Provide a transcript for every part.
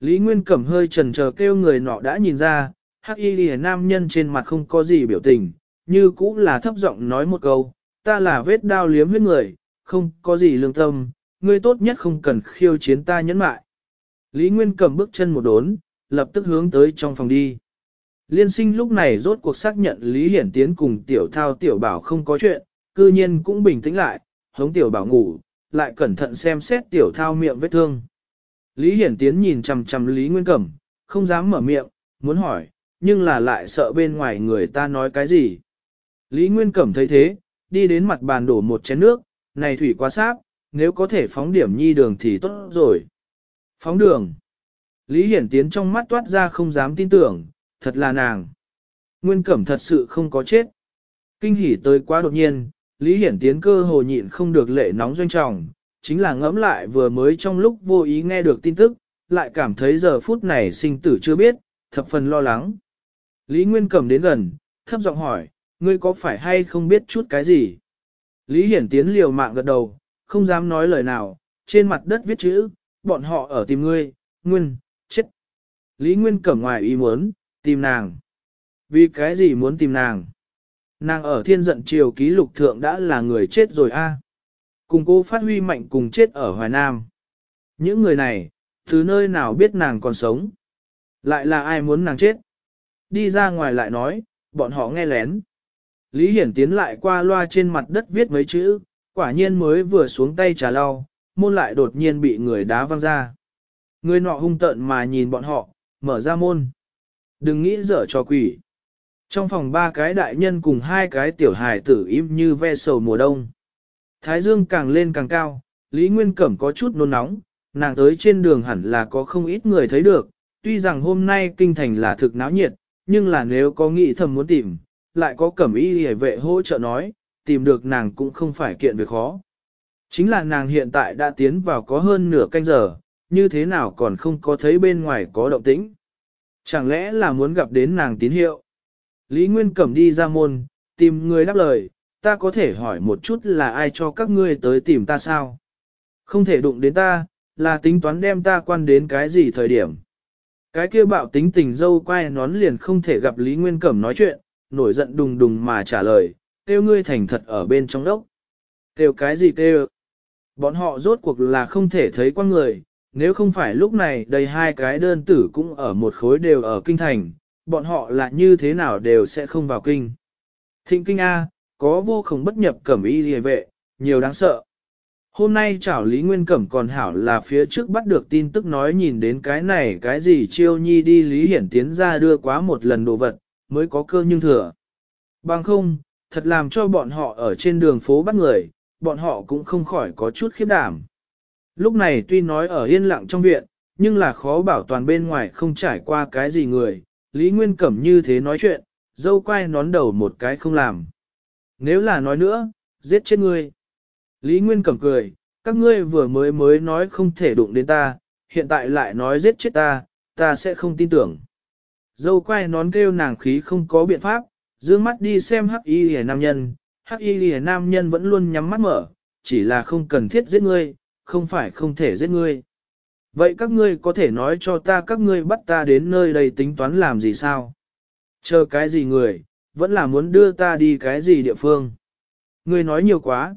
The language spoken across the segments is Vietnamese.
Lý Nguyên Cẩm hơi trần chờ kêu người nọ đã nhìn ra, hắc y lìa nam nhân trên mặt không có gì biểu tình, như cũng là thấp giọng nói một câu, ta là vết đao liếm huyết người, không có gì lương tâm, ngươi tốt nhất không cần khiêu chiến ta nhẫn mại. Lý Nguyên Cẩm bước chân một đốn, lập tức hướng tới trong phòng đi. Liên sinh lúc này rốt cuộc xác nhận Lý Hiển Tiến cùng tiểu thao tiểu bảo không có chuyện, cư nhiên cũng bình tĩnh lại, hống tiểu bảo ngủ, lại cẩn thận xem xét tiểu thao miệng vết thương. Lý Hiển Tiến nhìn chằm chằm Lý Nguyên Cẩm, không dám mở miệng, muốn hỏi, nhưng là lại sợ bên ngoài người ta nói cái gì. Lý Nguyên Cẩm thấy thế, đi đến mặt bàn đổ một chén nước, này thủy quá sáp, nếu có thể phóng điểm nhi đường thì tốt rồi. Phóng đường. Lý Hiển Tiến trong mắt toát ra không dám tin tưởng, thật là nàng. Nguyên Cẩm thật sự không có chết. Kinh hỉ tới quá đột nhiên, Lý Hiển Tiến cơ hồ nhịn không được lệ nóng doanh trọng, chính là ngẫm lại vừa mới trong lúc vô ý nghe được tin tức, lại cảm thấy giờ phút này sinh tử chưa biết, thập phần lo lắng. Lý Nguyên cầm đến gần, thấp giọng hỏi, ngươi có phải hay không biết chút cái gì? Lý Hiển Tiến liều mạng gật đầu, không dám nói lời nào, trên mặt đất viết chữ, bọn họ ở tìm ngươi, Nguyên, chết. Lý Nguyên cẩm ngoài ý muốn, tìm nàng. Vì cái gì muốn tìm nàng? Nàng ở thiên giận triều ký lục thượng đã là người chết rồi a? Cùng cô phát huy mạnh cùng chết ở Hoài Nam. Những người này, từ nơi nào biết nàng còn sống? Lại là ai muốn nàng chết? Đi ra ngoài lại nói, bọn họ nghe lén. Lý Hiển tiến lại qua loa trên mặt đất viết mấy chữ, quả nhiên mới vừa xuống tay trà lau, môn lại đột nhiên bị người đá văng ra. Người nọ hung tợn mà nhìn bọn họ, mở ra môn. Đừng nghĩ dở cho quỷ. Trong phòng ba cái đại nhân cùng hai cái tiểu hài tử im như ve sầu mùa đông. Thái dương càng lên càng cao, Lý Nguyên Cẩm có chút nôn nóng, nàng tới trên đường hẳn là có không ít người thấy được, tuy rằng hôm nay kinh thành là thực náo nhiệt, nhưng là nếu có nghĩ thầm muốn tìm, lại có cẩm y hề vệ hỗ trợ nói, tìm được nàng cũng không phải kiện việc khó. Chính là nàng hiện tại đã tiến vào có hơn nửa canh giờ, như thế nào còn không có thấy bên ngoài có động tĩnh. Chẳng lẽ là muốn gặp đến nàng tín hiệu? Lý Nguyên Cẩm đi ra môn, tìm người đáp lời, ta có thể hỏi một chút là ai cho các ngươi tới tìm ta sao? Không thể đụng đến ta, là tính toán đem ta quan đến cái gì thời điểm. Cái kia bạo tính tình dâu quay nón liền không thể gặp Lý Nguyên Cẩm nói chuyện, nổi giận đùng đùng mà trả lời, kêu ngươi thành thật ở bên trong đốc. Kêu cái gì kêu? Bọn họ rốt cuộc là không thể thấy qua người, nếu không phải lúc này đầy hai cái đơn tử cũng ở một khối đều ở kinh thành, bọn họ là như thế nào đều sẽ không vào kinh. Thịnh kinh A, có vô không bất nhập cẩm y hề vệ, nhiều đáng sợ. Hôm nay chảo Lý Nguyên Cẩm còn hảo là phía trước bắt được tin tức nói nhìn đến cái này cái gì chiêu nhi đi Lý Hiển tiến ra đưa quá một lần đồ vật, mới có cơ nhưng thừa. Bằng không, thật làm cho bọn họ ở trên đường phố bắt người, bọn họ cũng không khỏi có chút khiếp đảm. Lúc này tuy nói ở yên lặng trong viện, nhưng là khó bảo toàn bên ngoài không trải qua cái gì người, Lý Nguyên Cẩm như thế nói chuyện, dâu quay nón đầu một cái không làm. Nếu là nói nữa, giết chết ngươi. Lý Nguyên cầm cười, các ngươi vừa mới mới nói không thể đụng đến ta, hiện tại lại nói giết chết ta, ta sẽ không tin tưởng. Dâu quay nón kêu nàng khí không có biện pháp, dương mắt đi xem hắc y hề nam nhân, hắc y lìa nam nhân vẫn luôn nhắm mắt mở, chỉ là không cần thiết giết ngươi, không phải không thể giết ngươi. Vậy các ngươi có thể nói cho ta các ngươi bắt ta đến nơi đây tính toán làm gì sao? Chờ cái gì người, vẫn là muốn đưa ta đi cái gì địa phương. người nói nhiều quá.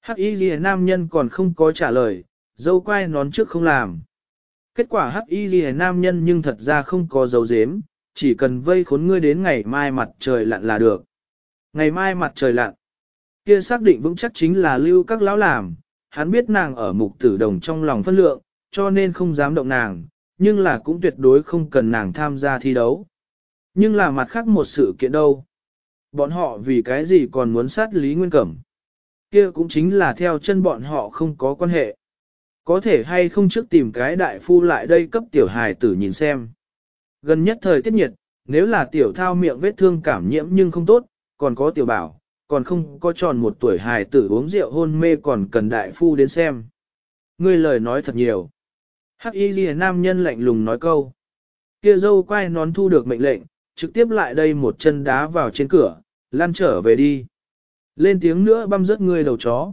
Hắc y ghi nam nhân còn không có trả lời, dâu quay nón trước không làm. Kết quả hắc y ghi nam nhân nhưng thật ra không có dấu dếm, chỉ cần vây khốn ngươi đến ngày mai mặt trời lặn là được. Ngày mai mặt trời lặn, kia xác định vững chắc chính là lưu các lão làm, hắn biết nàng ở mục tử đồng trong lòng phân lượng, cho nên không dám động nàng, nhưng là cũng tuyệt đối không cần nàng tham gia thi đấu. Nhưng là mặt khác một sự kiện đâu bọn họ vì cái gì còn muốn sát Lý Nguyên Cẩm. Kia cũng chính là theo chân bọn họ không có quan hệ. Có thể hay không trước tìm cái đại phu lại đây cấp tiểu hài tử nhìn xem. Gần nhất thời tiết nhiệt, nếu là tiểu thao miệng vết thương cảm nhiễm nhưng không tốt, còn có tiểu bảo, còn không có tròn một tuổi hài tử uống rượu hôn mê còn cần đại phu đến xem. người lời nói thật nhiều. Hắc y ghi nam nhân lạnh lùng nói câu. Kia dâu quay nón thu được mệnh lệnh, trực tiếp lại đây một chân đá vào trên cửa, Lan trở về đi. Lên tiếng nữa băm rớt ngươi đầu chó.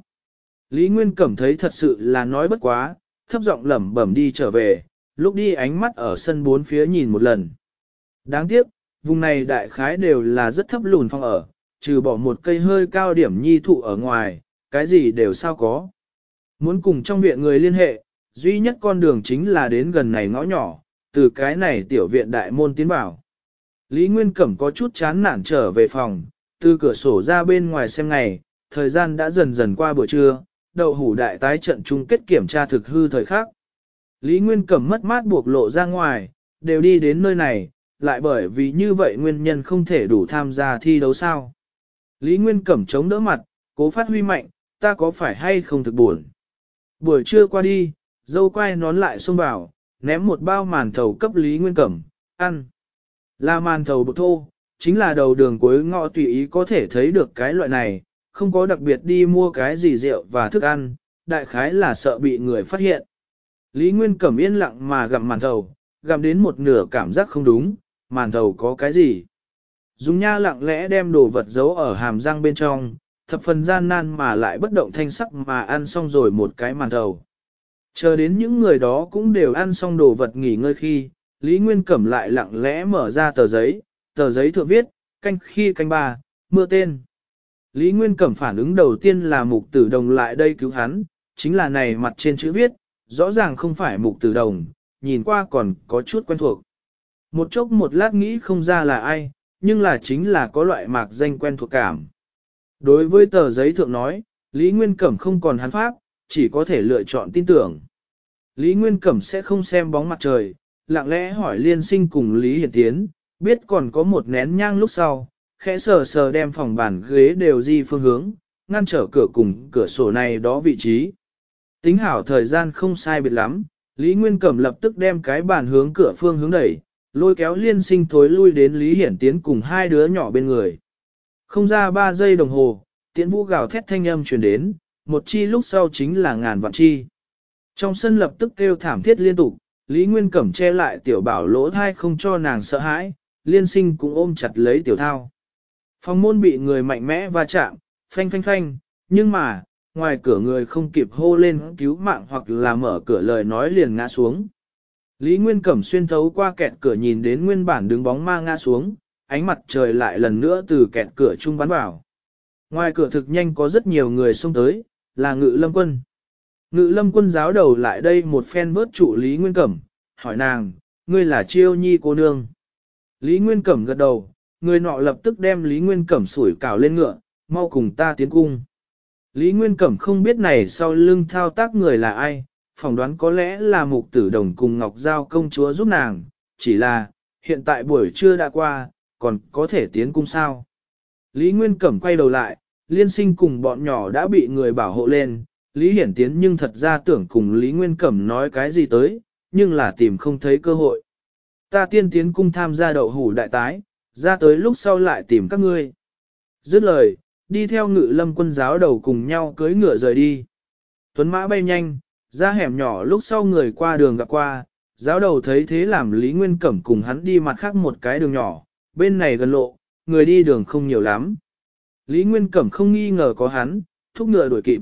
Lý Nguyên Cẩm thấy thật sự là nói bất quá, thấp giọng lẩm bẩm đi trở về, lúc đi ánh mắt ở sân bốn phía nhìn một lần. Đáng tiếc, vùng này đại khái đều là rất thấp lùn phong ở, trừ bỏ một cây hơi cao điểm nhi thụ ở ngoài, cái gì đều sao có. Muốn cùng trong viện người liên hệ, duy nhất con đường chính là đến gần này ngõ nhỏ, từ cái này tiểu viện đại môn tiến bảo Lý Nguyên Cẩm có chút chán nản trở về phòng, từ cửa sổ ra bên ngoài xem ngày, thời gian đã dần dần qua buổi trưa, đậu hủ đại tái trận chung kết kiểm tra thực hư thời khắc. Lý Nguyên Cẩm mất mát buộc lộ ra ngoài, đều đi đến nơi này, lại bởi vì như vậy nguyên nhân không thể đủ tham gia thi đấu sao. Lý Nguyên Cẩm chống đỡ mặt, cố phát huy mạnh, ta có phải hay không thực buồn. Buổi trưa qua đi, dâu quay nón lại xông vào, ném một bao màn thầu cấp Lý Nguyên Cẩm, ăn. Là màn thầu bột thô, chính là đầu đường cuối ngõ tùy ý có thể thấy được cái loại này, không có đặc biệt đi mua cái gì rượu và thức ăn, đại khái là sợ bị người phát hiện. Lý Nguyên Cẩm yên lặng mà gặm màn thầu, gặm đến một nửa cảm giác không đúng, màn thầu có cái gì. Dung Nha lặng lẽ đem đồ vật giấu ở hàm răng bên trong, thập phần gian nan mà lại bất động thanh sắc mà ăn xong rồi một cái màn thầu. Chờ đến những người đó cũng đều ăn xong đồ vật nghỉ ngơi khi, Lý Nguyên Cẩm lại lặng lẽ mở ra tờ giấy, tờ giấy thượng viết, canh khi canh ba, mưa tên. Lý Nguyên Cẩm phản ứng đầu tiên là mục tử đồng lại đây cứu hắn, chính là này mặt trên chữ viết, rõ ràng không phải mục tử đồng, nhìn qua còn có chút quen thuộc. Một chốc một lát nghĩ không ra là ai, nhưng là chính là có loại mạc danh quen thuộc cảm. Đối với tờ giấy thượng nói, Lý Nguyên Cẩm không còn hắn pháp, chỉ có thể lựa chọn tin tưởng. Lý Nguyên Cẩm sẽ không xem bóng mặt trời, lặng lẽ hỏi liên sinh cùng Lý Hiển Tiến, biết còn có một nén nhang lúc sau, khẽ sờ sờ đem phòng bàn ghế đều di phương hướng, ngăn trở cửa cùng cửa sổ này đó vị trí. Tính hảo thời gian không sai biệt lắm, Lý Nguyên Cẩm lập tức đem cái bàn hướng cửa phương hướng đẩy, lôi kéo liên sinh thối lui đến Lý Hiển Tiến cùng hai đứa nhỏ bên người. Không ra 3 giây đồng hồ, tiễn Vũ gào thét thanh âm truyền đến, một chi lúc sau chính là ngàn vạn chi. Trong sân lập tức kêu thảm thiết liên tục, Lý Nguyên Cẩm che lại tiểu bảo lỗ thai không cho nàng sợ hãi, liên sinh cũng ôm chặt lấy tiểu thao. Phòng môn bị người mạnh mẽ va chạm, phanh phanh phanh, nhưng mà, ngoài cửa người không kịp hô lên cứu mạng hoặc là mở cửa lời nói liền ngã xuống. Lý Nguyên Cẩm xuyên thấu qua kẹt cửa nhìn đến nguyên bản đứng bóng ma ngã xuống, ánh mặt trời lại lần nữa từ kẹt cửa trung bắn vào. Ngoài cửa thực nhanh có rất nhiều người xông tới, là ngự lâm quân. Ngự lâm quân giáo đầu lại đây một phen vớt trụ Lý Nguyên Cẩm, hỏi nàng, ngươi là chiêu nhi cô nương. Lý Nguyên Cẩm gật đầu, người nọ lập tức đem Lý Nguyên Cẩm sủi cảo lên ngựa, mau cùng ta tiến cung. Lý Nguyên Cẩm không biết này sau lưng thao tác người là ai, phỏng đoán có lẽ là mục tử đồng cùng Ngọc Giao công chúa giúp nàng, chỉ là, hiện tại buổi trưa đã qua, còn có thể tiến cung sao. Lý Nguyên Cẩm quay đầu lại, liên sinh cùng bọn nhỏ đã bị người bảo hộ lên, Lý Hiển Tiến nhưng thật ra tưởng cùng Lý Nguyên Cẩm nói cái gì tới, nhưng là tìm không thấy cơ hội ta tiên tiến cung tham gia đậu hủ đại tái, ra tới lúc sau lại tìm các ngươi. Dứt lời, đi theo ngự lâm quân giáo đầu cùng nhau cưới ngựa rời đi. Tuấn mã bay nhanh, ra hẻm nhỏ lúc sau người qua đường gặp qua, giáo đầu thấy thế làm Lý Nguyên Cẩm cùng hắn đi mặt khác một cái đường nhỏ, bên này gần lộ, người đi đường không nhiều lắm. Lý Nguyên Cẩm không nghi ngờ có hắn, thúc ngựa đuổi kịp.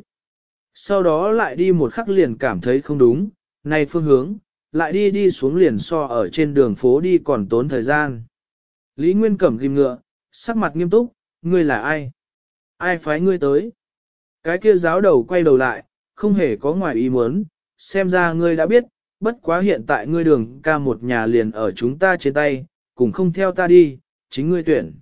Sau đó lại đi một khắc liền cảm thấy không đúng, này phương hướng, lại đi đi xuống liền so ở trên đường phố đi còn tốn thời gian. Lý Nguyên Cẩm ghim ngựa, sắc mặt nghiêm túc, ngươi là ai? Ai phái ngươi tới? Cái kia giáo đầu quay đầu lại, không hề có ngoài ý muốn, xem ra ngươi đã biết, bất quá hiện tại ngươi đường ca một nhà liền ở chúng ta trên tay, cùng không theo ta đi, chính ngươi tuyển.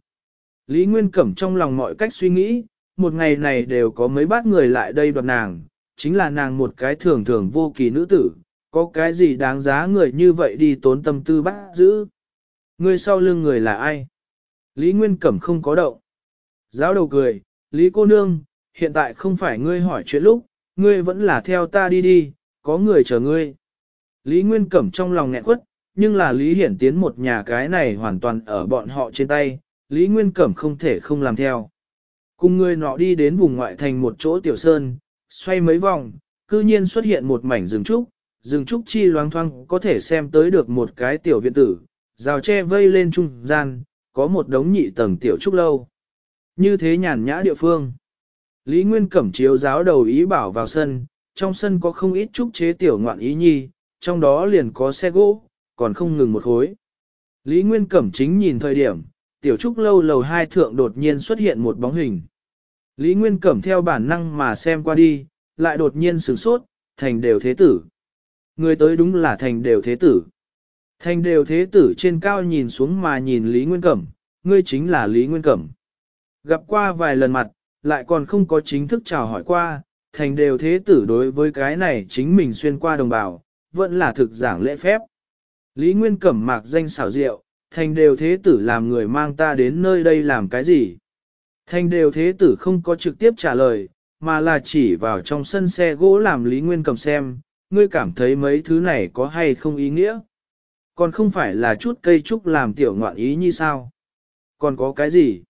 Lý Nguyên Cẩm trong lòng mọi cách suy nghĩ, một ngày này đều có mấy bát người lại đây đoạt nàng, chính là nàng một cái thường thường vô kỳ nữ tử, có cái gì đáng giá người như vậy đi tốn tâm tư bắt giữ. Người sau lưng người là ai? Lý Nguyên Cẩm không có động. Giáo đầu cười, Lý cô nương, hiện tại không phải ngươi hỏi chuyện lúc, ngươi vẫn là theo ta đi đi, có người chờ ngươi. Lý Nguyên Cẩm trong lòng nghẹn quất, nhưng là Lý Hiển Tiến một nhà cái này hoàn toàn ở bọn họ trên tay, Lý Nguyên Cẩm không thể không làm theo. Cùng người nọ đi đến vùng ngoại thành một chỗ tiểu sơn, xoay mấy vòng, cư nhiên xuất hiện một mảnh rừng trúc, rừng trúc chi loáng thoáng có thể xem tới được một cái tiểu viện tử, rào tre vây lên trung gian, có một đống nhị tầng tiểu trúc lâu. Như thế nhàn nhã địa phương. Lý Nguyên Cẩm chiếu giáo đầu ý bảo vào sân, trong sân có không ít trúc chế tiểu ngoạn ý nhi, trong đó liền có xe gỗ, còn không ngừng một khối. Lý Nguyên Cẩm chính nhìn thời điểm, tiểu trúc lâu lầu hai thượng đột nhiên xuất hiện một bóng hình. Lý Nguyên Cẩm theo bản năng mà xem qua đi, lại đột nhiên sửng sốt, thành đều thế tử người tới đúng là thành đều thế tử. Thành đều thế tử trên cao nhìn xuống mà nhìn Lý Nguyên Cẩm, ngươi chính là Lý Nguyên Cẩm. Gặp qua vài lần mặt, lại còn không có chính thức chào hỏi qua, thành đều thế tử đối với cái này chính mình xuyên qua đồng bào, vẫn là thực giảng lễ phép. Lý Nguyên Cẩm mạc danh xảo diệu, thành đều thế tử làm người mang ta đến nơi đây làm cái gì. Thành đều thế tử không có trực tiếp trả lời, mà là chỉ vào trong sân xe gỗ làm Lý Nguyên Cẩm xem, ngươi cảm thấy mấy thứ này có hay không ý nghĩa? Còn không phải là chút cây trúc làm tiểu ngoạn ý như sao? Còn có cái gì?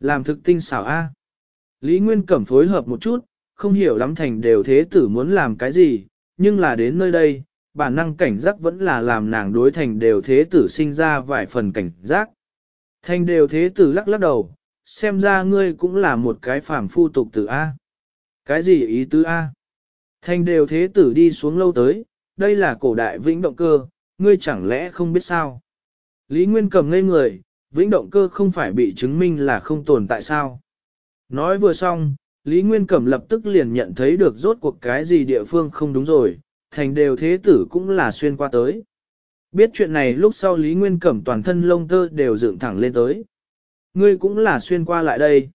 Làm thực tinh xảo a? Lý Nguyên Cẩm phối hợp một chút, không hiểu lắm thành đều thế tử muốn làm cái gì, nhưng là đến nơi đây, bản năng cảnh giác vẫn là làm nàng đối thành đều thế tử sinh ra vài phần cảnh giác. Thành đều thế tử lắc lắc đầu, xem ra ngươi cũng là một cái phàm phu tục tử A. Cái gì ý tứ A? Thành đều thế tử đi xuống lâu tới, đây là cổ đại vĩnh động cơ, ngươi chẳng lẽ không biết sao? Lý Nguyên cầm ngây người, vĩnh động cơ không phải bị chứng minh là không tồn tại sao? Nói vừa xong, Lý Nguyên Cẩm lập tức liền nhận thấy được rốt cuộc cái gì địa phương không đúng rồi, thành đều thế tử cũng là xuyên qua tới. Biết chuyện này lúc sau Lý Nguyên Cẩm toàn thân lông tơ đều dựng thẳng lên tới. Ngươi cũng là xuyên qua lại đây.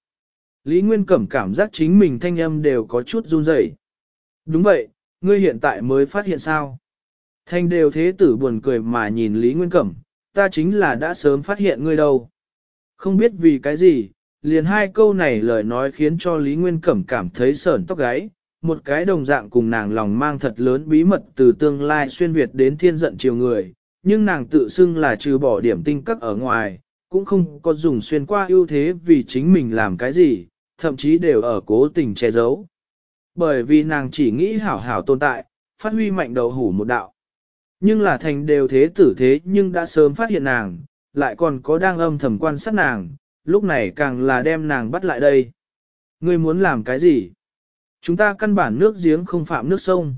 Lý Nguyên Cẩm cảm giác chính mình thanh âm đều có chút run rẩy Đúng vậy, ngươi hiện tại mới phát hiện sao? Thanh đều thế tử buồn cười mà nhìn Lý Nguyên Cẩm, ta chính là đã sớm phát hiện ngươi đâu. Không biết vì cái gì, liền hai câu này lời nói khiến cho Lý Nguyên Cẩm cảm thấy sởn tóc gáy, một cái đồng dạng cùng nàng lòng mang thật lớn bí mật từ tương lai xuyên Việt đến thiên giận chiều người, nhưng nàng tự xưng là trừ bỏ điểm tinh cấp ở ngoài, cũng không có dùng xuyên qua ưu thế vì chính mình làm cái gì, thậm chí đều ở cố tình che giấu bởi vì nàng chỉ nghĩ hảo hảo tồn tại, phát huy mạnh đầu hủ một đạo. Nhưng là thành đều thế tử thế nhưng đã sớm phát hiện nàng, lại còn có đang âm thầm quan sát nàng, lúc này càng là đem nàng bắt lại đây. Ngươi muốn làm cái gì? Chúng ta căn bản nước giếng không phạm nước sông.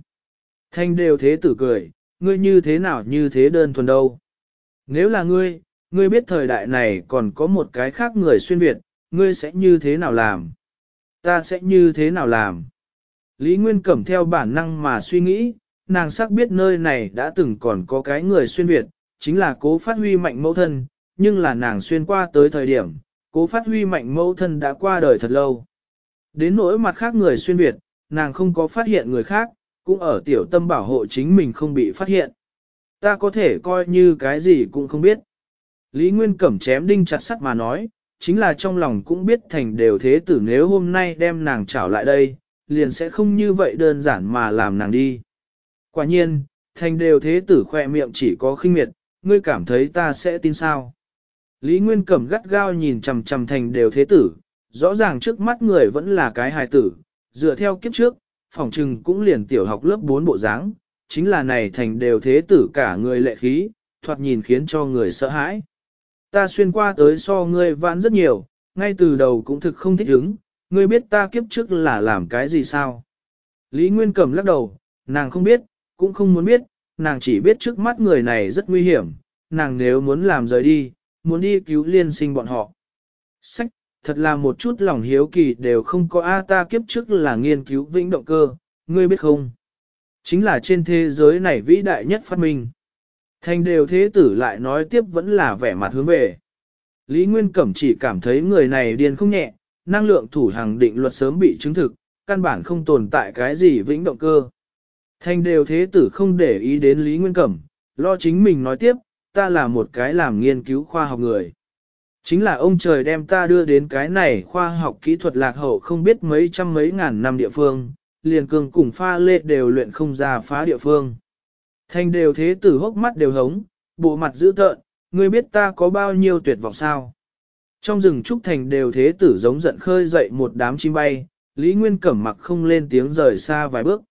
Thanh đều thế tử cười, ngươi như thế nào như thế đơn thuần đâu. Nếu là ngươi, ngươi biết thời đại này còn có một cái khác người xuyên Việt, ngươi sẽ như thế nào làm? Ta sẽ như thế nào làm? Lý Nguyên Cẩm theo bản năng mà suy nghĩ, nàng xác biết nơi này đã từng còn có cái người xuyên Việt, chính là cố phát huy mạnh mẫu thân, nhưng là nàng xuyên qua tới thời điểm, cố phát huy mạnh mẫu thân đã qua đời thật lâu. Đến nỗi mặt khác người xuyên Việt, nàng không có phát hiện người khác, cũng ở tiểu tâm bảo hộ chính mình không bị phát hiện. Ta có thể coi như cái gì cũng không biết. Lý Nguyên Cẩm chém đinh chặt sắt mà nói, chính là trong lòng cũng biết thành đều thế tử nếu hôm nay đem nàng trảo lại đây, liền sẽ không như vậy đơn giản mà làm nàng đi. Quả nhiên, thành đều thế tử khỏe miệng chỉ có khinh miệt, ngươi cảm thấy ta sẽ tin sao. Lý Nguyên Cẩm gắt gao nhìn chầm chầm thành đều thế tử, rõ ràng trước mắt người vẫn là cái hài tử, dựa theo kiếp trước, phòng trừng cũng liền tiểu học lớp 4 bộ dáng chính là này thành đều thế tử cả người lệ khí, thoạt nhìn khiến cho người sợ hãi. Ta xuyên qua tới so ngươi vãn rất nhiều, ngay từ đầu cũng thực không thích hứng, ngươi biết ta kiếp trước là làm cái gì sao? Lý Nguyên Cẩm lắc đầu, nàng không biết, cũng không muốn biết, nàng chỉ biết trước mắt người này rất nguy hiểm, nàng nếu muốn làm rời đi, muốn đi cứu liên sinh bọn họ. Sách, thật là một chút lòng hiếu kỳ đều không có A ta kiếp trước là nghiên cứu vĩnh động cơ, ngươi biết không? Chính là trên thế giới này vĩ đại nhất phát minh. Thành đều thế tử lại nói tiếp vẫn là vẻ mặt hướng về. Lý Nguyên Cẩm chỉ cảm thấy người này điên không nhẹ, năng lượng thủ hàng định luật sớm bị chứng thực, căn bản không tồn tại cái gì vĩnh động cơ. Thanh đều thế tử không để ý đến Lý Nguyên Cẩm, lo chính mình nói tiếp, ta là một cái làm nghiên cứu khoa học người. Chính là ông trời đem ta đưa đến cái này khoa học kỹ thuật lạc hậu không biết mấy trăm mấy ngàn năm địa phương, liền cường cùng pha lê đều luyện không ra phá địa phương. Thanh đều thế tử hốc mắt đều hống, bộ mặt dữ tợn, ngươi biết ta có bao nhiêu tuyệt vọng sao. Trong rừng Trúc Thành đều thế tử giống giận khơi dậy một đám chim bay, Lý Nguyên cẩm mặc không lên tiếng rời xa vài bước.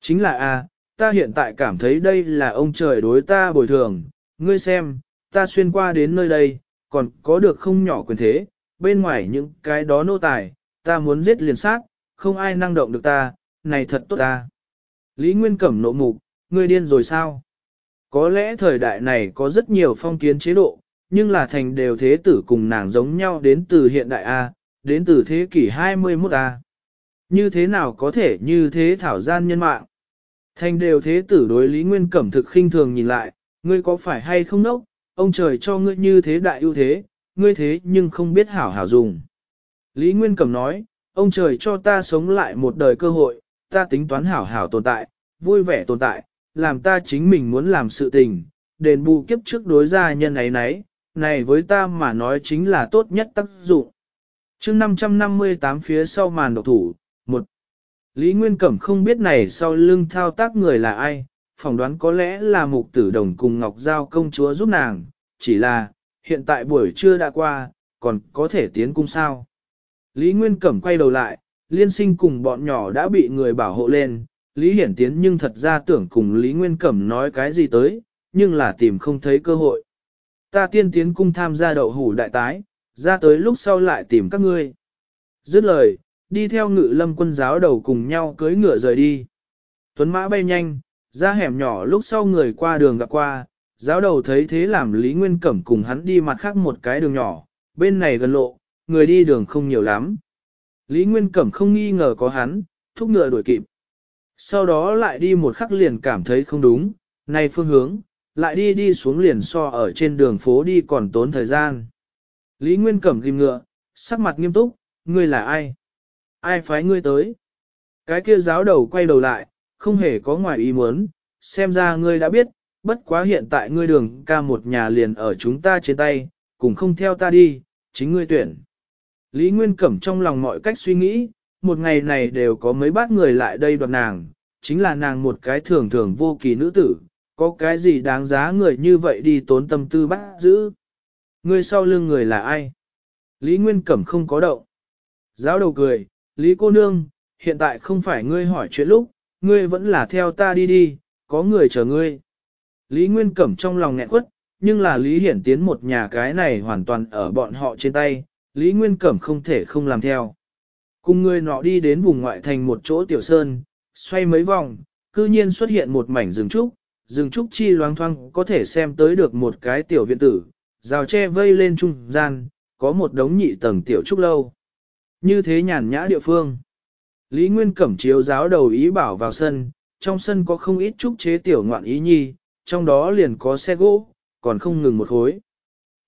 Chính là a ta hiện tại cảm thấy đây là ông trời đối ta bồi thường, ngươi xem, ta xuyên qua đến nơi đây, còn có được không nhỏ quyền thế, bên ngoài những cái đó nô tài, ta muốn giết liền sát, không ai năng động được ta, này thật tốt ta. Lý Nguyên Cẩm nộ mục, ngươi điên rồi sao? Có lẽ thời đại này có rất nhiều phong kiến chế độ, nhưng là thành đều thế tử cùng nàng giống nhau đến từ hiện đại A, đến từ thế kỷ 21 A. Như thế nào có thể như thế thảo gian nhân mạng? Thành đều thế tử đối Lý Nguyên Cẩm thực khinh thường nhìn lại, ngươi có phải hay không nốc, ông trời cho ngươi như thế đại ưu thế, ngươi thế nhưng không biết hảo hảo dùng. Lý Nguyên Cẩm nói, ông trời cho ta sống lại một đời cơ hội, ta tính toán hảo hảo tồn tại, vui vẻ tồn tại, làm ta chính mình muốn làm sự tình, đền bù kiếp trước đối gia nhân ấy nấy, này với ta mà nói chính là tốt nhất tác dụng. chương 558 phía sau màn độc thủ, 1. Lý Nguyên Cẩm không biết này sau lưng thao tác người là ai, phỏng đoán có lẽ là mục tử đồng cùng Ngọc Giao công chúa giúp nàng, chỉ là, hiện tại buổi trưa đã qua, còn có thể tiến cung sao. Lý Nguyên Cẩm quay đầu lại, liên sinh cùng bọn nhỏ đã bị người bảo hộ lên, Lý Hiển Tiến nhưng thật ra tưởng cùng Lý Nguyên Cẩm nói cái gì tới, nhưng là tìm không thấy cơ hội. Ta tiên tiến cung tham gia đậu hủ đại tái, ra tới lúc sau lại tìm các ngươi. Dứt lời, đi theo ngự lâm quân giáo đầu cùng nhau cưới ngựa rời đi. Tuấn mã bay nhanh, ra hẻm nhỏ lúc sau người qua đường gặp qua, giáo đầu thấy thế làm Lý Nguyên Cẩm cùng hắn đi mặt khác một cái đường nhỏ, bên này gần lộ, người đi đường không nhiều lắm. Lý Nguyên Cẩm không nghi ngờ có hắn, thúc ngựa đuổi kịp. Sau đó lại đi một khắc liền cảm thấy không đúng, này phương hướng, lại đi đi xuống liền so ở trên đường phố đi còn tốn thời gian. Lý Nguyên Cẩm ghim ngựa, sắc mặt nghiêm túc, ngươi là ai? Ai phái ngươi tới? Cái kia giáo đầu quay đầu lại, không hề có ngoài ý muốn, xem ra ngươi đã biết, bất quá hiện tại ngươi đường ca một nhà liền ở chúng ta trên tay, cùng không theo ta đi, chính ngươi tuyển. Lý Nguyên Cẩm trong lòng mọi cách suy nghĩ, một ngày này đều có mấy bát người lại đây đoạt nàng, chính là nàng một cái thường thường vô kỳ nữ tử, có cái gì đáng giá người như vậy đi tốn tâm tư bắt giữ? người sau lưng người là ai? Lý Nguyên Cẩm không có động. Giáo đầu cười, Lý cô nương, hiện tại không phải ngươi hỏi chuyện lúc, ngươi vẫn là theo ta đi đi, có người chờ ngươi. Lý Nguyên Cẩm trong lòng nghẹn quất, nhưng là Lý Hiển Tiến một nhà cái này hoàn toàn ở bọn họ trên tay, Lý Nguyên Cẩm không thể không làm theo. Cùng người nọ đi đến vùng ngoại thành một chỗ tiểu sơn, xoay mấy vòng, cư nhiên xuất hiện một mảnh rừng trúc, rừng trúc chi loáng thoang có thể xem tới được một cái tiểu viện tử, rào tre vây lên trung gian, có một đống nhị tầng tiểu trúc lâu. Như thế nhàn nhã địa phương. Lý Nguyên Cẩm chiếu giáo đầu ý bảo vào sân, trong sân có không ít trúc chế tiểu ngoạn ý nhi, trong đó liền có xe gỗ, còn không ngừng một hối.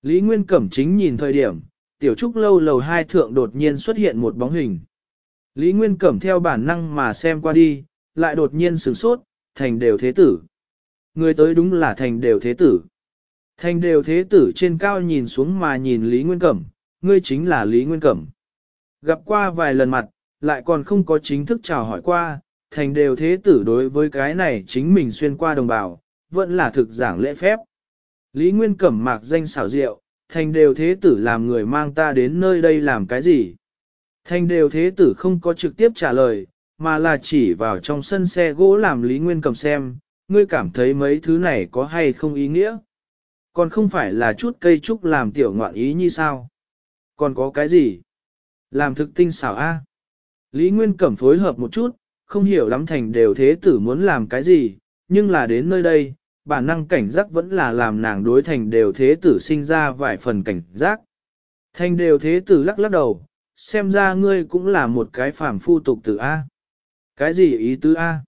Lý Nguyên Cẩm chính nhìn thời điểm, tiểu trúc lâu lầu hai thượng đột nhiên xuất hiện một bóng hình. Lý Nguyên Cẩm theo bản năng mà xem qua đi, lại đột nhiên sửng sốt, thành đều thế tử người tới đúng là thành đều thế tử. Thành đều thế tử trên cao nhìn xuống mà nhìn Lý Nguyên Cẩm, ngươi chính là Lý Nguyên Cẩm. Gặp qua vài lần mặt, lại còn không có chính thức chào hỏi qua, thành đều thế tử đối với cái này chính mình xuyên qua đồng bào, vẫn là thực giảng lễ phép. Lý Nguyên Cẩm mạc danh xảo diệu, thành đều thế tử làm người mang ta đến nơi đây làm cái gì. Thành đều thế tử không có trực tiếp trả lời, mà là chỉ vào trong sân xe gỗ làm Lý Nguyên Cẩm xem, ngươi cảm thấy mấy thứ này có hay không ý nghĩa? Còn không phải là chút cây trúc làm tiểu ngoạn ý như sao? Còn có cái gì? Làm thực tinh xảo a. Lý Nguyên Cẩm phối hợp một chút, không hiểu lắm thành đều thế tử muốn làm cái gì, nhưng là đến nơi đây, bản năng cảnh giác vẫn là làm nàng đối thành đều thế tử sinh ra vài phần cảnh giác. Thành đều thế tử lắc lắc đầu, xem ra ngươi cũng là một cái phàm phu tục tử A. Cái gì ý tứ A?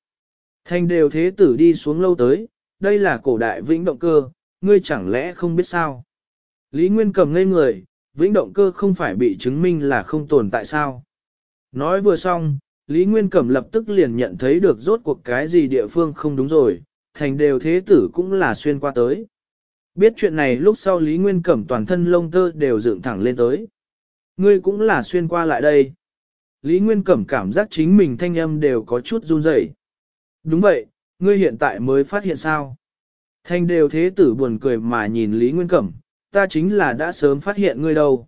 Thành đều thế tử đi xuống lâu tới, đây là cổ đại vĩnh động cơ, ngươi chẳng lẽ không biết sao? Lý Nguyên cầm ngây người, vĩnh động cơ không phải bị chứng minh là không tồn tại sao? Nói vừa xong, Lý Nguyên Cẩm lập tức liền nhận thấy được rốt cuộc cái gì địa phương không đúng rồi, thành đều thế tử cũng là xuyên qua tới. Biết chuyện này lúc sau Lý Nguyên Cẩm toàn thân lông tơ đều dựng thẳng lên tới. Ngươi cũng là xuyên qua lại đây. Lý Nguyên Cẩm cảm giác chính mình thanh âm đều có chút run rẩy Đúng vậy, ngươi hiện tại mới phát hiện sao? Thanh đều thế tử buồn cười mà nhìn Lý Nguyên Cẩm, ta chính là đã sớm phát hiện ngươi đâu.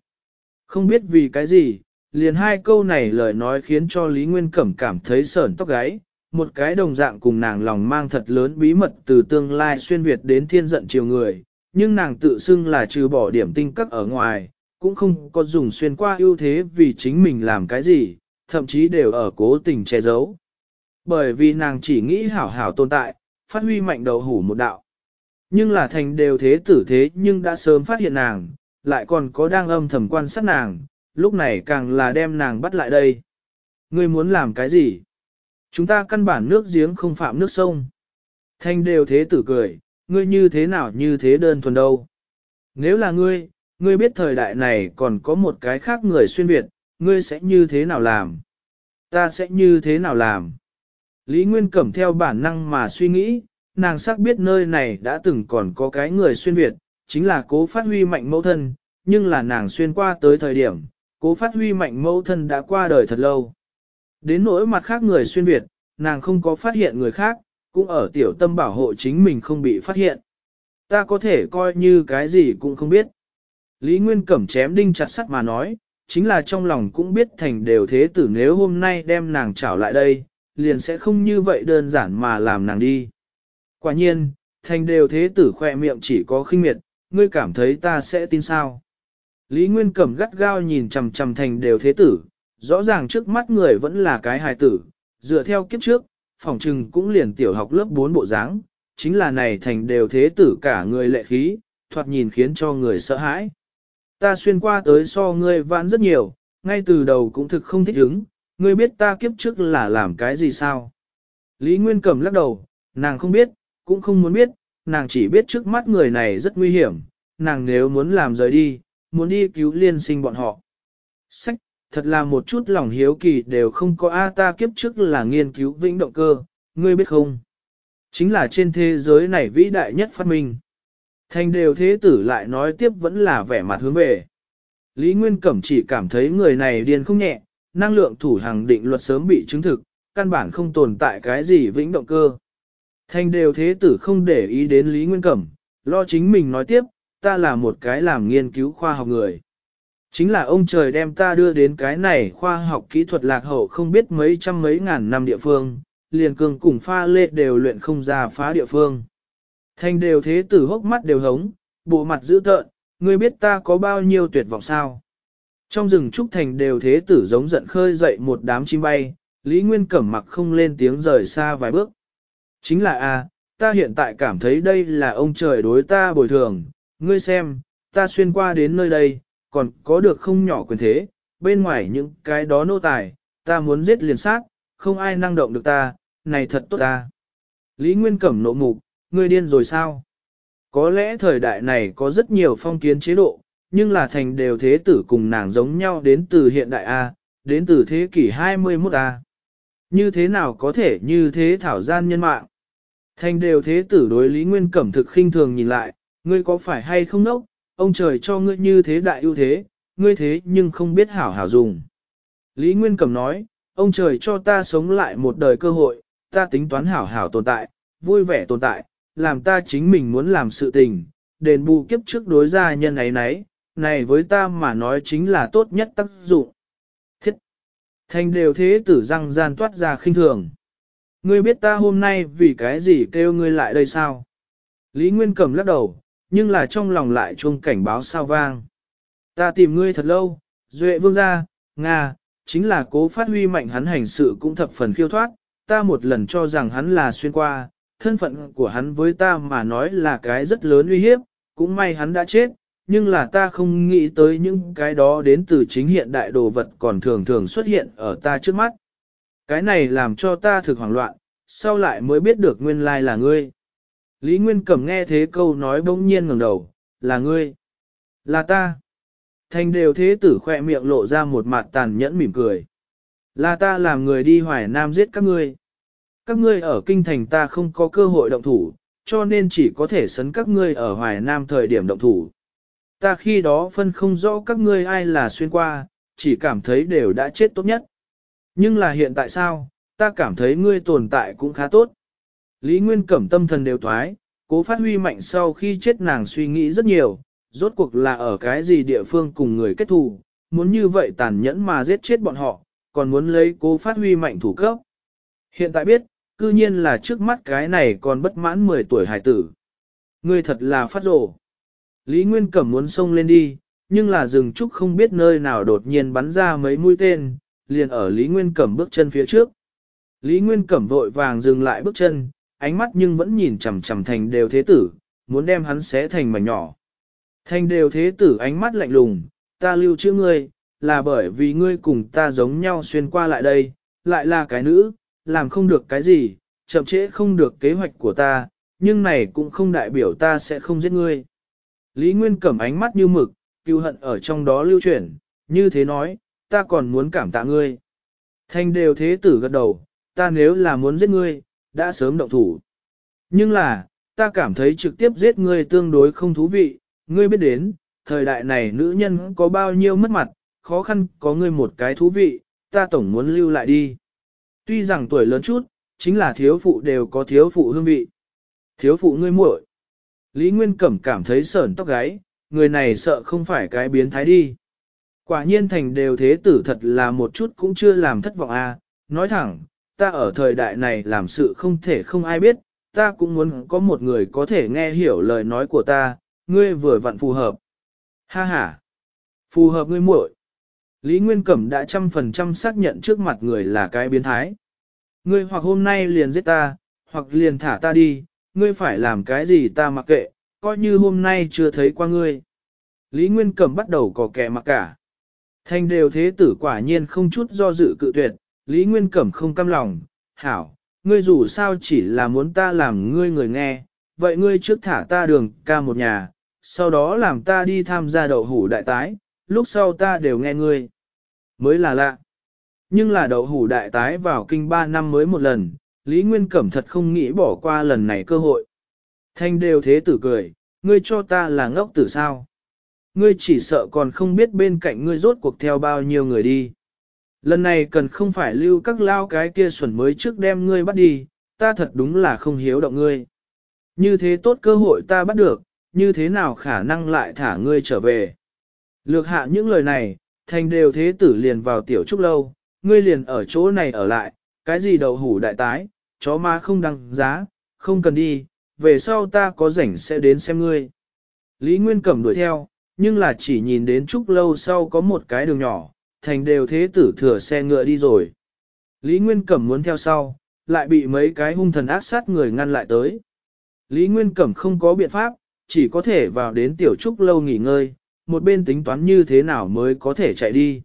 Không biết vì cái gì, liền hai câu này lời nói khiến cho Lý Nguyên Cẩm cảm thấy sởn tóc gáy, một cái đồng dạng cùng nàng lòng mang thật lớn bí mật từ tương lai xuyên Việt đến thiên giận chiều người, nhưng nàng tự xưng là trừ bỏ điểm tinh cấp ở ngoài, cũng không có dùng xuyên qua ưu thế vì chính mình làm cái gì, thậm chí đều ở cố tình che giấu bởi vì nàng chỉ nghĩ hảo hảo tồn tại, phát huy mạnh đầu hủ một đạo. Nhưng là thành đều thế tử thế nhưng đã sớm phát hiện nàng, lại còn có đang âm thầm quan sát nàng, lúc này càng là đem nàng bắt lại đây. Ngươi muốn làm cái gì? Chúng ta căn bản nước giếng không phạm nước sông. Thanh đều thế tử cười, ngươi như thế nào như thế đơn thuần đâu. Nếu là ngươi, ngươi biết thời đại này còn có một cái khác người xuyên Việt, ngươi sẽ như thế nào làm? Ta sẽ như thế nào làm? Lý Nguyên Cẩm theo bản năng mà suy nghĩ, nàng xác biết nơi này đã từng còn có cái người xuyên Việt, chính là cố phát huy mạnh mẫu thân, nhưng là nàng xuyên qua tới thời điểm, cố phát huy mạnh mẫu thân đã qua đời thật lâu. Đến nỗi mặt khác người xuyên Việt, nàng không có phát hiện người khác, cũng ở tiểu tâm bảo hộ chính mình không bị phát hiện. Ta có thể coi như cái gì cũng không biết. Lý Nguyên Cẩm chém đinh chặt sắt mà nói, chính là trong lòng cũng biết thành đều thế tử nếu hôm nay đem nàng trảo lại đây, liền sẽ không như vậy đơn giản mà làm nàng đi. Quả nhiên, thành đều thế tử khỏe miệng chỉ có khinh miệt, ngươi cảm thấy ta sẽ tin sao. Lý Nguyên Cẩm gắt gao nhìn chầm chầm thành đều thế tử, rõ ràng trước mắt người vẫn là cái hài tử, dựa theo kiếp trước, phòng trừng cũng liền tiểu học lớp 4 bộ dáng chính là này thành đều thế tử cả người lệ khí, thoạt nhìn khiến cho người sợ hãi. Ta xuyên qua tới so ngươi vãn rất nhiều, ngay từ đầu cũng thực không thích hứng, ngươi biết ta kiếp trước là làm cái gì sao? Lý Nguyên Cẩm lắc đầu, nàng không biết, cũng không muốn biết, nàng chỉ biết trước mắt người này rất nguy hiểm, nàng nếu muốn làm rời đi, muốn đi cứu liên sinh bọn họ. Sách, thật là một chút lòng hiếu kỳ đều không có A ta kiếp trước là nghiên cứu vĩnh động cơ, ngươi biết không? Chính là trên thế giới này vĩ đại nhất phát minh. Thành đều thế tử lại nói tiếp vẫn là vẻ mặt hướng về. Lý Nguyên Cẩm chỉ cảm thấy người này điên không nhẹ, năng lượng thủ hàng định luật sớm bị chứng thực, căn bản không tồn tại cái gì vĩnh động cơ. Thanh đều thế tử không để ý đến Lý Nguyên Cẩm, lo chính mình nói tiếp, ta là một cái làm nghiên cứu khoa học người. Chính là ông trời đem ta đưa đến cái này khoa học kỹ thuật lạc hậu không biết mấy trăm mấy ngàn năm địa phương, liền cường cùng pha lệ đều luyện không ra phá địa phương. Thanh đều thế tử hốc mắt đều hống, bộ mặt dữ tợn, ngươi biết ta có bao nhiêu tuyệt vọng sao. Trong rừng Trúc Thành đều thế tử giống giận khơi dậy một đám chim bay, Lý Nguyên cẩm mặc không lên tiếng rời xa vài bước. Chính là a ta hiện tại cảm thấy đây là ông trời đối ta bồi thường, ngươi xem, ta xuyên qua đến nơi đây, còn có được không nhỏ quyền thế, bên ngoài những cái đó nô tài, ta muốn giết liền sát, không ai năng động được ta, này thật tốt ta. Lý Nguyên Cẩm nộ mục, ngươi điên rồi sao? Có lẽ thời đại này có rất nhiều phong kiến chế độ, nhưng là thành đều thế tử cùng nàng giống nhau đến từ hiện đại A, đến từ thế kỷ 21 A. Như thế nào có thể như thế thảo gian nhân mạng? Thành đều thế tử đối Lý Nguyên Cẩm thực khinh thường nhìn lại, ngươi có phải hay không nốc, ông trời cho ngươi như thế đại ưu thế, ngươi thế nhưng không biết hảo hảo dùng. Lý Nguyên Cẩm nói, ông trời cho ta sống lại một đời cơ hội, ta tính toán hảo hảo tồn tại, vui vẻ tồn tại, làm ta chính mình muốn làm sự tình, đền bù kiếp trước đối gia nhân ấy nấy, này với ta mà nói chính là tốt nhất tác dụng. Thiết! Thành đều thế tử răng gian toát ra khinh thường. Ngươi biết ta hôm nay vì cái gì kêu ngươi lại đây sao? Lý Nguyên cầm lắc đầu, nhưng là trong lòng lại chuông cảnh báo sao vang. Ta tìm ngươi thật lâu, Duệ vương gia, Nga, chính là cố phát huy mạnh hắn hành sự cũng thập phần khiêu thoát, ta một lần cho rằng hắn là xuyên qua, thân phận của hắn với ta mà nói là cái rất lớn uy hiếp, cũng may hắn đã chết, nhưng là ta không nghĩ tới những cái đó đến từ chính hiện đại đồ vật còn thường thường xuất hiện ở ta trước mắt. Cái này làm cho ta thực hoảng loạn, sau lại mới biết được nguyên lai là ngươi. Lý Nguyên Cẩm nghe thế câu nói bỗng nhiên ngẩng đầu, là ngươi, là ta. Thành đều thế tử khỏe miệng lộ ra một mặt tàn nhẫn mỉm cười. Là ta làm người đi hoài nam giết các ngươi. Các ngươi ở kinh thành ta không có cơ hội động thủ, cho nên chỉ có thể sấn các ngươi ở hoài nam thời điểm động thủ ta khi đó phân không rõ các ngươi ai là xuyên qua, chỉ cảm thấy đều đã chết tốt nhất. Nhưng là hiện tại sao, ta cảm thấy ngươi tồn tại cũng khá tốt. Lý Nguyên Cẩm tâm thần đều thoái, cố phát huy mạnh sau khi chết nàng suy nghĩ rất nhiều, rốt cuộc là ở cái gì địa phương cùng người kết thù, muốn như vậy tàn nhẫn mà giết chết bọn họ, còn muốn lấy cố phát huy mạnh thủ cấp. Hiện tại biết, cư nhiên là trước mắt cái này còn bất mãn 10 tuổi hải tử. Ngươi thật là phát rồ. Lý Nguyên Cẩm muốn xông lên đi, nhưng là rừng trúc không biết nơi nào đột nhiên bắn ra mấy mũi tên, liền ở Lý Nguyên Cẩm bước chân phía trước. Lý Nguyên Cẩm vội vàng dừng lại bước chân, ánh mắt nhưng vẫn nhìn chằm chằm thành đều thế tử, muốn đem hắn xé thành mà nhỏ. Thành đều thế tử ánh mắt lạnh lùng, ta lưu chữ ngươi, là bởi vì ngươi cùng ta giống nhau xuyên qua lại đây, lại là cái nữ, làm không được cái gì, chậm trễ không được kế hoạch của ta, nhưng này cũng không đại biểu ta sẽ không giết ngươi. Lý Nguyên cẩm ánh mắt như mực, cưu hận ở trong đó lưu chuyển, như thế nói, ta còn muốn cảm tạ ngươi. Thanh đều thế tử gật đầu, ta nếu là muốn giết ngươi, đã sớm động thủ. Nhưng là, ta cảm thấy trực tiếp giết ngươi tương đối không thú vị, ngươi biết đến, thời đại này nữ nhân có bao nhiêu mất mặt, khó khăn có ngươi một cái thú vị, ta tổng muốn lưu lại đi. Tuy rằng tuổi lớn chút, chính là thiếu phụ đều có thiếu phụ hương vị. Thiếu phụ ngươi muội. Lý Nguyên Cẩm cảm thấy sởn tóc gáy, người này sợ không phải cái biến thái đi. Quả nhiên thành đều thế tử thật là một chút cũng chưa làm thất vọng a à. nói thẳng, ta ở thời đại này làm sự không thể không ai biết, ta cũng muốn có một người có thể nghe hiểu lời nói của ta, ngươi vừa vặn phù hợp. Ha ha, phù hợp ngươi muội Lý Nguyên Cẩm đã trăm phần trăm xác nhận trước mặt người là cái biến thái. Ngươi hoặc hôm nay liền giết ta, hoặc liền thả ta đi, ngươi phải làm cái gì ta mặc kệ, coi như hôm nay chưa thấy qua ngươi. Lý Nguyên Cẩm bắt đầu có kẻ mặc cả. Thanh đều thế tử quả nhiên không chút do dự cự tuyệt, Lý Nguyên Cẩm không căm lòng, hảo, ngươi dù sao chỉ là muốn ta làm ngươi người nghe, vậy ngươi trước thả ta đường ca một nhà, sau đó làm ta đi tham gia đậu hủ đại tái, lúc sau ta đều nghe ngươi. Mới là lạ. Nhưng là đậu hủ đại tái vào kinh 3 năm mới một lần, Lý Nguyên Cẩm thật không nghĩ bỏ qua lần này cơ hội. Thanh đều thế tử cười, ngươi cho ta là ngốc tử sao? Ngươi chỉ sợ còn không biết bên cạnh ngươi rốt cuộc theo bao nhiêu người đi. Lần này cần không phải lưu các lao cái kia xuẩn mới trước đem ngươi bắt đi, ta thật đúng là không hiếu động ngươi. Như thế tốt cơ hội ta bắt được, như thế nào khả năng lại thả ngươi trở về. Lược hạ những lời này, thành đều thế tử liền vào tiểu trúc lâu, ngươi liền ở chỗ này ở lại, cái gì đầu hủ đại tái, chó má không đăng giá, không cần đi, về sau ta có rảnh sẽ đến xem ngươi. Lý Nguyên Cẩm đuổi theo, nhưng là chỉ nhìn đến chút lâu sau có một cái đường nhỏ, thành đều thế tử thừa xe ngựa đi rồi. Lý Nguyên Cẩm muốn theo sau, lại bị mấy cái hung thần ác sát người ngăn lại tới. Lý Nguyên Cẩm không có biện pháp, chỉ có thể vào đến tiểu trúc lâu nghỉ ngơi, một bên tính toán như thế nào mới có thể chạy đi.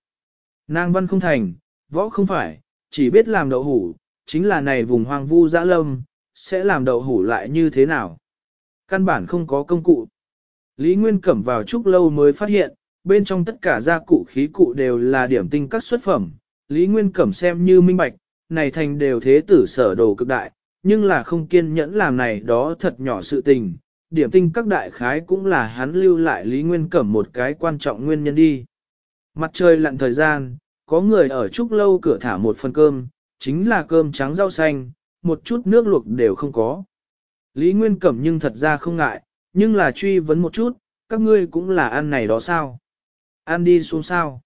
Nàng văn không thành, võ không phải, chỉ biết làm đậu hủ, chính là này vùng hoang vu dã lâm, sẽ làm đậu hủ lại như thế nào? Căn bản không có công cụ. Lý Nguyên Cẩm vào chút lâu mới phát hiện, bên trong tất cả gia cụ khí cụ đều là điểm tinh các xuất phẩm. Lý Nguyên Cẩm xem như minh bạch, này thành đều thế tử sở đồ cực đại, nhưng là không kiên nhẫn làm này đó thật nhỏ sự tình. Điểm tinh các đại khái cũng là hắn lưu lại Lý Nguyên Cẩm một cái quan trọng nguyên nhân đi. Mặt trời lặn thời gian, có người ở trúc lâu cửa thả một phần cơm, chính là cơm trắng rau xanh, một chút nước luộc đều không có. Lý Nguyên Cẩm nhưng thật ra không ngại, nhưng là truy vấn một chút, các ngươi cũng là ăn này đó sao? Ăn đi xuống sao?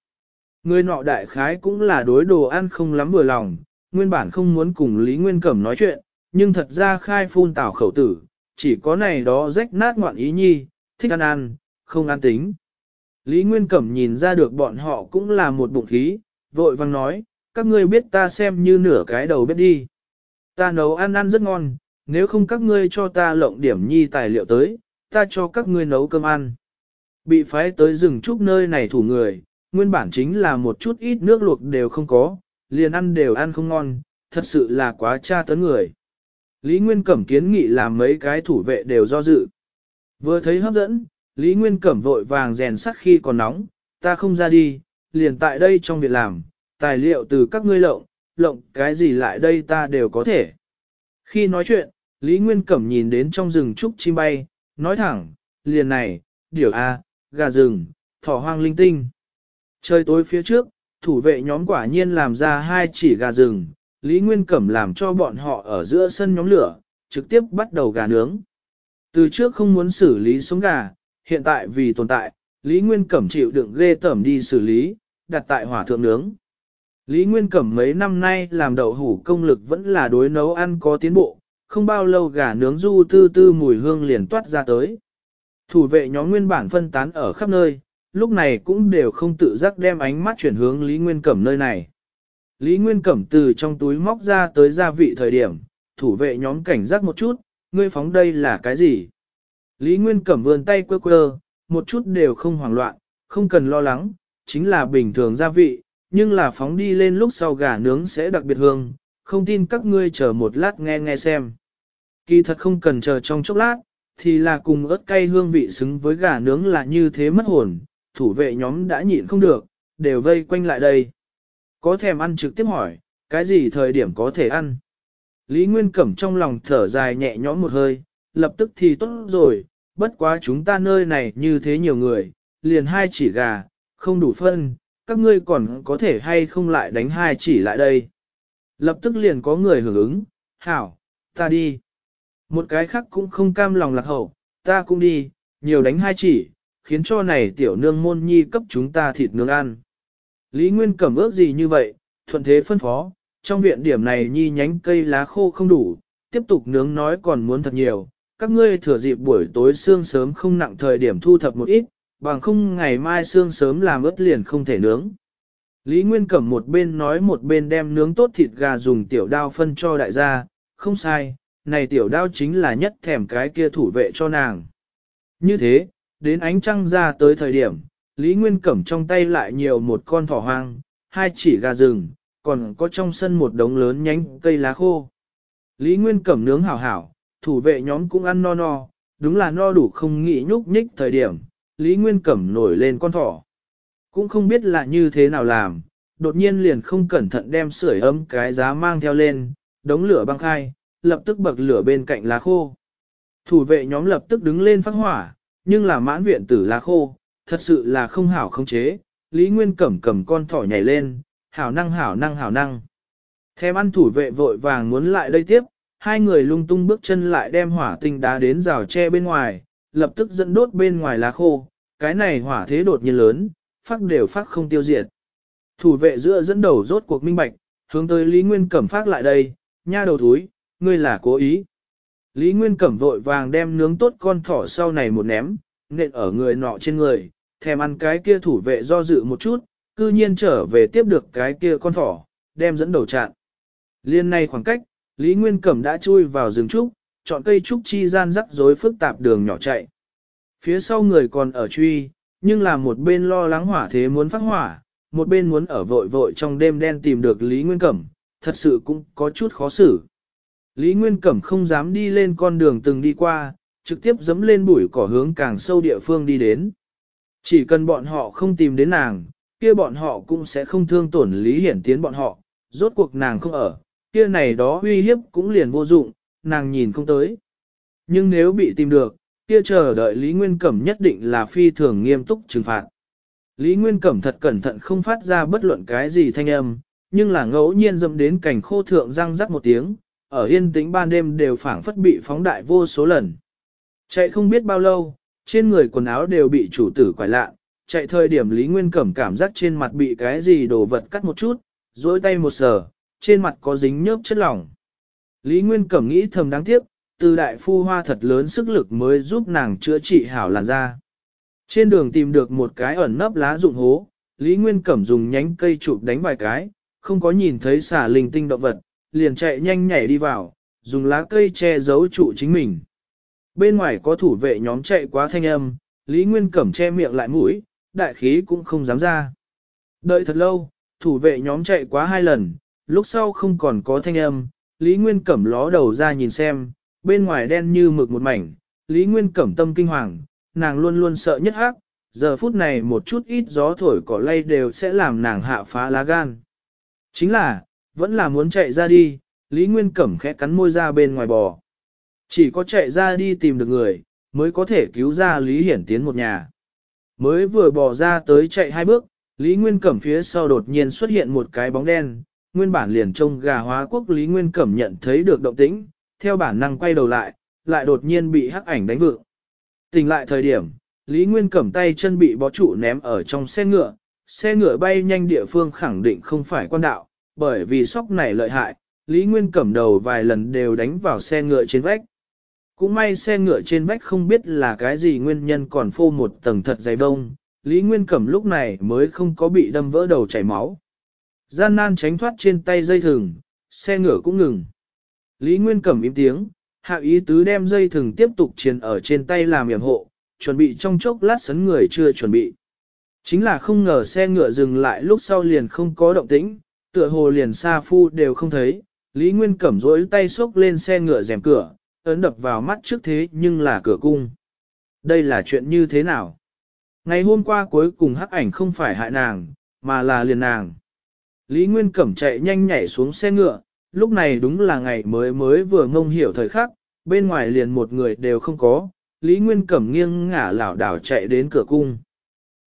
Người nọ đại khái cũng là đối đồ ăn không lắm vừa lòng, nguyên bản không muốn cùng Lý Nguyên Cẩm nói chuyện, nhưng thật ra khai phun tảo khẩu tử, chỉ có này đó rách nát ngoạn ý nhi, thích ăn ăn, không ăn tính. Lý Nguyên Cẩm nhìn ra được bọn họ cũng là một bụng khí, vội vang nói, các ngươi biết ta xem như nửa cái đầu bếp đi. Ta nấu ăn ăn rất ngon, nếu không các ngươi cho ta lộng điểm nhi tài liệu tới, ta cho các ngươi nấu cơm ăn. Bị phái tới rừng trúc nơi này thủ người, nguyên bản chính là một chút ít nước luộc đều không có, liền ăn đều ăn không ngon, thật sự là quá tra tấn người. Lý Nguyên Cẩm kiến nghị làm mấy cái thủ vệ đều do dự. Vừa thấy hấp dẫn, Lý Nguyên Cẩm vội vàng rèn sắt khi còn nóng, ta không ra đi, liền tại đây trong việc làm, tài liệu từ các ngươi lộng, lộng cái gì lại đây ta đều có thể. Khi nói chuyện, Lý Nguyên Cẩm nhìn đến trong rừng trúc chim bay, nói thẳng, liền này, điểu A, gà rừng, thỏ hoang linh tinh. Trời tối phía trước, thủ vệ nhóm quả nhiên làm ra hai chỉ gà rừng, Lý Nguyên Cẩm làm cho bọn họ ở giữa sân nhóm lửa, trực tiếp bắt đầu gà nướng. Từ trước không muốn xử lý sống gà, hiện tại vì tồn tại, Lý Nguyên Cẩm chịu đựng ghê tẩm đi xử lý, đặt tại hỏa thượng nướng. Lý Nguyên Cẩm mấy năm nay làm đậu hủ công lực vẫn là đối nấu ăn có tiến bộ, không bao lâu gà nướng du tư tư mùi hương liền toát ra tới. Thủ vệ nhóm nguyên bản phân tán ở khắp nơi, lúc này cũng đều không tự giác đem ánh mắt chuyển hướng Lý Nguyên Cẩm nơi này. Lý Nguyên Cẩm từ trong túi móc ra tới gia vị thời điểm, thủ vệ nhóm cảnh giác một chút, ngươi phóng đây là cái gì? Lý Nguyên Cẩm vườn tay quơ quơ, một chút đều không hoảng loạn, không cần lo lắng, chính là bình thường gia vị, nhưng là phóng đi lên lúc sau gà nướng sẽ đặc biệt hương, không tin các ngươi chờ một lát nghe nghe xem. Kỳ thật không cần chờ trong chốc lát, thì là cùng ớt cay hương vị xứng với gà nướng là như thế mất hồn, thủ vệ nhóm đã nhịn không được, đều vây quanh lại đây. Có thèm ăn trực tiếp hỏi, cái gì thời điểm có thể ăn? Lý Nguyên Cẩm trong lòng thở dài nhẹ nhõm một hơi, lập tức thì tốt rồi, bất quá chúng ta nơi này như thế nhiều người, liền hai chỉ gà, không đủ phân, các ngươi còn có thể hay không lại đánh hai chỉ lại đây. Lập tức liền có người hưởng ứng, hảo, ta đi. Một cái khác cũng không cam lòng lạc hậu, ta cũng đi, nhiều đánh hai chỉ, khiến cho này tiểu nương môn nhi cấp chúng ta thịt nướng ăn. Lý Nguyên cẩm ước gì như vậy, thuận thế phân phó, trong viện điểm này nhi nhánh cây lá khô không đủ, tiếp tục nướng nói còn muốn thật nhiều, các ngươi thừa dịp buổi tối sương sớm không nặng thời điểm thu thập một ít, bằng không ngày mai sương sớm làm ướt liền không thể nướng. Lý Nguyên Cẩm một bên nói một bên đem nướng tốt thịt gà dùng tiểu đao phân cho đại gia, không sai, này tiểu đao chính là nhất thèm cái kia thủ vệ cho nàng. Như thế, đến ánh trăng ra tới thời điểm, Lý Nguyên Cẩm trong tay lại nhiều một con thỏ hoang, hai chỉ gà rừng, còn có trong sân một đống lớn nhánh cây lá khô. Lý Nguyên Cẩm nướng hảo hảo, thủ vệ nhóm cũng ăn no no, đúng là no đủ không nghĩ nhúc nhích thời điểm, Lý Nguyên Cẩm nổi lên con thỏ. Cũng không biết là như thế nào làm, đột nhiên liền không cẩn thận đem sưởi ấm cái giá mang theo lên, đống lửa băng khai, lập tức bậc lửa bên cạnh lá khô. Thủ vệ nhóm lập tức đứng lên phát hỏa, nhưng là mãn viện tử lá khô, thật sự là không hảo không chế, Lý Nguyên Cẩm cầm con thỏ nhảy lên, hảo năng hảo năng hảo năng. Thêm ăn thủ vệ vội vàng muốn lại đây tiếp, hai người lung tung bước chân lại đem hỏa tinh đá đến rào tre bên ngoài, lập tức dẫn đốt bên ngoài lá khô, cái này hỏa thế đột nhiên lớn, phát đều phát không tiêu diệt. Thủ vệ giữa dẫn đầu rốt cuộc minh bạch, hướng tới Lý Nguyên Cẩm phát lại đây, nha đầu thúi, ngươi là cố ý. Lý Nguyên Cẩm vội vàng đem nướng tốt con thỏ sau này một ném, nện ở người nọ trên người, thèm ăn cái kia thủ vệ do dự một chút, cư nhiên trở về tiếp được cái kia con thỏ, đem dẫn đầu chặn. Liên này khoảng cách, Lý Nguyên Cẩm đã chui vào rừng trúc, chọn cây trúc chi gian rắc rối phức tạp đường nhỏ chạy. Phía sau người còn ở truy, nhưng là một bên lo lắng hỏa thế muốn phát hỏa, một bên muốn ở vội vội trong đêm đen tìm được Lý Nguyên Cẩm, thật sự cũng có chút khó xử. Lý Nguyên Cẩm không dám đi lên con đường từng đi qua, trực tiếp dấm lên bụi cỏ hướng càng sâu địa phương đi đến. Chỉ cần bọn họ không tìm đến nàng, kia bọn họ cũng sẽ không thương tổn Lý Hiển Tiến bọn họ, rốt cuộc nàng không ở, kia này đó uy hiếp cũng liền vô dụng, nàng nhìn không tới. Nhưng nếu bị tìm được, kia chờ đợi Lý Nguyên Cẩm nhất định là phi thường nghiêm túc trừng phạt. Lý Nguyên Cẩm thật cẩn thận không phát ra bất luận cái gì thanh âm, nhưng là ngẫu nhiên dâm đến cảnh khô thượng răng rắc một tiếng, ở yên tĩnh ban đêm đều phản phất bị phóng đại vô số lần. Chạy không biết bao lâu, trên người quần áo đều bị chủ tử quải lạ, chạy thời điểm Lý Nguyên Cẩm cảm giác trên mặt bị cái gì đồ vật cắt một chút, dối tay một sờ, trên mặt có dính nhớp chất lỏng. Lý Nguyên Cẩm nghĩ thầm đáng tiếc, từ đại phu hoa thật lớn sức lực mới giúp nàng chữa trị hảo làn da. Trên đường tìm được một cái ẩn nấp lá rụng hố, Lý Nguyên Cẩm dùng nhánh cây chụp đánh vài cái, không có nhìn thấy xả linh tinh động vật, liền chạy nhanh nhảy đi vào, dùng lá cây che giấu trụ chính mình. Bên ngoài có thủ vệ nhóm chạy quá thanh âm, Lý Nguyên Cẩm che miệng lại mũi, đại khí cũng không dám ra. Đợi thật lâu, thủ vệ nhóm chạy quá hai lần, lúc sau không còn có thanh âm, Lý Nguyên Cẩm ló đầu ra nhìn xem, bên ngoài đen như mực một mảnh, Lý Nguyên Cẩm tâm kinh hoàng, nàng luôn luôn sợ nhất hắc, giờ phút này một chút ít gió thổi cỏ lay đều sẽ làm nàng hạ phá lá gan. Chính là, vẫn là muốn chạy ra đi, Lý Nguyên Cẩm khẽ cắn môi ra bên ngoài bò. Chỉ có chạy ra đi tìm được người, mới có thể cứu ra Lý Hiển Tiến một nhà. Mới vừa bò ra tới chạy hai bước, Lý Nguyên Cẩm phía sau đột nhiên xuất hiện một cái bóng đen, nguyên bản liền trông gà hóa quốc Lý Nguyên Cẩm nhận thấy được động tĩnh, theo bản năng quay đầu lại, lại đột nhiên bị hắc ảnh đánh vượng. Tỉnh lại thời điểm, Lý Nguyên Cẩm tay chân bị bó trụ ném ở trong xe ngựa, xe ngựa bay nhanh địa phương khẳng định không phải quan đạo, bởi vì sóc này lợi hại, Lý Nguyên Cẩm đầu vài lần đều đánh vào xe ngựa trên vách. Cũng may xe ngựa trên vách không biết là cái gì nguyên nhân còn phô một tầng thật dày đông, Lý Nguyên Cẩm lúc này mới không có bị đâm vỡ đầu chảy máu, gian nan tránh thoát trên tay dây thừng, xe ngựa cũng ngừng. Lý Nguyên Cẩm im tiếng, hạ ý tứ đem dây thừng tiếp tục chiến ở trên tay làm yểm hộ, chuẩn bị trong chốc lát sấn người chưa chuẩn bị. Chính là không ngờ xe ngựa dừng lại lúc sau liền không có động tĩnh, tựa hồ liền xa phu đều không thấy, Lý Nguyên Cẩm rỗi tay xốc lên xe ngựa rèm cửa, ấn đập vào mắt trước thế nhưng là cửa cung. Đây là chuyện như thế nào? Ngày hôm qua cuối cùng hắc ảnh không phải hại nàng, mà là liền nàng. Lý Nguyên Cẩm chạy nhanh nhảy xuống xe ngựa, lúc này đúng là ngày mới mới vừa ngông hiểu thời khắc, bên ngoài liền một người đều không có, Lý Nguyên Cẩm nghiêng ngả lảo đảo chạy đến cửa cung.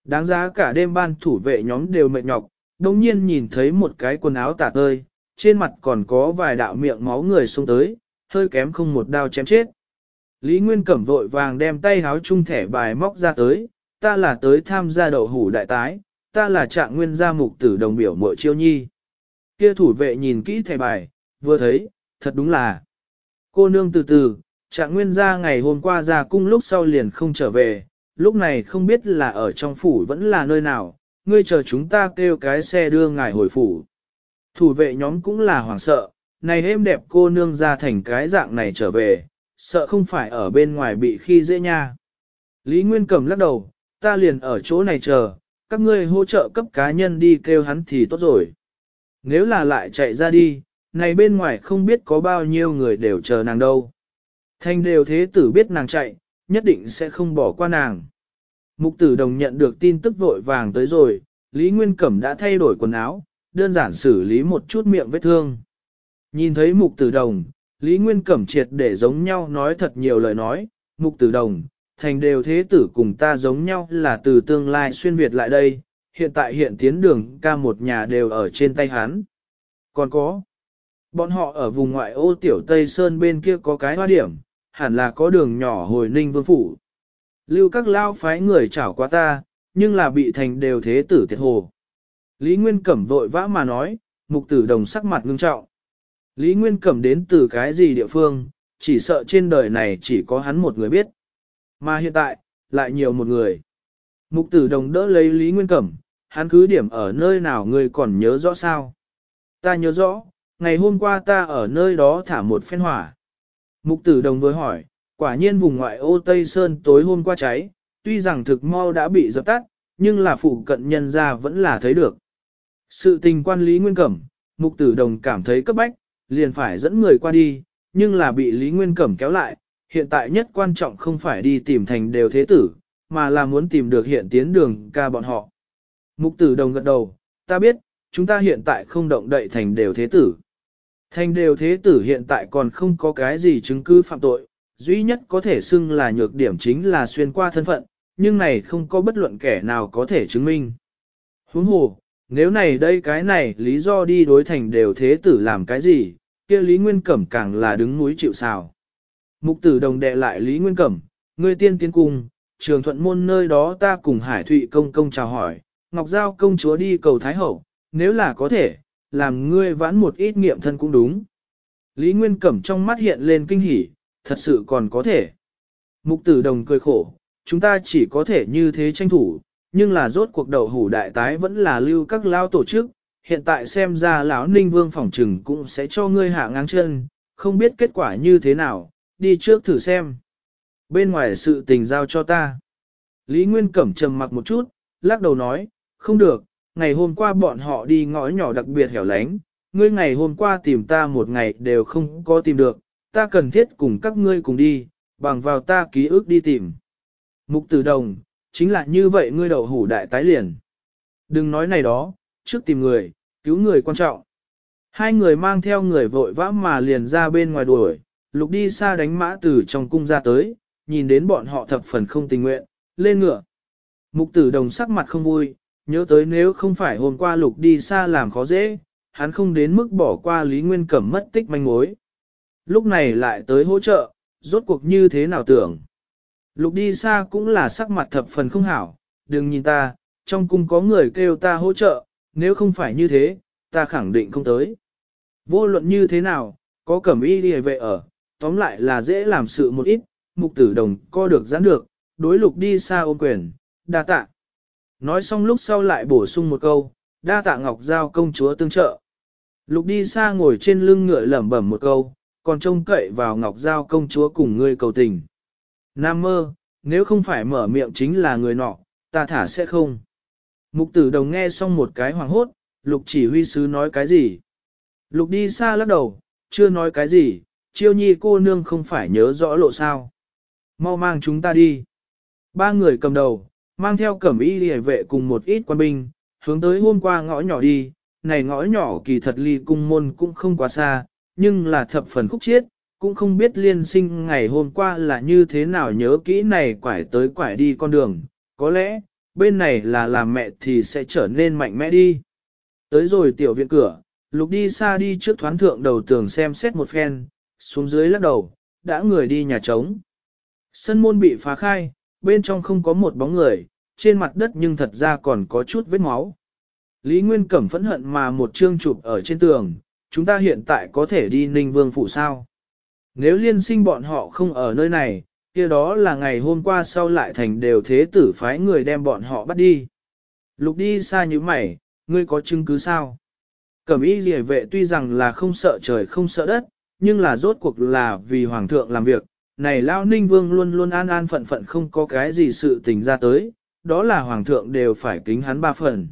Đáng giá cả đêm ban thủ vệ nhóm đều mệt nhọc, đồng nhiên nhìn thấy một cái quần áo tả tơi, trên mặt còn có vài đạo miệng máu người xuống tới, hơi kém không một đao chém chết. Lý Nguyên Cẩm vội vàng đem tay háo chung thẻ bài móc ra tới, ta là tới tham gia đậu hủ đại tái, ta là trạng nguyên gia mục tử đồng biểu mội chiêu nhi. Kia thủ vệ nhìn kỹ thẻ bài, vừa thấy, thật đúng là. Cô nương từ từ, trạng nguyên gia ngày hôm qua ra cung lúc sau liền không trở về, lúc này không biết là ở trong phủ vẫn là nơi nào, ngươi chờ chúng ta kêu cái xe đưa ngài hồi phủ. Thủ vệ nhóm cũng là hoảng sợ, này êm đẹp cô nương ra thành cái dạng này trở về, sợ không phải ở bên ngoài bị khi dễ nha. Lý Nguyên Cẩm lắc đầu, ta liền ở chỗ này chờ, các ngươi hỗ trợ cấp cá nhân đi kêu hắn thì tốt rồi. Nếu là lại chạy ra đi, này bên ngoài không biết có bao nhiêu người đều chờ nàng đâu. Thanh đều thế tử biết nàng chạy, nhất định sẽ không bỏ qua nàng. Mục tử đồng nhận được tin tức vội vàng tới rồi, Lý Nguyên Cẩm đã thay đổi quần áo, đơn giản xử lý một chút miệng vết thương. Nhìn thấy mục tử đồng, Lý Nguyên Cẩm triệt để giống nhau nói thật nhiều lời nói, mục tử đồng, thành đều thế tử cùng ta giống nhau là từ tương lai xuyên Việt lại đây, hiện tại hiện tiến đường ca một nhà đều ở trên tay hắn. Còn có, bọn họ ở vùng ngoại ô tiểu Tây Sơn bên kia có cái hoa điểm, hẳn là có đường nhỏ hồi ninh vương phủ. Lưu các lao phái người chảo qua ta, nhưng là bị thành đều thế tử tiệt hồ. Lý Nguyên Cẩm vội vã mà nói, mục tử đồng sắc mặt ngưng trọng. Lý Nguyên Cẩm đến từ cái gì địa phương, chỉ sợ trên đời này chỉ có hắn một người biết. Mà hiện tại, lại nhiều một người. Mục tử đồng đỡ lấy Lý Nguyên Cẩm, hắn cứ điểm ở nơi nào người còn nhớ rõ sao. Ta nhớ rõ, ngày hôm qua ta ở nơi đó thả một phen hỏa. Mục tử đồng với hỏi, quả nhiên vùng ngoại ô Tây Sơn tối hôm qua cháy, tuy rằng thực mau đã bị dập tắt, nhưng là phụ cận nhân ra vẫn là thấy được. Sự tình quan Lý Nguyên Cẩm, mục tử đồng cảm thấy cấp bách, liền phải dẫn người qua đi, nhưng là bị Lý Nguyên Cẩm kéo lại, hiện tại nhất quan trọng không phải đi tìm thành đều thế tử, mà là muốn tìm được hiện tiến đường ca bọn họ. Mục tử đồng gật đầu, ta biết, chúng ta hiện tại không động đậy thành đều thế tử. Thành đều thế tử hiện tại còn không có cái gì chứng cứ phạm tội, duy nhất có thể xưng là nhược điểm chính là xuyên qua thân phận, nhưng này không có bất luận kẻ nào có thể chứng minh. Huống hồ, nếu này đây cái này lý do đi đối thành đều thế tử làm cái gì, kia Lý Nguyên Cẩm càng là đứng núi chịu xào. Mục tử đồng đệ lại Lý Nguyên Cẩm, người tiên tiến cùng, trường thuận môn nơi đó ta cùng Hải Thụy công công chào hỏi, Ngọc Giao công chúa đi cầu Thái Hậu, nếu là có thể, làm ngươi vãn một ít nghiệm thân cũng đúng. Lý Nguyên Cẩm trong mắt hiện lên kinh hỉ, thật sự còn có thể. Mục tử đồng cười khổ, chúng ta chỉ có thể như thế tranh thủ, nhưng là rốt cuộc đầu hủ đại tái vẫn là lưu các lao tổ chức, hiện tại xem ra lão ninh vương phỏng trừng cũng sẽ cho ngươi hạ ngang chân, không biết kết quả như thế nào, đi trước thử xem. Bên ngoài sự tình giao cho ta. Lý Nguyên Cẩm trầm mặc một chút, lắc đầu nói, không được, ngày hôm qua bọn họ đi ngõ nhỏ đặc biệt hẻo lánh, ngươi ngày hôm qua tìm ta một ngày đều không có tìm được, ta cần thiết cùng các ngươi cùng đi, bằng vào ta ký ức đi tìm. Mục tử đồng, chính là như vậy ngươi đầu hủ đại tái liền. Đừng nói này đó, trước tìm người, cứu người quan trọng. Hai người mang theo người vội vã mà liền ra bên ngoài đuổi, lục đi xa đánh mã từ trong cung ra tới, nhìn đến bọn họ thập phần không tình nguyện, lên ngựa. Mục tử đồng sắc mặt không vui, nhớ tới nếu không phải hôm qua lục đi xa làm khó dễ, hắn không đến mức bỏ qua Lý Nguyên Cẩm mất tích manh mối. Lúc này lại tới hỗ trợ, rốt cuộc như thế nào tưởng. Lục đi xa cũng là sắc mặt thập phần không hảo, đừng nhìn ta, trong cung có người kêu ta hỗ trợ, nếu không phải như thế, ta khẳng định không tới. Vô luận như thế nào, có cẩm y đi vệ ở, tóm lại là dễ làm sự một ít, mục tử đồng co được giãn được, đối lục đi xa ôm quyền, đa tạ. Nói xong lúc sau lại bổ sung một câu, đa tạ ngọc giao công chúa tương trợ. Lục đi xa ngồi trên lưng ngựa lẩm bẩm một câu, còn trông cậy vào ngọc giao công chúa cùng ngươi cầu tình. Nam mơ, nếu không phải mở miệng chính là người nọ, ta thả sẽ không. Mục tử đồng nghe xong một cái hoàng hốt, lục chỉ huy sứ nói cái gì. Lục đi xa lắc đầu, chưa nói cái gì, chiêu nhi cô nương không phải nhớ rõ lộ sao. Mau mang chúng ta đi. Ba người cầm đầu, mang theo cẩm y liề vệ cùng một ít quân binh, hướng tới hôm qua ngõ nhỏ đi, này ngõ nhỏ kỳ thật ly cung môn cũng không quá xa, nhưng là thập phần khúc chiết, cũng không biết liên sinh ngày hôm qua là như thế nào nhớ kỹ này quải tới quải đi con đường, có lẽ, bên này là làm mẹ thì sẽ trở nên mạnh mẽ đi. Tới rồi tiểu viện cửa, lục đi xa đi trước thoán thượng đầu tường xem xét một phen, xuống dưới lắc đầu, đã người đi nhà trống. Sân môn bị phá khai, bên trong không có một bóng người, trên mặt đất nhưng thật ra còn có chút vết máu. Lý Nguyên Cẩm phẫn hận mà một chương chụp ở trên tường, chúng ta hiện tại có thể đi Ninh Vương Phủ sao? Nếu liên sinh bọn họ không ở nơi này, kia đó là ngày hôm qua sau lại thành đều thế tử phái người đem bọn họ bắt đi. Lục đi xa như mày, ngươi có chứng cứ sao? Cẩm y rỉa vệ tuy rằng là không sợ trời không sợ đất, nhưng là rốt cuộc là vì hoàng thượng làm việc, này lão Ninh Vương luôn luôn an an phận phận không có cái gì sự tình ra tới, đó là hoàng thượng đều phải kính hắn ba phần.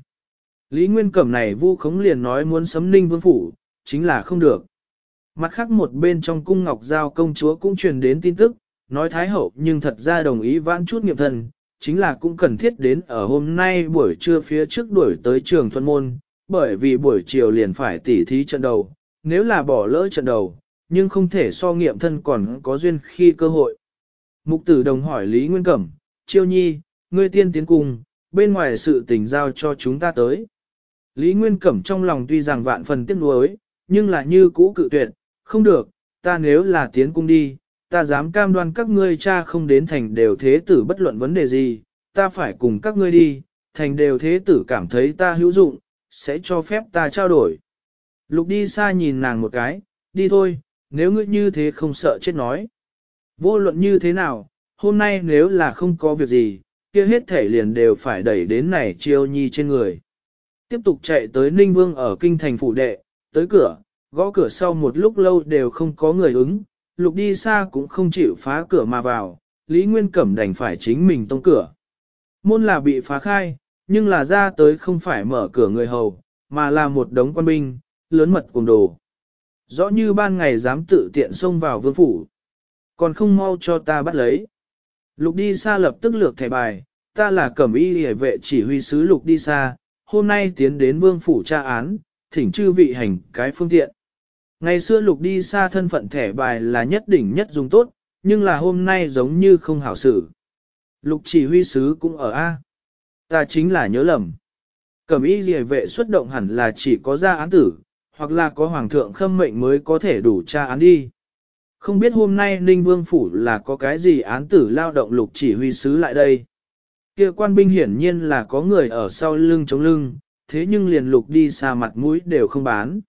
Lý Nguyên Cẩm này vu khống liền nói muốn sấm Ninh Vương Phủ, chính là không được. Mặt khác một bên trong cung Ngọc Giao công chúa cũng truyền đến tin tức, nói Thái Hậu nhưng thật ra đồng ý vãn chút nghiệp thần, chính là cũng cần thiết đến ở hôm nay buổi trưa phía trước đuổi tới trường thuận môn, bởi vì buổi chiều liền phải tỉ thí trận đầu, nếu là bỏ lỡ trận đầu, nhưng không thể so nghiệm thân còn có duyên khi cơ hội. Mục tử đồng hỏi Lý Nguyên Cẩm, chiêu nhi, ngươi tiên tiến cùng, bên ngoài sự tình giao cho chúng ta tới. Lý Nguyên Cẩm trong lòng tuy rằng vạn phần tiếc nuối, nhưng là như cũ cự tuyệt, không được, ta nếu là tiến cung đi, ta dám cam đoan các ngươi cha không đến thành đều thế tử bất luận vấn đề gì, ta phải cùng các ngươi đi, thành đều thế tử cảm thấy ta hữu dụng, sẽ cho phép ta trao đổi. Lục đi xa nhìn nàng một cái, đi thôi, nếu ngươi như thế không sợ chết nói. Vô luận như thế nào, hôm nay nếu là không có việc gì, kia hết thể liền đều phải đẩy đến này chiêu nhi trên người. Tiếp tục chạy tới Ninh Vương ở kinh thành phủ đệ, tới cửa, gõ cửa sau một lúc lâu đều không có người ứng, lục đi xa cũng không chịu phá cửa mà vào, Lý Nguyên Cẩm đành phải chính mình tông cửa. Môn là bị phá khai, nhưng là ra tới không phải mở cửa người hầu, mà là một đống quân binh, lớn mật cùng đồ. Rõ như ban ngày dám tự tiện xông vào vương phủ. Còn không mau cho ta bắt lấy. Lục đi xa lập tức lược thẻ bài, ta là cẩm y hề vệ chỉ huy sứ lục đi xa, hôm nay tiến đến vương phủ tra án, thỉnh chư vị hành cái phương tiện. Ngày xưa lục đi xa thân phận thẻ bài là nhất đỉnh nhất dùng tốt, nhưng là hôm nay giống như không hảo xử. Lục chỉ huy sứ cũng ở A. Ta chính là nhớ lầm. Cẩm y hề vệ xuất động hẳn là chỉ có ra án tử, hoặc là có hoàng thượng khâm mệnh mới có thể đủ tra án đi. Không biết hôm nay Ninh Vương Phủ là có cái gì án tử lao động lục chỉ huy sứ lại đây. kia quan binh hiển nhiên là có người ở sau lưng chống lưng, thế nhưng liền lục đi xa mặt mũi đều không bán.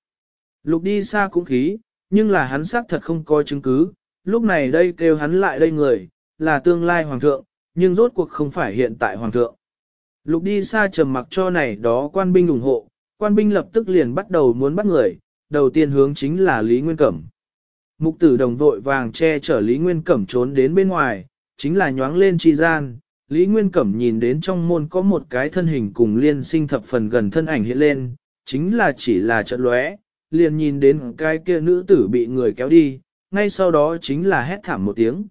Lục đi xa cũng khí, nhưng là hắn xác thật không có chứng cứ, lúc này đây kêu hắn lại đây người, là tương lai hoàng thượng, nhưng rốt cuộc không phải hiện tại hoàng thượng. Lục đi xa trầm mặc cho này đó quan binh ủng hộ, quan binh lập tức liền bắt đầu muốn bắt người, đầu tiên hướng chính là Lý Nguyên Cẩm. Mục tử đồng vội vàng che chở Lý Nguyên Cẩm trốn đến bên ngoài, chính là nhoáng lên chi gian. Lý Nguyên Cẩm nhìn đến trong môn có một cái thân hình cùng liên sinh thập phần gần thân ảnh hiện lên, chính là chỉ là trận lóe, liền nhìn đến cái kia nữ tử bị người kéo đi, ngay sau đó chính là hét thảm một tiếng.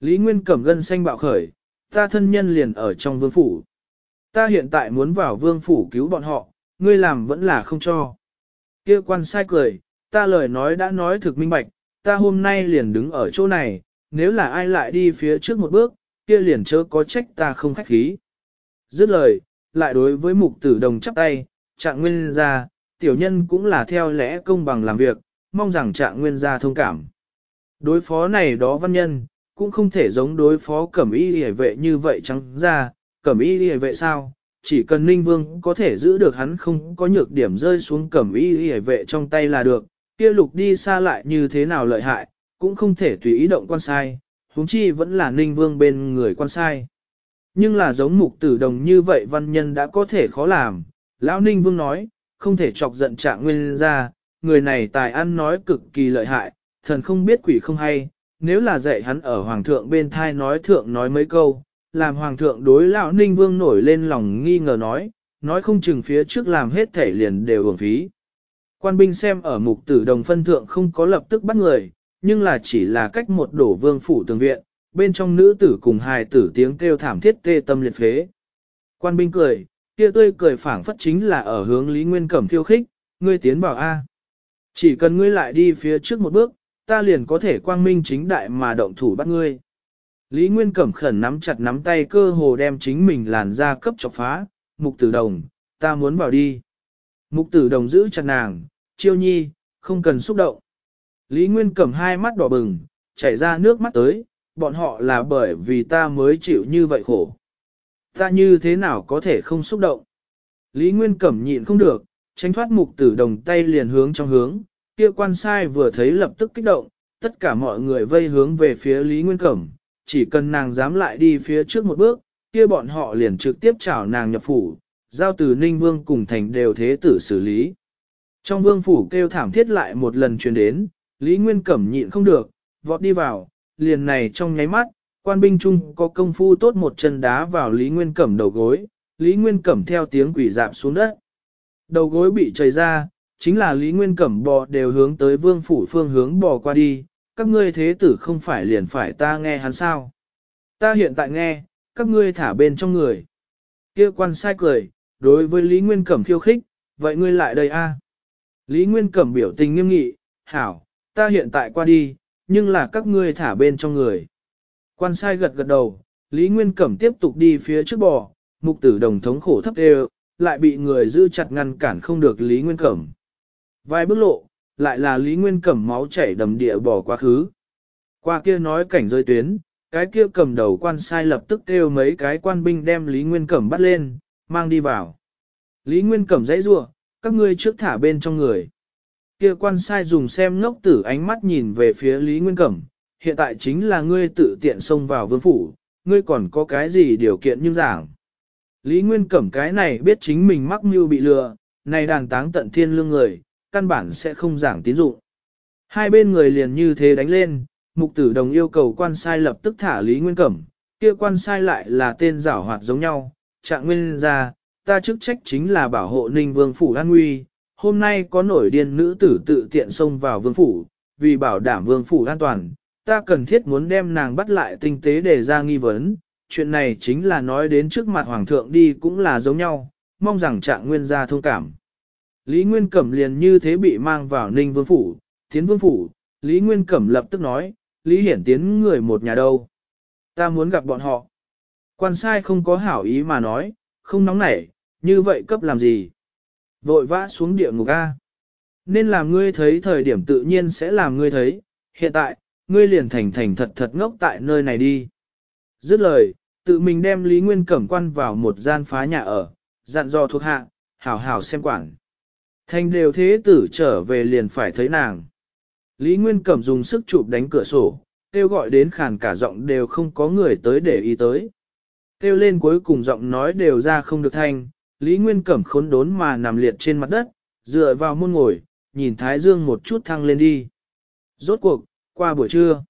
Lý Nguyên Cẩm gân xanh bạo khởi, ta thân nhân liền ở trong vương phủ. Ta hiện tại muốn vào vương phủ cứu bọn họ, ngươi làm vẫn là không cho. Kia quan sai cười, ta lời nói đã nói thực minh bạch, ta hôm nay liền đứng ở chỗ này, nếu là ai lại đi phía trước một bước, kia liền chớ có trách ta không khách khí. Dứt lời, lại đối với mục tử đồng chắp tay, trạng nguyên gia, tiểu nhân cũng là theo lẽ công bằng làm việc, mong rằng trạng nguyên gia thông cảm. Đối phó này đó văn nhân, cũng không thể giống đối phó cẩm y hề vệ như vậy trắng ra, cẩm y hề vệ sao, chỉ cần Ninh Vương có thể giữ được hắn không có nhược điểm rơi xuống cẩm y y vệ trong tay là được, kia lục đi xa lại như thế nào lợi hại, cũng không thể tùy ý động quan sai, huống chi vẫn là Ninh Vương bên người quan sai. Nhưng là giống mục tử đồng như vậy văn nhân đã có thể khó làm, Lão Ninh Vương nói, không thể chọc giận trạng nguyên ra, người này tài ăn nói cực kỳ lợi hại, thần không biết quỷ không hay, nếu là dạy hắn ở Hoàng thượng bên thai nói thượng nói mấy câu, làm hoàng thượng đối lão ninh vương nổi lên lòng nghi ngờ nói, nói không chừng phía trước làm hết thể liền đều uổng phí. Quan binh xem ở mục tử đồng phân thượng không có lập tức bắt người, nhưng là chỉ là cách một đổ vương phủ tường viện, bên trong nữ tử cùng hài tử tiếng kêu thảm thiết tê tâm liệt phế. Quan binh cười, kia tươi cười phảng phất chính là ở hướng Lý Nguyên Cẩm khiêu khích, ngươi tiến bảo A. Chỉ cần ngươi lại đi phía trước một bước, ta liền có thể quang minh chính đại mà động thủ bắt ngươi. Lý Nguyên Cẩm khẩn nắm chặt nắm tay cơ hồ đem chính mình làn ra cấp chọc phá, mục tử đồng, ta muốn vào đi. Mục tử đồng giữ chặt nàng, chiêu nhi, không cần xúc động. Lý Nguyên Cẩm hai mắt đỏ bừng, chảy ra nước mắt tới, bọn họ là bởi vì ta mới chịu như vậy khổ. Ta như thế nào có thể không xúc động? Lý Nguyên Cẩm nhịn không được, tránh thoát mục tử đồng tay liền hướng trong hướng, kia quan sai vừa thấy lập tức kích động, tất cả mọi người vây hướng về phía Lý Nguyên Cẩm, chỉ cần nàng dám lại đi phía trước một bước, kia bọn họ liền trực tiếp chảo nàng nhập phủ, giao từ Ninh Vương cùng thành đều thế tử xử lý. Trong vương phủ kêu thảm thiết lại một lần truyền đến, Lý Nguyên Cẩm nhịn không được, vọt đi vào, liền này trong nháy mắt, quan binh chung có công phu tốt một chân đá vào Lý Nguyên Cẩm đầu gối, Lý Nguyên Cẩm theo tiếng quỷ dạp xuống đất. Đầu gối bị chảy ra, chính là Lý Nguyên Cẩm bò đều hướng tới vương phủ phương hướng bò qua đi, các ngươi thế tử không phải liền phải ta nghe hắn sao. Ta hiện tại nghe, các ngươi thả bên trong người. Kia quan sai cười, đối với Lý Nguyên Cẩm khiêu khích, vậy ngươi lại đây a? Lý Nguyên Cẩm biểu tình nghiêm nghị, hảo, ta hiện tại qua đi, nhưng là các ngươi thả bên trong người. Quan sai gật gật đầu, Lý Nguyên Cẩm tiếp tục đi phía trước bò, mục tử đồng thống khổ thấp đều, lại bị người giữ chặt ngăn cản không được Lý Nguyên Cẩm. Vài bước lộ, lại là Lý Nguyên Cẩm máu chảy đầm địa bỏ quá khứ. Qua kia nói cảnh rơi tuyến, cái kia cầm đầu quan sai lập tức kêu mấy cái quan binh đem Lý Nguyên Cẩm bắt lên, mang đi vào. Lý Nguyên Cẩm dãy rua, các ngươi trước thả bên trong người. Kia quan sai dùng xem ngốc tử ánh mắt nhìn về phía Lý Nguyên Cẩm, hiện tại chính là ngươi tự tiện xông vào vương phủ, ngươi còn có cái gì điều kiện như giảng. Lý Nguyên Cẩm cái này biết chính mình mắc mưu bị lừa, này đàn táng tận thiên lương người, căn bản sẽ không giảng tín dụng. Hai bên người liền như thế đánh lên, mục tử đồng yêu cầu quan sai lập tức thả Lý Nguyên Cẩm, kia quan sai lại là tên giảo hoạt giống nhau, trạng nguyên ra, ta chức trách chính là bảo hộ ninh vương phủ an nguy, hôm nay có nổi điên nữ tử tự tiện xông vào vương phủ, vì bảo đảm vương phủ an toàn, ta cần thiết muốn đem nàng bắt lại tinh tế để ra nghi vấn, chuyện này chính là nói đến trước mặt hoàng thượng đi cũng là giống nhau, mong rằng trạng nguyên gia thông cảm. Lý Nguyên Cẩm liền như thế bị mang vào Ninh Vương Phủ, Tiến Vương Phủ, Lý Nguyên Cẩm lập tức nói, Lý Hiển Tiến người một nhà đâu. Ta muốn gặp bọn họ. Quan sai không có hảo ý mà nói, không nóng nảy, như vậy cấp làm gì. Vội vã xuống địa ngục A. Nên làm ngươi thấy thời điểm tự nhiên sẽ làm ngươi thấy, hiện tại, ngươi liền thành thành thật thật ngốc tại nơi này đi. Dứt lời, tự mình đem Lý Nguyên Cẩm quan vào một gian phá nhà ở, dặn dò thuộc hạ, hảo hảo xem quản. Thanh đều thế tử trở về liền phải thấy nàng. Lý Nguyên Cẩm dùng sức chụp đánh cửa sổ, kêu gọi đến khàn cả giọng đều không có người tới để ý tới. Kêu lên cuối cùng giọng nói đều ra không được thanh, Lý Nguyên Cẩm khốn đốn mà nằm liệt trên mặt đất, dựa vào môn ngồi, nhìn Thái Dương một chút thăng lên đi. Rốt cuộc, qua buổi trưa.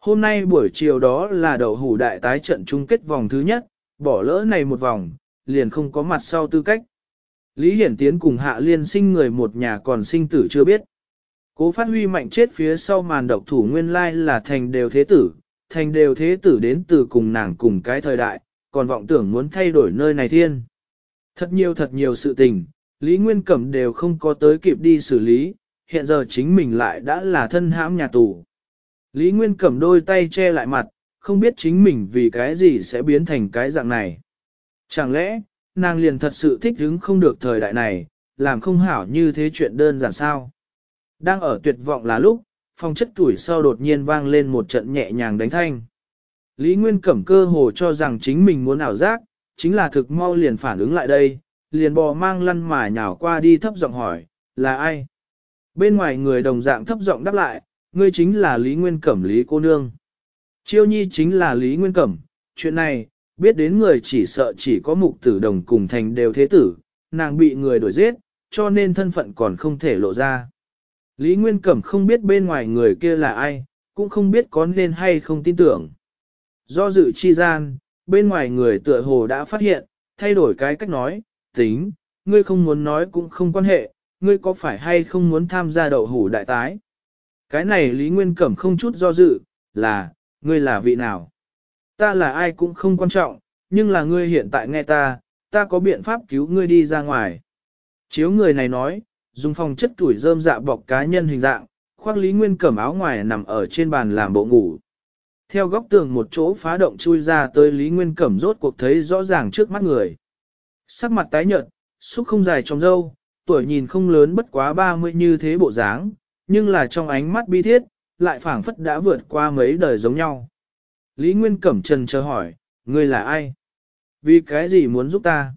Hôm nay buổi chiều đó là đầu hủ đại tái trận chung kết vòng thứ nhất, bỏ lỡ này một vòng, liền không có mặt sau tư cách. Lý Hiển Tiến cùng Hạ Liên sinh người một nhà còn sinh tử chưa biết. Cố phát huy mạnh chết phía sau màn độc thủ nguyên lai là thành đều thế tử, thành đều thế tử đến từ cùng nàng cùng cái thời đại, còn vọng tưởng muốn thay đổi nơi này thiên. Thật nhiều thật nhiều sự tình, Lý Nguyên Cẩm đều không có tới kịp đi xử lý, hiện giờ chính mình lại đã là thân hãm nhà tù. Lý Nguyên Cẩm đôi tay che lại mặt, không biết chính mình vì cái gì sẽ biến thành cái dạng này. Chẳng lẽ, nàng liền thật sự thích hứng không được thời đại này, làm không hảo như thế chuyện đơn giản sao. Đang ở tuyệt vọng là lúc, phong chất tuổi sau đột nhiên vang lên một trận nhẹ nhàng đánh thanh. Lý Nguyên Cẩm cơ hồ cho rằng chính mình muốn ảo giác, chính là thực mau liền phản ứng lại đây, liền bò mang lăn mà nhào qua đi thấp giọng hỏi, là ai? Bên ngoài người đồng dạng thấp giọng đáp lại, ngươi chính là Lý Nguyên Cẩm Lý cô nương. Chiêu nhi chính là Lý Nguyên Cẩm, chuyện này, biết đến người chỉ sợ chỉ có mục tử đồng cùng thành đều thế tử, nàng bị người đổi giết, cho nên thân phận còn không thể lộ ra. Lý Nguyên Cẩm không biết bên ngoài người kia là ai, cũng không biết có nên hay không tin tưởng. Do dự chi gian, bên ngoài người tựa hồ đã phát hiện, thay đổi cái cách nói, tính, ngươi không muốn nói cũng không quan hệ, ngươi có phải hay không muốn tham gia đậu hủ đại tái. Cái này Lý Nguyên Cẩm không chút do dự, là, ngươi là vị nào? Ta là ai cũng không quan trọng, nhưng là ngươi hiện tại nghe ta, ta có biện pháp cứu ngươi đi ra ngoài. Chiếu người này nói, dùng phòng chất tuổi rơm dạ bọc cá nhân hình dạng, khoác Lý Nguyên cẩm áo ngoài nằm ở trên bàn làm bộ ngủ. Theo góc tường một chỗ phá động chui ra tới Lý Nguyên cẩm rốt cuộc thấy rõ ràng trước mắt người. Sắc mặt tái nhợt, xúc không dài trong dâu, tuổi nhìn không lớn bất quá 30 như thế bộ dáng, nhưng là trong ánh mắt bi thiết, lại phảng phất đã vượt qua mấy đời giống nhau. Lý Nguyên Cẩm Trần chờ hỏi, ngươi là ai? Vì cái gì muốn giúp ta?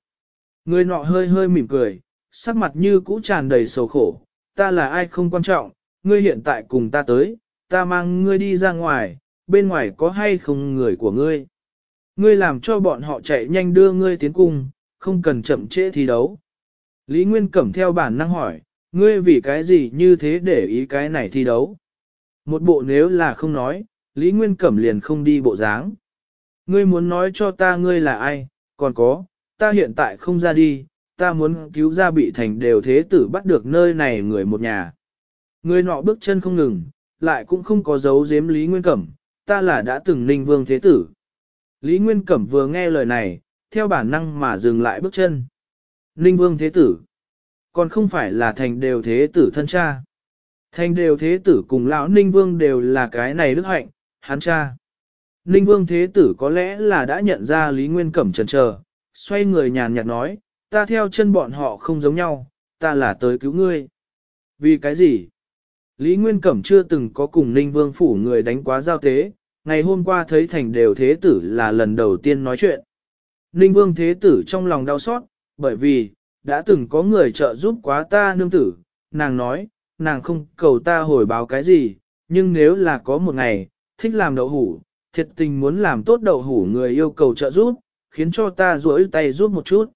Ngươi nọ hơi hơi mỉm cười, sắc mặt như cũ tràn đầy sầu khổ, ta là ai không quan trọng, ngươi hiện tại cùng ta tới, ta mang ngươi đi ra ngoài, bên ngoài có hay không người của ngươi. Ngươi làm cho bọn họ chạy nhanh đưa ngươi tiến cung, không cần chậm trễ thi đấu. Lý Nguyên Cẩm theo bản năng hỏi, ngươi vì cái gì như thế để ý cái này thi đấu? Một bộ nếu là không nói, Lý Nguyên Cẩm liền không đi bộ dáng. Ngươi muốn nói cho ta ngươi là ai, còn có, ta hiện tại không ra đi, ta muốn cứu ra bị thành đều thế tử bắt được nơi này người một nhà. Ngươi nọ bước chân không ngừng, lại cũng không có dấu giếm Lý Nguyên Cẩm, ta là đã từng ninh vương thế tử. Lý Nguyên Cẩm vừa nghe lời này, theo bản năng mà dừng lại bước chân. Ninh vương thế tử, còn không phải là thành đều thế tử thân cha. Thành đều thế tử cùng lão ninh vương đều là cái này đức hạnh, hắn cha. Ninh Vương Thế Tử có lẽ là đã nhận ra Lý Nguyên Cẩm trần chờ xoay người nhàn nhạt nói, ta theo chân bọn họ không giống nhau, ta là tới cứu ngươi. Vì cái gì? Lý Nguyên Cẩm chưa từng có cùng Ninh Vương Phủ người đánh quá giao tế, ngày hôm qua thấy thành đều Thế Tử là lần đầu tiên nói chuyện. Ninh Vương Thế Tử trong lòng đau xót, bởi vì, đã từng có người trợ giúp quá ta nương tử, nàng nói, nàng không cầu ta hồi báo cái gì, nhưng nếu là có một ngày, thích làm đậu hủ, thiệt tình muốn làm tốt đậu hủ người yêu cầu trợ giúp, khiến cho ta rỗi tay giúp một chút.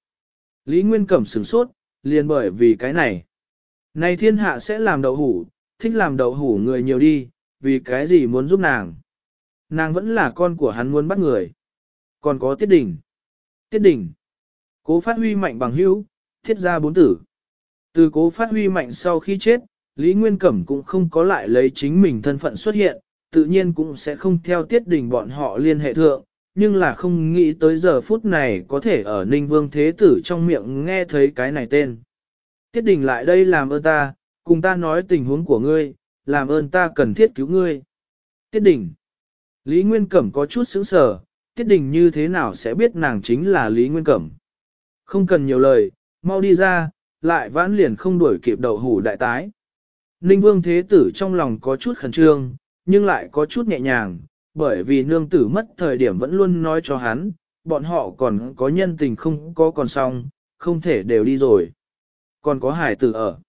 Lý Nguyên Cẩm sửng sốt, liền bởi vì cái này. Này thiên hạ sẽ làm đậu hủ, thích làm đậu hủ người nhiều đi, vì cái gì muốn giúp nàng. Nàng vẫn là con của hắn muốn bắt người. Còn có tiết đỉnh. Tiết đỉnh. Cố phát huy mạnh bằng hữu, thiết ra bốn tử. Từ cố phát huy mạnh sau khi chết, Lý Nguyên Cẩm cũng không có lại lấy chính mình thân phận xuất hiện, tự nhiên cũng sẽ không theo tiết đình bọn họ liên hệ thượng, nhưng là không nghĩ tới giờ phút này có thể ở Ninh Vương Thế Tử trong miệng nghe thấy cái này tên. Tiết đình lại đây làm ơn ta, cùng ta nói tình huống của ngươi, làm ơn ta cần thiết cứu ngươi. Tiết đình. Lý Nguyên Cẩm có chút sững sở, Tiết đình như thế nào sẽ biết nàng chính là Lý Nguyên Cẩm. Không cần nhiều lời, mau đi ra, lại vãn liền không đuổi kịp đầu hủ đại tái. Ninh Vương Thế Tử trong lòng có chút khẩn trương, nhưng lại có chút nhẹ nhàng, bởi vì nương tử mất thời điểm vẫn luôn nói cho hắn, bọn họ còn có nhân tình không có còn xong, không thể đều đi rồi. Còn có hải tử ở.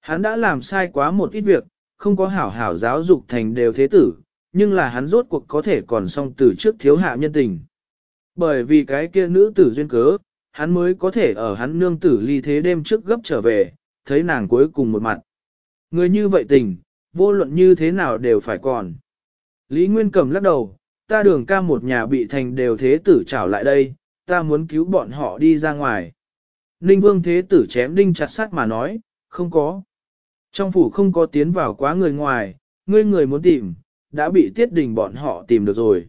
Hắn đã làm sai quá một ít việc, không có hảo hảo giáo dục thành đều thế tử, nhưng là hắn rốt cuộc có thể còn xong từ trước thiếu hạ nhân tình. Bởi vì cái kia nữ tử duyên cớ, hắn mới có thể ở hắn nương tử ly thế đêm trước gấp trở về, thấy nàng cuối cùng một mặt. Người như vậy tình, vô luận như thế nào đều phải còn. Lý Nguyên Cẩm lắc đầu, ta đường ca một nhà bị thành đều thế tử trảo lại đây, ta muốn cứu bọn họ đi ra ngoài. Ninh Vương thế tử chém đinh chặt sát mà nói, không có. Trong phủ không có tiến vào quá người ngoài, ngươi người muốn tìm, đã bị tiết đình bọn họ tìm được rồi.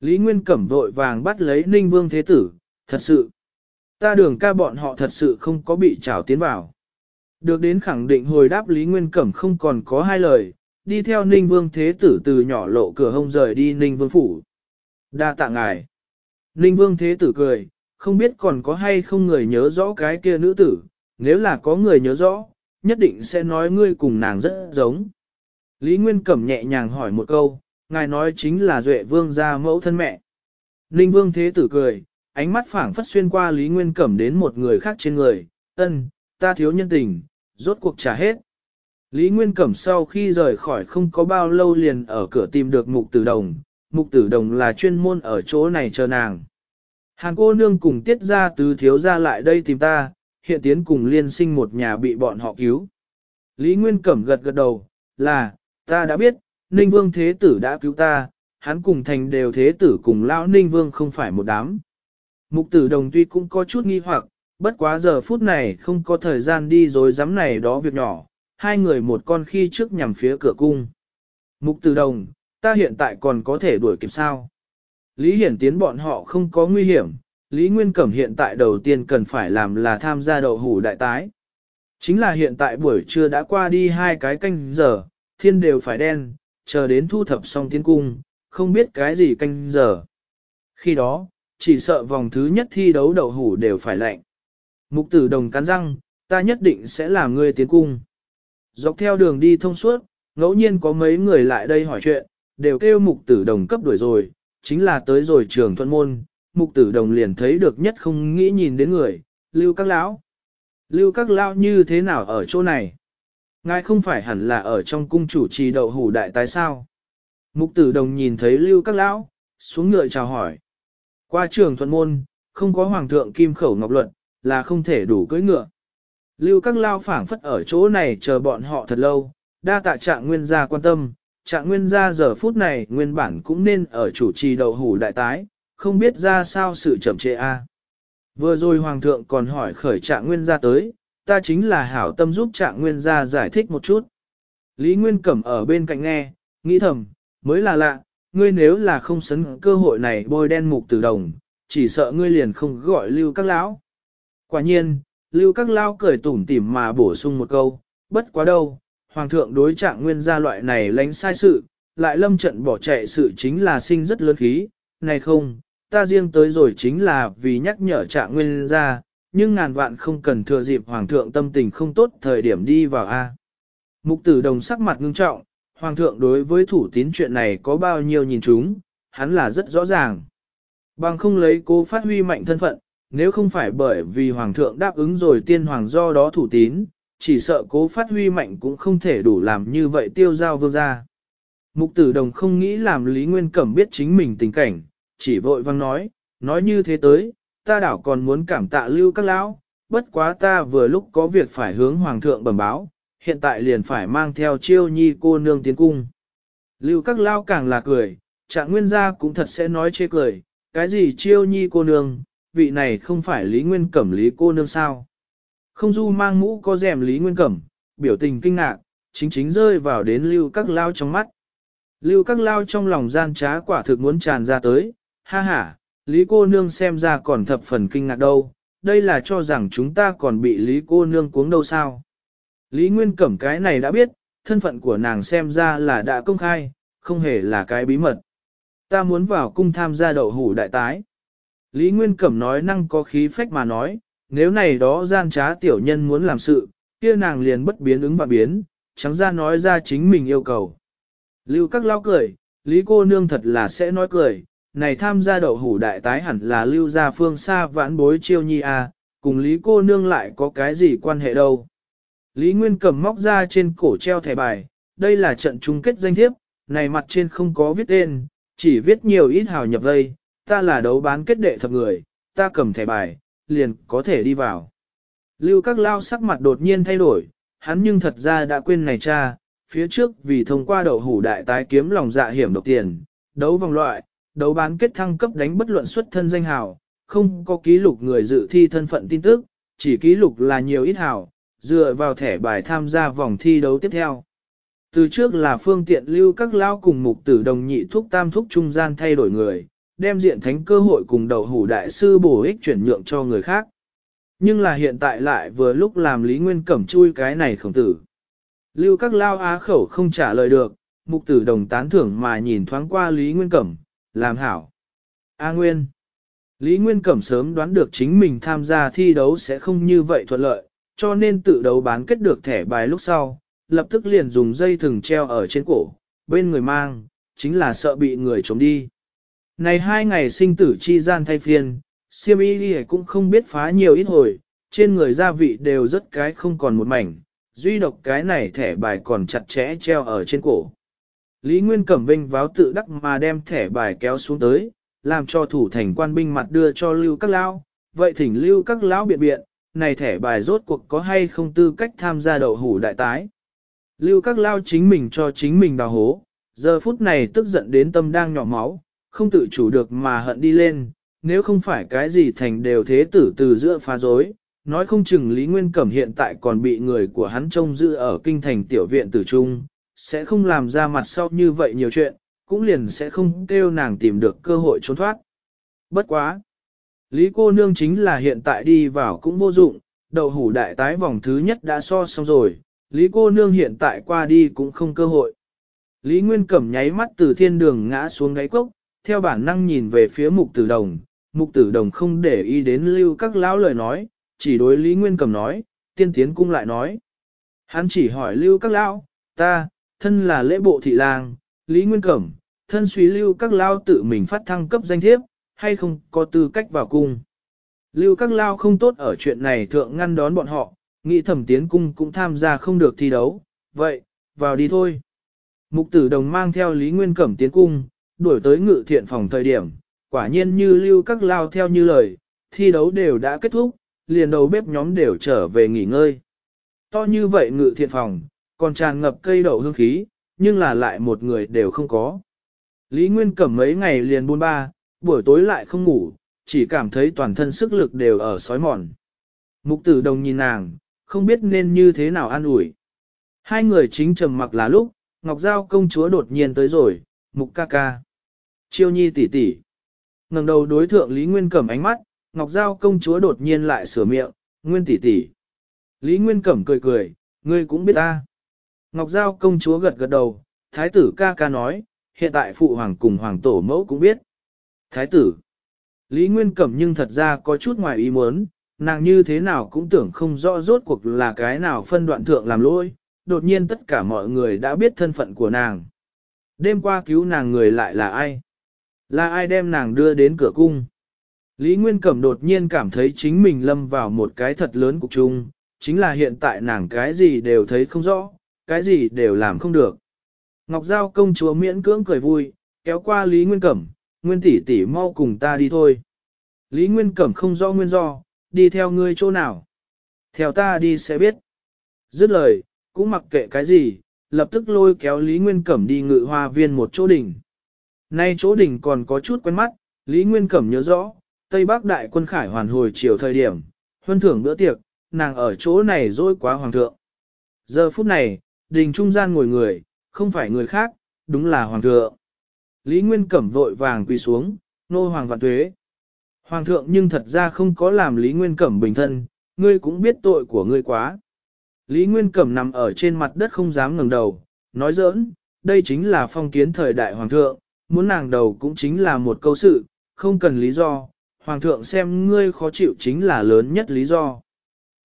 Lý Nguyên Cẩm vội vàng bắt lấy Ninh Vương Thế Tử, thật sự. Ta đường ca bọn họ thật sự không có bị trảo tiến vào. Được đến khẳng định hồi đáp Lý Nguyên Cẩm không còn có hai lời, đi theo Ninh Vương Thế Tử từ nhỏ lộ cửa hông rời đi Ninh Vương Phủ. Đa tạ ngài. Ninh Vương Thế Tử cười, không biết còn có hay không người nhớ rõ cái kia nữ tử, nếu là có người nhớ rõ, nhất định sẽ nói ngươi cùng nàng rất giống. Lý Nguyên Cẩm nhẹ nhàng hỏi một câu, ngài nói chính là Duệ Vương gia mẫu thân mẹ. Ninh Vương Thế Tử cười, ánh mắt phảng phất xuyên qua Lý Nguyên Cẩm đến một người khác trên người, ân, ta thiếu nhân tình, rốt cuộc trả hết. Lý Nguyên Cẩm sau khi rời khỏi không có bao lâu liền ở cửa tìm được mục tử đồng, mục tử đồng là chuyên môn ở chỗ này chờ nàng. Hàng cô nương cùng tiết ra từ thiếu ra lại đây tìm ta, hiện tiến cùng liên sinh một nhà bị bọn họ cứu. Lý Nguyên Cẩm gật gật đầu, là, ta đã biết, Ninh Vương Thế Tử đã cứu ta, hắn cùng thành đều Thế Tử cùng Lão Ninh Vương không phải một đám. Mục tử đồng tuy cũng có chút nghi hoặc, bất quá giờ phút này không có thời gian đi rồi dám này đó việc nhỏ, hai người một con khi trước nhằm phía cửa cung. Mục Từ Đồng, ta hiện tại còn có thể đuổi kịp sao? Lý Hiển Tiến bọn họ không có nguy hiểm, Lý Nguyên Cẩm hiện tại đầu tiên cần phải làm là tham gia đậu hủ đại tái. Chính là hiện tại buổi trưa đã qua đi hai cái canh giờ, thiên đều phải đen, chờ đến thu thập xong tiến cung, không biết cái gì canh giờ. Khi đó, chỉ sợ vòng thứ nhất thi đấu đậu hủ đều phải lạnh. Mục tử đồng cắn răng, ta nhất định sẽ làm ngươi tiến cung. Dọc theo đường đi thông suốt, ngẫu nhiên có mấy người lại đây hỏi chuyện, đều kêu mục tử đồng cấp đuổi rồi, chính là tới rồi trường thuận môn, mục tử đồng liền thấy được nhất không nghĩ nhìn đến người, lưu các lão. Lưu các lão như thế nào ở chỗ này? Ngài không phải hẳn là ở trong cung chủ trì đậu hủ đại tái sao? Mục tử đồng nhìn thấy lưu các lão, xuống ngựa chào hỏi. Qua trường thuận môn, không có hoàng thượng kim khẩu ngọc luận, là không thể đủ cưỡi ngựa. Lưu các lao phảng phất ở chỗ này chờ bọn họ thật lâu, đa tạ trạng nguyên gia quan tâm, trạng nguyên gia giờ phút này nguyên bản cũng nên ở chủ trì đầu hủ đại tái, không biết ra sao sự chậm trễ a. Vừa rồi hoàng thượng còn hỏi khởi trạng nguyên gia tới, ta chính là hảo tâm giúp trạng nguyên gia giải thích một chút. Lý Nguyên Cẩm ở bên cạnh nghe, nghĩ thầm, mới là lạ, ngươi nếu là không sấn cơ hội này bôi đen mục tử đồng, chỉ sợ ngươi liền không gọi lưu các lão. Quả nhiên, lưu các lao cười tủm tỉm mà bổ sung một câu, bất quá đâu, hoàng thượng đối trạng nguyên gia loại này lánh sai sự, lại lâm trận bỏ chạy sự chính là sinh rất lớn khí, này không, ta riêng tới rồi chính là vì nhắc nhở trạng nguyên gia, nhưng ngàn vạn không cần thừa dịp hoàng thượng tâm tình không tốt thời điểm đi vào A. Mục tử đồng sắc mặt ngưng trọng, hoàng thượng đối với thủ tín chuyện này có bao nhiêu nhìn chúng, hắn là rất rõ ràng. Bằng không lấy cố phát huy mạnh thân phận, nếu không phải bởi vì Hoàng thượng đáp ứng rồi tiên hoàng do đó thủ tín, chỉ sợ cố phát huy mạnh cũng không thể đủ làm như vậy tiêu giao vương ra. Mục tử đồng không nghĩ làm Lý Nguyên Cẩm biết chính mình tình cảnh, chỉ vội văng nói, nói như thế tới, ta đảo còn muốn cảm tạ lưu các lão bất quá ta vừa lúc có việc phải hướng Hoàng thượng bẩm báo, hiện tại liền phải mang theo chiêu nhi cô nương tiến cung. Lưu các lao càng là cười, trạng nguyên gia cũng thật sẽ nói chê cười, cái gì chiêu nhi cô nương, vị này không phải Lý Nguyên Cẩm Lý cô nương sao. Không du mang mũ có rèm Lý Nguyên Cẩm, biểu tình kinh ngạc, chính chính rơi vào đến lưu các lao trong mắt. Lưu các lao trong lòng gian trá quả thực muốn tràn ra tới, ha ha, Lý cô nương xem ra còn thập phần kinh ngạc đâu, đây là cho rằng chúng ta còn bị Lý cô nương cuống đâu sao. Lý Nguyên Cẩm cái này đã biết, thân phận của nàng xem ra là đã công khai, không hề là cái bí mật. Ta muốn vào cung tham gia đậu hủ đại tái. Lý Nguyên Cẩm nói năng có khí phách mà nói, nếu này đó gian trá tiểu nhân muốn làm sự, kia nàng liền bất biến ứng và biến, trắng ra nói ra chính mình yêu cầu. Lưu các lao cười, Lý cô nương thật là sẽ nói cười, này tham gia đậu hủ đại tái hẳn là lưu gia phương xa vãn bối chiêu nhi à, cùng Lý cô nương lại có cái gì quan hệ đâu. Lý Nguyên Cẩm móc ra trên cổ treo thẻ bài, đây là trận chung kết danh thiếp, này mặt trên không có viết tên, chỉ viết nhiều ít hào nhập dây ta là đấu bán kết đệ thập người, ta cầm thẻ bài, liền có thể đi vào. Lưu các lao sắc mặt đột nhiên thay đổi, hắn nhưng thật ra đã quên này cha, phía trước vì thông qua đậu hủ đại tái kiếm lòng dạ hiểm độc tiền, đấu vòng loại, đấu bán kết thăng cấp đánh bất luận xuất thân danh hào, không có ký lục người dự thi thân phận tin tức, chỉ ký lục là nhiều ít hào, dựa vào thẻ bài tham gia vòng thi đấu tiếp theo. Từ trước là phương tiện lưu các lao cùng mục tử đồng nhị thuốc tam thuốc trung gian thay đổi người, đem diện thánh cơ hội cùng đầu hủ đại sư bổ ích chuyển nhượng cho người khác. Nhưng là hiện tại lại vừa lúc làm Lý Nguyên Cẩm chui cái này khổng tử. Lưu các lao á khẩu không trả lời được, mục tử đồng tán thưởng mà nhìn thoáng qua Lý Nguyên Cẩm, làm hảo. A Nguyên Lý Nguyên Cẩm sớm đoán được chính mình tham gia thi đấu sẽ không như vậy thuận lợi, cho nên tự đấu bán kết được thẻ bài lúc sau, lập tức liền dùng dây thừng treo ở trên cổ, bên người mang, chính là sợ bị người trống đi. Này hai ngày sinh tử chi gian thay phiên, siêm y cũng không biết phá nhiều ít hồi, trên người gia vị đều rất cái không còn một mảnh, duy độc cái này thẻ bài còn chặt chẽ treo ở trên cổ. Lý Nguyên Cẩm Vinh váo tự đắc mà đem thẻ bài kéo xuống tới, làm cho thủ thành quan binh mặt đưa cho lưu các lão vậy thỉnh lưu các lão biện biện, này thẻ bài rốt cuộc có hay không tư cách tham gia đậu hủ đại tái. Lưu các lao chính mình cho chính mình đào hố, giờ phút này tức giận đến tâm đang nhỏ máu, không tự chủ được mà hận đi lên, nếu không phải cái gì thành đều thế tử từ giữa phá rối, nói không chừng Lý Nguyên Cẩm hiện tại còn bị người của hắn trông giữ ở kinh thành tiểu viện tử trung, sẽ không làm ra mặt sau như vậy nhiều chuyện, cũng liền sẽ không kêu nàng tìm được cơ hội trốn thoát. Bất quá! Lý cô nương chính là hiện tại đi vào cũng vô dụng, đầu hủ đại tái vòng thứ nhất đã so xong rồi, Lý cô nương hiện tại qua đi cũng không cơ hội. Lý Nguyên Cẩm nháy mắt từ thiên đường ngã xuống đáy cốc, theo bản năng nhìn về phía mục tử đồng, mục tử đồng không để ý đến lưu các lão lời nói, chỉ đối Lý Nguyên Cầm nói, tiên tiến cung lại nói. Hắn chỉ hỏi lưu các lão, ta, thân là lễ bộ thị lang, Lý Nguyên Cẩm, thân suy lưu các lao tự mình phát thăng cấp danh thiếp, hay không có tư cách vào cung. Lưu các lao không tốt ở chuyện này thượng ngăn đón bọn họ, nghĩ thẩm tiến cung cũng tham gia không được thi đấu, vậy, vào đi thôi. Mục tử đồng mang theo Lý Nguyên Cẩm tiến cung, đuổi tới ngự thiện phòng thời điểm, quả nhiên như lưu các lao theo như lời, thi đấu đều đã kết thúc, liền đầu bếp nhóm đều trở về nghỉ ngơi. To như vậy ngự thiện phòng, còn tràn ngập cây đậu hương khí, nhưng là lại một người đều không có. Lý Nguyên cầm mấy ngày liền buôn ba, buổi tối lại không ngủ, chỉ cảm thấy toàn thân sức lực đều ở sói mòn. Mục tử đồng nhìn nàng, không biết nên như thế nào an ủi. Hai người chính trầm mặc là lúc, Ngọc Giao công chúa đột nhiên tới rồi, mục ca ca chiêu nhi tỷ tỷ. ngẩng đầu đối thượng Lý Nguyên Cẩm ánh mắt, Ngọc Giao công chúa đột nhiên lại sửa miệng, Nguyên tỷ tỷ. Lý Nguyên Cẩm cười cười, ngươi cũng biết ta. Ngọc Giao công chúa gật gật đầu, thái tử ca ca nói, hiện tại phụ hoàng cùng hoàng tổ mẫu cũng biết. Thái tử. Lý Nguyên Cẩm nhưng thật ra có chút ngoài ý muốn, nàng như thế nào cũng tưởng không rõ rốt cuộc là cái nào phân đoạn thượng làm lỗi, đột nhiên tất cả mọi người đã biết thân phận của nàng. Đêm qua cứu nàng người lại là ai? Là ai đem nàng đưa đến cửa cung? Lý Nguyên Cẩm đột nhiên cảm thấy chính mình lâm vào một cái thật lớn cục chung, chính là hiện tại nàng cái gì đều thấy không rõ, cái gì đều làm không được. Ngọc Giao công chúa miễn cưỡng cười vui, kéo qua Lý Nguyên Cẩm, Nguyên tỷ tỷ mau cùng ta đi thôi. Lý Nguyên Cẩm không rõ nguyên do, đi theo ngươi chỗ nào. Theo ta đi sẽ biết. Dứt lời, cũng mặc kệ cái gì, lập tức lôi kéo Lý Nguyên Cẩm đi ngự hoa viên một chỗ đỉnh. Nay chỗ đỉnh còn có chút quen mắt, Lý Nguyên Cẩm nhớ rõ, Tây Bắc đại quân khải hoàn hồi chiều thời điểm, huân thưởng bữa tiệc, nàng ở chỗ này dối quá hoàng thượng. Giờ phút này, đình trung gian ngồi người, không phải người khác, đúng là hoàng thượng. Lý Nguyên Cẩm vội vàng quỳ xuống, nô hoàng vạn tuế. Hoàng thượng nhưng thật ra không có làm Lý Nguyên Cẩm bình thân, ngươi cũng biết tội của ngươi quá. Lý Nguyên Cẩm nằm ở trên mặt đất không dám ngừng đầu, nói giỡn, đây chính là phong kiến thời đại hoàng thượng, muốn nàng đầu cũng chính là một câu sự, không cần lý do, hoàng thượng xem ngươi khó chịu chính là lớn nhất lý do.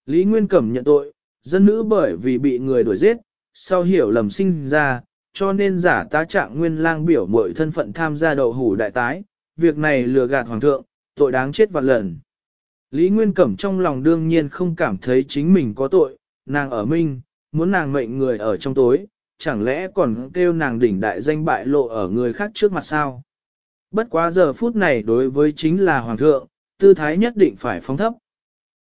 Lý Nguyên Cẩm nhận tội, dân nữ bởi vì bị người đuổi giết, sau hiểu lầm sinh ra, cho nên giả tá trạng nguyên lang biểu mọi thân phận tham gia đầu hủ đại tái, việc này lừa gạt hoàng thượng, tội đáng chết vạn lần. Lý Nguyên Cẩm trong lòng đương nhiên không cảm thấy chính mình có tội, nàng ở minh, muốn nàng mệnh người ở trong tối, chẳng lẽ còn kêu nàng đỉnh đại danh bại lộ ở người khác trước mặt sao? Bất quá giờ phút này đối với chính là hoàng thượng, tư thái nhất định phải phóng thấp.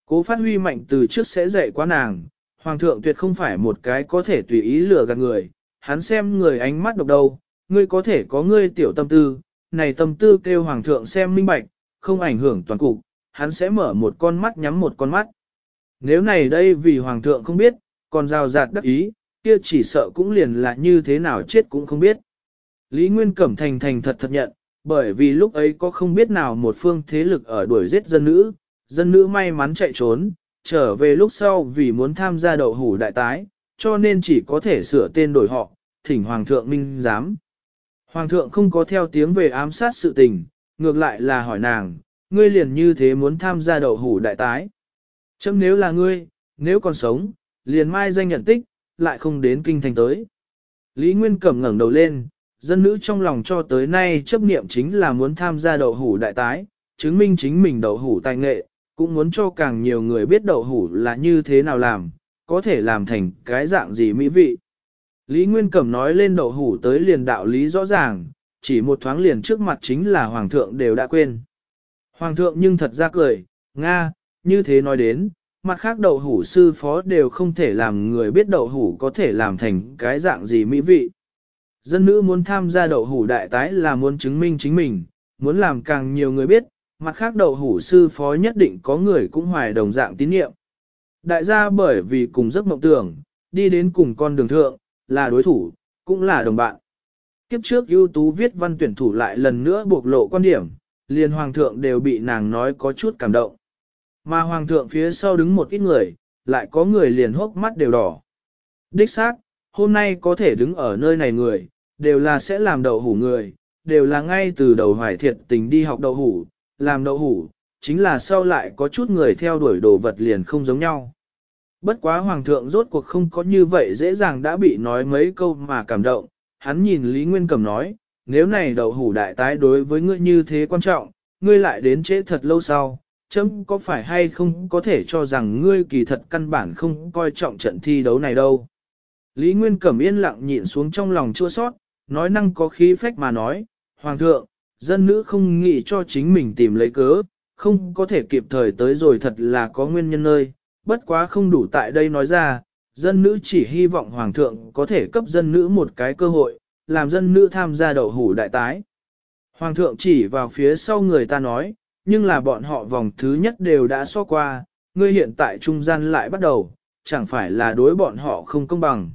Cố phát huy mạnh từ trước sẽ dạy quá nàng, hoàng thượng tuyệt không phải một cái có thể tùy ý lừa gạt người, hắn xem người ánh mắt độc đầu, ngươi có thể có ngươi tiểu tâm tư, này tâm tư kêu hoàng thượng xem minh bạch, không ảnh hưởng toàn cục, hắn sẽ mở một con mắt nhắm một con mắt. Nếu này đây vì hoàng thượng không biết, còn rào rạt đắc ý, kia chỉ sợ cũng liền là như thế nào chết cũng không biết. Lý Nguyên Cẩm thành thành thật thật nhận, bởi vì lúc ấy có không biết nào một phương thế lực ở đuổi giết dân nữ, dân nữ may mắn chạy trốn, trở về lúc sau vì muốn tham gia đậu hủ đại tái, cho nên chỉ có thể sửa tên đổi họ, thỉnh Hoàng thượng Minh giám. Hoàng thượng không có theo tiếng về ám sát sự tình, ngược lại là hỏi nàng, ngươi liền như thế muốn tham gia đậu hủ đại tái. Chấm nếu là ngươi, nếu còn sống, liền mai danh nhận tích, lại không đến kinh thành tới. Lý Nguyên Cẩm ngẩng đầu lên, dân nữ trong lòng cho tới nay chấp niệm chính là muốn tham gia đậu hủ đại tái, chứng minh chính mình đậu hủ tài nghệ, cũng muốn cho càng nhiều người biết đậu hủ là như thế nào làm, có thể làm thành cái dạng gì mỹ vị. Lý Nguyên Cẩm nói lên đậu hủ tới liền đạo lý rõ ràng, chỉ một thoáng liền trước mặt chính là Hoàng thượng đều đã quên. Hoàng thượng nhưng thật ra cười, Nga, như thế nói đến, mặt khác đậu hủ sư phó đều không thể làm người biết đậu hủ có thể làm thành cái dạng gì mỹ vị. Dân nữ muốn tham gia đậu hủ đại tái là muốn chứng minh chính mình, muốn làm càng nhiều người biết, mặt khác đậu hủ sư phó nhất định có người cũng hoài đồng dạng tín nhiệm. Đại gia bởi vì cùng giấc mộng tưởng, đi đến cùng con đường thượng, là đối thủ, cũng là đồng bạn. Kiếp trước ưu tú viết văn tuyển thủ lại lần nữa bộc lộ quan điểm, liền hoàng thượng đều bị nàng nói có chút cảm động. Mà hoàng thượng phía sau đứng một ít người, lại có người liền hốc mắt đều đỏ. Đích xác, hôm nay có thể đứng ở nơi này người, đều là sẽ làm đậu hủ người, đều là ngay từ đầu hoài thiệt tình đi học đậu hủ, làm đậu hủ, chính là sau lại có chút người theo đuổi đồ vật liền không giống nhau. Bất quá hoàng thượng rốt cuộc không có như vậy dễ dàng đã bị nói mấy câu mà cảm động, hắn nhìn Lý Nguyên Cầm nói, nếu này đậu hủ đại tái đối với ngươi như thế quan trọng, ngươi lại đến trễ thật lâu sau, chấm có phải hay không có thể cho rằng ngươi kỳ thật căn bản không coi trọng trận thi đấu này đâu. Lý Nguyên Cẩm yên lặng nhịn xuống trong lòng chua sót, nói năng có khí phách mà nói, Hoàng thượng, dân nữ không nghĩ cho chính mình tìm lấy cớ, không có thể kịp thời tới rồi thật là có nguyên nhân nơi, bất quá không đủ tại đây nói ra, dân nữ chỉ hy vọng Hoàng thượng có thể cấp dân nữ một cái cơ hội, làm dân nữ tham gia đậu hủ đại tái. Hoàng thượng chỉ vào phía sau người ta nói, nhưng là bọn họ vòng thứ nhất đều đã so qua, ngươi hiện tại trung gian lại bắt đầu, chẳng phải là đối bọn họ không công bằng.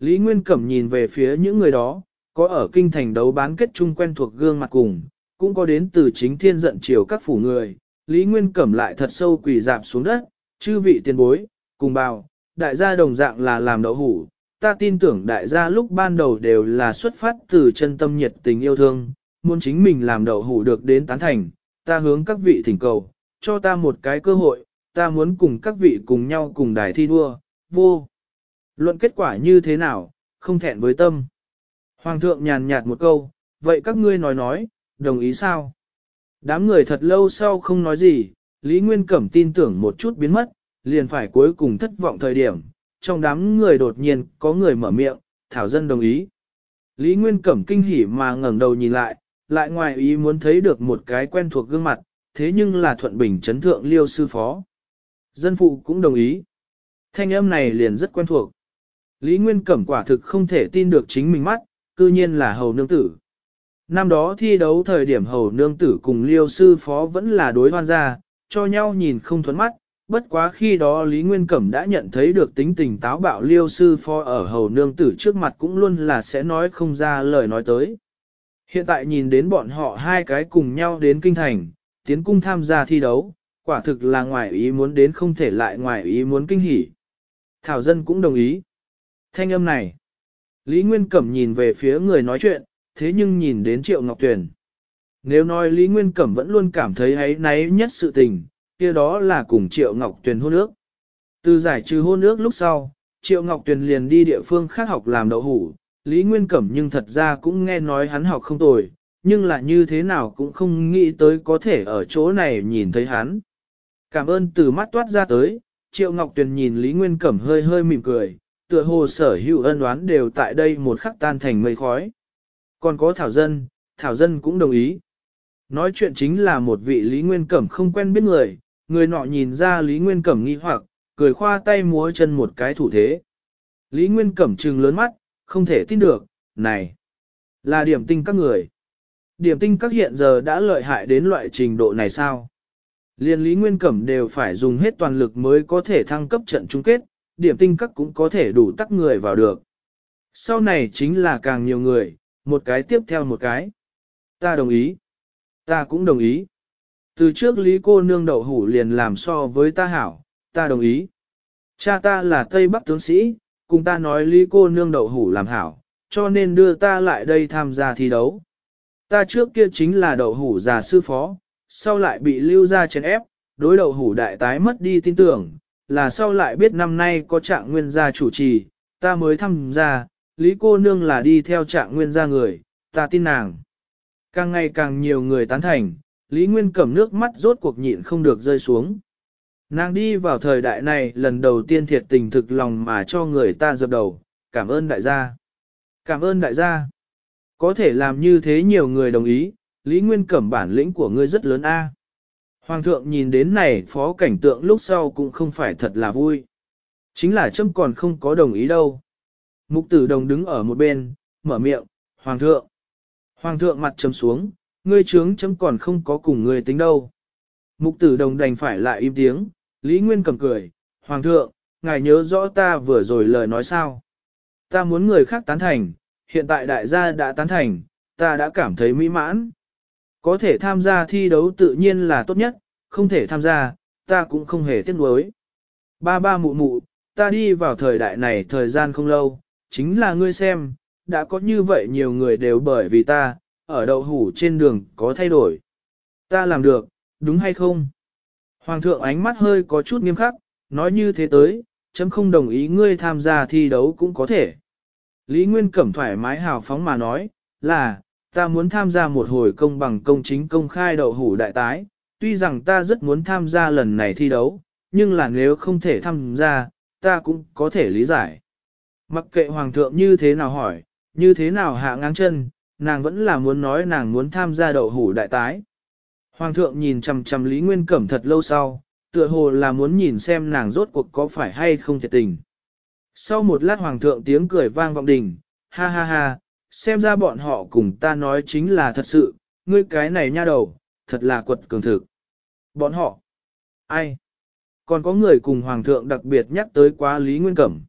Lý Nguyên Cẩm nhìn về phía những người đó, có ở kinh thành đấu bán kết chung quen thuộc gương mặt cùng, cũng có đến từ chính thiên giận chiều các phủ người, Lý Nguyên Cẩm lại thật sâu quỷ dạp xuống đất, chư vị tiền bối, cùng bào, đại gia đồng dạng là làm đậu hủ, ta tin tưởng đại gia lúc ban đầu đều là xuất phát từ chân tâm nhiệt tình yêu thương, muốn chính mình làm đậu hủ được đến tán thành, ta hướng các vị thỉnh cầu, cho ta một cái cơ hội, ta muốn cùng các vị cùng nhau cùng đài thi đua, vô. Luận kết quả như thế nào, không thẹn với tâm. Hoàng thượng nhàn nhạt một câu, vậy các ngươi nói nói, đồng ý sao? Đám người thật lâu sau không nói gì, Lý Nguyên Cẩm tin tưởng một chút biến mất, liền phải cuối cùng thất vọng thời điểm. Trong đám người đột nhiên có người mở miệng, Thảo Dân đồng ý. Lý Nguyên Cẩm kinh hỉ mà ngẩng đầu nhìn lại, lại ngoài ý muốn thấy được một cái quen thuộc gương mặt, thế nhưng là thuận bình chấn thượng liêu sư phó. Dân phụ cũng đồng ý. Thanh âm này liền rất quen thuộc. Lý Nguyên Cẩm quả thực không thể tin được chính mình mắt, cư nhiên là hầu nương tử. Năm đó thi đấu thời điểm hầu nương tử cùng liêu sư phó vẫn là đối hoan gia, cho nhau nhìn không thuẫn mắt, bất quá khi đó Lý Nguyên Cẩm đã nhận thấy được tính tình táo bạo liêu sư phó ở hầu nương tử trước mặt cũng luôn là sẽ nói không ra lời nói tới. Hiện tại nhìn đến bọn họ hai cái cùng nhau đến kinh thành, tiến cung tham gia thi đấu, quả thực là ngoài ý muốn đến không thể lại ngoài ý muốn kinh hỉ. Thảo dân cũng đồng ý. Thanh âm này. Lý Nguyên Cẩm nhìn về phía người nói chuyện, thế nhưng nhìn đến Triệu Ngọc Tuyền. Nếu nói Lý Nguyên Cẩm vẫn luôn cảm thấy ấy náy nhất sự tình, kia đó là cùng Triệu Ngọc Tuyền hôn ước. Từ giải trừ hôn ước lúc sau, Triệu Ngọc Tuyền liền đi địa phương khác học làm đậu hủ, Lý Nguyên Cẩm nhưng thật ra cũng nghe nói hắn học không tồi, nhưng là như thế nào cũng không nghĩ tới có thể ở chỗ này nhìn thấy hắn. Cảm ơn từ mắt toát ra tới, Triệu Ngọc Tuyền nhìn Lý Nguyên Cẩm hơi hơi mỉm cười, tựa hồ sở hữu ân oán đều tại đây một khắc tan thành mây khói. Còn có Thảo Dân, Thảo Dân cũng đồng ý. Nói chuyện chính là một vị Lý Nguyên Cẩm không quen biết người, người nọ nhìn ra Lý Nguyên Cẩm nghi hoặc, cười khoa tay múa chân một cái thủ thế. Lý Nguyên Cẩm trừng lớn mắt, không thể tin được, này, là điểm tinh các người. Điểm tinh các hiện giờ đã lợi hại đến loại trình độ này sao? Liên Lý Nguyên Cẩm đều phải dùng hết toàn lực mới có thể thăng cấp trận chung kết, điểm tinh các cũng có thể đủ tắc người vào được. Sau này chính là càng nhiều người, một cái tiếp theo một cái. Ta đồng ý. Ta cũng đồng ý. Từ trước Lý cô nương đậu hủ liền làm so với ta hảo, ta đồng ý. Cha ta là Tây Bắc tướng sĩ, cùng ta nói lý cô nương đậu hủ làm hảo, cho nên đưa ta lại đây tham gia thi đấu. Ta trước kia chính là đậu hủ già sư phó, sau lại bị lưu ra chèn ép, đối đậu hủ đại tái mất đi tin tưởng, là sau lại biết năm nay có trạng nguyên gia chủ trì, ta mới tham gia, lý cô nương là đi theo trạng nguyên gia người, ta tin nàng. Càng ngày càng nhiều người tán thành, lý nguyên cầm nước mắt rốt cuộc nhịn không được rơi xuống. Nàng đi vào thời đại này lần đầu tiên thiệt tình thực lòng mà cho người ta dập đầu, cảm ơn đại gia. Cảm ơn đại gia. Có thể làm như thế nhiều người đồng ý, Lý Nguyên Cẩm bản lĩnh của ngươi rất lớn a. Hoàng thượng nhìn đến này phó cảnh tượng lúc sau cũng không phải thật là vui. Chính là châm còn không có đồng ý đâu. Mục tử đồng đứng ở một bên, mở miệng, Hoàng thượng. Hoàng thượng mặt châm xuống, ngươi trướng châm còn không có cùng ngươi tính đâu. Mục tử đồng đành phải lại im tiếng, Lý Nguyên cầm cười, Hoàng thượng, ngài nhớ rõ ta vừa rồi lời nói sao. Ta muốn người khác tán thành, hiện tại đại gia đã tán thành, ta đã cảm thấy mỹ mãn. Có thể tham gia thi đấu tự nhiên là tốt nhất, không thể tham gia, ta cũng không hề tiếc nuối. Ba ba mụ mụ, ta đi vào thời đại này thời gian không lâu, chính là ngươi xem, đã có như vậy nhiều người đều bởi vì ta, ở đậu hủ trên đường có thay đổi. Ta làm được, đúng hay không? Hoàng thượng ánh mắt hơi có chút nghiêm khắc, nói như thế tới, chấm không đồng ý ngươi tham gia thi đấu cũng có thể. Lý Nguyên Cẩm thoải mái hào phóng mà nói, là, ta muốn tham gia một hồi công bằng công chính công khai đậu hủ đại tái, tuy rằng ta rất muốn tham gia lần này thi đấu, nhưng là nếu không thể tham gia, ta cũng có thể lý giải. Mặc kệ Hoàng thượng như thế nào hỏi, như thế nào hạ ngang chân, nàng vẫn là muốn nói nàng muốn tham gia đậu hủ đại tái. Hoàng thượng nhìn chằm chằm Lý Nguyên Cẩm thật lâu sau, tựa hồ là muốn nhìn xem nàng rốt cuộc có phải hay không thiệt tình. Sau một lát hoàng thượng tiếng cười vang vọng đình, ha ha ha, xem ra bọn họ cùng ta nói chính là thật sự, ngươi cái này nha đầu, thật là quật cường thực. Bọn họ, ai? Còn có người cùng hoàng thượng đặc biệt nhắc tới quá Lý Nguyên Cẩm.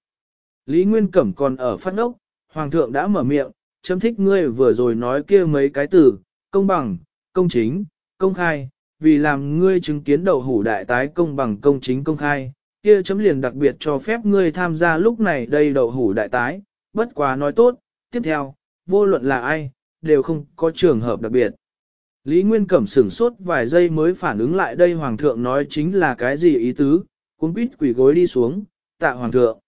Lý Nguyên Cẩm còn ở phát ốc, hoàng thượng đã mở miệng, chấm thích ngươi vừa rồi nói kia mấy cái từ, công bằng, công chính, công khai, vì làm ngươi chứng kiến đầu hủ đại tái công bằng công chính công khai, kia chấm liền đặc biệt cho phép ngươi tham gia lúc này đây đầu hủ đại tái, bất quá nói tốt, tiếp theo, vô luận là ai, đều không có trường hợp đặc biệt. Lý Nguyên Cẩm sửng sốt vài giây mới phản ứng lại đây Hoàng thượng nói chính là cái gì ý tứ, cuốn quýt quỷ gối đi xuống, tạ Hoàng thượng.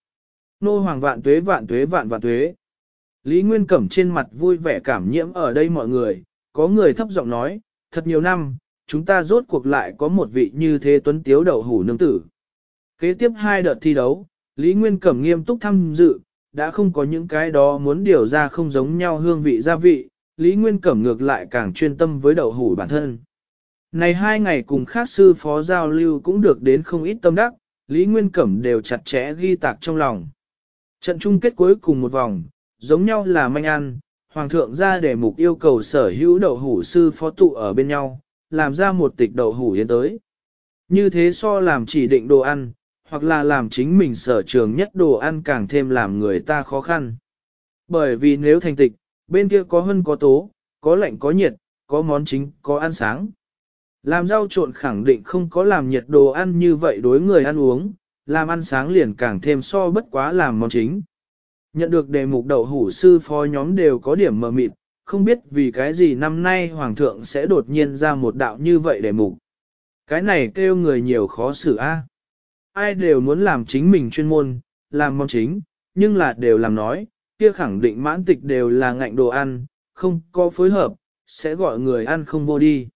Nô Hoàng vạn tuế vạn tuế vạn vạn tuế. Lý Nguyên Cẩm trên mặt vui vẻ cảm nhiễm ở đây mọi người, có người thấp giọng nói, Thật nhiều năm, chúng ta rốt cuộc lại có một vị như thế tuấn tiếu đầu hủ nương tử. Kế tiếp hai đợt thi đấu, Lý Nguyên Cẩm nghiêm túc tham dự, đã không có những cái đó muốn điều ra không giống nhau hương vị gia vị, Lý Nguyên Cẩm ngược lại càng chuyên tâm với đầu hủ bản thân. Này hai ngày cùng khác sư phó giao lưu cũng được đến không ít tâm đắc, Lý Nguyên Cẩm đều chặt chẽ ghi tạc trong lòng. Trận chung kết cuối cùng một vòng, giống nhau là manh ăn, Hoàng thượng ra để mục yêu cầu sở hữu đậu hủ sư phó tụ ở bên nhau, làm ra một tịch đậu hủ yến tới. Như thế so làm chỉ định đồ ăn, hoặc là làm chính mình sở trường nhất đồ ăn càng thêm làm người ta khó khăn. Bởi vì nếu thành tịch, bên kia có hân có tố, có lạnh có nhiệt, có món chính, có ăn sáng. Làm rau trộn khẳng định không có làm nhiệt đồ ăn như vậy đối người ăn uống, làm ăn sáng liền càng thêm so bất quá làm món chính. Nhận được đề mục đậu hủ sư phó nhóm đều có điểm mờ mịt, không biết vì cái gì năm nay Hoàng thượng sẽ đột nhiên ra một đạo như vậy đề mục. Cái này kêu người nhiều khó xử a. Ai đều muốn làm chính mình chuyên môn, làm mong chính, nhưng là đều làm nói, kia khẳng định mãn tịch đều là ngạnh đồ ăn, không có phối hợp, sẽ gọi người ăn không vô đi.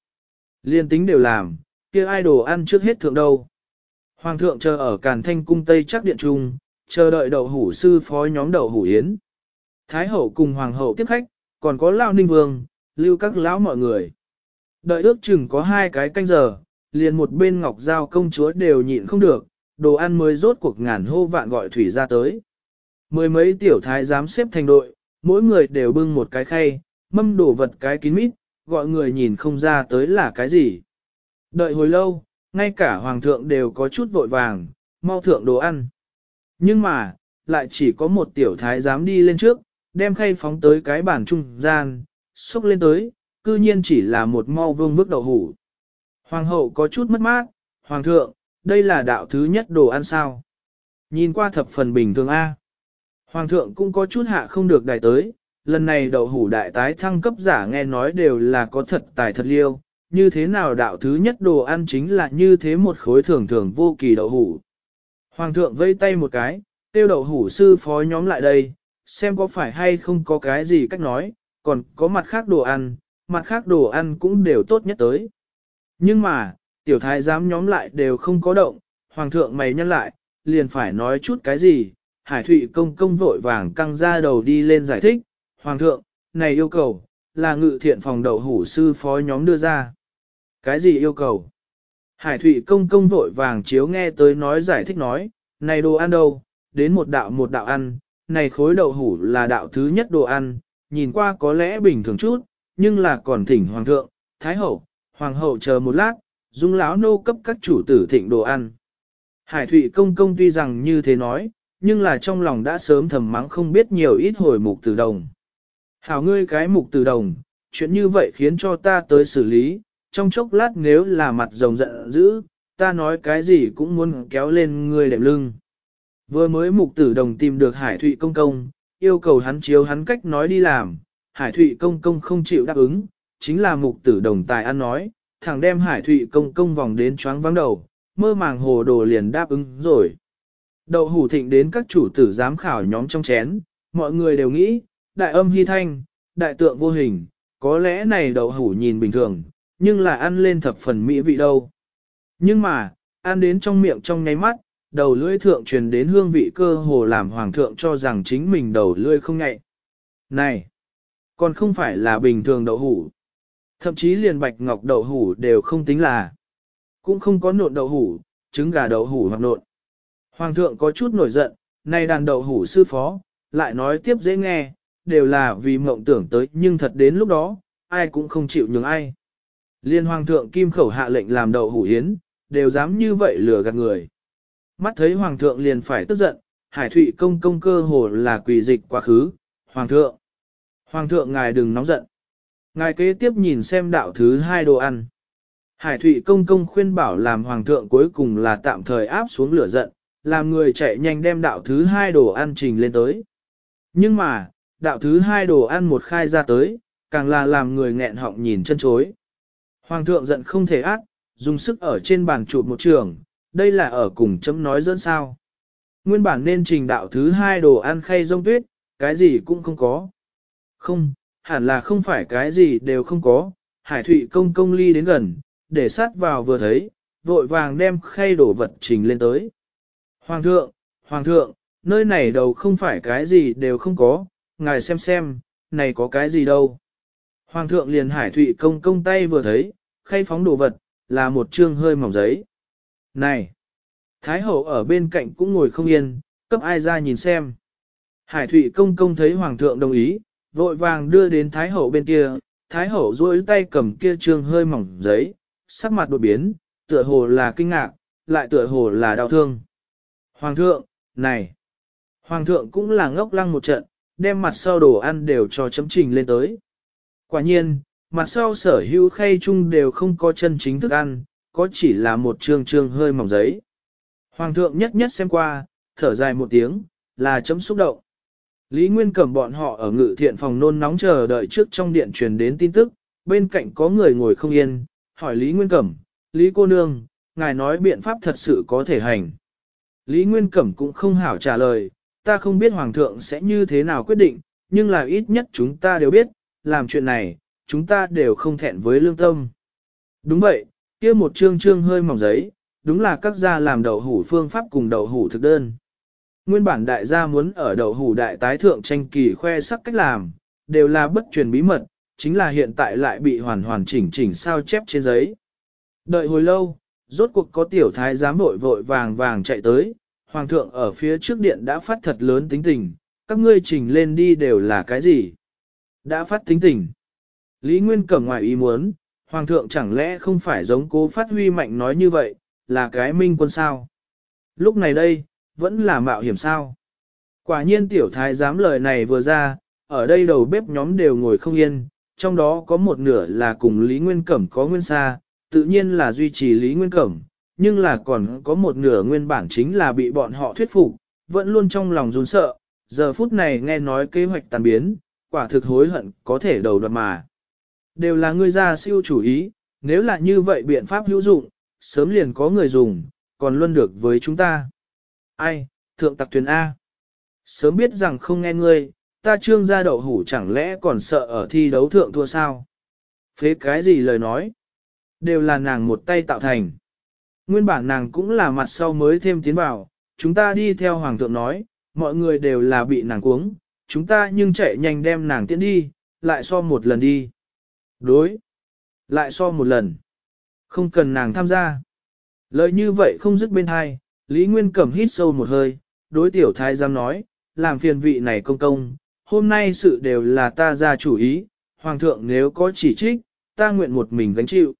Liên tính đều làm, kia ai đồ ăn trước hết thượng đâu. Hoàng thượng chờ ở Càn Thanh cung Tây chắc điện trung, chờ đợi đậu hủ sư phó nhóm đậu hủ yến. Thái hậu cùng hoàng hậu tiếp khách, còn có lão ninh vương, lưu các lão mọi người. Đợi ước chừng có hai cái canh giờ, liền một bên ngọc giao công chúa đều nhịn không được, đồ ăn mới rốt cuộc ngàn hô vạn gọi thủy ra tới. Mười mấy tiểu thái giám xếp thành đội, mỗi người đều bưng một cái khay, mâm đổ vật cái kín mít, gọi người nhìn không ra tới là cái gì. Đợi hồi lâu, ngay cả hoàng thượng đều có chút vội vàng, mau thượng đồ ăn. Nhưng mà, lại chỉ có một tiểu thái dám đi lên trước, đem khay phóng tới cái bàn trung gian, xúc lên tới, cư nhiên chỉ là một mau vương bước đậu hủ. Hoàng hậu có chút mất mát, hoàng thượng, đây là đạo thứ nhất đồ ăn sao. Nhìn qua thập phần bình thường A. Hoàng thượng cũng có chút hạ không được đại tới, lần này đậu hủ đại tái thăng cấp giả nghe nói đều là có thật tài thật liêu, như thế nào đạo thứ nhất đồ ăn chính là như thế một khối thường thường vô kỳ đậu hủ. Hoàng thượng vây tay một cái, tiêu đậu hủ sư phó nhóm lại đây, xem có phải hay không có cái gì cách nói, còn có mặt khác đồ ăn, mặt khác đồ ăn cũng đều tốt nhất tới. Nhưng mà, tiểu thái giám nhóm lại đều không có động, hoàng thượng mày nhăn lại, liền phải nói chút cái gì, hải thụy công công vội vàng căng ra đầu đi lên giải thích, hoàng thượng, này yêu cầu, là ngự thiện phòng đậu hủ sư phó nhóm đưa ra. Cái gì yêu cầu? Hải Thụy công công vội vàng chiếu nghe tới nói giải thích nói, này đồ ăn đâu, đến một đạo một đạo ăn, này khối đậu hủ là đạo thứ nhất đồ ăn, nhìn qua có lẽ bình thường chút, nhưng là còn thỉnh hoàng thượng, thái hậu, hoàng hậu chờ một lát, dung lão nô cấp các chủ tử thịnh đồ ăn. Hải Thụy công công tuy rằng như thế nói, nhưng là trong lòng đã sớm thầm mắng không biết nhiều ít hồi mục từ đồng. Hảo ngươi cái mục từ đồng, chuyện như vậy khiến cho ta tới xử lý, trong chốc lát nếu là mặt rồng giận dữ, ta nói cái gì cũng muốn kéo lên người đẹp lưng. Vừa mới mục tử đồng tìm được Hải Thụy Công Công, yêu cầu hắn chiếu hắn cách nói đi làm, Hải Thụy Công Công không chịu đáp ứng, chính là mục tử đồng tài ăn nói, thằng đem Hải Thụy Công Công vòng đến choáng vắng đầu, mơ màng hồ đồ liền đáp ứng rồi. Đậu hủ thịnh đến các chủ tử giám khảo nhóm trong chén, mọi người đều nghĩ, đại âm hy thanh, đại tượng vô hình, có lẽ này đậu hủ nhìn bình thường, nhưng là ăn lên thập phần mỹ vị đâu. Nhưng mà, ăn đến trong miệng trong ngay mắt, đầu lưỡi thượng truyền đến hương vị cơ hồ làm hoàng thượng cho rằng chính mình đầu lưỡi không ngậy. Này, còn không phải là bình thường đậu hủ. Thậm chí liền bạch ngọc đậu hủ đều không tính là. Cũng không có nộn đậu hủ, trứng gà đậu hủ hoặc nộn. Hoàng thượng có chút nổi giận, này đàn đậu hủ sư phó, lại nói tiếp dễ nghe, đều là vì mộng tưởng tới nhưng thật đến lúc đó, ai cũng không chịu nhường ai. Liên hoàng thượng kim khẩu hạ lệnh làm đậu hủ yến, đều dám như vậy lừa gạt người. Mắt thấy hoàng thượng liền phải tức giận, hải thụy công công cơ hồ là quỷ dịch quá khứ, hoàng thượng. Hoàng thượng ngài đừng nóng giận. Ngài kế tiếp nhìn xem đạo thứ hai đồ ăn. Hải thụy công công khuyên bảo làm hoàng thượng cuối cùng là tạm thời áp xuống lửa giận, làm người chạy nhanh đem đạo thứ hai đồ ăn trình lên tới. Nhưng mà, đạo thứ hai đồ ăn một khai ra tới, càng là làm người nghẹn họng nhìn chân chối. Hoàng thượng giận không thể ác, dùng sức ở trên bàn chuột một trường, đây là ở cùng chấm nói dẫn sao. Nguyên bản nên trình đạo thứ hai đồ ăn khay rông tuyết, cái gì cũng không có. Không, hẳn là không phải cái gì đều không có, hải thụy công công ly đến gần, để sát vào vừa thấy, vội vàng đem khay đổ vật trình lên tới. Hoàng thượng, hoàng thượng, nơi này đầu không phải cái gì đều không có, ngài xem xem, này có cái gì đâu. Hoàng thượng liền hải thụy công công tay vừa thấy, khay phóng đồ vật, là một chương hơi mỏng giấy. Này! Thái hậu ở bên cạnh cũng ngồi không yên, cấp ai ra nhìn xem. Hải thủy công công thấy hoàng thượng đồng ý, vội vàng đưa đến thái hậu bên kia, thái hậu duỗi tay cầm kia trương hơi mỏng giấy, sắc mặt đột biến, tựa hồ là kinh ngạc, lại tựa hồ là đau thương. Hoàng thượng, này! Hoàng thượng cũng là ngốc lăng một trận, đem mặt sau đồ ăn đều cho chấm trình lên tới. Quả nhiên, mặt sau sở hữu khay chung đều không có chân chính thức ăn, có chỉ là một trương trương hơi mỏng giấy. Hoàng thượng nhất nhất xem qua, thở dài một tiếng, là chấm xúc động. Lý Nguyên cầm bọn họ ở ngự thiện phòng nôn nóng chờ đợi trước trong điện truyền đến tin tức, bên cạnh có người ngồi không yên, hỏi Lý Nguyên Cẩm, Lý cô nương, ngài nói biện pháp thật sự có thể hành. Lý Nguyên Cẩm cũng không hảo trả lời, ta không biết Hoàng thượng sẽ như thế nào quyết định, nhưng là ít nhất chúng ta đều biết, làm chuyện này, chúng ta đều không thẹn với lương tâm. Đúng vậy, kia một chương chương hơi mỏng giấy, đúng là các gia làm đậu hủ phương pháp cùng đậu hủ thực đơn. Nguyên bản đại gia muốn ở đậu hủ đại tái thượng tranh kỳ khoe sắc cách làm, đều là bất truyền bí mật, chính là hiện tại lại bị hoàn hoàn chỉnh chỉnh sao chép trên giấy. Đợi hồi lâu, rốt cuộc có tiểu thái giám vội vội vàng vàng chạy tới, hoàng thượng ở phía trước điện đã phát thật lớn tính tình, các ngươi chỉnh lên đi đều là cái gì? Đã phát tính tình. Lý Nguyên Cẩm ngoài ý muốn, Hoàng thượng chẳng lẽ không phải giống cố phát huy mạnh nói như vậy, là cái minh quân sao? Lúc này đây, vẫn là mạo hiểm sao? Quả nhiên tiểu thái dám lời này vừa ra, ở đây đầu bếp nhóm đều ngồi không yên, trong đó có một nửa là cùng Lý Nguyên Cẩm có nguyên xa, tự nhiên là duy trì Lý Nguyên Cẩm, nhưng là còn có một nửa nguyên bản chính là bị bọn họ thuyết phục, vẫn luôn trong lòng run sợ, giờ phút này nghe nói kế hoạch tàn biến, quả thực hối hận có thể đầu đoạt mà. Đều là ngươi ra siêu chủ ý, nếu là như vậy biện pháp hữu dụng, sớm liền có người dùng, còn luôn được với chúng ta. Ai, thượng tặc thuyền A. Sớm biết rằng không nghe ngươi, ta trương gia đậu hủ chẳng lẽ còn sợ ở thi đấu thượng thua sao? Phế cái gì lời nói? Đều là nàng một tay tạo thành. Nguyên bản nàng cũng là mặt sau mới thêm tiến vào, chúng ta đi theo hoàng thượng nói, mọi người đều là bị nàng cuống, chúng ta nhưng chạy nhanh đem nàng tiến đi, lại so một lần đi. Đối. Lại so một lần. Không cần nàng tham gia. Lời như vậy không dứt bên hai, Lý Nguyên Cẩm hít sâu một hơi, đối tiểu thái giám nói, làm phiền vị này công công, hôm nay sự đều là ta ra chủ ý, hoàng thượng nếu có chỉ trích, ta nguyện một mình gánh chịu.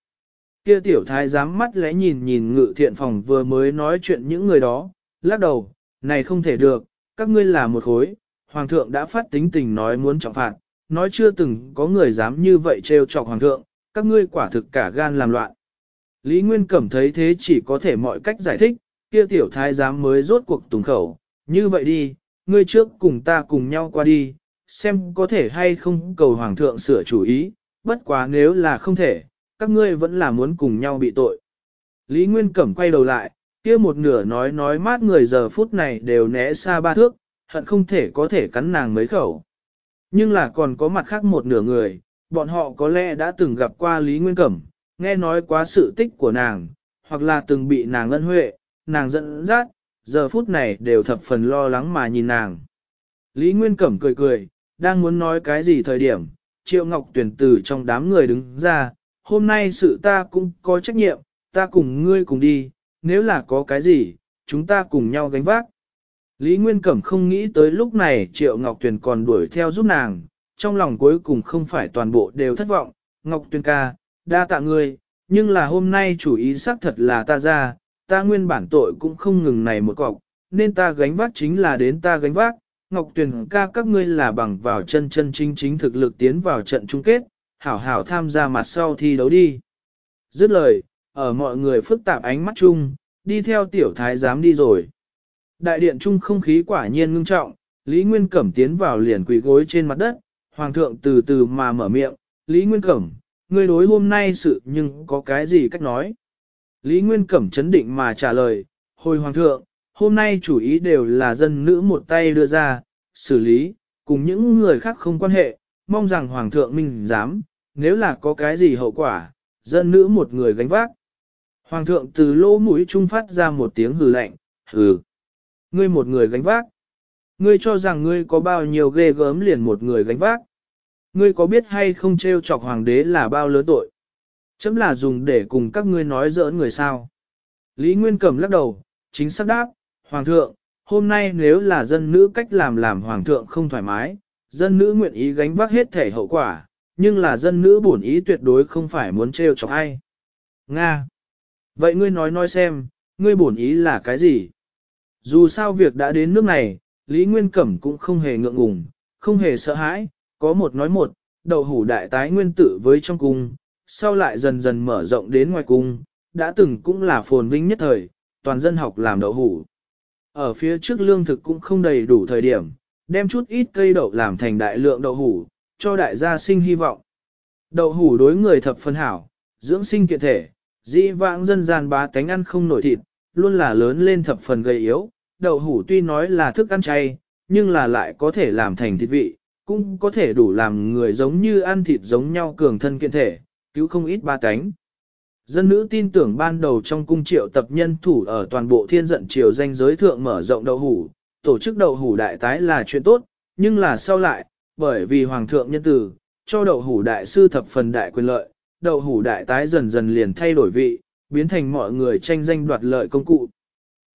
Kia tiểu thái giám mắt lẽ nhìn nhìn ngự thiện phòng vừa mới nói chuyện những người đó, lắc đầu, này không thể được, các ngươi là một khối, hoàng thượng đã phát tính tình nói muốn trọng phạt, nói chưa từng có người dám như vậy trêu chọc hoàng thượng, các ngươi quả thực cả gan làm loạn. Lý Nguyên Cẩm thấy thế chỉ có thể mọi cách giải thích, kia tiểu thái dám mới rốt cuộc tùng khẩu, như vậy đi, ngươi trước cùng ta cùng nhau qua đi, xem có thể hay không cầu hoàng thượng sửa chủ ý, bất quá nếu là không thể, các ngươi vẫn là muốn cùng nhau bị tội. Lý Nguyên Cẩm quay đầu lại, kia một nửa nói nói mát người giờ phút này đều né xa ba thước, hận không thể có thể cắn nàng mấy khẩu. Nhưng là còn có mặt khác một nửa người, bọn họ có lẽ đã từng gặp qua Lý Nguyên Cẩm, nghe nói quá sự tích của nàng, hoặc là từng bị nàng ân huệ, nàng giận dắt, giờ phút này đều thập phần lo lắng mà nhìn nàng. Lý Nguyên Cẩm cười cười, đang muốn nói cái gì thời điểm, Triệu Ngọc tuyển từ trong đám người đứng ra, hôm nay sự ta cũng có trách nhiệm, ta cùng ngươi cùng đi, nếu là có cái gì, chúng ta cùng nhau gánh vác. Lý Nguyên Cẩm không nghĩ tới lúc này Triệu Ngọc Tuyền còn đuổi theo giúp nàng, trong lòng cuối cùng không phải toàn bộ đều thất vọng, Ngọc Tuyền ca, đa tạ ngươi, nhưng là hôm nay chủ ý xác thật là ta ra, ta nguyên bản tội cũng không ngừng này một cọc, nên ta gánh vác chính là đến ta gánh vác, Ngọc Tuyền ca các ngươi là bằng vào chân chân chính chính thực lực tiến vào trận chung kết, hảo hảo tham gia mặt sau thi đấu đi. Dứt lời, ở mọi người phức tạp ánh mắt chung, đi theo tiểu thái giám đi rồi. Đại điện trung không khí quả nhiên ngưng trọng, Lý Nguyên Cẩm tiến vào liền quỳ gối trên mặt đất, Hoàng thượng từ từ mà mở miệng, Lý Nguyên Cẩm, người đối hôm nay sự nhưng có cái gì cách nói? Lý Nguyên Cẩm chấn định mà trả lời, hồi Hoàng thượng, hôm nay chủ ý đều là dân nữ một tay đưa ra, xử lý, cùng những người khác không quan hệ, mong rằng Hoàng thượng mình dám, nếu là có cái gì hậu quả, dân nữ một người gánh vác. Hoàng thượng từ lỗ mũi trung phát ra một tiếng hừ lạnh, hừ. Ngươi một người gánh vác. Ngươi cho rằng ngươi có bao nhiêu ghê gớm liền một người gánh vác. Ngươi có biết hay không trêu chọc hoàng đế là bao lớn tội? Chấm là dùng để cùng các ngươi nói giỡn người sao. Lý Nguyên Cẩm lắc đầu, chính xác đáp, Hoàng thượng, hôm nay nếu là dân nữ cách làm làm Hoàng thượng không thoải mái, dân nữ nguyện ý gánh vác hết thể hậu quả, nhưng là dân nữ bổn ý tuyệt đối không phải muốn trêu chọc ai. Nga! Vậy ngươi nói nói xem, ngươi bổn ý là cái gì? Dù sao việc đã đến nước này, Lý Nguyên Cẩm cũng không hề ngượng ngùng, không hề sợ hãi, có một nói một, đầu hủ đại tái nguyên tử với trong cung, sau lại dần dần mở rộng đến ngoài cung, đã từng cũng là phồn vinh nhất thời, toàn dân học làm đậu hủ. Ở phía trước lương thực cũng không đầy đủ thời điểm, đem chút ít cây đậu làm thành đại lượng đậu hủ, cho đại gia sinh hy vọng. Đậu hủ đối người thập phân hảo, dưỡng sinh kiện thể, dĩ vãng dân gian bá tánh ăn không nổi thịt, luôn là lớn lên thập phần gầy yếu, đậu hủ tuy nói là thức ăn chay, nhưng là lại có thể làm thành thịt vị, cũng có thể đủ làm người giống như ăn thịt giống nhau cường thân kiện thể, cứu không ít ba cánh. Dân nữ tin tưởng ban đầu trong cung triệu tập nhân thủ ở toàn bộ thiên dận triều danh giới thượng mở rộng đậu hủ, tổ chức đậu hủ đại tái là chuyện tốt, nhưng là sau lại, bởi vì hoàng thượng nhân tử, cho đậu hủ đại sư thập phần đại quyền lợi, đậu hủ đại tái dần dần liền thay đổi vị, biến thành mọi người tranh danh đoạt lợi công cụ.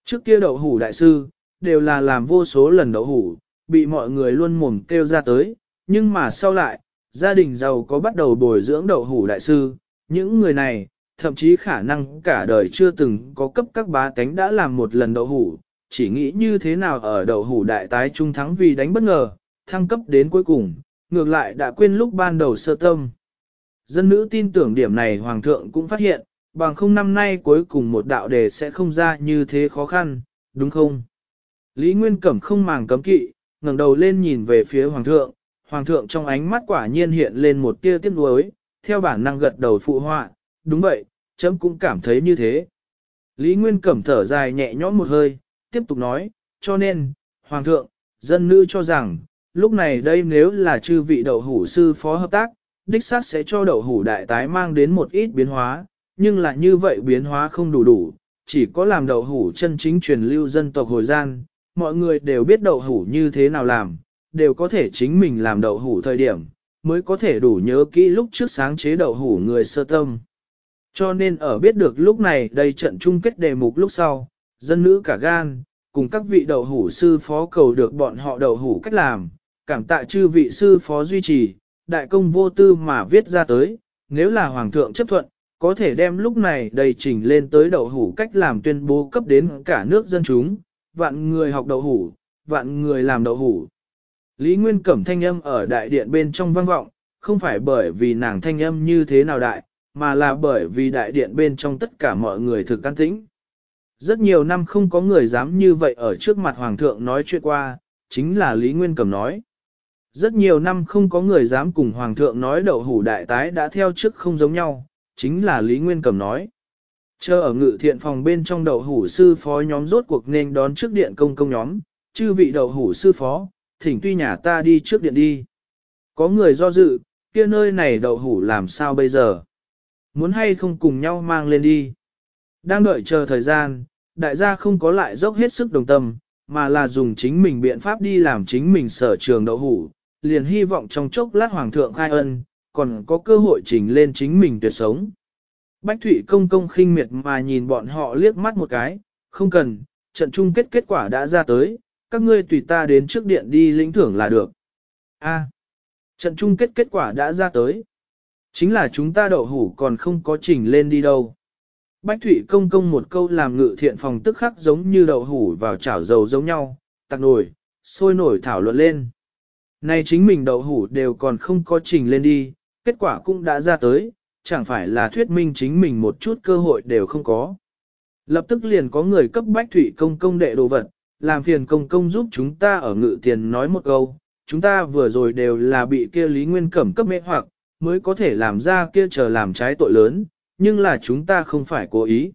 Trước kia đậu hủ đại sư, đều là làm vô số lần đậu hủ, bị mọi người luôn mồm kêu ra tới, nhưng mà sau lại, gia đình giàu có bắt đầu bồi dưỡng đậu hủ đại sư, những người này, thậm chí khả năng cả đời chưa từng có cấp các bá tánh đã làm một lần đậu hủ, chỉ nghĩ như thế nào ở đậu hủ đại tái trung thắng vì đánh bất ngờ, thăng cấp đến cuối cùng, ngược lại đã quên lúc ban đầu sơ tâm. Dân nữ tin tưởng điểm này hoàng thượng cũng phát hiện, bằng không năm nay cuối cùng một đạo đề sẽ không ra như thế khó khăn, đúng không? Lý Nguyên Cẩm không màng cấm kỵ, ngẩng đầu lên nhìn về phía Hoàng thượng, Hoàng thượng trong ánh mắt quả nhiên hiện lên một tia tiếc nuối, theo bản năng gật đầu phụ họa, đúng vậy, chấm cũng cảm thấy như thế. Lý Nguyên Cẩm thở dài nhẹ nhõm một hơi, tiếp tục nói, cho nên, Hoàng thượng, dân nữ cho rằng, lúc này đây nếu là chư vị đậu hủ sư phó hợp tác, đích xác sẽ cho đậu hủ đại tái mang đến một ít biến hóa, nhưng là như vậy biến hóa không đủ đủ, chỉ có làm đậu hủ chân chính truyền lưu dân tộc hồi gian, mọi người đều biết đậu hủ như thế nào làm, đều có thể chính mình làm đậu hủ thời điểm, mới có thể đủ nhớ kỹ lúc trước sáng chế đậu hủ người sơ tâm. Cho nên ở biết được lúc này đây trận chung kết đề mục lúc sau, dân nữ cả gan, cùng các vị đậu hủ sư phó cầu được bọn họ đậu hủ cách làm, cảm tạ chư vị sư phó duy trì, đại công vô tư mà viết ra tới, nếu là hoàng thượng chấp thuận, có thể đem lúc này đầy trình lên tới đậu hủ cách làm tuyên bố cấp đến cả nước dân chúng, vạn người học đậu hủ, vạn người làm đậu hủ. Lý Nguyên Cẩm thanh âm ở đại điện bên trong vang vọng, không phải bởi vì nàng thanh âm như thế nào đại, mà là bởi vì đại điện bên trong tất cả mọi người thực can tĩnh. Rất nhiều năm không có người dám như vậy ở trước mặt Hoàng thượng nói chuyện qua, chính là Lý Nguyên Cẩm nói. Rất nhiều năm không có người dám cùng Hoàng thượng nói đậu hủ đại tái đã theo trước không giống nhau, chính là Lý Nguyên Cầm nói. Chờ ở ngự thiện phòng bên trong đậu hủ sư phó nhóm rốt cuộc nên đón trước điện công công nhóm, chư vị đậu hủ sư phó, thỉnh tuy nhà ta đi trước điện đi. Có người do dự, kia nơi này đậu hủ làm sao bây giờ? Muốn hay không cùng nhau mang lên đi? Đang đợi chờ thời gian, đại gia không có lại dốc hết sức đồng tâm, mà là dùng chính mình biện pháp đi làm chính mình sở trường đậu hủ, liền hy vọng trong chốc lát hoàng thượng khai ân, còn có cơ hội trình lên chính mình tuyệt sống. Bách Thụy công công khinh miệt mà nhìn bọn họ liếc mắt một cái, không cần, trận chung kết kết quả đã ra tới, các ngươi tùy ta đến trước điện đi lĩnh thưởng là được. A, trận chung kết kết quả đã ra tới. Chính là chúng ta đậu hủ còn không có trình lên đi đâu. Bách Thụy công công một câu làm ngự thiện phòng tức khắc giống như đậu hủ vào chảo dầu giống nhau, tạc nổi, sôi nổi thảo luận lên. Này chính mình đậu hủ đều còn không có trình lên đi, kết quả cũng đã ra tới, chẳng phải là thuyết minh chính mình một chút cơ hội đều không có. Lập tức liền có người cấp bách thủy công công đệ đồ vật, làm phiền công công giúp chúng ta ở ngự tiền nói một câu, chúng ta vừa rồi đều là bị kia Lý Nguyên Cẩm cấp mê hoặc, mới có thể làm ra kia chờ làm trái tội lớn, nhưng là chúng ta không phải cố ý.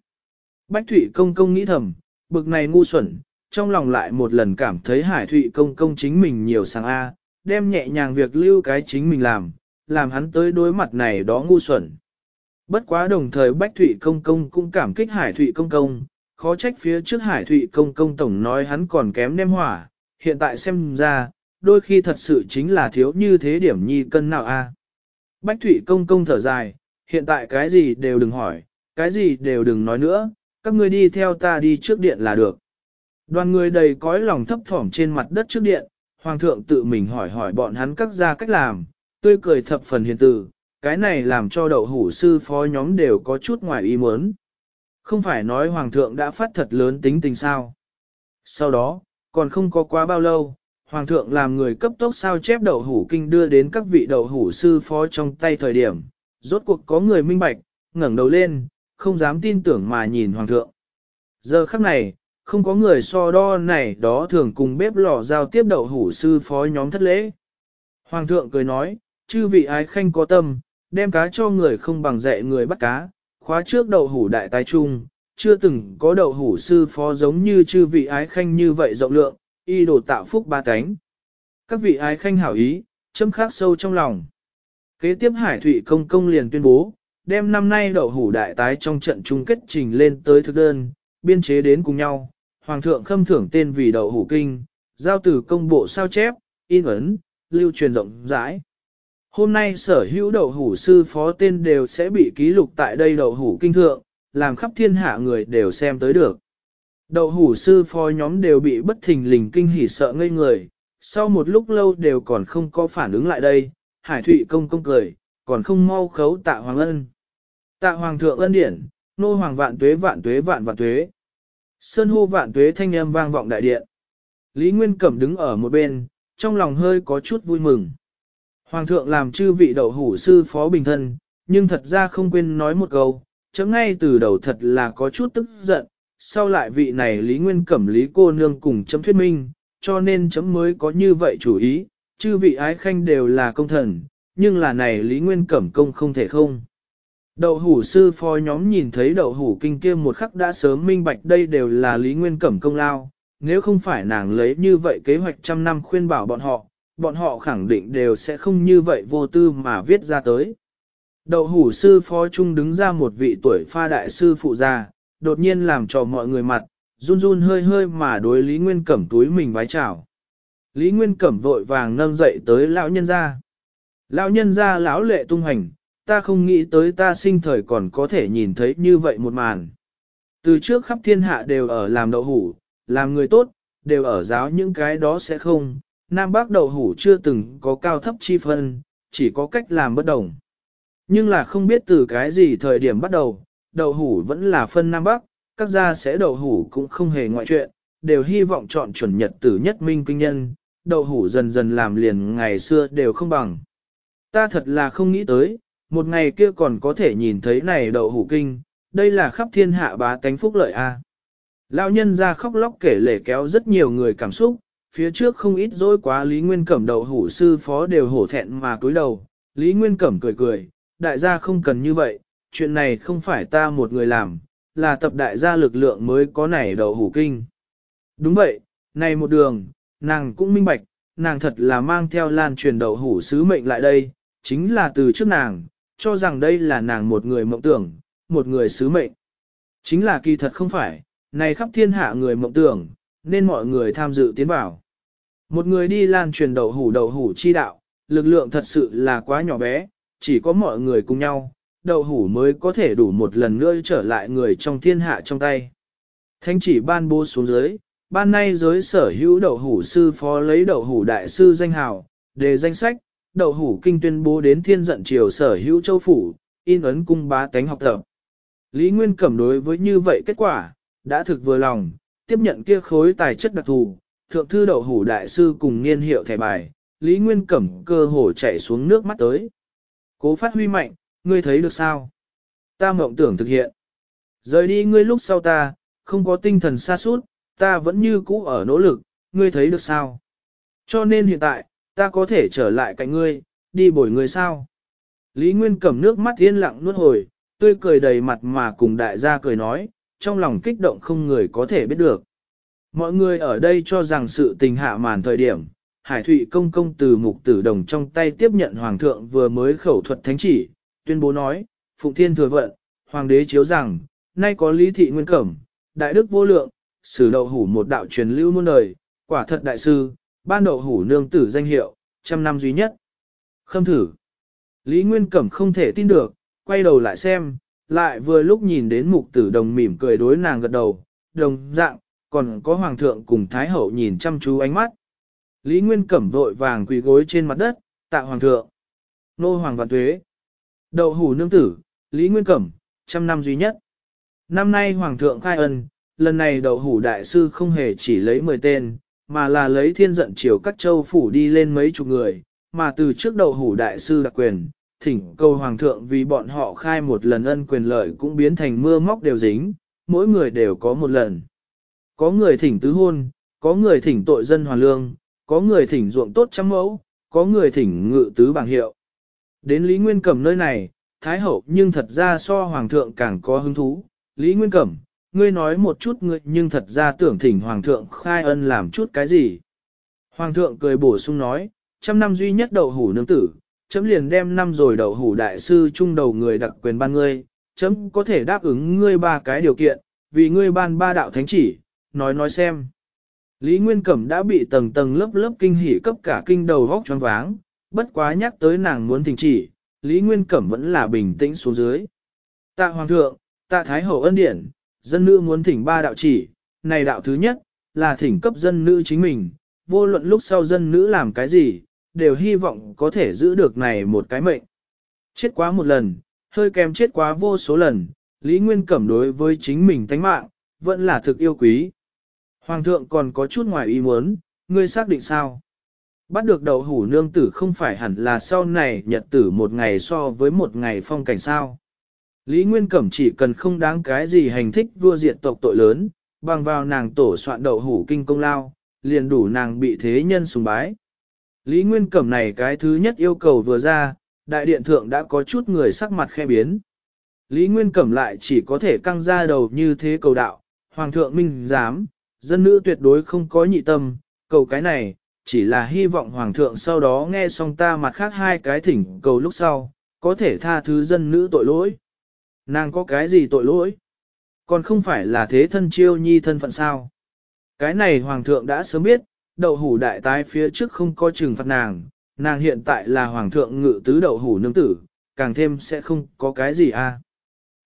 Bách Thụy Công Công nghĩ thầm, bực này ngu xuẩn, trong lòng lại một lần cảm thấy Hải Thụy Công Công chính mình nhiều sáng A, đem nhẹ nhàng việc lưu cái chính mình làm, làm hắn tới đối mặt này đó ngu xuẩn. Bất quá đồng thời Bách Thụy Công Công cũng cảm kích Hải Thụy Công Công, khó trách phía trước Hải Thụy Công Công Tổng nói hắn còn kém đem hỏa, hiện tại xem ra, đôi khi thật sự chính là thiếu như thế điểm nhi cân nào a. Bách Thụy Công Công thở dài, hiện tại cái gì đều đừng hỏi, cái gì đều đừng nói nữa, các ngươi đi theo ta đi trước điện là được. Đoàn người đầy cõi lòng thấp thỏm trên mặt đất trước điện, Hoàng thượng tự mình hỏi hỏi bọn hắn các gia cách làm, tươi cười thập phần hiền từ, cái này làm cho đậu hủ sư phó nhóm đều có chút ngoài ý muốn. Không phải nói hoàng thượng đã phát thật lớn tính tình sao. Sau đó, còn không có quá bao lâu, hoàng thượng làm người cấp tốc sao chép đậu hủ kinh đưa đến các vị đậu hủ sư phó trong tay thời điểm, rốt cuộc có người minh bạch, ngẩng đầu lên, không dám tin tưởng mà nhìn hoàng thượng. Giờ khắc này, không có người so đo này đó thường cùng bếp lò giao tiếp đậu hủ sư phó nhóm thất lễ. Hoàng thượng cười nói, chư vị ái khanh có tâm, đem cá cho người không bằng dạy người bắt cá, khóa trước đậu hủ đại tái trung, chưa từng có đậu hủ sư phó giống như chư vị ái khanh như vậy rộng lượng, y đồ tạo phúc ba cánh. Các vị ái khanh hảo ý, châm khắc sâu trong lòng. Kế tiếp Hải Thụy Công Công liền tuyên bố, đem năm nay đậu hủ đại tái trong trận chung kết trình lên tới thực đơn, biên chế đến cùng nhau, Hoàng thượng khâm thưởng tên vì đậu hủ kinh, giao từ công bộ sao chép, in ấn, lưu truyền rộng rãi. Hôm nay sở hữu đậu hủ sư phó tên đều sẽ bị ký lục tại đây đậu hủ kinh thượng, làm khắp thiên hạ người đều xem tới được. Đậu hủ sư phó nhóm đều bị bất thình lình kinh hỉ sợ ngây người, sau một lúc lâu đều còn không có phản ứng lại đây, hải thụy công công cười, còn không mau khấu tạ hoàng ân. Tạ hoàng thượng ân điển, nô hoàng vạn tuế vạn tuế vạn vạn tuế. Sơn hô vạn tuế thanh âm vang vọng đại điện. Lý Nguyên Cẩm đứng ở một bên, trong lòng hơi có chút vui mừng. Hoàng thượng làm chư vị đậu hủ sư phó bình thân, nhưng thật ra không quên nói một câu, chấm ngay từ đầu thật là có chút tức giận, sau lại vị này Lý Nguyên Cẩm Lý cô nương cùng chấm thuyết minh, cho nên chấm mới có như vậy chủ ý, chư vị ái khanh đều là công thần, nhưng là này Lý Nguyên Cẩm công không thể không. Đậu hủ sư phó nhóm nhìn thấy đậu hủ kinh kia một khắc đã sớm minh bạch đây đều là Lý Nguyên Cẩm công lao, nếu không phải nàng lấy như vậy kế hoạch trăm năm khuyên bảo bọn họ, bọn họ khẳng định đều sẽ không như vậy vô tư mà viết ra tới. Đậu hủ sư phó trung đứng ra một vị tuổi pha đại sư phụ già, đột nhiên làm cho mọi người mặt, run run hơi hơi mà đối Lý Nguyên Cẩm túi mình vái chào. Lý Nguyên Cẩm vội vàng nâng dậy tới lão nhân gia. Lão nhân gia lão lệ tung hành, ta không nghĩ tới ta sinh thời còn có thể nhìn thấy như vậy một màn. Từ trước khắp thiên hạ đều ở làm đậu hủ, làm người tốt, đều ở giáo những cái đó sẽ không, Nam Bắc đậu hủ chưa từng có cao thấp chi phân, chỉ có cách làm bất đồng. Nhưng là không biết từ cái gì thời điểm bắt đầu, đậu hủ vẫn là phân Nam Bắc, các gia sẽ đậu hủ cũng không hề ngoại chuyện, đều hy vọng chọn chuẩn nhật tử nhất minh kinh nhân, đậu hủ dần dần làm liền ngày xưa đều không bằng. Ta thật là không nghĩ tới, một ngày kia còn có thể nhìn thấy này đậu hủ kinh, đây là khắp thiên hạ bá tánh phúc lợi a. À. Lão nhân ra khóc lóc kể lể kéo rất nhiều người cảm xúc, phía trước không ít dối quá Lý Nguyên Cẩm đầu hủ sư phó đều hổ thẹn mà cúi đầu, Lý Nguyên Cẩm cười cười, đại gia không cần như vậy, chuyện này không phải ta một người làm, là tập đại gia lực lượng mới có nảy đầu hủ kinh. Đúng vậy, này một đường, nàng cũng minh bạch, nàng thật là mang theo lan truyền đầu hủ sứ mệnh lại đây, chính là từ trước nàng, cho rằng đây là nàng một người mộng tưởng, một người sứ mệnh. Chính là kỳ thật không phải, này khắp thiên hạ người mộng tưởng, nên mọi người tham dự tiến vào. Một người đi lan truyền đậu hủ đậu hủ chi đạo, lực lượng thật sự là quá nhỏ bé, chỉ có mọi người cùng nhau, đậu hủ mới có thể đủ một lần nữa trở lại người trong thiên hạ trong tay. Thanh chỉ ban bố xuống dưới, ban nay giới sở hữu đậu hủ sư phó lấy đậu hủ đại sư danh hào, đề danh sách, đậu hủ kinh tuyên bố đến thiên giận triều sở hữu châu phủ, in ấn cung bá tánh học tập. Lý Nguyên Cẩm đối với như vậy kết quả, đã thực vừa lòng, tiếp nhận kia khối tài chất đặc thù, thượng thư đậu hủ đại sư cùng niên hiệu thẻ bài, Lý Nguyên Cẩm cơ hồ chạy xuống nước mắt tới. Cố phát huy mạnh, ngươi thấy được sao? Ta mộng tưởng thực hiện. Rời đi ngươi lúc sau ta, không có tinh thần xa suốt, ta vẫn như cũ ở nỗ lực, ngươi thấy được sao? Cho nên hiện tại, ta có thể trở lại cạnh ngươi, đi bồi ngươi sao? Lý Nguyên Cẩm nước mắt yên lặng nuốt hồi, tươi cười đầy mặt mà cùng đại gia cười nói, trong lòng kích động không người có thể biết được. Mọi người ở đây cho rằng sự tình hạ màn thời điểm, Hải Thụy công công từ mục tử đồng trong tay tiếp nhận Hoàng thượng vừa mới khẩu thuật thánh chỉ, tuyên bố nói, Phụng Thiên thừa vận, Hoàng đế chiếu rằng, nay có lý thị nguyên cẩm, đại đức vô lượng, sử đậu hủ một đạo truyền lưu muôn đời, quả thật đại sư, ban đậu hủ nương tử danh hiệu, trăm năm duy nhất. Khâm thử. Lý Nguyên Cẩm không thể tin được, quay đầu lại xem, lại vừa lúc nhìn đến mục tử đồng mỉm cười đối nàng gật đầu, đồng dạng, còn có hoàng thượng cùng thái hậu nhìn chăm chú ánh mắt. Lý Nguyên Cẩm vội vàng quỳ gối trên mặt đất, tạ hoàng thượng. Nô hoàng vạn tuế. Đậu hủ nương tử, Lý Nguyên Cẩm, trăm năm duy nhất. Năm nay hoàng thượng khai ân, lần này đậu hủ đại sư không hề chỉ lấy 10 tên, mà là lấy thiên giận chiều các châu phủ đi lên mấy chục người, mà từ trước đậu hủ đại sư đặc quyền, thỉnh cầu hoàng thượng vì bọn họ khai một lần ân quyền lợi cũng biến thành mưa móc đều dính, mỗi người đều có một lần. Có người thỉnh tứ hôn, có người thỉnh tội dân hoàn lương, có người thỉnh ruộng tốt trăm mẫu, có người thỉnh ngự tứ bảng hiệu. Đến Lý Nguyên Cẩm nơi này, Thái Hậu nhưng thật ra so Hoàng thượng càng có hứng thú. Lý Nguyên Cẩm, ngươi nói một chút ngươi nhưng thật ra tưởng thỉnh Hoàng thượng khai ân làm chút cái gì. Hoàng thượng cười bổ sung nói, trăm năm duy nhất đậu hủ nương tử, chấm liền đem năm rồi đầu hủ đại sư trung đầu người đặc quyền ban ngươi, chấm có thể đáp ứng ngươi ba cái điều kiện, vì ngươi ban ba đạo thánh chỉ, nói nói xem. Lý Nguyên Cẩm đã bị tầng tầng lớp lớp kinh hỉ cấp cả kinh đầu vóc choáng váng, bất quá nhắc tới nàng muốn thỉnh chỉ, Lý Nguyên Cẩm vẫn là bình tĩnh xuống dưới. Tạ Hoàng thượng, tạ Thái Hậu ân điển, dân nữ muốn thỉnh ba đạo chỉ, này đạo thứ nhất, là thỉnh cấp dân nữ chính mình, vô luận lúc sau dân nữ làm cái gì, đều hy vọng có thể giữ được này một cái mệnh. Chết quá một lần, hơi kèm chết quá vô số lần, Lý Nguyên Cẩm đối với chính mình tánh mạng, vẫn là thực yêu quý. Hoàng thượng còn có chút ngoài ý muốn, ngươi xác định sao? Bắt được đầu hủ nương tử không phải hẳn là sau này nhật tử một ngày so với một ngày phong cảnh sao. Lý Nguyên Cẩm chỉ cần không đáng cái gì hành thích vua diện tộc tội lớn, bằng vào nàng tổ soạn đậu hủ kinh công lao, liền đủ nàng bị thế nhân sùng bái. Lý Nguyên Cẩm này cái thứ nhất yêu cầu vừa ra, đại điện thượng đã có chút người sắc mặt khe biến. Lý Nguyên Cẩm lại chỉ có thể căng ra đầu như thế cầu đạo, Hoàng thượng minh dám, dân nữ tuyệt đối không có nhị tâm, cầu cái này, chỉ là hy vọng Hoàng thượng sau đó nghe xong ta mặt khác hai cái thỉnh cầu lúc sau, có thể tha thứ dân nữ tội lỗi. Nàng có cái gì tội lỗi? Còn không phải là thế thân chiêu nhi thân phận sao? Cái này Hoàng thượng đã sớm biết, đậu hủ đại tái phía trước không có trừng phạt nàng, nàng hiện tại là hoàng thượng ngự tứ đậu hủ nương tử, càng thêm sẽ không có cái gì a. À.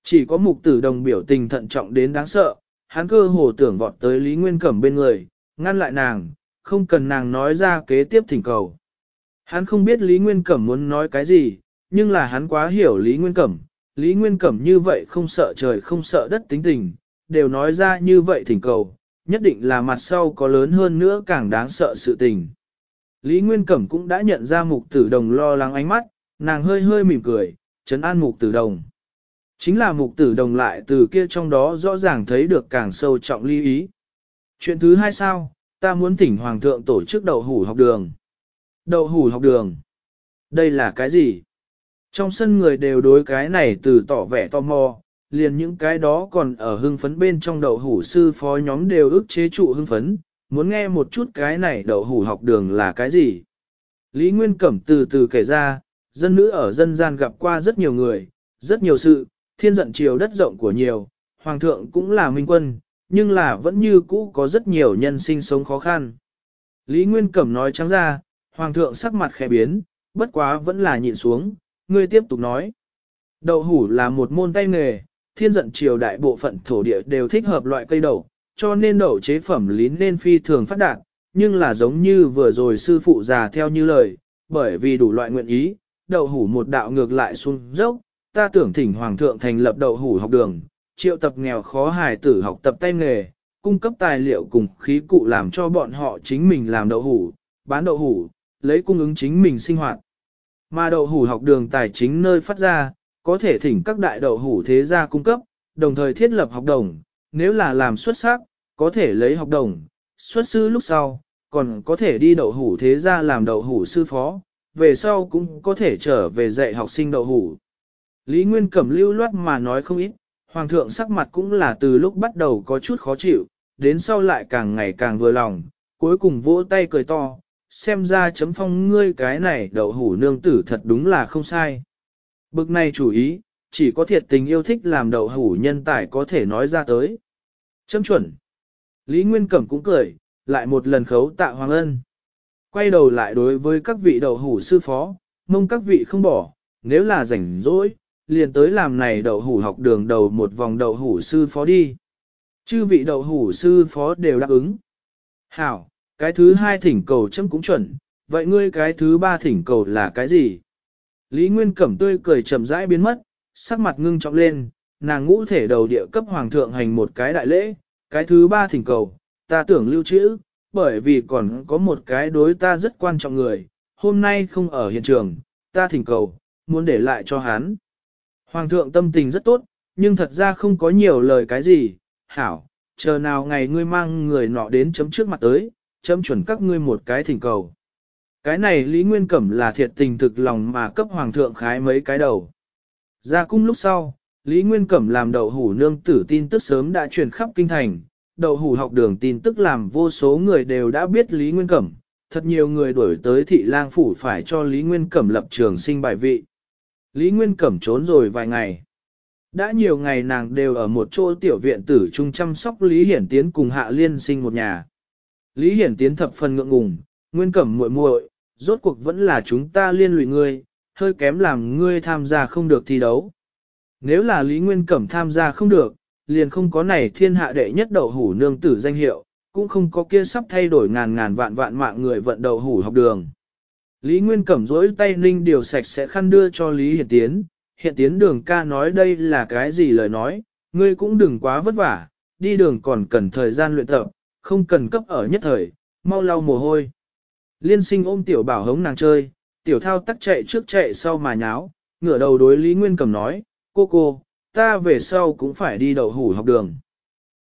Chỉ có mục tử đồng biểu tình thận trọng đến đáng sợ, hắn cơ hồ tưởng vọt tới Lý Nguyên Cẩm bên người, ngăn lại nàng, không cần nàng nói ra kế tiếp thỉnh cầu. Hắn không biết Lý Nguyên Cẩm muốn nói cái gì, nhưng là hắn quá hiểu Lý Nguyên Cẩm, Lý Nguyên Cẩm như vậy không sợ trời không sợ đất tính tình, đều nói ra như vậy thỉnh cầu, nhất định là mặt sau có lớn hơn nữa càng đáng sợ sự tình. Lý Nguyên Cẩm cũng đã nhận ra mục tử đồng lo lắng ánh mắt, nàng hơi hơi mỉm cười, trấn an mục tử đồng. Chính là mục tử đồng lại từ kia trong đó rõ ràng thấy được càng sâu trọng ly ý. Chuyện thứ hai sao, ta muốn thỉnh Hoàng thượng tổ chức đậu hủ học đường. Đậu hủ học đường. Đây là cái gì? Trong sân người đều đối cái này từ tỏ vẻ tò mò, liền những cái đó còn ở hưng phấn bên trong đậu hủ sư phó nhóm đều ức chế trụ hưng phấn, muốn nghe một chút cái này đậu hủ học đường là cái gì. Lý Nguyên Cẩm từ từ kể ra, dân nữ ở dân gian gặp qua rất nhiều người, rất nhiều sự, thiên giận chiều đất rộng của nhiều, hoàng thượng cũng là minh quân, nhưng là vẫn như cũ có rất nhiều nhân sinh sống khó khăn. Lý Nguyên Cẩm nói trắng ra, hoàng thượng sắc mặt khẽ biến, bất quá vẫn là nhịn xuống, người tiếp tục nói. Đậu hủ là một môn tay nghề, thiên giận triều đại bộ phận thổ địa đều thích hợp loại cây đậu, cho nên đậu chế phẩm lý nên phi thường phát đạt, nhưng là giống như vừa rồi sư phụ già theo như lời, bởi vì đủ loại nguyện ý, đậu hủ một đạo ngược lại xuống dốc, ta tưởng thỉnh hoàng thượng thành lập đậu hủ học đường, triệu tập nghèo khó hài tử học tập tay nghề, cung cấp tài liệu cùng khí cụ làm cho bọn họ chính mình làm đậu hủ, bán đậu hủ, lấy cung ứng chính mình sinh hoạt. Mà đậu hủ học đường tài chính nơi phát ra, có thể thỉnh các đại đậu hủ thế gia cung cấp, đồng thời thiết lập học đồng, nếu là làm xuất sắc, có thể lấy học đồng, xuất sư lúc sau, còn có thể đi đậu hủ thế gia làm đậu hủ sư phó, về sau cũng có thể trở về dạy học sinh đậu hủ. Lý Nguyên Cẩm lưu loát mà nói không ít, Hoàng thượng sắc mặt cũng là từ lúc bắt đầu có chút khó chịu, đến sau lại càng ngày càng vừa lòng, cuối cùng vỗ tay cười to, xem ra chấm phong ngươi cái này đậu hủ nương tử thật đúng là không sai. Bực này chủ ý, chỉ có thiệt tình yêu thích làm đậu hủ nhân tài có thể nói ra tới. Châm chuẩn. Lý Nguyên Cẩm cũng cười, lại một lần khấu tạ Hoàng Ân. Quay đầu lại đối với các vị đậu hủ sư phó, mong các vị không bỏ, nếu là rảnh rỗi, liền tới làm này đậu hủ học đường đầu một vòng đậu hủ sư phó đi. Chư vị đậu hủ sư phó đều đáp ứng. Hảo, cái thứ hai thỉnh cầu châm cũng chuẩn, vậy ngươi cái thứ ba thỉnh cầu là cái gì? Lý Nguyên Cẩm tươi cười chậm rãi biến mất, sắc mặt ngưng trọng lên, nàng ngũ thể đầu địa cấp hoàng thượng hành một cái đại lễ, cái thứ ba thỉnh cầu, ta tưởng lưu trữ, bởi vì còn có một cái đối ta rất quan trọng người, hôm nay không ở hiện trường, ta thỉnh cầu, muốn để lại cho hắn. Hoàng thượng tâm tình rất tốt, nhưng thật ra không có nhiều lời cái gì, hảo, chờ nào ngày ngươi mang người nọ đến chấm trước mặt tới, chấm chuẩn các ngươi một cái thỉnh cầu. Cái này Lý Nguyên Cẩm là thiệt tình thực lòng mà cấp hoàng thượng khái mấy cái đầu. Ra cung lúc sau, Lý Nguyên Cẩm làm đậu hủ nương tử tin tức sớm đã truyền khắp kinh thành, đậu hủ học đường tin tức làm vô số người đều đã biết Lý Nguyên Cẩm, thật nhiều người đổi tới thị lang phủ phải cho Lý Nguyên Cẩm lập trường sinh bài vị. Lý Nguyên Cẩm trốn rồi vài ngày. Đã nhiều ngày nàng đều ở một chỗ tiểu viện tử trung chăm sóc Lý Hiển Tiến cùng Hạ Liên sinh một nhà. Lý Hiển Tiến thập phần ngượng ngùng, Nguyên Cẩm muội muội, rốt cuộc vẫn là chúng ta liên lụy ngươi, hơi kém làm ngươi tham gia không được thi đấu. Nếu là Lý Nguyên Cẩm tham gia không được, liền không có này thiên hạ đệ nhất đậu hủ nương tử danh hiệu, cũng không có kia sắp thay đổi ngàn ngàn vạn vạn mạng người vận đậu hủ học đường. Lý Nguyên Cẩm rỗi tay ninh điều sạch sẽ khăn đưa cho Lý Hiện Tiến, Hiện Tiến đường ca nói đây là cái gì lời nói, ngươi cũng đừng quá vất vả, đi đường còn cần thời gian luyện tập, không cần cấp ở nhất thời, mau lau mồ hôi. Liên sinh ôm tiểu bảo hống nàng chơi, tiểu thao tắc chạy trước chạy sau mà nháo, ngửa đầu đối Lý Nguyên Cẩm nói, cô cô, ta về sau cũng phải đi đậu hủ học đường.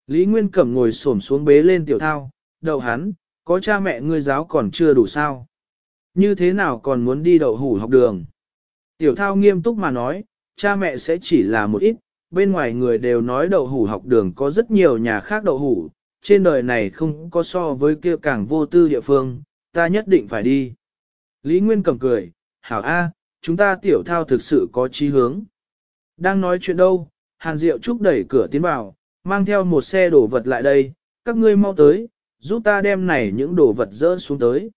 Lý Nguyên Cẩm ngồi xổm xuống bế lên tiểu thao, đậu hắn, có cha mẹ ngươi giáo còn chưa đủ sao. Như thế nào còn muốn đi đậu hủ học đường? Tiểu thao nghiêm túc mà nói, cha mẹ sẽ chỉ là một ít, bên ngoài người đều nói đậu hủ học đường có rất nhiều nhà khác đậu hủ, trên đời này không có so với kia càng vô tư địa phương, ta nhất định phải đi. Lý Nguyên cầm cười, hảo A, chúng ta tiểu thao thực sự có chí hướng. Đang nói chuyện đâu, Hàn Diệu Trúc đẩy cửa tiến vào, mang theo một xe đồ vật lại đây, các ngươi mau tới, giúp ta đem này những đồ vật dỡ xuống tới.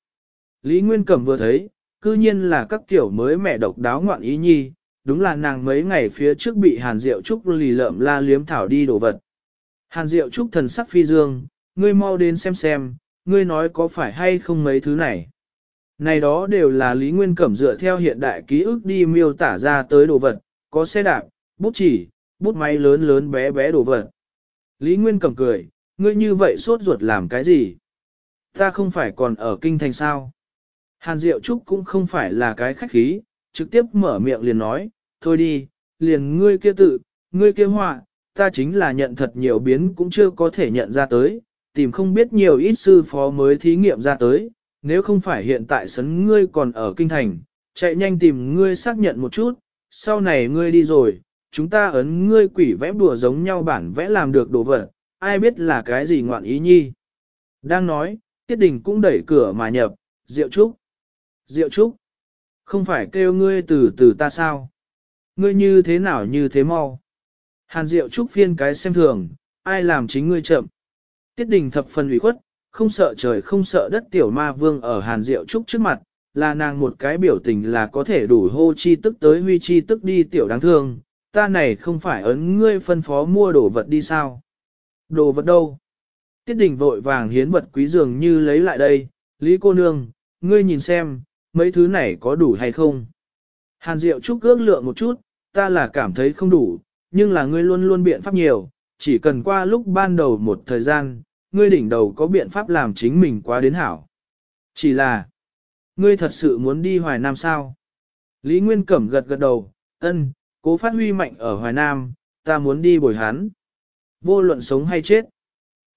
Lý Nguyên cầm vừa thấy, cư nhiên là các kiểu mới mẹ độc đáo ngoạn ý nhi, đúng là nàng mấy ngày phía trước bị Hàn Diệu Trúc lì lợm la liếm thảo đi đồ vật. Hàn Diệu Trúc thần sắc phi dương, ngươi mau đến xem xem, ngươi nói có phải hay không mấy thứ này. Này đó đều là Lý Nguyên Cẩm dựa theo hiện đại ký ức đi miêu tả ra tới đồ vật, có xe đạp, bút chỉ, bút máy lớn lớn bé bé đồ vật. Lý Nguyên Cẩm cười, ngươi như vậy sốt ruột làm cái gì? Ta không phải còn ở kinh thành sao? Hàn Diệu Trúc cũng không phải là cái khách khí, trực tiếp mở miệng liền nói, thôi đi, liền ngươi kia tự, ngươi kia họa, ta chính là nhận thật nhiều biến cũng chưa có thể nhận ra tới, tìm không biết nhiều ít sư phó mới thí nghiệm ra tới, nếu không phải hiện tại sấn ngươi còn ở kinh thành, chạy nhanh tìm ngươi xác nhận một chút, sau này ngươi đi rồi, chúng ta ấn ngươi quỷ vẽ bùa giống nhau bản vẽ làm được đồ vật, ai biết là cái gì ngoạn ý nhi. Đang nói, tiết đình cũng đẩy cửa mà nhập, Diệu Trúc. Diệu Trúc, không phải kêu ngươi từ từ ta sao? Ngươi như thế nào như thế mau? Hàn Diệu Trúc phiên cái xem thường, ai làm chính ngươi chậm. Tiết đình thập phần ủy khuất, không sợ trời không sợ đất tiểu ma vương ở Hàn Diệu Trúc trước mặt, là nàng một cái biểu tình là có thể đủ hô chi tức tới huy chi tức đi tiểu đáng thương, ta này không phải ấn ngươi phân phó mua đồ vật đi sao. Đồ vật đâu? Tiết đình vội vàng hiến vật quý dường như lấy lại đây, Lý cô nương, ngươi nhìn xem, mấy thứ này có đủ hay không? Hàn Diệu Trúc ước lượng một chút, ta là cảm thấy không đủ, nhưng là ngươi luôn luôn biện pháp nhiều, chỉ cần qua lúc ban đầu một thời gian, ngươi đỉnh đầu có biện pháp làm chính mình quá đến hảo. Chỉ là, ngươi thật sự muốn đi Hoài Nam sao? Lý Nguyên Cẩm gật gật đầu, ân, cố phát huy mạnh ở Hoài Nam, ta muốn đi bồi hắn. Vô luận sống hay chết.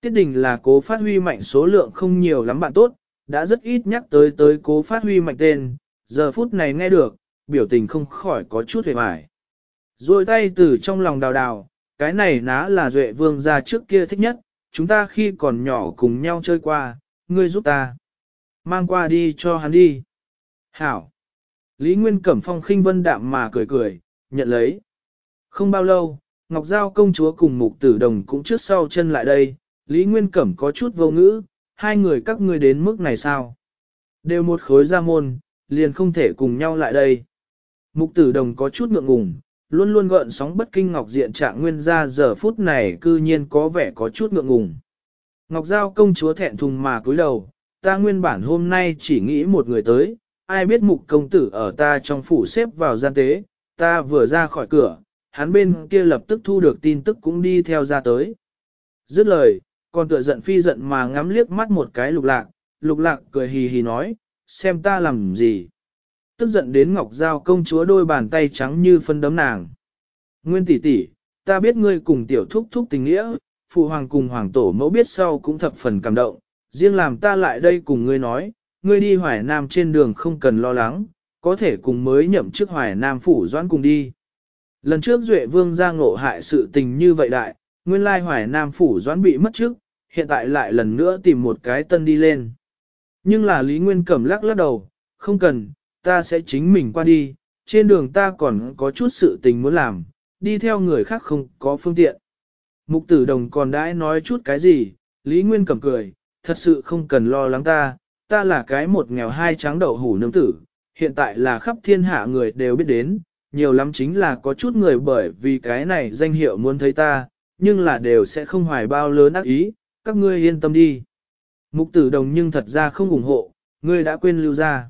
Tiết đình là cố phát huy mạnh số lượng không nhiều lắm bạn tốt, đã rất ít nhắc tới tới cố phát huy mạnh tên, giờ phút này nghe được, biểu tình không khỏi có chút hề mải. Rồi tay từ trong lòng đào đào, cái này ná là duệ vương ra trước kia thích nhất, chúng ta khi còn nhỏ cùng nhau chơi qua, ngươi giúp ta. Mang qua đi cho hắn đi. Hảo. Lý Nguyên Cẩm Phong khinh vân đạm mà cười cười, nhận lấy. Không bao lâu, Ngọc Giao công chúa cùng mục tử đồng cũng trước sau chân lại đây, Lý Nguyên Cẩm có chút vô ngữ, hai người các ngươi đến mức này sao? Đều một khối ra môn, liền không thể cùng nhau lại đây. Mục tử đồng có chút ngượng ngùng, luôn luôn gợn sóng bất kinh Ngọc Diện trạng nguyên ra giờ phút này cư nhiên có vẻ có chút ngượng ngùng. Ngọc Giao công chúa thẹn thùng mà cúi đầu, ta nguyên bản hôm nay chỉ nghĩ một người tới, ai biết mục công tử ở ta trong phủ xếp vào gian tế, ta vừa ra khỏi cửa, hắn bên kia lập tức thu được tin tức cũng đi theo ra tới. Dứt lời, còn tựa giận phi giận mà ngắm liếc mắt một cái lục lạc, lục lạc cười hì hì nói, xem ta làm gì tức giận đến Ngọc Giao công chúa đôi bàn tay trắng như phân đấm nàng. Nguyên tỷ tỷ, ta biết ngươi cùng tiểu thúc thúc tình nghĩa, phụ hoàng cùng hoàng tổ mẫu biết sau cũng thập phần cảm động, riêng làm ta lại đây cùng ngươi nói, ngươi đi Hoài Nam trên đường không cần lo lắng, có thể cùng mới nhậm chức Hoài Nam phủ doãn cùng đi. Lần trước Duệ Vương ra ngộ hại sự tình như vậy đại, nguyên lai Hoài Nam phủ doãn bị mất chức, hiện tại lại lần nữa tìm một cái tân đi lên. Nhưng là Lý Nguyên Cẩm lắc lắc đầu, không cần, ta sẽ chính mình qua đi, trên đường ta còn có chút sự tình muốn làm, đi theo người khác không có phương tiện. Mục tử đồng còn đãi nói chút cái gì, Lý Nguyên cầm cười, thật sự không cần lo lắng ta, ta là cái một nghèo hai trắng đậu hủ nương tử, hiện tại là khắp thiên hạ người đều biết đến, nhiều lắm chính là có chút người bởi vì cái này danh hiệu muốn thấy ta, nhưng là đều sẽ không hoài bao lớn ác ý, các ngươi yên tâm đi. Mục tử đồng nhưng thật ra không ủng hộ, ngươi đã quên lưu ra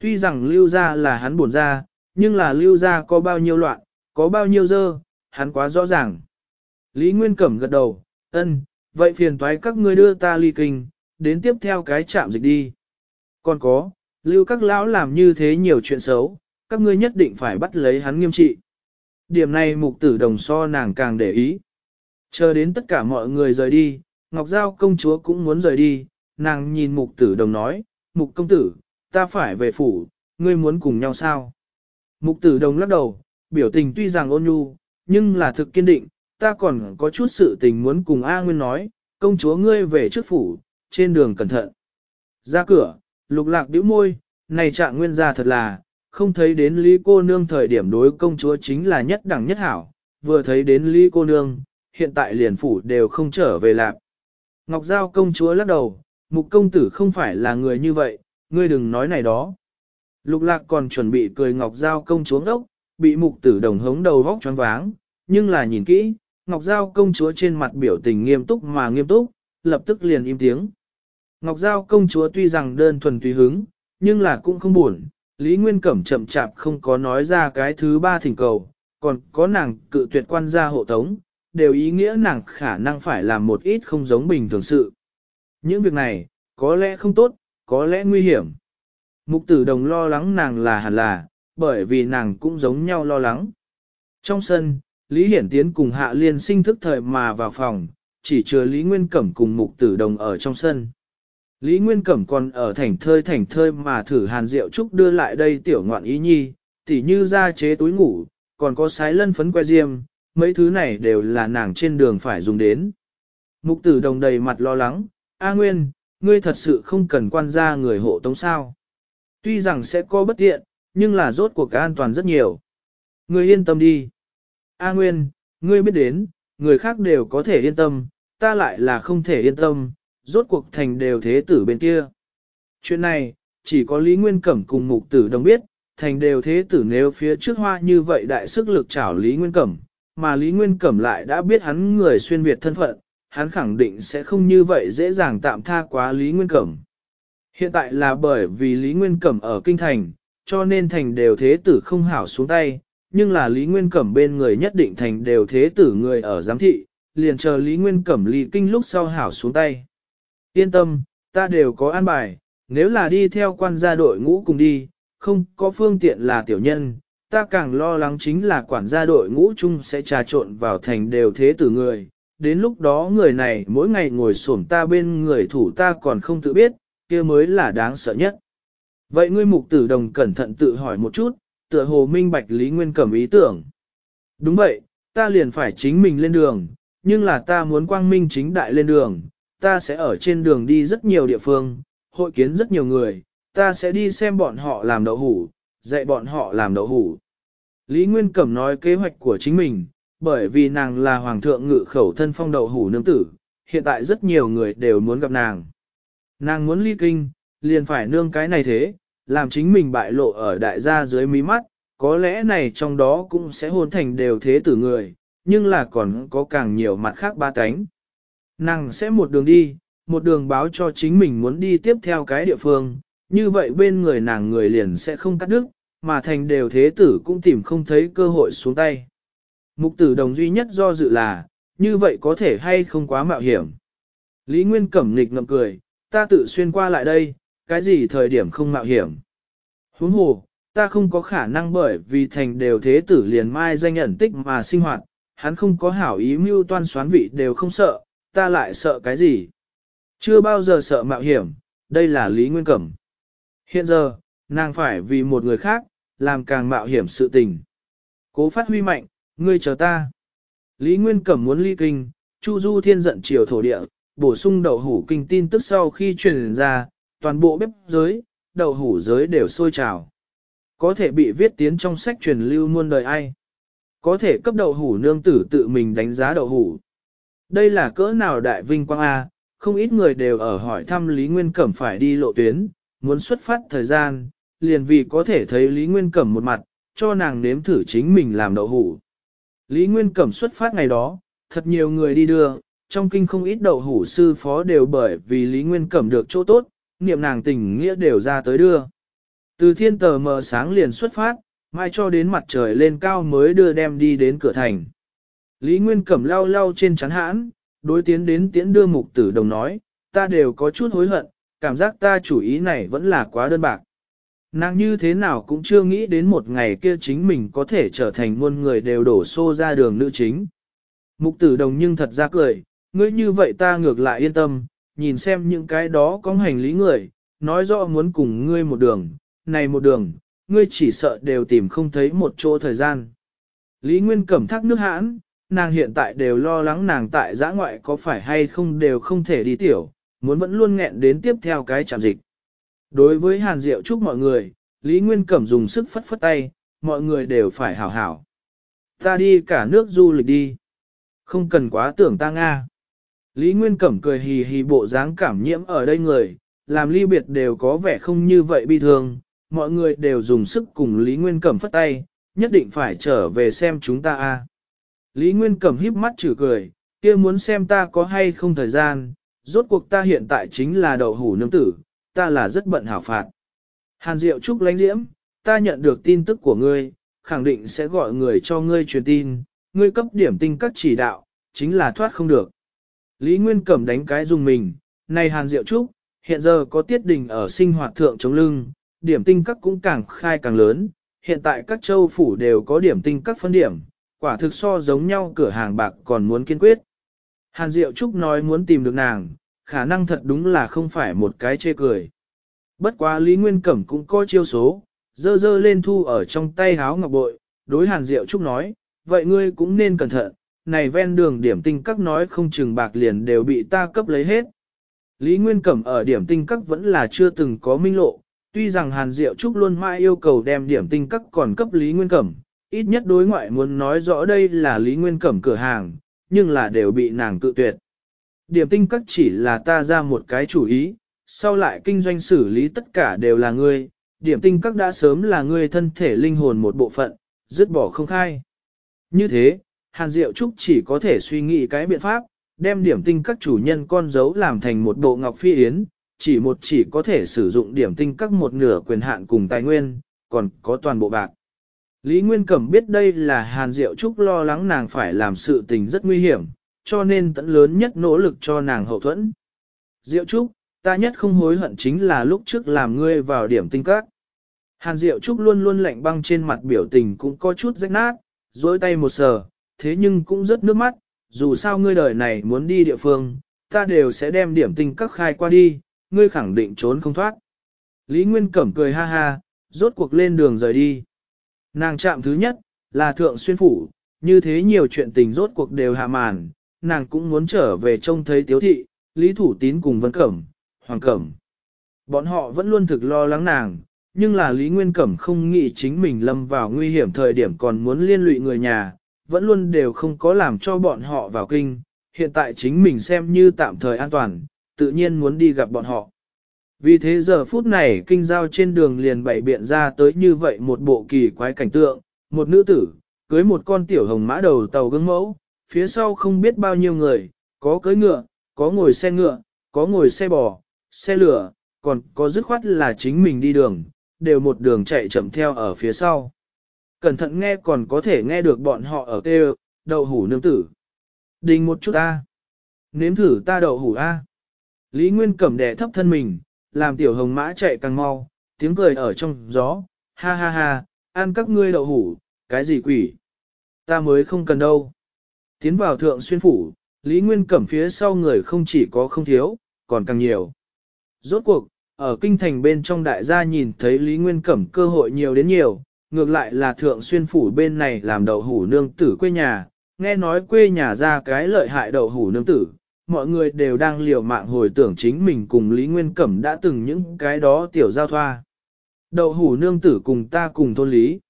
tuy rằng lưu ra là hắn buồn ra, nhưng là lưu ra có bao nhiêu loạn, có bao nhiêu dơ, hắn quá rõ ràng. Lý Nguyên Cẩm gật đầu, ân, vậy phiền thoái các ngươi đưa ta ly kinh, đến tiếp theo cái chạm dịch đi. Còn có, lưu các lão làm như thế nhiều chuyện xấu, các ngươi nhất định phải bắt lấy hắn nghiêm trị. Điểm này mục tử đồng so nàng càng để ý. Chờ đến tất cả mọi người rời đi, Ngọc Giao công chúa cũng muốn rời đi, nàng nhìn mục tử đồng nói, mục công tử, ta phải về phủ, ngươi muốn cùng nhau sao? Mục tử đồng lắc đầu, biểu tình tuy rằng ôn nhu, nhưng là thực kiên định, ta còn có chút sự tình muốn cùng A Nguyên nói, công chúa ngươi về trước phủ, trên đường cẩn thận. Ra cửa, lục lạc bĩu môi, này trạng nguyên gia thật là, không thấy đến Lý cô nương thời điểm đối công chúa chính là nhất đẳng nhất hảo, vừa thấy đến Lý cô nương, hiện tại liền phủ đều không trở về lạc. Ngọc Giao công chúa lắc đầu, mục công tử không phải là người như vậy, ngươi đừng nói này đó. Lục lạc còn chuẩn bị cười Ngọc Giao công chúa đốc, bị mục tử đồng hống đầu vóc choáng váng, nhưng là nhìn kỹ, Ngọc Giao công chúa trên mặt biểu tình nghiêm túc mà nghiêm túc, lập tức liền im tiếng. Ngọc Giao công chúa tuy rằng đơn thuần tùy hứng, nhưng là cũng không buồn, Lý Nguyên Cẩm chậm chạp không có nói ra cái thứ ba thỉnh cầu, còn có nàng cự tuyệt quan gia hộ tống, đều ý nghĩa nàng khả năng phải làm một ít không giống bình thường sự. Những việc này, có lẽ không tốt, có lẽ nguy hiểm. Mục tử đồng lo lắng nàng là hẳn là, bởi vì nàng cũng giống nhau lo lắng. Trong sân, Lý Hiển Tiến cùng Hạ Liên sinh thức thời mà vào phòng, chỉ chứa Lý Nguyên Cẩm cùng mục tử đồng ở trong sân. Lý Nguyên Cẩm còn ở thảnh thơi thảnh thơi mà thử hàn rượu trúc đưa lại đây tiểu ngoạn ý nhi, tỉ như ra chế túi ngủ, còn có sái lân phấn que diêm, mấy thứ này đều là nàng trên đường phải dùng đến. Mục tử đồng đầy mặt lo lắng, A Nguyên, ngươi thật sự không cần quan gia người hộ tống sao. Tuy rằng sẽ có bất tiện, nhưng là rốt cuộc an toàn rất nhiều. Ngươi yên tâm đi. A Nguyên, ngươi biết đến, người khác đều có thể yên tâm, ta lại là không thể yên tâm, rốt cuộc thành đều thế tử bên kia. Chuyện này, chỉ có Lý Nguyên Cẩm cùng mục tử đồng biết, thành đều thế tử nếu phía trước hoa như vậy đại sức lực chảo Lý Nguyên Cẩm, mà Lý Nguyên Cẩm lại đã biết hắn người xuyên Việt thân phận, hắn khẳng định sẽ không như vậy dễ dàng tạm tha quá Lý Nguyên Cẩm. Hiện tại là bởi vì Lý Nguyên Cẩm ở Kinh Thành, cho nên Thành đều thế tử không hảo xuống tay, nhưng là Lý Nguyên Cẩm bên người nhất định Thành đều thế tử người ở giám thị, liền chờ Lý Nguyên Cẩm ly kinh lúc sau hảo xuống tay. Yên tâm, ta đều có an bài, nếu là đi theo quan gia đội ngũ cùng đi, không có phương tiện là tiểu nhân, ta càng lo lắng chính là quản gia đội ngũ chung sẽ trà trộn vào thành đều thế tử người, đến lúc đó người này mỗi ngày ngồi xổm ta bên người thủ ta còn không tự biết, kia mới là đáng sợ nhất. Vậy ngươi mục tử đồng cẩn thận tự hỏi một chút, tựa hồ minh bạch Lý Nguyên Cẩm ý tưởng. Đúng vậy, ta liền phải chính mình lên đường, nhưng là ta muốn quang minh chính đại lên đường, ta sẽ ở trên đường đi rất nhiều địa phương, hội kiến rất nhiều người, ta sẽ đi xem bọn họ làm đậu hủ, dạy bọn họ làm đậu hủ. Lý Nguyên Cẩm nói kế hoạch của chính mình, bởi vì nàng là hoàng thượng ngự khẩu thân phong đậu hủ nương tử, hiện tại rất nhiều người đều muốn gặp nàng. Nàng muốn ly kinh, liền phải nương cái này thế, làm chính mình bại lộ ở đại gia dưới mí mắt, có lẽ này trong đó cũng sẽ hôn thành đều thế tử người, nhưng là còn có càng nhiều mặt khác ba cánh. Nàng sẽ một đường đi, một đường báo cho chính mình muốn đi tiếp theo cái địa phương, như vậy bên người nàng người liền sẽ không cắt đứt, mà thành đều thế tử cũng tìm không thấy cơ hội xuống tay. Mục tử đồng duy nhất do dự là, như vậy có thể hay không quá mạo hiểm. Lý Nguyên cẩm nịch ngậm cười, ta tự xuyên qua lại đây, cái gì thời điểm không mạo hiểm. Huống hồ, ta không có khả năng bởi vì thành đều thế tử liền mai danh ẩn tích mà sinh hoạt, hắn không có hảo ý mưu toan xoán vị đều không sợ, ta lại sợ cái gì. Chưa bao giờ sợ mạo hiểm, đây là Lý Nguyên Cẩm. Hiện giờ, nàng phải vì một người khác, làm càng mạo hiểm sự tình. Cố phát huy mạnh, Ngươi chờ ta. Lý Nguyên Cẩm muốn ly kinh, Chu Du Thiên giận chiều thổ địa, bổ sung đậu hủ kinh tin tức sau khi truyền ra, toàn bộ bếp giới, đậu hủ giới đều sôi trào. Có thể bị viết tiến trong sách truyền lưu muôn đời ai. Có thể cấp đậu hủ nương tử tự mình đánh giá đậu hủ. Đây là cỡ nào đại vinh quang A, không ít người đều ở hỏi thăm Lý Nguyên Cẩm phải đi lộ tuyến, muốn xuất phát thời gian, liền vì có thể thấy Lý Nguyên Cẩm một mặt, cho nàng nếm thử chính mình làm đậu hủ. Lý Nguyên Cẩm xuất phát ngày đó, thật nhiều người đi đưa, trong kinh không ít đậu hủ sư phó đều bởi vì Lý Nguyên Cẩm được chỗ tốt, niệm nàng tình nghĩa đều ra tới đưa. Từ thiên tờ mờ sáng liền xuất phát, mai cho đến mặt trời lên cao mới đưa đem đi đến cửa thành. Lý Nguyên Cẩm lau lau trên chắn hãn, đối tiến đến tiễn đưa mục tử đồng nói, ta đều có chút hối hận, cảm giác ta chủ ý này vẫn là quá đơn bạc. Nàng như thế nào cũng chưa nghĩ đến một ngày kia chính mình có thể trở thành muôn người đều đổ xô ra đường nữ chính. Mục tử đồng nhưng thật ra cười, ngươi như vậy ta ngược lại yên tâm, nhìn xem những cái đó có hành lý người, nói rõ muốn cùng ngươi một đường, này một đường, ngươi chỉ sợ đều tìm không thấy một chỗ thời gian. Lý Nguyên cẩm thác nước hãn, nàng hiện tại đều lo lắng nàng tại giã ngoại có phải hay không đều không thể đi tiểu, muốn vẫn luôn nghẹn đến tiếp theo cái chạm dịch. Đối với Hàn Diệu chúc mọi người, Lý Nguyên Cẩm dùng sức phất phất tay, mọi người đều phải hảo hảo. Ta đi cả nước du lịch đi. Không cần quá tưởng ta Nga. Lý Nguyên Cẩm cười hì hì bộ dáng cảm nhiễm ở đây người, làm ly biệt đều có vẻ không như vậy bi thương. Mọi người đều dùng sức cùng Lý Nguyên Cẩm phất tay, nhất định phải trở về xem chúng ta a Lý Nguyên Cẩm híp mắt chửi cười, kia muốn xem ta có hay không thời gian, rốt cuộc ta hiện tại chính là đậu hủ nương tử, ta là rất bận hảo phạt. Hàn Diệu Trúc lánh diễm, ta nhận được tin tức của ngươi, khẳng định sẽ gọi người cho ngươi truyền tin, ngươi cấp điểm tinh các chỉ đạo, chính là thoát không được. Lý Nguyên Cẩm đánh cái dùng mình, này Hàn Diệu Trúc, hiện giờ có tiết đình ở sinh hoạt thượng chống lưng, điểm tinh các cũng càng khai càng lớn, hiện tại các châu phủ đều có điểm tinh các phân điểm, quả thực so giống nhau cửa hàng bạc còn muốn kiên quyết. Hàn Diệu Trúc nói muốn tìm được nàng, khả năng thật đúng là không phải một cái chê cười. Bất quá Lý Nguyên Cẩm cũng có chiêu số, dơ dơ lên thu ở trong tay háo ngọc bội, đối hàn diệu trúc nói, vậy ngươi cũng nên cẩn thận, này ven đường điểm tinh các nói không chừng bạc liền đều bị ta cấp lấy hết. Lý Nguyên Cẩm ở điểm tinh các vẫn là chưa từng có minh lộ, tuy rằng Hàn Diệu Trúc luôn mãi yêu cầu đem điểm tinh các còn cấp Lý Nguyên Cẩm, ít nhất đối ngoại muốn nói rõ đây là Lý Nguyên Cẩm cửa hàng, nhưng là đều bị nàng tự tuyệt điểm tinh các chỉ là ta ra một cái chủ ý, sau lại kinh doanh xử lý tất cả đều là ngươi, điểm tinh các đã sớm là ngươi thân thể linh hồn một bộ phận, dứt bỏ không khai. Như thế, Hàn Diệu Trúc chỉ có thể suy nghĩ cái biện pháp, đem điểm tinh các chủ nhân con dấu làm thành một bộ ngọc phi yến, chỉ một chỉ có thể sử dụng điểm tinh các một nửa quyền hạn cùng tài nguyên, còn có toàn bộ bạc. Lý Nguyên Cẩm biết đây là Hàn Diệu Trúc lo lắng nàng phải làm sự tình rất nguy hiểm, cho nên tận lớn nhất nỗ lực cho nàng hậu thuẫn. Diệu Trúc, ta nhất không hối hận chính là lúc trước làm ngươi vào điểm tinh các. Hàn Diệu Trúc luôn luôn lạnh băng trên mặt biểu tình cũng có chút rách nát, dối tay một sờ, thế nhưng cũng rất nước mắt, dù sao ngươi đời này muốn đi địa phương, ta đều sẽ đem điểm tinh các khai qua đi, ngươi khẳng định trốn không thoát. Lý Nguyên Cẩm cười ha ha, rốt cuộc lên đường rời đi. Nàng chạm thứ nhất, là thượng xuyên phủ, như thế nhiều chuyện tình rốt cuộc đều hạ màn, nàng cũng muốn trở về trông thấy tiếu thị, Lý Thủ Tín cùng Vân Cẩm, Hoàng Cẩm. Bọn họ vẫn luôn thực lo lắng nàng, nhưng là Lý Nguyên Cẩm không nghĩ chính mình lâm vào nguy hiểm thời điểm còn muốn liên lụy người nhà, vẫn luôn đều không có làm cho bọn họ vào kinh, hiện tại chính mình xem như tạm thời an toàn, tự nhiên muốn đi gặp bọn họ. Vì thế giờ phút này kinh giao trên đường liền bảy biện ra tới như vậy một bộ kỳ quái cảnh tượng, một nữ tử, cưới một con tiểu hồng mã đầu tàu gương mẫu, phía sau không biết bao nhiêu người, có cưỡi ngựa, có ngồi xe ngựa, có ngồi xe bò, xe lửa, còn có dứt khoát là chính mình đi đường, đều một đường chạy chậm theo ở phía sau. Cẩn thận nghe còn có thể nghe được bọn họ ở kêu, đậu hủ nương tử. Đình một chút ta. Nếm thử ta đậu hủ a. Lý Nguyên cẩm đẻ thấp thân mình, làm tiểu hồng mã chạy càng mau, tiếng cười ở trong gió, ha ha ha, ăn các ngươi đậu hủ, cái gì quỷ. Ta mới không cần đâu. Tiến vào thượng xuyên phủ, Lý Nguyên Cẩm phía sau người không chỉ có không thiếu, còn càng nhiều. Rốt cuộc, ở kinh thành bên trong đại gia nhìn thấy Lý Nguyên Cẩm cơ hội nhiều đến nhiều, ngược lại là thượng xuyên phủ bên này làm đậu hủ nương tử quê nhà, nghe nói quê nhà ra cái lợi hại đậu hủ nương tử, mọi người đều đang liều mạng hồi tưởng chính mình cùng Lý Nguyên Cẩm đã từng những cái đó tiểu giao thoa. Đậu hủ nương tử cùng ta cùng thôn Lý.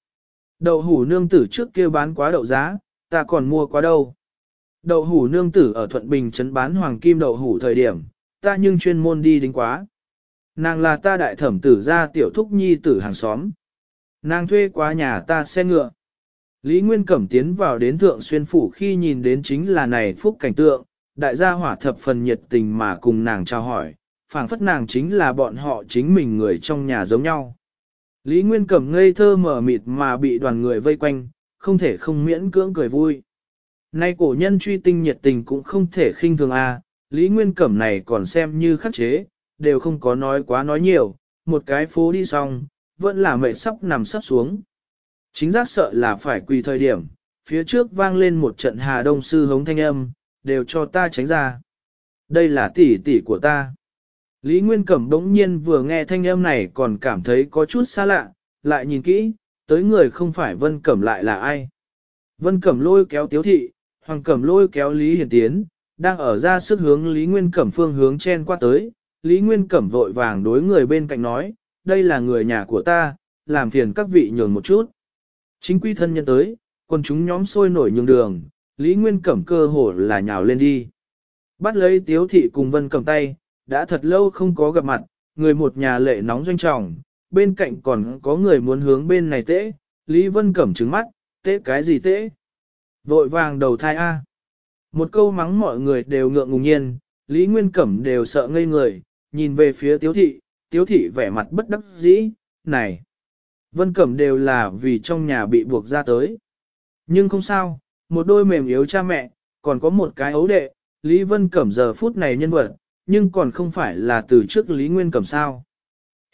Đậu hủ nương tử trước kia bán quá đậu giá, ta còn mua quá đâu. Đậu hủ nương tử ở Thuận Bình trấn bán hoàng kim đậu hủ thời điểm, ta nhưng chuyên môn đi đính quá. Nàng là ta đại thẩm tử gia tiểu thúc nhi tử hàng xóm. Nàng thuê quá nhà ta xe ngựa. Lý Nguyên Cẩm tiến vào đến thượng xuyên phủ khi nhìn đến chính là này phúc cảnh tượng, đại gia hỏa thập phần nhiệt tình mà cùng nàng chào hỏi, phảng phất nàng chính là bọn họ chính mình người trong nhà giống nhau. Lý Nguyên Cẩm ngây thơ mở mịt mà bị đoàn người vây quanh, không thể không miễn cưỡng cười vui. Nay cổ nhân truy tinh nhiệt tình cũng không thể khinh thường a, à, Lý Nguyên Cẩm này còn xem như khắc chế, đều không có nói quá nói nhiều, một cái phố đi xong, vẫn là mệt sóc nằm sắp xuống. Chính giác sợ là phải quỳ thời điểm, phía trước vang lên một trận hà đông sư hống thanh âm, đều cho ta tránh ra. Đây là tỷ tỷ của ta. Lý Nguyên Cẩm đống nhiên vừa nghe thanh âm này còn cảm thấy có chút xa lạ, lại nhìn kỹ, tới người không phải Vân Cẩm lại là ai. Vân Cẩm lôi kéo tiếu thị, Hoàng Cẩm lôi kéo Lý Hiển tiến, đang ở ra sức hướng Lý Nguyên Cẩm phương hướng chen qua tới, Lý Nguyên Cẩm vội vàng đối người bên cạnh nói, đây là người nhà của ta, làm phiền các vị nhường một chút. Chính quy thân nhân tới, còn chúng nhóm sôi nổi nhường đường, Lý Nguyên Cẩm cơ hồ là nhào lên đi. Bắt lấy Tiếu Thị cùng Vân Cẩm tay, đã thật lâu không có gặp mặt, người một nhà lệ nóng doanh trọng, bên cạnh còn có người muốn hướng bên này tễ, Lý Vân Cẩm trứng mắt, tễ cái gì tễ? Vội vàng đầu thai A. Một câu mắng mọi người đều ngượng ngùng nhiên, Lý Nguyên Cẩm đều sợ ngây người, nhìn về phía tiếu thị, tiếu thị vẻ mặt bất đắc dĩ, này. Vân Cẩm đều là vì trong nhà bị buộc ra tới. Nhưng không sao, một đôi mềm yếu cha mẹ, còn có một cái ấu đệ, Lý Vân Cẩm giờ phút này nhân vật, nhưng còn không phải là từ trước Lý Nguyên Cẩm sao.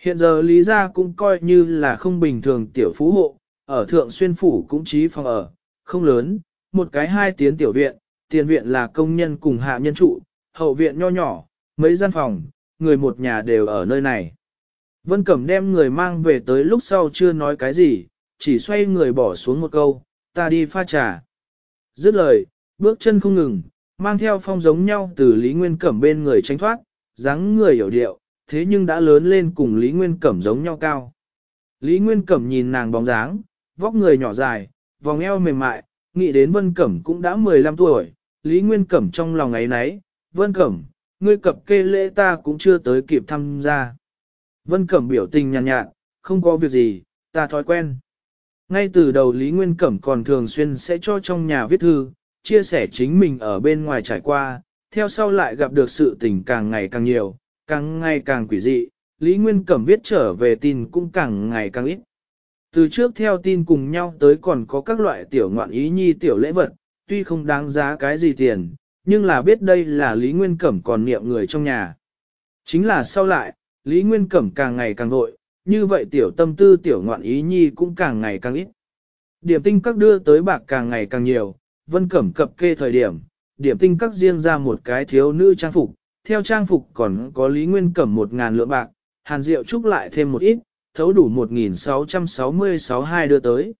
Hiện giờ Lý Gia cũng coi như là không bình thường tiểu phú hộ, ở Thượng Xuyên Phủ cũng trí phòng ở, không lớn, một cái hai tiến tiểu viện, tiền viện là công nhân cùng hạ nhân trụ, hậu viện nho nhỏ, mấy gian phòng, người một nhà đều ở nơi này. Vân Cẩm đem người mang về tới lúc sau chưa nói cái gì, chỉ xoay người bỏ xuống một câu, ta đi pha trà. Dứt lời, bước chân không ngừng, mang theo phong giống nhau từ Lý Nguyên Cẩm bên người tránh thoát, dáng người hiểu điệu, thế nhưng đã lớn lên cùng Lý Nguyên Cẩm giống nhau cao. Lý Nguyên Cẩm nhìn nàng bóng dáng, vóc người nhỏ dài, vòng eo mềm mại, nghĩ đến Vân Cẩm cũng đã 15 tuổi, Lý Nguyên Cẩm trong lòng ấy nấy, Vân Cẩm, ngươi cập kê lễ ta cũng chưa tới kịp tham gia. Vân Cẩm biểu tình nhàn nhạt, nhạt, không có việc gì, ta thói quen. Ngay từ đầu Lý Nguyên Cẩm còn thường xuyên sẽ cho trong nhà viết thư, chia sẻ chính mình ở bên ngoài trải qua, theo sau lại gặp được sự tình càng ngày càng nhiều, càng ngày càng quỷ dị, Lý Nguyên Cẩm viết trở về tin cũng càng ngày càng ít. Từ trước theo tin cùng nhau tới còn có các loại tiểu ngoạn ý nhi tiểu lễ vật, tuy không đáng giá cái gì tiền, nhưng là biết đây là Lý Nguyên Cẩm còn niệm người trong nhà. Chính là sau lại, Lý Nguyên Cẩm càng ngày càng vội, như vậy tiểu tâm tư tiểu ngoạn ý nhi cũng càng ngày càng ít. Điểm tinh các đưa tới bạc càng ngày càng nhiều, Vân Cẩm cập kê thời điểm, điểm tinh các riêng ra một cái thiếu nữ trang phục, theo trang phục còn có Lý Nguyên Cẩm một ngàn lượng bạc, Hàn Diệu Trúc lại thêm một ít, thấu đủ 1.666 hai đưa tới.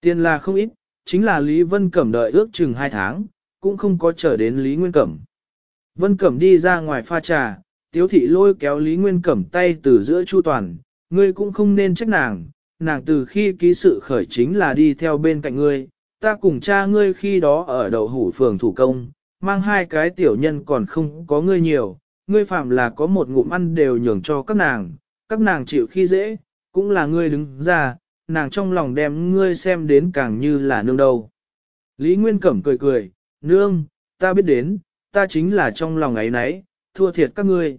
Tiền là không ít, chính là Lý Vân Cẩm đợi ước chừng 2 tháng, cũng không có chờ đến Lý Nguyên Cẩm. Vân Cẩm đi ra ngoài pha trà, Tiếu thị lôi kéo Lý Nguyên Cẩm tay từ giữa Chu Toàn, ngươi cũng không nên trách nàng, nàng từ khi ký sự khởi chính là đi theo bên cạnh ngươi, ta cùng cha ngươi khi đó ở đầu hủ phường thủ công, mang hai cái tiểu nhân còn không có ngươi nhiều, ngươi phạm là có một ngụm ăn đều nhường cho các nàng, các nàng chịu khi dễ, cũng là ngươi đứng ra, nàng trong lòng đem ngươi xem đến càng như là nương đầu. Lý Nguyên Cẩm cười cười, nương, ta biết đến, ta chính là trong lòng ấy nấy, thua thiệt các ngươi.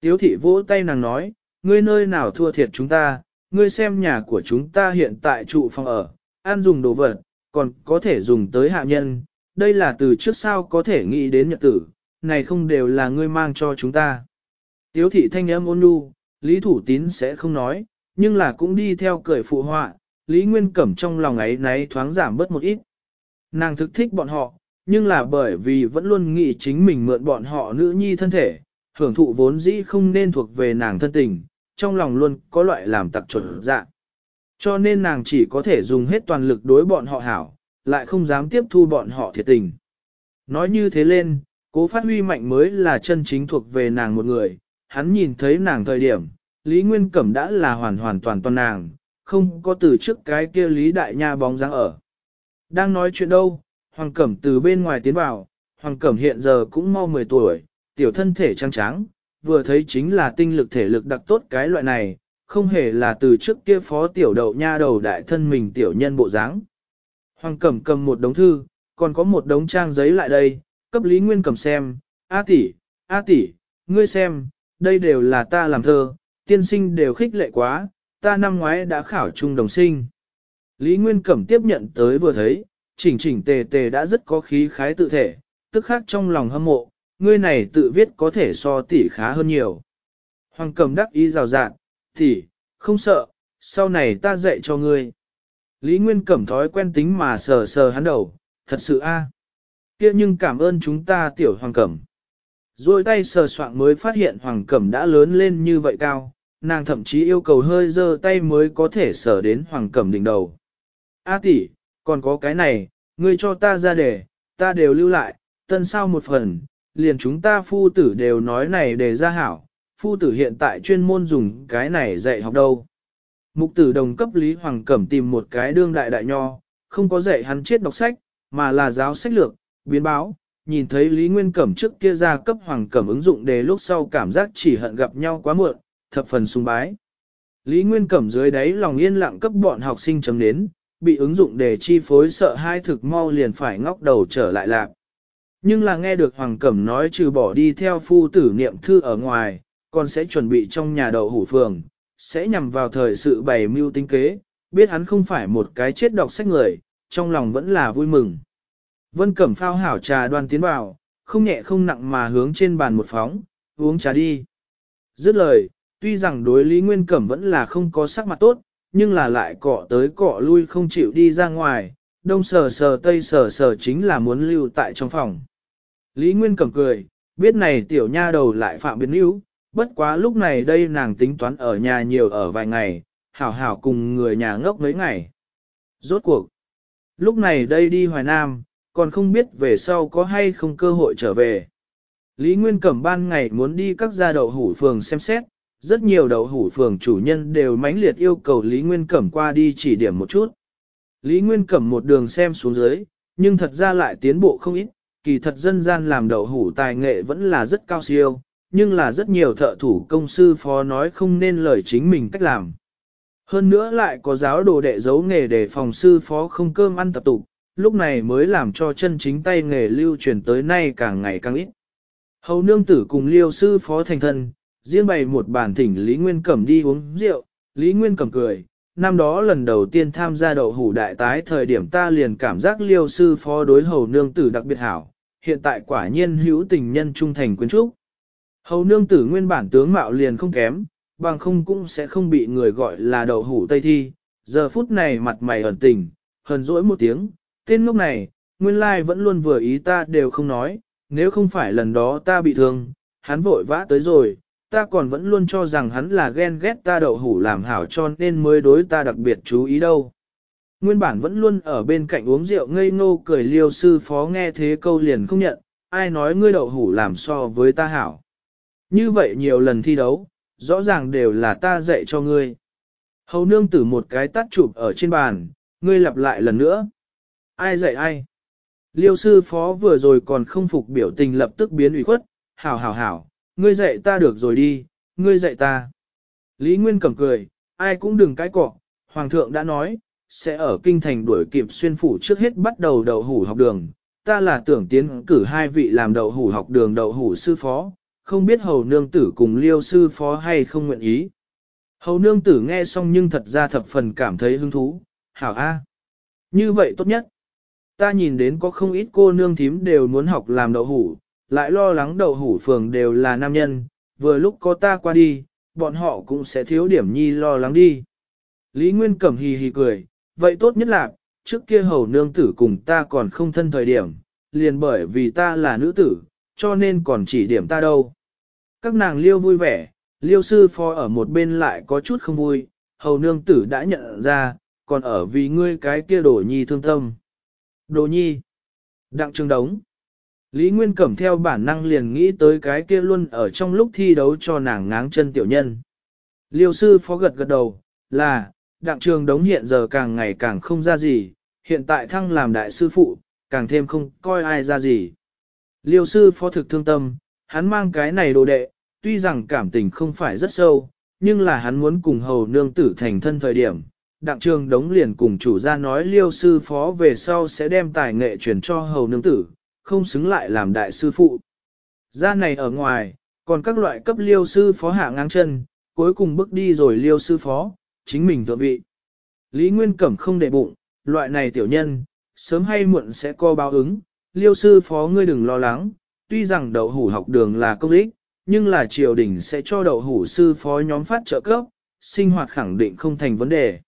Tiếu thị vỗ tay nàng nói, ngươi nơi nào thua thiệt chúng ta, ngươi xem nhà của chúng ta hiện tại trụ phòng ở, ăn dùng đồ vật, còn có thể dùng tới hạ nhân, đây là từ trước sao có thể nghĩ đến nhật tử, này không đều là ngươi mang cho chúng ta. Tiếu thị thanh âm ôn nhu, Lý Thủ Tín sẽ không nói, nhưng là cũng đi theo cười phụ họa, Lý Nguyên Cẩm trong lòng ấy náy thoáng giảm bớt một ít. Nàng thực thích bọn họ, nhưng là bởi vì vẫn luôn nghĩ chính mình mượn bọn họ nữ nhi thân thể, hưởng thụ vốn dĩ không nên thuộc về nàng thân tình, trong lòng luôn có loại làm tặc chuẩn dạ. Cho nên nàng chỉ có thể dùng hết toàn lực đối bọn họ hảo, lại không dám tiếp thu bọn họ thiệt tình. Nói như thế lên, cố phát huy mạnh mới là chân chính thuộc về nàng một người, hắn nhìn thấy nàng thời điểm, Lý Nguyên Cẩm đã là hoàn hoàn toàn toàn nàng, không có từ trước cái kia Lý Đại Nha bóng dáng ở. Đang nói chuyện đâu, Hoàng Cẩm từ bên ngoài tiến vào, Hoàng Cẩm hiện giờ cũng mau 10 tuổi, tiểu thân thể trăng trắng, vừa thấy chính là tinh lực thể lực đặc tốt cái loại này, không hề là từ trước kia phó tiểu đậu nha đầu đại thân mình tiểu nhân bộ dáng. Hoàng Cẩm cầm một đống thư, còn có một đống trang giấy lại đây, cấp Lý Nguyên Cẩm xem, A tỷ, A tỷ, ngươi xem, đây đều là ta làm thơ, tiên sinh đều khích lệ quá, ta năm ngoái đã khảo trung đồng sinh. Lý Nguyên Cẩm tiếp nhận tới vừa thấy, chỉnh chỉnh tề tề đã rất có khí khái tự thể, tức khác trong lòng hâm mộ, ngươi này tự viết có thể so tỷ khá hơn nhiều. Hoàng Cẩm đắc ý rào rạng, tỷ, không sợ, sau này ta dạy cho ngươi. Lý Nguyên Cẩm thói quen tính mà sờ sờ hắn đầu, thật sự a kia nhưng cảm ơn chúng ta tiểu Hoàng Cẩm. Rồi tay sờ soạn mới phát hiện Hoàng Cẩm đã lớn lên như vậy cao, nàng thậm chí yêu cầu hơi dơ tay mới có thể sở đến hoàng cẩm đỉnh đầu. A tỷ, còn có cái này, ngươi cho ta ra để, ta đều lưu lại, tân sao một phần, liền chúng ta phu tử đều nói này để ra hảo, phu tử hiện tại chuyên môn dùng cái này dạy học đâu. Mục tử đồng cấp Lý Hoàng Cẩm tìm một cái đương đại đại nho, không có dạy hắn chết đọc sách, mà là giáo sách lược, biến báo, nhìn thấy Lý Nguyên Cẩm trước kia ra cấp Hoàng Cẩm ứng dụng đề lúc sau cảm giác chỉ hận gặp nhau quá muộn, thập phần sung bái. Lý Nguyên Cẩm dưới đáy lòng yên lặng cấp bọn học sinh chấm đến, bị ứng dụng để chi phối sợ hai thực mau liền phải ngóc đầu trở lại lạc. Nhưng là nghe được Hoàng Cẩm nói trừ bỏ đi theo phu tử niệm thư ở ngoài, con sẽ chuẩn bị trong nhà đậu hủ phường, sẽ nhằm vào thời sự bày mưu tính kế, biết hắn không phải một cái chết đọc sách người, trong lòng vẫn là vui mừng. Vân Cẩm phao hảo trà đoan tiến vào, không nhẹ không nặng mà hướng trên bàn một phóng, uống trà đi. Dứt lời, Tuy rằng đối Lý Nguyên Cẩm vẫn là không có sắc mặt tốt, nhưng là lại cọ tới cọ lui không chịu đi ra ngoài, đông sờ sờ tây sờ sờ chính là muốn lưu tại trong phòng. Lý Nguyên Cẩm cười, biết này tiểu nha đầu lại phạm biến hữu bất quá lúc này đây nàng tính toán ở nhà nhiều ở vài ngày, hảo hảo cùng người nhà ngốc mấy ngày. Rốt cuộc, lúc này đây đi Hoài Nam, còn không biết về sau có hay không cơ hội trở về. Lý Nguyên Cẩm ban ngày muốn đi các gia đậu hủ phường xem xét, rất nhiều đậu hủ phường chủ nhân đều mãnh liệt yêu cầu Lý Nguyên Cẩm qua đi chỉ điểm một chút. Lý Nguyên Cẩm một đường xem xuống dưới, nhưng thật ra lại tiến bộ không ít, kỳ thật dân gian làm đậu hủ tài nghệ vẫn là rất cao siêu, nhưng là rất nhiều thợ thủ công sư phó nói không nên lời chính mình cách làm. Hơn nữa lại có giáo đồ đệ giấu nghề để phòng sư phó không cơm ăn tập tục, lúc này mới làm cho chân chính tay nghề lưu truyền tới nay càng ngày càng ít. Hầu nương tử cùng liêu sư phó thành thân, riêng bày một bàn thỉnh Lý Nguyên Cẩm đi uống rượu, Lý Nguyên Cẩm cười, năm đó lần đầu tiên tham gia đậu hủ đại tái thời điểm ta liền cảm giác liêu sư phó đối hầu nương tử đặc biệt hảo, hiện tại quả nhiên hữu tình nhân trung thành quyến trúc. Hầu nương tử nguyên bản tướng mạo liền không kém, bằng không cũng sẽ không bị người gọi là đậu hủ tây thi, giờ phút này mặt mày ẩn tình, hờn dỗi một tiếng, tên ngốc này, nguyên lai vẫn luôn vừa ý ta đều không nói, nếu không phải lần đó ta bị thương, hắn vội vã tới rồi, ta còn vẫn luôn cho rằng hắn là ghen ghét ta đậu hủ làm hảo cho nên mới đối ta đặc biệt chú ý đâu. Nguyên bản vẫn luôn ở bên cạnh uống rượu ngây ngô cười liêu sư phó nghe thế câu liền không nhận, ai nói ngươi đậu hủ làm so với ta hảo. Như vậy nhiều lần thi đấu, rõ ràng đều là ta dạy cho ngươi. Hầu nương tử một cái tắt chụp ở trên bàn, ngươi lặp lại lần nữa. Ai dạy ai? Liêu sư phó vừa rồi còn không phục biểu tình lập tức biến ủy khuất, hảo hảo hảo, ngươi dạy ta được rồi đi, ngươi dạy ta. Lý Nguyên cầm cười, ai cũng đừng cái cọ, Hoàng thượng đã nói, sẽ ở kinh thành đuổi kịp xuyên phủ trước hết bắt đầu đầu hủ học đường. Ta là tưởng tiến cử hai vị làm đầu hủ học đường đầu hủ sư phó, không biết hầu nương tử cùng liêu sư phó hay không nguyện ý. Hầu nương tử nghe xong nhưng thật ra thập phần cảm thấy hứng thú, hảo a. Như vậy tốt nhất. Ta nhìn đến có không ít cô nương thím đều muốn học làm đậu hủ, lại lo lắng đậu hủ phường đều là nam nhân, vừa lúc có ta qua đi, bọn họ cũng sẽ thiếu điểm nhi lo lắng đi. Lý Nguyên Cẩm hì hì cười, vậy tốt nhất là, trước kia hầu nương tử cùng ta còn không thân thời điểm, liền bởi vì ta là nữ tử, cho nên còn chỉ điểm ta đâu. Các nàng liêu vui vẻ, liêu sư phó ở một bên lại có chút không vui, hầu nương tử đã nhận ra, còn ở vì ngươi cái kia đổ nhi thương tâm. Đồ nhi. Đặng trường đống. Lý Nguyên Cẩm theo bản năng liền nghĩ tới cái kia luôn ở trong lúc thi đấu cho nàng ngáng chân tiểu nhân. Liêu sư phó gật gật đầu, là, đặng trường đống hiện giờ càng ngày càng không ra gì, hiện tại thăng làm đại sư phụ, càng thêm không coi ai ra gì. Liêu sư phó thực thương tâm, hắn mang cái này đồ đệ, tuy rằng cảm tình không phải rất sâu, nhưng là hắn muốn cùng hầu nương tử thành thân thời điểm. Đặng trường đống liền cùng chủ gia nói liêu sư phó về sau sẽ đem tài nghệ truyền cho hầu nương tử, không xứng lại làm đại sư phụ. Ra này ở ngoài, còn các loại cấp liêu sư phó hạ ngang chân, cuối cùng bước đi rồi liêu sư phó, chính mình thượng vị. Lý Nguyên Cẩm không để bụng, loại này tiểu nhân, sớm hay muộn sẽ co báo ứng, liêu sư phó ngươi đừng lo lắng, tuy rằng đậu hủ học đường là công ích, nhưng là triều đình sẽ cho đậu hủ sư phó nhóm phát trợ cấp, sinh hoạt khẳng định không thành vấn đề.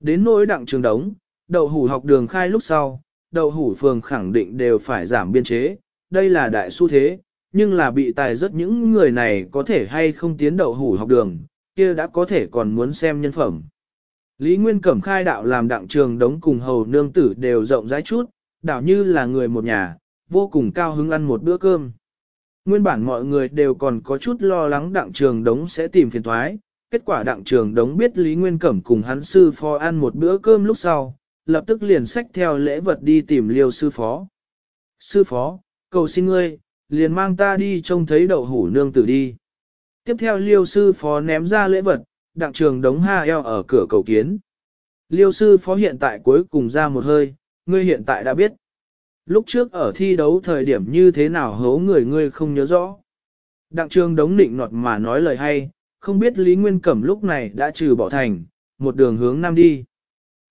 Đến nỗi đặng trường đống, đậu hủ học đường khai lúc sau, đậu hủ phường khẳng định đều phải giảm biên chế, đây là đại xu thế, nhưng là bị tài rất những người này có thể hay không tiến đậu hủ học đường, kia đã có thể còn muốn xem nhân phẩm. Lý Nguyên Cẩm khai đạo làm đặng trường đống cùng hầu nương tử đều rộng rãi chút, đảo như là người một nhà, vô cùng cao hứng ăn một bữa cơm. Nguyên bản mọi người đều còn có chút lo lắng đặng trường đống sẽ tìm phiền thoái, kết quả đặng trường đống biết Lý Nguyên Cẩm cùng hắn sư phó ăn một bữa cơm lúc sau, lập tức liền sách theo lễ vật đi tìm liêu sư phó. Sư phó, cầu xin ngươi, liền mang ta đi trông thấy đậu hủ nương tử đi. Tiếp theo liêu sư phó ném ra lễ vật, đặng trường đống ha eo ở cửa cầu kiến. Liêu sư phó hiện tại cuối cùng ra một hơi, ngươi hiện tại đã biết. Lúc trước ở thi đấu thời điểm như thế nào hấu người ngươi không nhớ rõ. Đặng trường đống nịnh nọt mà nói lời hay, không biết Lý Nguyên Cẩm lúc này đã trừ bỏ thành, một đường hướng nam đi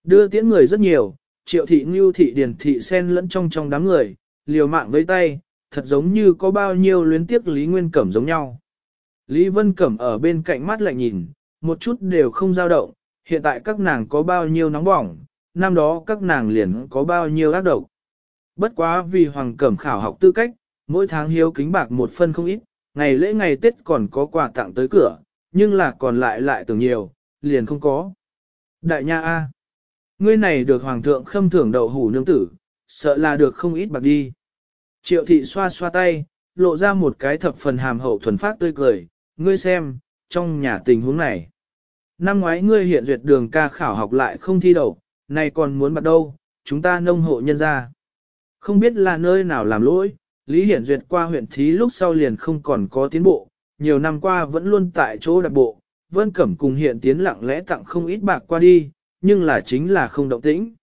đưa tiễn người rất nhiều, triệu thị ngưu thị điền thị sen lẫn trong trong đám người, liều mạng với tay, thật giống như có bao nhiêu luyến tiếc Lý Nguyên Cẩm giống nhau. Lý Vân Cẩm ở bên cạnh mắt lại nhìn, một chút đều không dao động, hiện tại các nàng có bao nhiêu nóng bỏng, năm đó các nàng liền có bao nhiêu ác độc. Bất quá vì Hoàng Cẩm khảo học tư cách, mỗi tháng hiếu kính bạc một phân không ít, ngày lễ ngày Tết còn có quà tặng tới cửa, nhưng là còn lại lại tưởng nhiều, liền không có. Đại nha A. Ngươi này được hoàng thượng khâm thưởng đậu hủ nương tử, sợ là được không ít bạc đi. Triệu thị xoa xoa tay, lộ ra một cái thập phần hàm hậu thuần phát tươi cười, ngươi xem, trong nhà tình huống này. Năm ngoái ngươi hiện duyệt đường ca khảo học lại không thi đậu, này còn muốn bắt đâu, chúng ta nông hộ nhân ra. Không biết là nơi nào làm lỗi, Lý Hiển Duyệt qua huyện Thí lúc sau liền không còn có tiến bộ, nhiều năm qua vẫn luôn tại chỗ đặc bộ, Vân Cẩm cùng hiện tiến lặng lẽ tặng không ít bạc qua đi, nhưng là chính là không động tĩnh.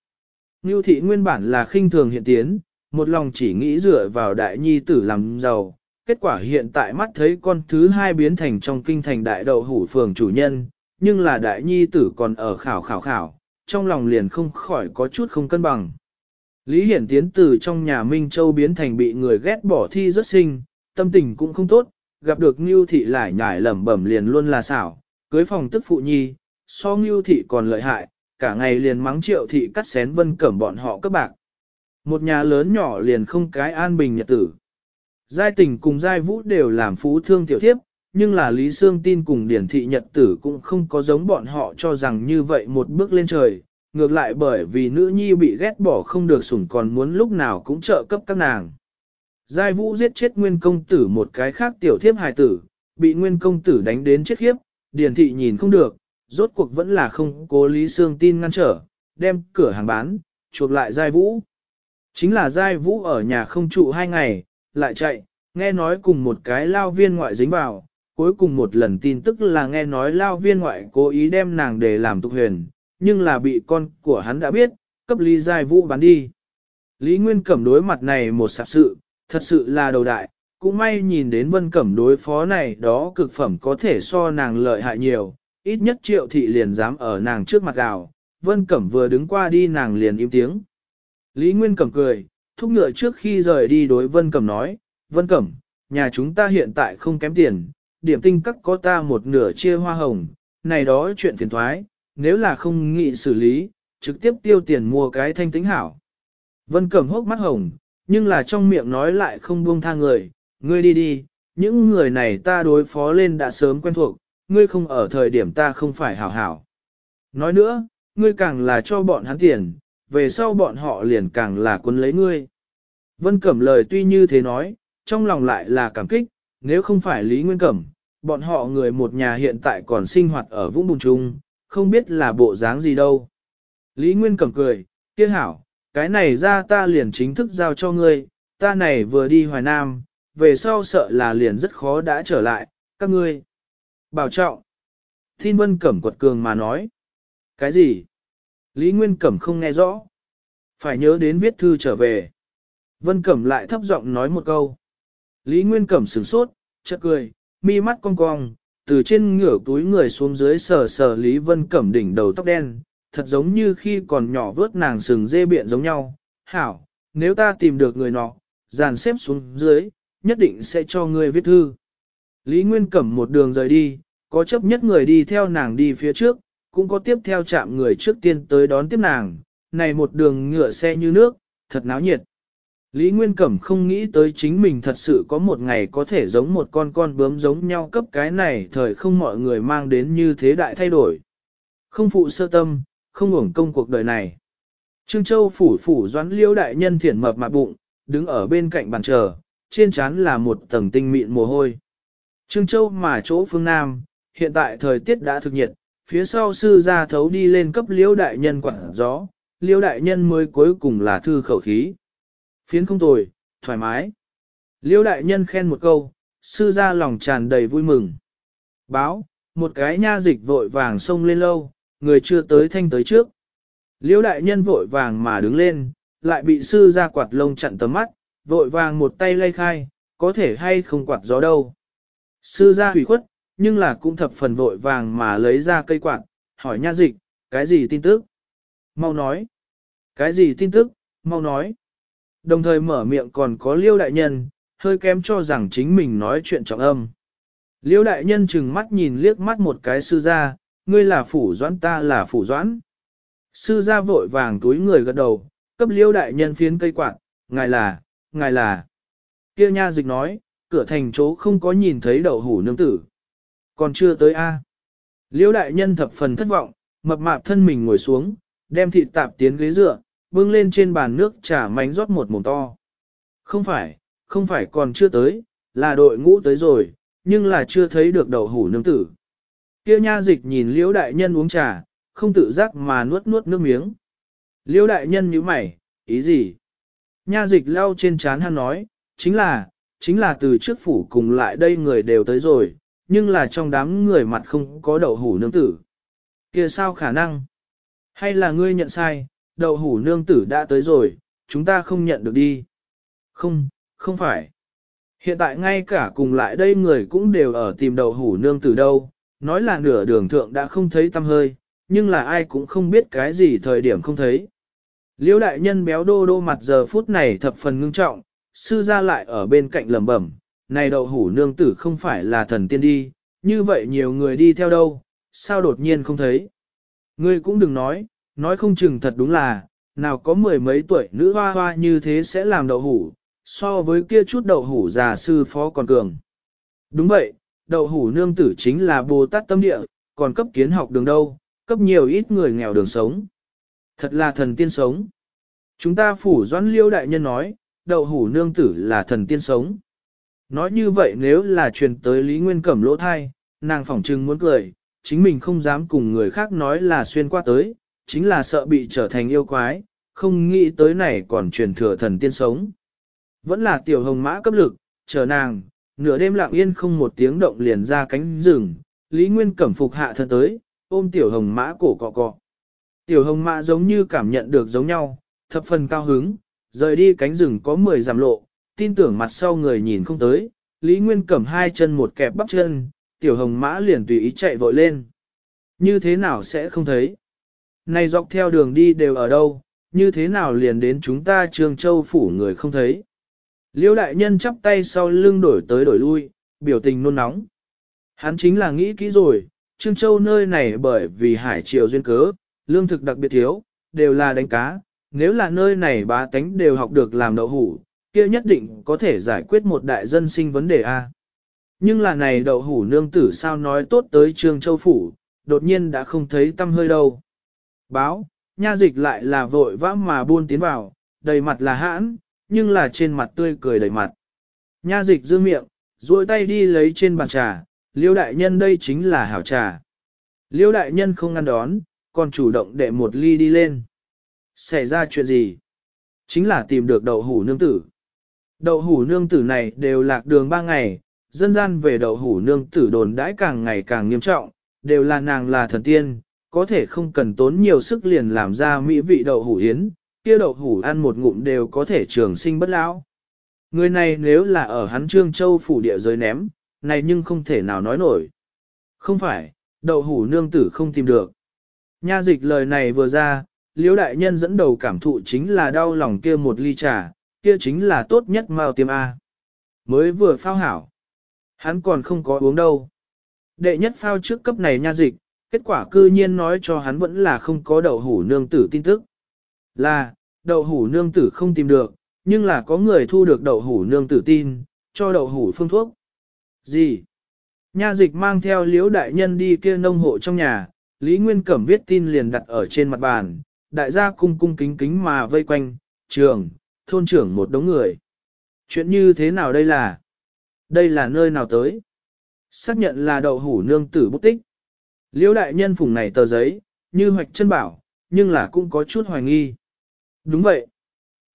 Ngưu thị nguyên bản là khinh thường hiện tiến, một lòng chỉ nghĩ dựa vào đại nhi tử làm giàu. Kết quả hiện tại mắt thấy con thứ hai biến thành trong kinh thành đại đậu hủ phường chủ nhân, nhưng là đại nhi tử còn ở khảo khảo khảo, trong lòng liền không khỏi có chút không cân bằng. Lý Hiển tiến từ trong nhà Minh Châu biến thành bị người ghét bỏ thi rất sinh, tâm tình cũng không tốt, gặp được Ngưu Thị lại nhải lẩm bẩm liền luôn là xảo, cưới phòng tức phụ nhi, so Ngưu Thị còn lợi hại, cả ngày liền mắng triệu thị cắt xén vân cẩm bọn họ cấp bạc. Một nhà lớn nhỏ liền không cái an bình nhật tử. Giai tình cùng giai vũ đều làm phú thương tiểu thiếp, nhưng là Lý Sương tin cùng điển thị nhật tử cũng không có giống bọn họ cho rằng như vậy một bước lên trời, ngược lại bởi vì nữ nhi bị ghét bỏ không được sủng còn muốn lúc nào cũng trợ cấp các nàng. Giai vũ giết chết nguyên công tử một cái khác tiểu thiếp hài tử, bị nguyên công tử đánh đến chết khiếp, điển thị nhìn không được, rốt cuộc vẫn là không cố Lý Sương tin ngăn trở, đem cửa hàng bán, chuộc lại Giai Vũ. Chính là Giai Vũ ở nhà không trụ hai ngày, lại chạy, nghe nói cùng một cái lao viên ngoại dính vào, cuối cùng một lần tin tức là nghe nói lao viên ngoại cố ý đem nàng để làm tục huyền, nhưng là bị con của hắn đã biết, cấp Lý Giai Vũ bán đi. Lý Nguyên Cẩm đối mặt này một sạp sự, thật sự là đầu đại, cũng may nhìn đến Vân Cẩm đối phó này đó cực phẩm có thể so nàng lợi hại nhiều, ít nhất triệu thị liền dám ở nàng trước mặt gào, vân cẩm vừa đứng qua đi nàng liền im tiếng. Lý Nguyên Cẩm cười, thúc ngựa trước khi rời đi đối vân cẩm nói, vân cẩm, nhà chúng ta hiện tại không kém tiền, điểm tinh cắt có ta một nửa chia hoa hồng, này đó chuyện phiền thoái, nếu là không nghị xử lý, trực tiếp tiêu tiền mua cái thanh tính hảo. Vân Cẩm hốc mắt hồng, nhưng là trong miệng nói lại không buông tha người, ngươi đi đi, những người này ta đối phó lên đã sớm quen thuộc, ngươi không ở thời điểm ta không phải hảo hảo. Nói nữa, ngươi càng là cho bọn hắn tiền, về sau bọn họ liền càng là quân lấy ngươi. Vân Cẩm lời tuy như thế nói, trong lòng lại là cảm kích, nếu không phải Lý Nguyên Cẩm, bọn họ người một nhà hiện tại còn sinh hoạt ở vũng bùng trung, không biết là bộ dáng gì đâu. Lý Nguyên Cẩm cười, kia hảo, cái này ra ta liền chính thức giao cho ngươi, ta này vừa đi Hoài Nam, về sau sợ là liền rất khó đã trở lại, các ngươi. Bảo trọng. Thiên Vân Cẩm quật cường mà nói. Cái gì? Lý Nguyên Cẩm không nghe rõ. Phải nhớ đến viết thư trở về. Vân Cẩm lại thấp giọng nói một câu. Lý Nguyên Cẩm sửng sốt, chợt cười, mi mắt cong cong, từ trên ngửa túi người xuống dưới sờ sờ Lý Vân Cẩm đỉnh đầu tóc đen, thật giống như khi còn nhỏ vớt nàng sừng dê biện giống nhau. Hảo, nếu ta tìm được người nọ, dàn xếp xuống dưới, nhất định sẽ cho ngươi viết thư. Lý Nguyên Cẩm một đường rời đi, có chấp nhất người đi theo nàng đi phía trước, cũng có tiếp theo chạm người trước tiên tới đón tiếp nàng, này một đường ngựa xe như nước, thật náo nhiệt. Lý Nguyên Cẩm không nghĩ tới chính mình thật sự có một ngày có thể giống một con con bướm giống nhau cấp cái này thời không mọi người mang đến như thế đại thay đổi. Không phụ sơ tâm, không uổng công cuộc đời này. Trương Châu phủ phủ doán Liêu đại nhân thiển mập mạp bụng, đứng ở bên cạnh bàn chờ, trên trán là một tầng tinh mịn mồ hôi. Trương Châu mà chỗ phương Nam, hiện tại thời tiết đã thực nhiệt, phía sau sư gia thấu đi lên cấp liễu đại nhân quản gió, liễu đại nhân mới cuối cùng là thư khẩu khí. Phiến không tồi, thoải mái. Liễu đại nhân khen một câu, sư gia lòng tràn đầy vui mừng. Báo, một cái nha dịch vội vàng xông lên lâu, người chưa tới thanh tới trước. Liễu đại nhân vội vàng mà đứng lên, lại bị sư gia quạt lông chặn tầm mắt, vội vàng một tay lay khai, có thể hay không quạt gió đâu. Sư gia hủy khuất, nhưng là cũng thập phần vội vàng mà lấy ra cây quạt, hỏi nha dịch, cái gì tin tức? Mau nói. Cái gì tin tức? Mau nói. Đồng thời mở miệng còn có liêu đại nhân, hơi kém cho rằng chính mình nói chuyện trọng âm. Liêu đại nhân chừng mắt nhìn liếc mắt một cái sư gia, ngươi là phủ doãn ta là phủ doãn. Sư gia vội vàng túi người gật đầu, cấp liêu đại nhân phiến cây quạt, ngài là, ngài là. Kia nha dịch nói, cửa thành chỗ không có nhìn thấy đậu hủ nương tử. Còn chưa tới A. Liễu đại nhân thập phần thất vọng, mập mạp thân mình ngồi xuống, đem thịt tạp tiến ghế dựa, bưng lên trên bàn nước trà mánh rót một mồm to. Không phải, không phải còn chưa tới, là đội ngũ tới rồi, nhưng là chưa thấy được đầu hủ nương tử. Kia nha dịch nhìn liễu đại nhân uống trà, không tự giác mà nuốt nuốt nước miếng. Liễu đại nhân nhíu mày, ý gì? Nha dịch lau trên chán hắn nói, chính là, chính là từ trước phủ cùng lại đây người đều tới rồi, nhưng là trong đám người mặt không có đậu hủ nương tử. kia sao khả năng? Hay là ngươi nhận sai, đậu hủ nương tử đã tới rồi, chúng ta không nhận được đi. Không, không phải. Hiện tại ngay cả cùng lại đây người cũng đều ở tìm đậu hủ nương tử đâu, nói là nửa đường thượng đã không thấy tâm hơi, nhưng là ai cũng không biết cái gì thời điểm không thấy. Liễu đại nhân béo đô đô mặt giờ phút này thập phần ngưng trọng, sư ra lại ở bên cạnh lẩm bẩm, này đậu hủ nương tử không phải là thần tiên đi, như vậy nhiều người đi theo đâu, sao đột nhiên không thấy. Ngươi cũng đừng nói, nói không chừng thật đúng là, nào có mười mấy tuổi nữ hoa hoa như thế sẽ làm đậu hủ, so với kia chút đậu hủ già sư phó còn cường. Đúng vậy, đậu hủ nương tử chính là Bồ Tát tâm địa, còn cấp kiến học đường đâu, cấp nhiều ít người nghèo đường sống. Thật là thần tiên sống. Chúng ta phủ doãn liêu đại nhân nói, đậu hủ nương tử là thần tiên sống. Nói như vậy nếu là truyền tới Lý Nguyên Cẩm lỗ thai, nàng phỏng trừng muốn cười, chính mình không dám cùng người khác nói là xuyên qua tới, chính là sợ bị trở thành yêu quái, không nghĩ tới này còn truyền thừa thần tiên sống. Vẫn là tiểu hồng mã cấp lực, chờ nàng, nửa đêm lặng yên không một tiếng động liền ra cánh rừng, Lý Nguyên Cẩm phục hạ thân tới, ôm tiểu hồng mã cổ cọ cọ. Tiểu hồng mã giống như cảm nhận được giống nhau, thập phần cao hứng, rời đi cánh rừng có 10 giảm lộ, tin tưởng mặt sau người nhìn không tới, Lý Nguyên cầm hai chân một kẹp bắp chân, tiểu hồng mã liền tùy ý chạy vội lên. Như thế nào sẽ không thấy? Này dọc theo đường đi đều ở đâu, như thế nào liền đến chúng ta Trương Châu phủ người không thấy? Liêu đại nhân chắp tay sau lưng đổi tới đổi lui, biểu tình nôn nóng. Hắn chính là nghĩ kỹ rồi, Trương Châu nơi này bởi vì hải triều duyên cớ, lương thực đặc biệt thiếu, đều là đánh cá, nếu là nơi này bá tánh đều học được làm đậu hủ, kia nhất định có thể giải quyết một đại dân sinh vấn đề A. Nhưng là này đậu hủ nương tử sao nói tốt tới Trương Châu Phủ, đột nhiên đã không thấy tâm hơi đâu. Báo, nha dịch lại là vội vã mà buôn tiến vào, đầy mặt là hãn, nhưng là trên mặt tươi cười đầy mặt. Nha dịch dương miệng, duỗi tay đi lấy trên bàn trà, liêu đại nhân đây chính là hảo trà. Liêu đại nhân không ngăn đón, còn chủ động để một ly đi lên. Xảy ra chuyện gì? Chính là tìm được đậu hủ nương tử. Đậu hủ nương tử này đều lạc đường ba ngày, dân gian về đậu hủ nương tử đồn đãi càng ngày càng nghiêm trọng, đều là nàng là thần tiên, có thể không cần tốn nhiều sức liền làm ra mỹ vị đậu hủ yến, kia đậu hủ ăn một ngụm đều có thể trường sinh bất lão. Người này nếu là ở hắn Trương Châu phủ địa giới ném, này nhưng không thể nào nói nổi. Không phải, đậu hủ nương tử không tìm được. Nha dịch lời này vừa ra, liễu đại nhân dẫn đầu cảm thụ chính là đau lòng kia một ly trà, kia chính là tốt nhất mao tiêm A. Mới vừa phao hảo. Hắn còn không có uống đâu. Đệ nhất phao trước cấp này nha dịch, kết quả cư nhiên nói cho hắn vẫn là không có đậu hủ nương tử tin tức. Là, đậu hủ nương tử không tìm được, nhưng là có người thu được đậu hủ nương tử tin, cho đậu hủ phương thuốc. Gì? Nha dịch mang theo liễu đại nhân đi kia nông hộ trong nhà, Lý Nguyên Cẩm viết tin liền đặt ở trên mặt bàn, đại gia cung cung kính kính mà vây quanh, trường, thôn trưởng một đống người. Chuyện như thế nào đây là? Đây là nơi nào tới? Xác nhận là đậu hủ nương tử bút tích. Liễu đại nhân phùng này tờ giấy, như hoạch chân bảo, nhưng là cũng có chút hoài nghi. Đúng vậy.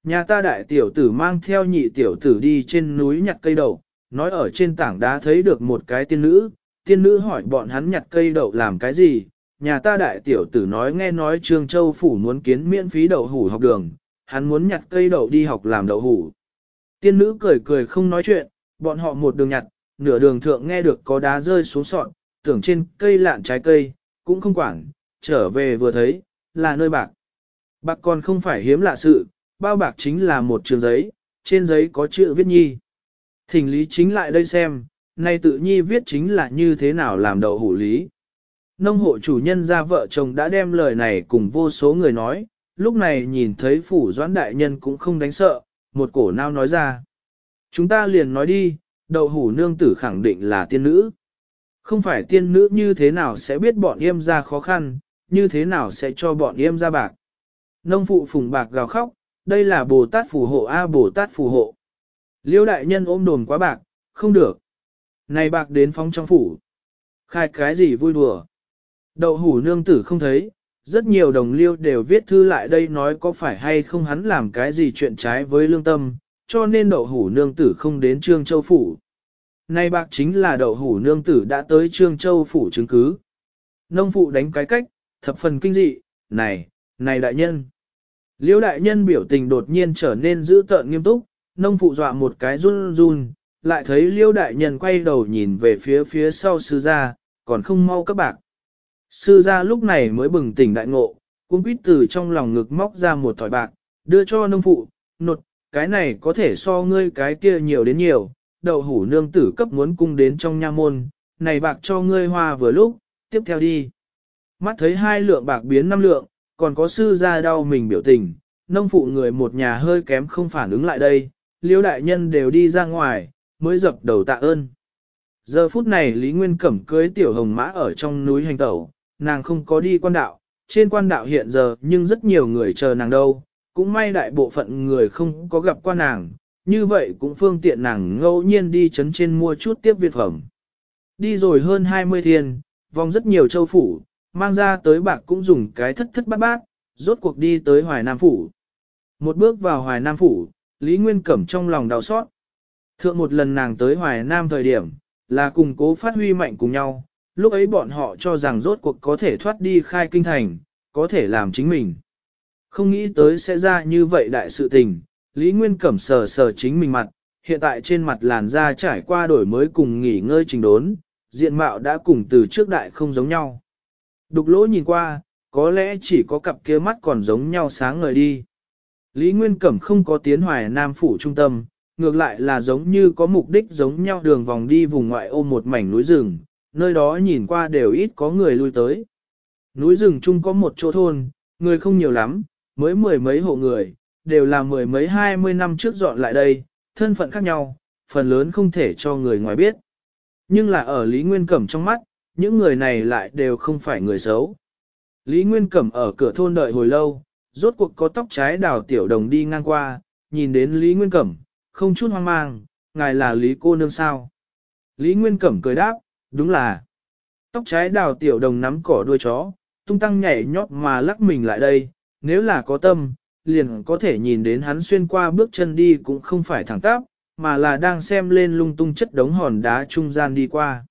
Nhà ta đại tiểu tử mang theo nhị tiểu tử đi trên núi nhặt cây đậu, nói ở trên tảng đá thấy được một cái tiên nữ, tiên nữ hỏi bọn hắn nhặt cây đậu làm cái gì, nhà ta đại tiểu tử nói nghe nói Trương Châu Phủ muốn kiến miễn phí đậu hủ học đường, hắn muốn nhặt cây đậu đi học làm đậu hủ. Tiên nữ cười cười không nói chuyện, bọn họ một đường nhặt, nửa đường thượng nghe được có đá rơi xuống sọn, tưởng trên cây lạn trái cây, cũng không quản, trở về vừa thấy, là nơi bạc. Bạc còn không phải hiếm lạ sự, bao bạc chính là một trường giấy, trên giấy có chữ viết nhi. Thỉnh lý chính lại đây xem, nay tự nhi viết chính là như thế nào làm đậu hủ lý. Nông hộ chủ nhân ra vợ chồng đã đem lời này cùng vô số người nói, lúc này nhìn thấy phủ doãn đại nhân cũng không đánh sợ, một cổ nao nói ra. Chúng ta liền nói đi, đậu hủ nương tử khẳng định là tiên nữ. Không phải tiên nữ như thế nào sẽ biết bọn yêm ra khó khăn, như thế nào sẽ cho bọn yêm ra bạc. Nông phụ phùng bạc gào khóc, đây là Bồ Tát phù hộ A à, Bồ Tát phù hộ. Liêu đại nhân ôm đồn quá bạc, không được. Này bạc đến phóng trong phủ. Khai cái gì vui đùa. Đậu hủ nương tử không thấy, rất nhiều đồng liêu đều viết thư lại đây nói có phải hay không hắn làm cái gì chuyện trái với lương tâm, cho nên đậu hủ nương tử không đến Trương Châu Phủ. Nay bạc chính là đậu hủ nương tử đã tới Trương Châu Phủ chứng cứ. Nông phụ đánh cái cách, thập phần kinh dị, này, này đại nhân. Liêu đại nhân biểu tình đột nhiên trở nên dữ tợn nghiêm túc, nông phụ dọa một cái run run, lại thấy liêu đại nhân quay đầu nhìn về phía phía sau sư gia, còn không mau các bạc. Sư gia lúc này mới bừng tỉnh đại ngộ, cũng quýt từ trong lòng ngực móc ra một thỏi bạc, đưa cho nông phụ, nột, cái này có thể so ngươi cái kia nhiều đến nhiều, đậu hủ nương tử cấp muốn cung đến trong nha môn, này bạc cho ngươi hoa vừa lúc, tiếp theo đi. Mắt thấy hai lượng bạc biến năm lượng, còn có sư gia đau mình biểu tình, nông phụ người một nhà hơi kém không phản ứng lại đây, liêu đại nhân đều đi ra ngoài, mới dập đầu tạ ơn. Giờ phút này Lý Nguyên Cẩm cưới tiểu hồng mã ở trong núi hành tẩu, nàng không có đi quan đạo, trên quan đạo hiện giờ nhưng rất nhiều người chờ nàng đâu, cũng may đại bộ phận người không có gặp qua nàng, như vậy cũng phương tiện nàng ngẫu nhiên đi chấn trên mua chút tiếp việt phẩm. Đi rồi hơn 20 thiên, vòng rất nhiều châu phủ, mang ra tới bạc cũng dùng cái thất thất bát bát, rốt cuộc đi tới Hoài Nam Phủ. Một bước vào Hoài Nam Phủ, Lý Nguyên Cẩm trong lòng đau xót. Thượng một lần nàng tới Hoài Nam thời điểm, là cùng cố phát huy mạnh cùng nhau, lúc ấy bọn họ cho rằng rốt cuộc có thể thoát đi khai kinh thành, có thể làm chính mình. Không nghĩ tới sẽ ra như vậy đại sự tình, Lý Nguyên Cẩm sờ sờ chính mình mặt, hiện tại trên mặt làn da trải qua đổi mới cùng nghỉ ngơi trình đốn, diện mạo đã cùng từ trước đại không giống nhau. Đục lỗ nhìn qua, có lẽ chỉ có cặp kia mắt còn giống nhau sáng ngời đi. Lý Nguyên Cẩm không có tiến hoài Nam Phủ trung tâm, ngược lại là giống như có mục đích giống nhau đường vòng đi vùng ngoại ô một mảnh núi rừng, nơi đó nhìn qua đều ít có người lui tới. Núi rừng chung có một chỗ thôn, người không nhiều lắm, mới mười mấy hộ người, đều là mười mấy hai mươi năm trước dọn lại đây, thân phận khác nhau, phần lớn không thể cho người ngoài biết. Nhưng là ở Lý Nguyên Cẩm trong mắt, những người này lại đều không phải người xấu. Lý Nguyên Cẩm ở cửa thôn đợi hồi lâu, rốt cuộc có tóc trái đào tiểu đồng đi ngang qua, nhìn đến Lý Nguyên Cẩm, không chút hoang mang, ngài là Lý cô nương sao. Lý Nguyên Cẩm cười đáp, Đúng là, tóc trái đào tiểu đồng nắm cỏ đuôi chó, tung tăng nhảy nhót mà lắc mình lại đây, nếu là có tâm, liền có thể nhìn đến hắn xuyên qua bước chân đi cũng không phải thẳng tắp, mà là đang xem lên lung tung chất đống hòn đá trung gian đi qua.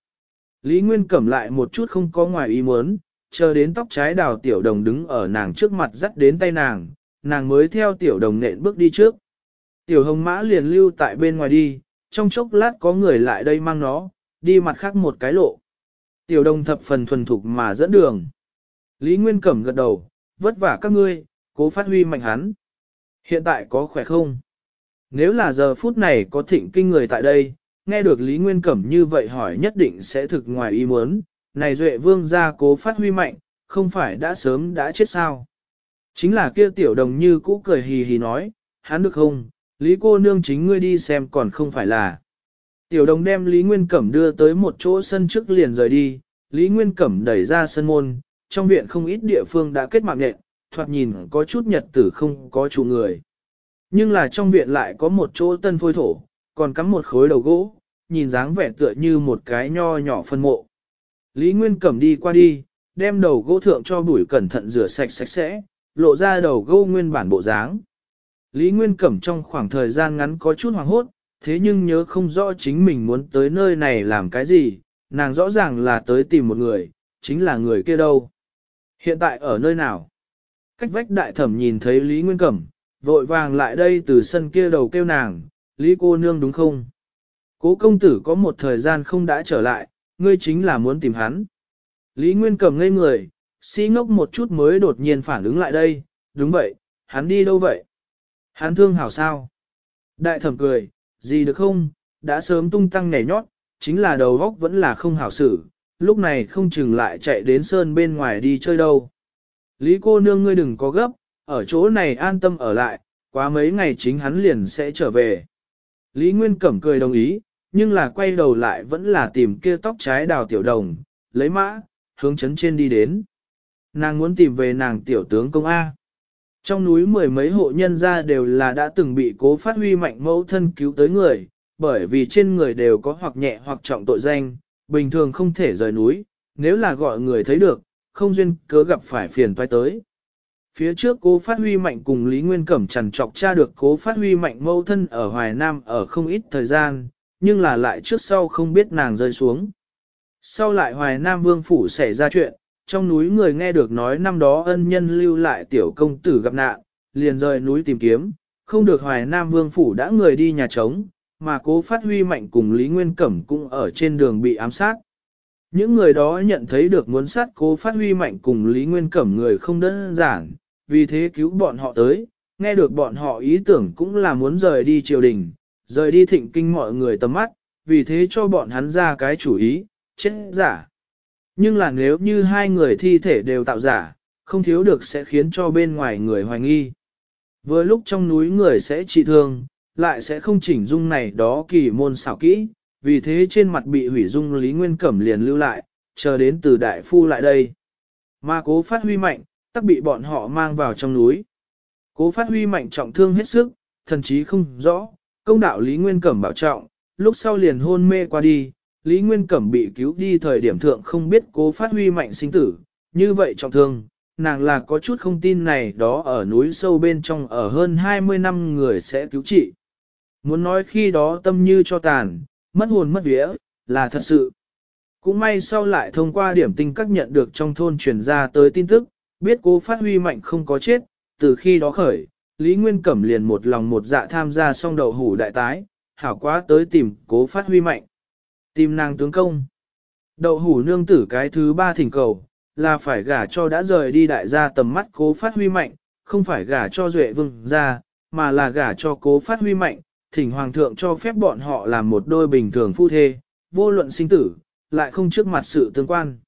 Lý Nguyên cẩm lại một chút không có ngoài ý muốn, chờ đến tóc trái đào tiểu đồng đứng ở nàng trước mặt dắt đến tay nàng, nàng mới theo tiểu đồng nện bước đi trước. Tiểu hồng mã liền lưu tại bên ngoài đi, trong chốc lát có người lại đây mang nó, đi mặt khác một cái lộ. Tiểu đồng thập phần thuần thục mà dẫn đường. Lý Nguyên Cẩm gật đầu, vất vả các ngươi, cố phát huy mạnh hắn. Hiện tại có khỏe không? Nếu là giờ phút này có thịnh kinh người tại đây, nghe được Lý Nguyên Cẩm như vậy hỏi nhất định sẽ thực ngoài ý muốn, này Duệ Vương ra cố phát huy mạnh, không phải đã sớm đã chết sao? Chính là kia tiểu đồng như cũ cười hì hì nói, hắn được không, Lý cô nương chính ngươi đi xem còn không phải là. Tiểu đồng đem Lý Nguyên Cẩm đưa tới một chỗ sân trước liền rời đi, Lý Nguyên Cẩm đẩy ra sân môn, trong viện không ít địa phương đã kết mạng nện, thoạt nhìn có chút nhật tử không có chủ người. Nhưng là trong viện lại có một chỗ tân phôi thổ, còn cắm một khối đầu gỗ, nhìn dáng vẻ tựa như một cái nho nhỏ phân mộ. Lý Nguyên Cẩm đi qua đi, đem đầu gỗ thượng cho bụi cẩn thận rửa sạch sạch sẽ, lộ ra đầu gỗ nguyên bản bộ dáng. Lý Nguyên Cẩm trong khoảng thời gian ngắn có chút hoàng hốt, thế nhưng nhớ không rõ chính mình muốn tới nơi này làm cái gì, nàng rõ ràng là tới tìm một người, chính là người kia đâu. Hiện tại ở nơi nào? Cách vách đại thẩm nhìn thấy Lý Nguyên Cẩm, vội vàng lại đây từ sân kia đầu kêu nàng, Lý cô nương đúng không? Cố công tử có một thời gian không đã trở lại, ngươi chính là muốn tìm hắn. Lý Nguyên Cẩm ngây người, si ngốc một chút mới đột nhiên phản ứng lại đây, đúng vậy, hắn đi đâu vậy? Hắn thương hảo sao? Đại thẩm cười, gì được không, đã sớm tung tăng nhảy nhót, chính là đầu góc vẫn là không hảo xử, lúc này không chừng lại chạy đến sơn bên ngoài đi chơi đâu. Lý cô nương ngươi đừng có gấp, ở chỗ này an tâm ở lại, quá mấy ngày chính hắn liền sẽ trở về. Lý Nguyên Cẩm cười đồng ý, nhưng là quay đầu lại vẫn là tìm kia tóc trái đào tiểu đồng, lấy mã, hướng chấn trên đi đến. Nàng muốn tìm về nàng tiểu tướng công A. Trong núi mười mấy hộ nhân gia đều là đã từng bị cố phát huy mạnh mẫu thân cứu tới người, bởi vì trên người đều có hoặc nhẹ hoặc trọng tội danh, bình thường không thể rời núi, nếu là gọi người thấy được, không duyên cớ gặp phải phiền toái tới. Phía trước cố phát huy mạnh cùng Lý Nguyên Cẩm trần trọc cha được cố phát huy mạnh mâu thân ở Hoài Nam ở không ít thời gian, nhưng là lại trước sau không biết nàng rơi xuống. Sau lại Hoài Nam Vương Phủ xảy ra chuyện, trong núi người nghe được nói năm đó ân nhân lưu lại tiểu công tử gặp nạn, liền rời núi tìm kiếm, không được hoài nam vương phủ đã người đi nhà trống, mà cố phát huy mạnh cùng Lý Nguyên Cẩm cũng ở trên đường bị ám sát. Những người đó nhận thấy được muốn sát cố phát huy mạnh cùng Lý Nguyên Cẩm người không đơn giản, vì thế cứu bọn họ tới, nghe được bọn họ ý tưởng cũng là muốn rời đi triều đình, rời đi thịnh kinh mọi người tầm mắt, vì thế cho bọn hắn ra cái chủ ý, chết giả. Nhưng là nếu như hai người thi thể đều tạo giả, không thiếu được sẽ khiến cho bên ngoài người hoài nghi. Vừa lúc trong núi người sẽ trị thương, lại sẽ không chỉnh dung này đó kỳ môn xảo kỹ, vì thế trên mặt bị hủy dung Lý Nguyên Cẩm liền lưu lại, chờ đến từ đại phu lại đây. Mà cố phát huy mạnh, tắc bị bọn họ mang vào trong núi. Cố phát huy mạnh trọng thương hết sức, thần chí không rõ, công đạo Lý Nguyên Cẩm bảo trọng, lúc sau liền hôn mê qua đi, Lý Nguyên Cẩm bị cứu đi thời điểm thượng không biết cố phát huy mạnh sinh tử, như vậy trọng thương, nàng là có chút không tin này đó ở núi sâu bên trong ở hơn 20 năm người sẽ cứu trị. Muốn nói khi đó tâm như cho tàn, mất hồn mất vía, là thật sự. Cũng may sau lại thông qua điểm tinh các nhận được trong thôn truyền ra tới tin tức, biết cố phát huy mạnh không có chết, từ khi đó khởi, Lý Nguyên Cẩm liền một lòng một dạ tham gia song đầu hủ đại tái, hảo quá tới tìm cố phát huy mạnh. Tìm nàng tướng công. Đậu hủ nương tử cái thứ ba thỉnh cầu, là phải gả cho đã rời đi đại gia tầm mắt cố phát huy mạnh, không phải gả cho duệ vương gia, mà là gả cho cố phát huy mạnh, thỉnh hoàng thượng cho phép bọn họ làm một đôi bình thường phu thê, vô luận sinh tử, lại không trước mặt sự tương quan.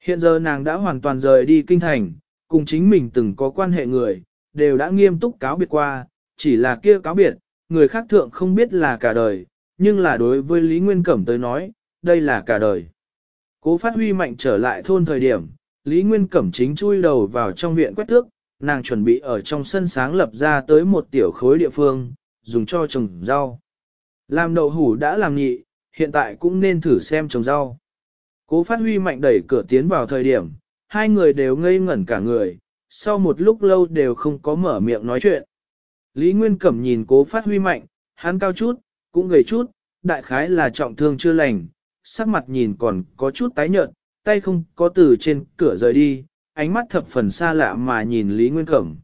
Hiện giờ nàng đã hoàn toàn rời đi kinh thành, cùng chính mình từng có quan hệ người, đều đã nghiêm túc cáo biệt qua, chỉ là kia cáo biệt, người khác thượng không biết là cả đời, nhưng là đối với Lý Nguyên Cẩm tới nói, đây là cả đời. Cố phát huy mạnh trở lại thôn thời điểm, Lý Nguyên Cẩm chính chui đầu vào trong viện quét thước nàng chuẩn bị ở trong sân sáng lập ra tới một tiểu khối địa phương, dùng cho trồng rau. Làm đậu hủ đã làm nhị, hiện tại cũng nên thử xem trồng rau. Cố phát huy mạnh đẩy cửa tiến vào thời điểm, hai người đều ngây ngẩn cả người, sau một lúc lâu đều không có mở miệng nói chuyện. Lý Nguyên Cẩm nhìn cố phát huy mạnh, hắn cao chút, cũng gầy chút, đại khái là trọng thương chưa lành, sắc mặt nhìn còn có chút tái nhợt, tay không có từ trên cửa rời đi, ánh mắt thập phần xa lạ mà nhìn Lý Nguyên Cẩm.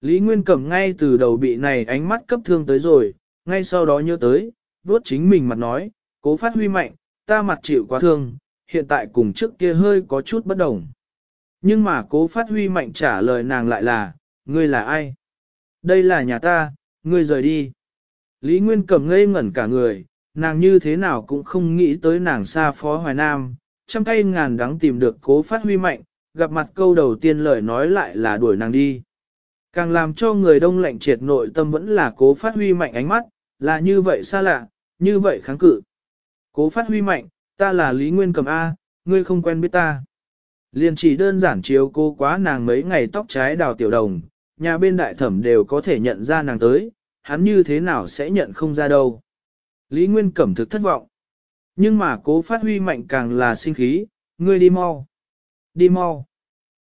Lý Nguyên Cẩm ngay từ đầu bị này ánh mắt cấp thương tới rồi, ngay sau đó nhớ tới, vuốt chính mình mặt nói, cố phát huy mạnh, ta mặt chịu quá thương, hiện tại cùng trước kia hơi có chút bất đồng. Nhưng mà cố phát huy mạnh trả lời nàng lại là, ngươi là ai? Đây là nhà ta, ngươi rời đi. Lý Nguyên cầm ngây ngẩn cả người, nàng như thế nào cũng không nghĩ tới nàng xa phó Hoài Nam, trăm tay ngàn đắng tìm được cố phát huy mạnh, gặp mặt câu đầu tiên lời nói lại là đuổi nàng đi. Càng làm cho người đông lạnh triệt nội tâm vẫn là cố phát huy mạnh ánh mắt, là như vậy xa lạ, như vậy kháng cự. Cố phát huy mạnh, ta là Lý Nguyên Cầm A, ngươi không quen biết ta. Liền chỉ đơn giản chiếu cô quá nàng mấy ngày tóc trái đào tiểu đồng, nhà bên đại thẩm đều có thể nhận ra nàng tới, hắn như thế nào sẽ nhận không ra đâu. Lý Nguyên Cẩm thực thất vọng. Nhưng mà cố phát huy mạnh càng là sinh khí, ngươi đi mau. Đi mau.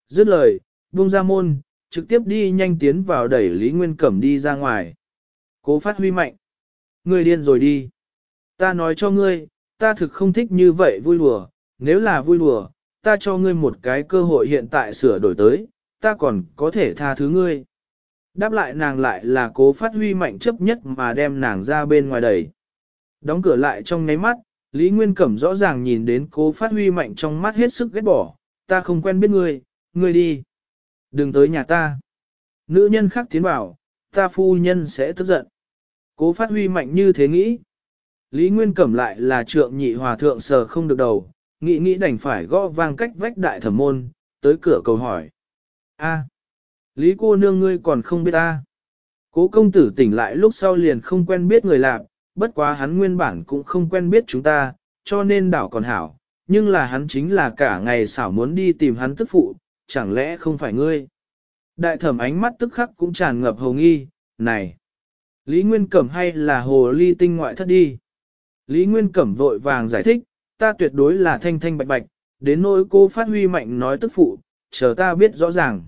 Dứt lời, buông ra môn, trực tiếp đi nhanh tiến vào đẩy Lý Nguyên Cẩm đi ra ngoài. Cố phát huy mạnh. Ngươi điên rồi đi. Ta nói cho ngươi, ta thực không thích như vậy vui lùa, nếu là vui lùa, ta cho ngươi một cái cơ hội hiện tại sửa đổi tới, ta còn có thể tha thứ ngươi. Đáp lại nàng lại là cố phát huy mạnh chấp nhất mà đem nàng ra bên ngoài đẩy. Đóng cửa lại trong ngáy mắt, Lý Nguyên Cẩm rõ ràng nhìn đến cố phát huy mạnh trong mắt hết sức ghét bỏ, ta không quen biết ngươi, ngươi đi. Đừng tới nhà ta. Nữ nhân khác tiến bảo, ta phu nhân sẽ tức giận. Cố phát huy mạnh như thế nghĩ. Lý Nguyên Cẩm lại là trượng nhị hòa thượng sờ không được đầu, nghĩ nghĩ đành phải gõ vang cách vách đại thẩm môn, tới cửa cầu hỏi. a Lý cô nương ngươi còn không biết ta. Cố công tử tỉnh lại lúc sau liền không quen biết người lạc, bất quá hắn nguyên bản cũng không quen biết chúng ta, cho nên đảo còn hảo, nhưng là hắn chính là cả ngày xảo muốn đi tìm hắn tức phụ, chẳng lẽ không phải ngươi. Đại thẩm ánh mắt tức khắc cũng tràn ngập hồng nghi, này, Lý Nguyên Cẩm hay là hồ ly tinh ngoại thất đi. Lý Nguyên Cẩm vội vàng giải thích, ta tuyệt đối là thanh thanh bạch bạch, đến nỗi cô phát huy mạnh nói tức phụ, chờ ta biết rõ ràng.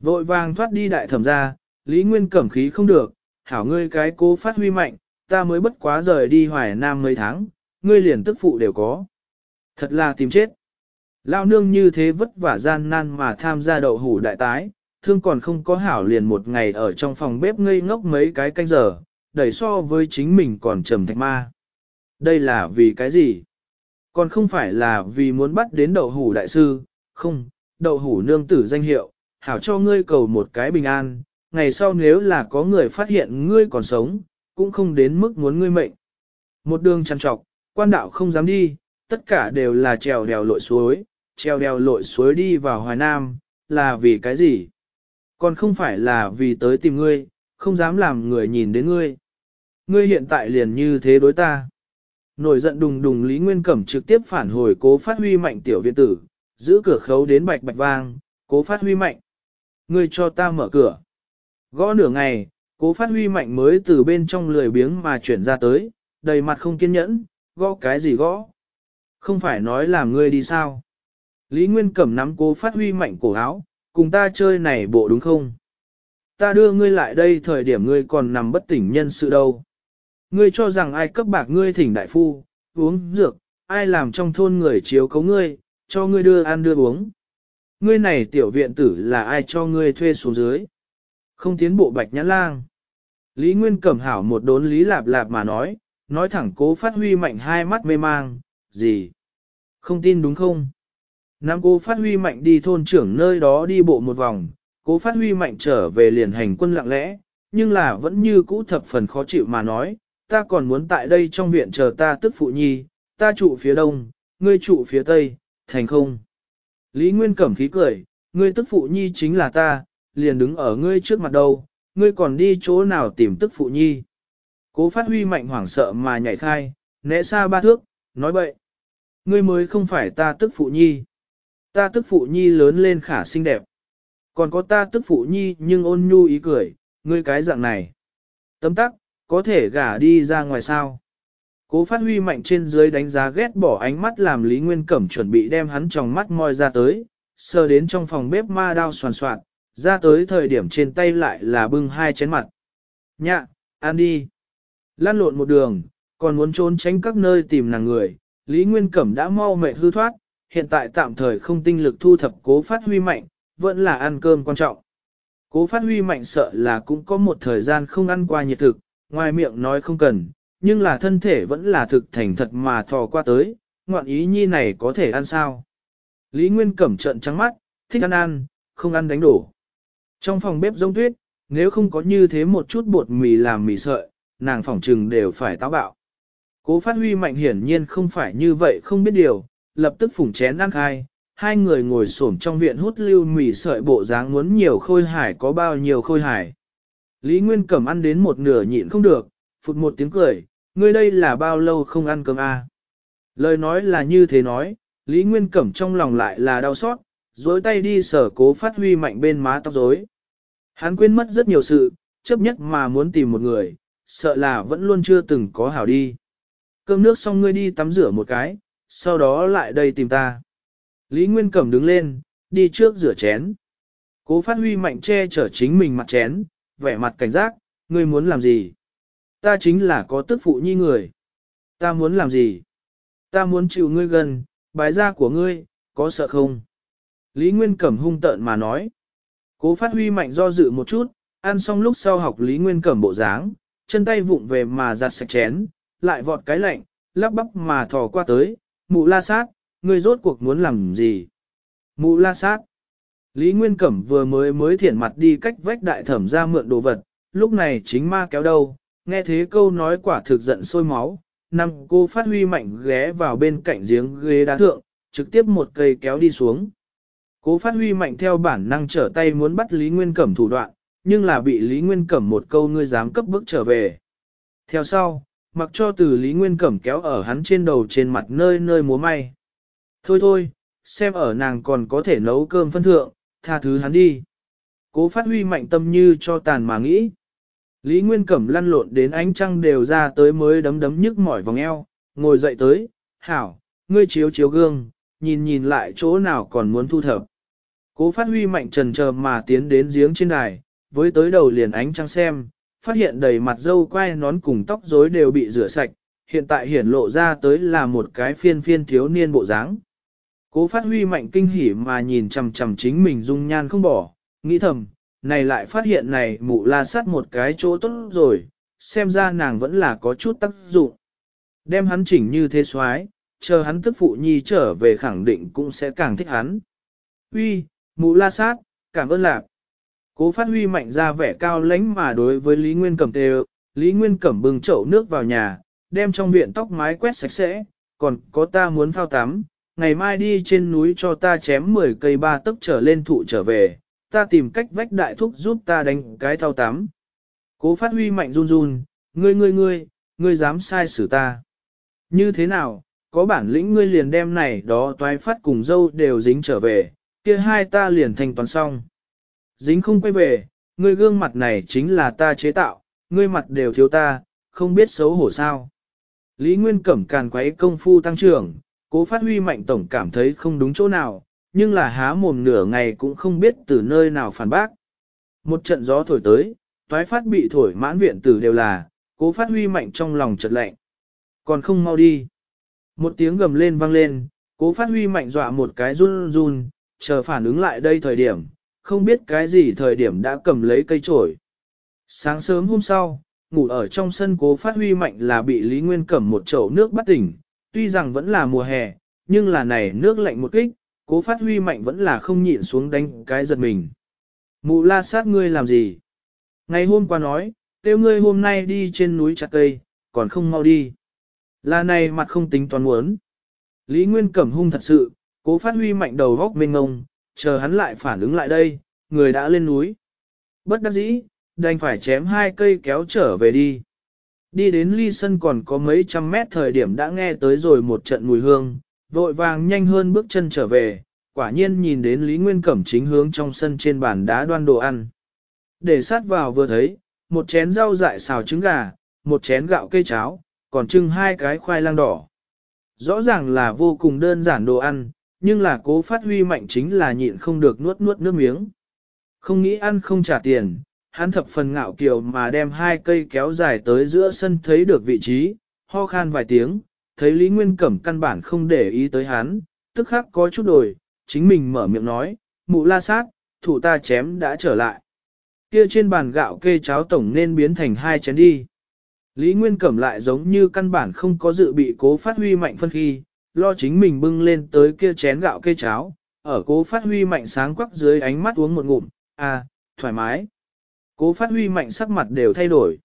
Vội vàng thoát đi đại thẩm ra, Lý Nguyên cẩm khí không được, hảo ngươi cái cố phát huy mạnh, ta mới bất quá rời đi hoài nam mấy tháng, ngươi liền tức phụ đều có. Thật là tìm chết. Lao nương như thế vất vả gian nan mà tham gia đậu hủ đại tái, thương còn không có hảo liền một ngày ở trong phòng bếp ngây ngốc mấy cái canh giờ, đẩy so với chính mình còn trầm thạch ma. Đây là vì cái gì? Còn không phải là vì muốn bắt đến đậu hủ đại sư, không, đậu hủ nương tử danh hiệu, hảo cho ngươi cầu một cái bình an, ngày sau nếu là có người phát hiện ngươi còn sống, cũng không đến mức muốn ngươi mệnh. Một đường chăn trọc, quan đạo không dám đi, tất cả đều là trèo đèo lội suối, trèo đèo lội suối đi vào Hoài Nam, là vì cái gì? Còn không phải là vì tới tìm ngươi, không dám làm người nhìn đến ngươi. Ngươi hiện tại liền như thế đối ta. Nổi giận đùng đùng Lý Nguyên Cẩm trực tiếp phản hồi cố phát huy mạnh tiểu viện tử, giữ cửa khấu đến bạch bạch vang, cố phát huy mạnh ngươi cho ta mở cửa. Gõ nửa ngày, cố phát huy mạnh mới từ bên trong lười biếng mà chuyển ra tới, đầy mặt không kiên nhẫn, gõ cái gì gõ. Không phải nói là ngươi đi sao. Lý Nguyên Cẩm nắm cố phát huy mạnh cổ áo, cùng ta chơi này bộ đúng không? Ta đưa ngươi lại đây thời điểm ngươi còn nằm bất tỉnh nhân sự đâu. Ngươi cho rằng ai cấp bạc ngươi thỉnh đại phu, uống dược, ai làm trong thôn người chiếu cấu ngươi, cho ngươi đưa ăn đưa uống. Ngươi này tiểu viện tử là ai cho ngươi thuê xuống dưới? Không tiến bộ bạch nhãn lang. Lý Nguyên cẩm hảo một đốn lý lạp lạp mà nói, nói thẳng cố phát huy mạnh hai mắt mê mang, gì? Không tin đúng không? Nam cố phát huy mạnh đi thôn trưởng nơi đó đi bộ một vòng, cố phát huy mạnh trở về liền hành quân lặng lẽ, nhưng là vẫn như cũ thập phần khó chịu mà nói, ta còn muốn tại đây trong viện chờ ta tức phụ nhi, ta trụ phía đông, ngươi trụ phía tây, thành không. Lý Nguyên Cẩm khí cười, ngươi tức phụ nhi chính là ta, liền đứng ở ngươi trước mặt đâu, ngươi còn đi chỗ nào tìm tức phụ nhi. Cố phát huy mạnh hoảng sợ mà nhảy khai, né xa ba thước, nói bậy. Ngươi mới không phải ta tức phụ nhi. Ta tức phụ nhi lớn lên khả xinh đẹp. Còn có ta tức phụ nhi nhưng ôn nhu ý cười, ngươi cái dạng này. Tấm tắc, có thể gả đi ra ngoài sao. Cố phát huy mạnh trên dưới đánh giá ghét bỏ ánh mắt làm Lý Nguyên Cẩm chuẩn bị đem hắn trong mắt moi ra tới, sờ đến trong phòng bếp ma đao soàn soạn, ra tới thời điểm trên tay lại là bưng hai chén mặt. Nhạ, ăn đi. Lan lộn một đường, còn muốn trốn tránh các nơi tìm nàng người, Lý Nguyên Cẩm đã mau mệt hư thoát, hiện tại tạm thời không tinh lực thu thập cố phát huy mạnh, vẫn là ăn cơm quan trọng. Cố phát huy mạnh sợ là cũng có một thời gian không ăn qua nhiệt thực, ngoài miệng nói không cần, nhưng là thân thể vẫn là thực thành thật mà thò qua tới, ngoạn ý nhi này có thể ăn sao. Lý Nguyên cẩm trận trắng mắt, thích ăn ăn, không ăn đánh đổ. Trong phòng bếp giống tuyết, nếu không có như thế một chút bột mì làm mì sợi, nàng phỏng trừng đều phải táo bạo. Cố phát huy mạnh hiển nhiên không phải như vậy không biết điều, lập tức phủng chén ăn khai, hai người ngồi xổm trong viện hút lưu mì sợi bộ dáng muốn nhiều khôi hải có bao nhiêu khôi hải. Lý Nguyên Cẩm ăn đến một nửa nhịn không được, Phụt một tiếng cười, ngươi đây là bao lâu không ăn cơm à? Lời nói là như thế nói, Lý Nguyên Cẩm trong lòng lại là đau xót, dối tay đi sở cố phát huy mạnh bên má tóc rối. Hắn quên mất rất nhiều sự, chấp nhất mà muốn tìm một người, sợ là vẫn luôn chưa từng có hảo đi. Cơm nước xong ngươi đi tắm rửa một cái, sau đó lại đây tìm ta. Lý Nguyên Cẩm đứng lên, đi trước rửa chén. Cố phát huy mạnh che chở chính mình mặt chén, vẻ mặt cảnh giác, ngươi muốn làm gì? Ta chính là có tức phụ nhi người. Ta muốn làm gì? Ta muốn chịu ngươi gần, bái gia của ngươi, có sợ không? Lý Nguyên Cẩm hung tợn mà nói. Cố phát huy mạnh do dự một chút, ăn xong lúc sau học Lý Nguyên Cẩm bộ dáng, chân tay vụng về mà giặt sạch chén, lại vọt cái lạnh, lắp bắp mà thò qua tới, mụ la sát, ngươi rốt cuộc muốn làm gì? Mụ la sát. Lý Nguyên Cẩm vừa mới mới thiển mặt đi cách vách đại thẩm ra mượn đồ vật, lúc này chính ma kéo đâu, nghe thế câu nói quả thực giận sôi máu, năm cô phát huy mạnh ghé vào bên cạnh giếng ghế đá thượng, trực tiếp một cây kéo đi xuống. Cố phát huy mạnh theo bản năng trở tay muốn bắt Lý Nguyên Cẩm thủ đoạn, nhưng là bị Lý Nguyên Cẩm một câu ngươi dám cấp bức trở về. Theo sau, mặc cho từ Lý Nguyên Cẩm kéo ở hắn trên đầu trên mặt nơi nơi múa may. Thôi thôi, xem ở nàng còn có thể nấu cơm phân thượng, tha thứ hắn đi. Cố phát huy mạnh tâm như cho tàn mà nghĩ. Lý Nguyên Cẩm lăn lộn đến ánh trăng đều ra tới mới đấm đấm nhức mỏi vòng eo, ngồi dậy tới, hảo, ngươi chiếu chiếu gương, nhìn nhìn lại chỗ nào còn muốn thu thập. Cố phát huy mạnh trần chờ mà tiến đến giếng trên đài, với tới đầu liền ánh trăng xem, phát hiện đầy mặt dâu quai nón cùng tóc rối đều bị rửa sạch, hiện tại hiển lộ ra tới là một cái phiên phiên thiếu niên bộ dáng. Cố phát huy mạnh kinh hỉ mà nhìn chầm chầm chính mình dung nhan không bỏ, nghĩ thầm, này lại phát hiện này mụ la sát một cái chỗ tốt rồi, xem ra nàng vẫn là có chút tác dụng. Đem hắn chỉnh như thế xoái chờ hắn tức phụ nhi trở về khẳng định cũng sẽ càng thích hắn. Uy, mụ la sát, cảm ơn lạc. Cố phát huy mạnh ra vẻ cao lãnh mà đối với Lý Nguyên Cẩm tê Lý Nguyên Cẩm bưng chậu nước vào nhà, đem trong viện tóc mái quét sạch sẽ, còn có ta muốn phao tắm, ngày mai đi trên núi cho ta chém 10 cây ba tấc trở lên thụ trở về, ta tìm cách vách đại thúc giúp ta đánh cái thao tắm. Cố phát huy mạnh run run, ngươi ngươi ngươi, ngươi dám sai xử ta. Như thế nào, có bản lĩnh ngươi liền đem này đó toái phát cùng dâu đều dính trở về, kia hai ta liền thành toàn xong. Dính không quay về, ngươi gương mặt này chính là ta chế tạo, ngươi mặt đều thiếu ta, không biết xấu hổ sao. Lý Nguyên Cẩm càn quấy công phu tăng trưởng, cố phát huy mạnh tổng cảm thấy không đúng chỗ nào, nhưng là há mồm nửa ngày cũng không biết từ nơi nào phản bác. Một trận gió thổi tới, toái phát bị thổi mãn viện tử đều là, cố phát huy mạnh trong lòng chợt lạnh. Còn không mau đi. Một tiếng gầm lên vang lên, cố phát huy mạnh dọa một cái run run, chờ phản ứng lại đây thời điểm, không biết cái gì thời điểm đã cầm lấy cây trổi. Sáng sớm hôm sau, ngủ ở trong sân cố phát huy mạnh là bị Lý Nguyên cầm một chậu nước bắt tỉnh, tuy rằng vẫn là mùa hè, nhưng là này nước lạnh một kích, cố phát huy mạnh vẫn là không nhịn xuống đánh cái giật mình. Mụ la sát ngươi làm gì? Ngày hôm qua nói, tiêu ngươi hôm nay đi trên núi chặt cây, còn không mau đi. Là này mặt không tính toán muốn. Lý Nguyên cẩm hung thật sự, cố phát huy mạnh đầu góc mênh ngông, chờ hắn lại phản ứng lại đây, người đã lên núi. Bất đắc dĩ, đành phải chém hai cây kéo trở về đi. Đi đến ly sân còn có mấy trăm mét thời điểm đã nghe tới rồi một trận mùi hương, vội vàng nhanh hơn bước chân trở về, quả nhiên nhìn đến Lý Nguyên Cẩm chính hướng trong sân trên bàn đá đoan đồ ăn. Để sát vào vừa thấy, một chén rau dại xào trứng gà, một chén gạo cây cháo, còn trưng hai cái khoai lang đỏ. Rõ ràng là vô cùng đơn giản đồ ăn, nhưng là cố phát huy mạnh chính là nhịn không được nuốt nuốt nước miếng. Không nghĩ ăn không trả tiền, hắn thập phần ngạo kiều mà đem hai cây kéo dài tới giữa sân thấy được vị trí, ho khan vài tiếng, thấy Lý Nguyên Cẩm căn bản không để ý tới hắn, tức khắc có chút đổi, chính mình mở miệng nói, mụ la sát, thủ ta chém đã trở lại. Kia trên bàn gạo kê cháo tổng nên biến thành hai chén đi. Lý Nguyên Cẩm lại giống như căn bản không có dự bị cố phát huy mạnh phân khi, lo chính mình bưng lên tới kia chén gạo kê cháo, ở cố phát huy mạnh sáng quắc dưới ánh mắt uống một ngụm, à, thoải mái. Cố phát huy mạnh sắc mặt đều thay đổi.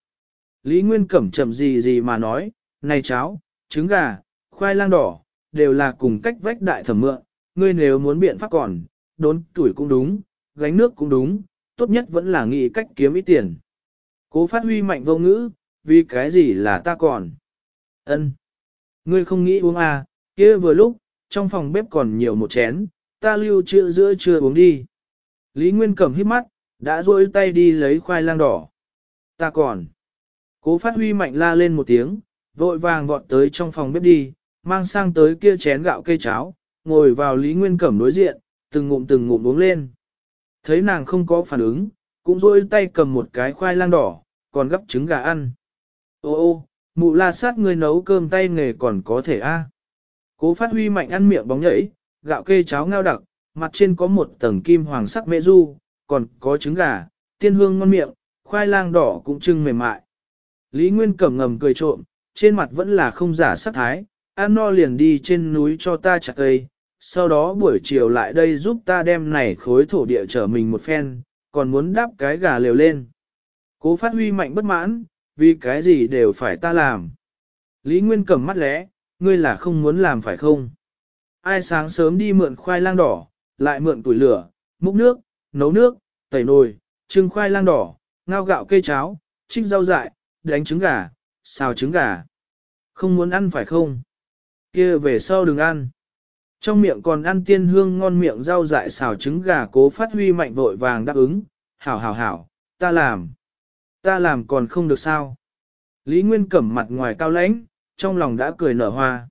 Lý Nguyên Cẩm chậm gì gì mà nói, này cháo, trứng gà, khoai lang đỏ, đều là cùng cách vách đại thẩm mượn, ngươi nếu muốn biện pháp còn, đốn tuổi cũng đúng, gánh nước cũng đúng, tốt nhất vẫn là nghĩ cách kiếm ít tiền. Cố phát huy mạnh vô ngữ, vì cái gì là ta còn. ân Ngươi không nghĩ uống à, kia vừa lúc, trong phòng bếp còn nhiều một chén, ta lưu trưa giữa trưa uống đi. Lý Nguyên cầm hít mắt, đã rôi tay đi lấy khoai lang đỏ. Ta còn. Cố phát huy mạnh la lên một tiếng, vội vàng vọt tới trong phòng bếp đi, mang sang tới kia chén gạo cây cháo, ngồi vào Lý Nguyên Cẩm đối diện, từng ngụm từng ngụm uống lên. Thấy nàng không có phản ứng, cũng rôi tay cầm một cái khoai lang đỏ, còn gắp trứng gà ăn. Ô ô, mụ la sát người nấu cơm tay nghề còn có thể a. Cố phát huy mạnh ăn miệng bóng nhảy, gạo kê cháo ngao đặc, mặt trên có một tầng kim hoàng sắc mẹ du, còn có trứng gà, tiên hương ngon miệng, khoai lang đỏ cũng trưng mềm mại. Lý Nguyên cẩm ngầm cười trộm, trên mặt vẫn là không giả sắc thái, ăn no liền đi trên núi cho ta chặt cây, sau đó buổi chiều lại đây giúp ta đem này khối thổ địa trở mình một phen, còn muốn đắp cái gà lều lên. Cố phát huy mạnh bất mãn, vì cái gì đều phải ta làm. Lý Nguyên cầm mắt lẽ, ngươi là không muốn làm phải không? Ai sáng sớm đi mượn khoai lang đỏ, lại mượn tuổi lửa, múc nước, nấu nước, tẩy nồi, trưng khoai lang đỏ, ngao gạo cây cháo, trích rau dại, đánh trứng gà, xào trứng gà. Không muốn ăn phải không? kia về sau đừng ăn. Trong miệng còn ăn tiên hương ngon miệng rau dại xào trứng gà cố phát huy mạnh vội vàng đáp ứng. Hảo hảo hảo, ta làm. Ta làm còn không được sao. Lý Nguyên cẩm mặt ngoài cao lãnh, trong lòng đã cười nở hoa.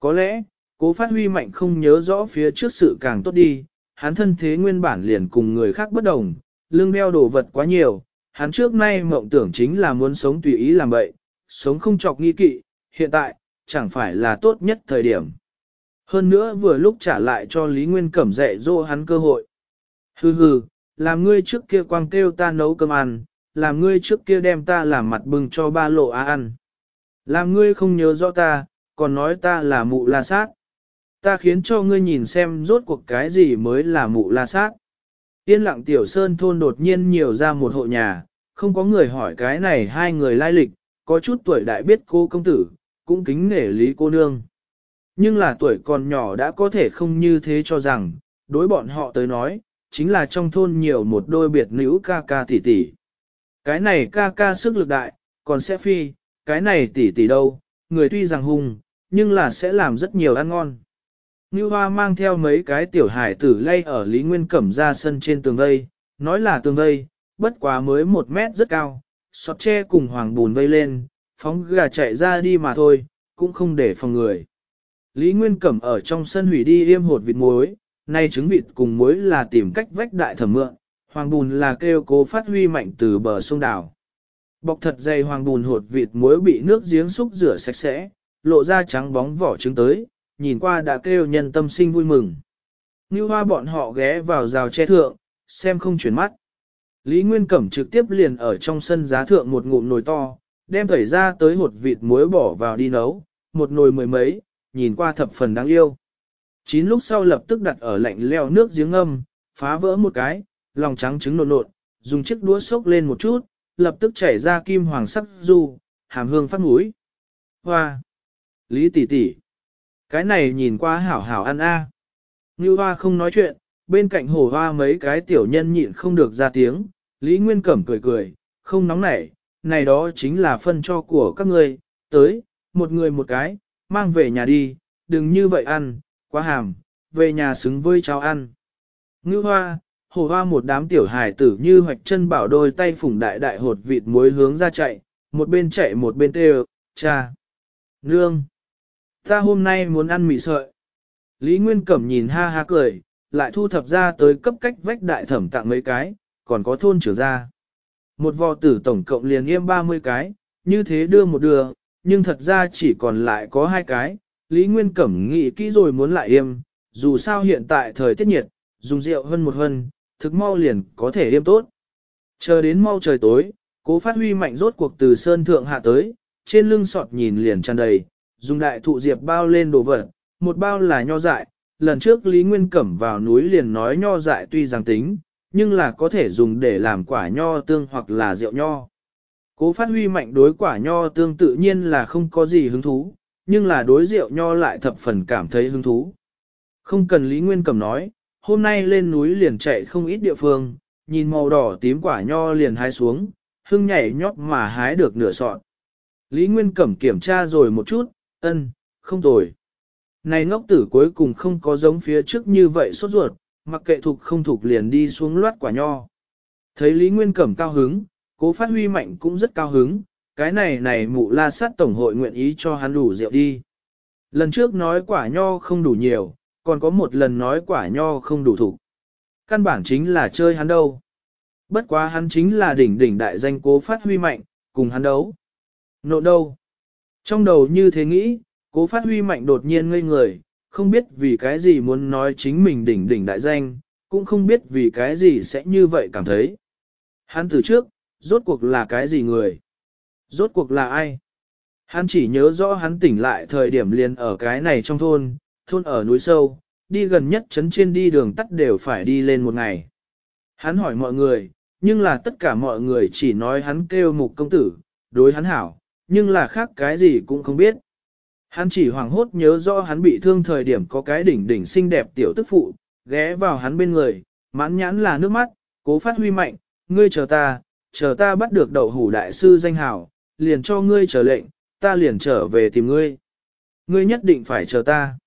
Có lẽ, cố phát huy mạnh không nhớ rõ phía trước sự càng tốt đi, hắn thân thế nguyên bản liền cùng người khác bất đồng, lưng đeo đồ vật quá nhiều, hắn trước nay mộng tưởng chính là muốn sống tùy ý làm vậy, sống không chọc nghi kỵ, hiện tại, chẳng phải là tốt nhất thời điểm. Hơn nữa vừa lúc trả lại cho Lý Nguyên Cẩm dạy dỗ hắn cơ hội. Hừ hừ, làm ngươi trước kia quang kêu ta nấu cơm ăn, làm ngươi trước kia đem ta làm mặt bừng cho ba lộ á ăn. Làm ngươi không nhớ rõ ta, còn nói ta là mụ la sát. Ta khiến cho ngươi nhìn xem rốt cuộc cái gì mới là mụ la sát. Yên lặng tiểu sơn thôn đột nhiên nhiều ra một hộ nhà, không có người hỏi cái này hai người lai lịch, có chút tuổi đại biết cô công tử, cũng kính nể lý cô nương. Nhưng là tuổi còn nhỏ đã có thể không như thế cho rằng, đối bọn họ tới nói, chính là trong thôn nhiều một đôi biệt nữ ca ca tỷ tỷ. Cái này ca ca sức lực đại, còn sẽ phi, cái này tỷ tỷ đâu, người tuy rằng hung, nhưng là sẽ làm rất nhiều ăn ngon. như Hoa mang theo mấy cái tiểu hải tử lay ở Lý Nguyên Cẩm ra sân trên tường vây, nói là tường vây, bất quá mới một mét rất cao, sọt tre cùng hoàng bùn vây lên, phóng gà chạy ra đi mà thôi, cũng không để phòng người. Lý Nguyên Cẩm ở trong sân hủy đi yêm hột vịt muối, nay trứng vịt cùng muối là tìm cách vách đại thẩm mượn, hoàng bùn là kêu cố phát huy mạnh từ bờ sông đảo. Bọc thật dày hoàng bùn hột vịt muối bị nước giếng xúc rửa sạch sẽ, lộ ra trắng bóng vỏ trứng tới, nhìn qua đã kêu nhân tâm sinh vui mừng. Như hoa bọn họ ghé vào rào che thượng, xem không chuyển mắt. Lý Nguyên Cẩm trực tiếp liền ở trong sân giá thượng một ngụm nồi to, đem thảy ra tới một vịt muối bỏ vào đi nấu, một nồi mười mấy, nhìn qua thập phần đáng yêu. Chín lúc sau lập tức đặt ở lạnh leo nước giếng âm, phá vỡ một cái, lòng trắng trứng nộn nộn, dùng chiếc đũa sốc lên một chút, lập tức chảy ra kim hoàng sắc du, hàm hương phát mũi. Hoa! Lý tỷ tỷ, Cái này nhìn qua hảo hảo ăn a. Như hoa không nói chuyện, bên cạnh hồ hoa mấy cái tiểu nhân nhịn không được ra tiếng, Lý Nguyên Cẩm cười cười, không nóng nảy, này đó chính là phân cho của các ngươi, tới, một người một cái, mang về nhà đi, đừng như vậy ăn, quá hàm, về nhà xứng với cháo ăn. Ngư hoa, hồ hoa một đám tiểu hài tử như hoạch chân bảo đôi tay phủng đại đại hột vịt muối hướng ra chạy, một bên chạy một bên tê cha, nương. Ta hôm nay muốn ăn mì sợi. Lý Nguyên Cẩm nhìn ha ha cười, lại thu thập ra tới cấp cách vách đại thẩm tặng mấy cái, còn có thôn trưởng ra Một vò tử tổng cộng liền yêm 30 cái, như thế đưa một đưa, nhưng thật ra chỉ còn lại có hai cái. Lý Nguyên Cẩm nghĩ kỹ rồi muốn lại yêm, dù sao hiện tại thời tiết nhiệt, dùng rượu hơn một hơn, thực mau liền có thể yêm tốt. Chờ đến mau trời tối, cố phát huy mạnh rốt cuộc từ sơn thượng hạ tới, trên lưng sọt nhìn liền tràn đầy, dùng đại thụ diệp bao lên đồ vật, một bao là nho dại, lần trước Lý Nguyên Cẩm vào núi liền nói nho dại tuy rằng tính, nhưng là có thể dùng để làm quả nho tương hoặc là rượu nho. Cố phát huy mạnh đối quả nho tương tự nhiên là không có gì hứng thú, nhưng là đối rượu nho lại thập phần cảm thấy hứng thú. Không cần Lý Nguyên Cầm nói, hôm nay lên núi liền chạy không ít địa phương, nhìn màu đỏ tím quả nho liền hái xuống, hưng nhảy nhót mà hái được nửa sọt. Lý Nguyên Cẩm kiểm tra rồi một chút, ân, không tồi. Này ngốc tử cuối cùng không có giống phía trước như vậy sốt ruột, mặc kệ thuộc không thuộc liền đi xuống loát quả nho. Thấy Lý Nguyên Cẩm cao hứng, cố phát huy mạnh cũng rất cao hứng, cái này này mụ la sát tổng hội nguyện ý cho hắn đủ rượu đi. Lần trước nói quả nho không đủ nhiều, còn có một lần nói quả nho không đủ thủ. Căn bản chính là chơi hắn đâu. Bất quá hắn chính là đỉnh đỉnh đại danh cố phát huy mạnh, cùng hắn đấu. Nộ đâu? Trong đầu như thế nghĩ, cố phát huy mạnh đột nhiên ngây người, không biết vì cái gì muốn nói chính mình đỉnh đỉnh đại danh, cũng không biết vì cái gì sẽ như vậy cảm thấy. Hắn từ trước, rốt cuộc là cái gì người? Rốt cuộc là ai? Hắn chỉ nhớ rõ hắn tỉnh lại thời điểm liền ở cái này trong thôn, thôn ở núi sâu, đi gần nhất chấn trên đi đường tắt đều phải đi lên một ngày. Hắn hỏi mọi người, nhưng là tất cả mọi người chỉ nói hắn kêu mục công tử, đối hắn hảo, nhưng là khác cái gì cũng không biết. Hắn chỉ hoảng hốt nhớ rõ hắn bị thương thời điểm có cái đỉnh đỉnh xinh đẹp tiểu tức phụ, ghé vào hắn bên người, mãn nhãn là nước mắt, cố phát huy mạnh, ngươi chờ ta, chờ ta bắt được đậu hủ đại sư danh hào, liền cho ngươi chờ lệnh, ta liền trở về tìm ngươi. Ngươi nhất định phải chờ ta.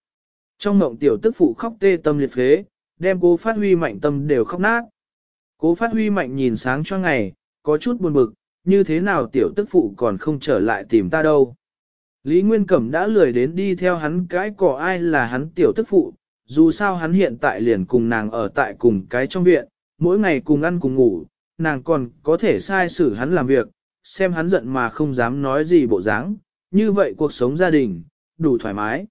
Trong mộng tiểu tức phụ khóc tê tâm liệt phế, đem cố phát huy mạnh tâm đều khóc nát. Cố phát huy mạnh nhìn sáng cho ngày, có chút buồn bực, như thế nào tiểu tức phụ còn không trở lại tìm ta đâu. Lý Nguyên Cẩm đã lười đến đi theo hắn cái cỏ ai là hắn tiểu tức phụ, dù sao hắn hiện tại liền cùng nàng ở tại cùng cái trong viện, mỗi ngày cùng ăn cùng ngủ, nàng còn có thể sai xử hắn làm việc, xem hắn giận mà không dám nói gì bộ dáng như vậy cuộc sống gia đình, đủ thoải mái.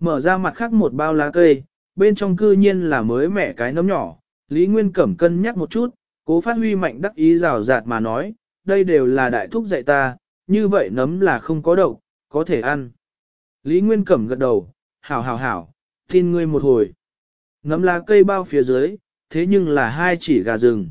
Mở ra mặt khác một bao lá cây, bên trong cư nhiên là mới mẻ cái nấm nhỏ, Lý Nguyên Cẩm cân nhắc một chút, cố phát huy mạnh đắc ý rào rạt mà nói, đây đều là đại thúc dạy ta, như vậy nấm là không có độc, có thể ăn. Lý Nguyên Cẩm gật đầu, hảo hảo hảo, tin ngươi một hồi. Ngắm lá cây bao phía dưới, thế nhưng là hai chỉ gà rừng.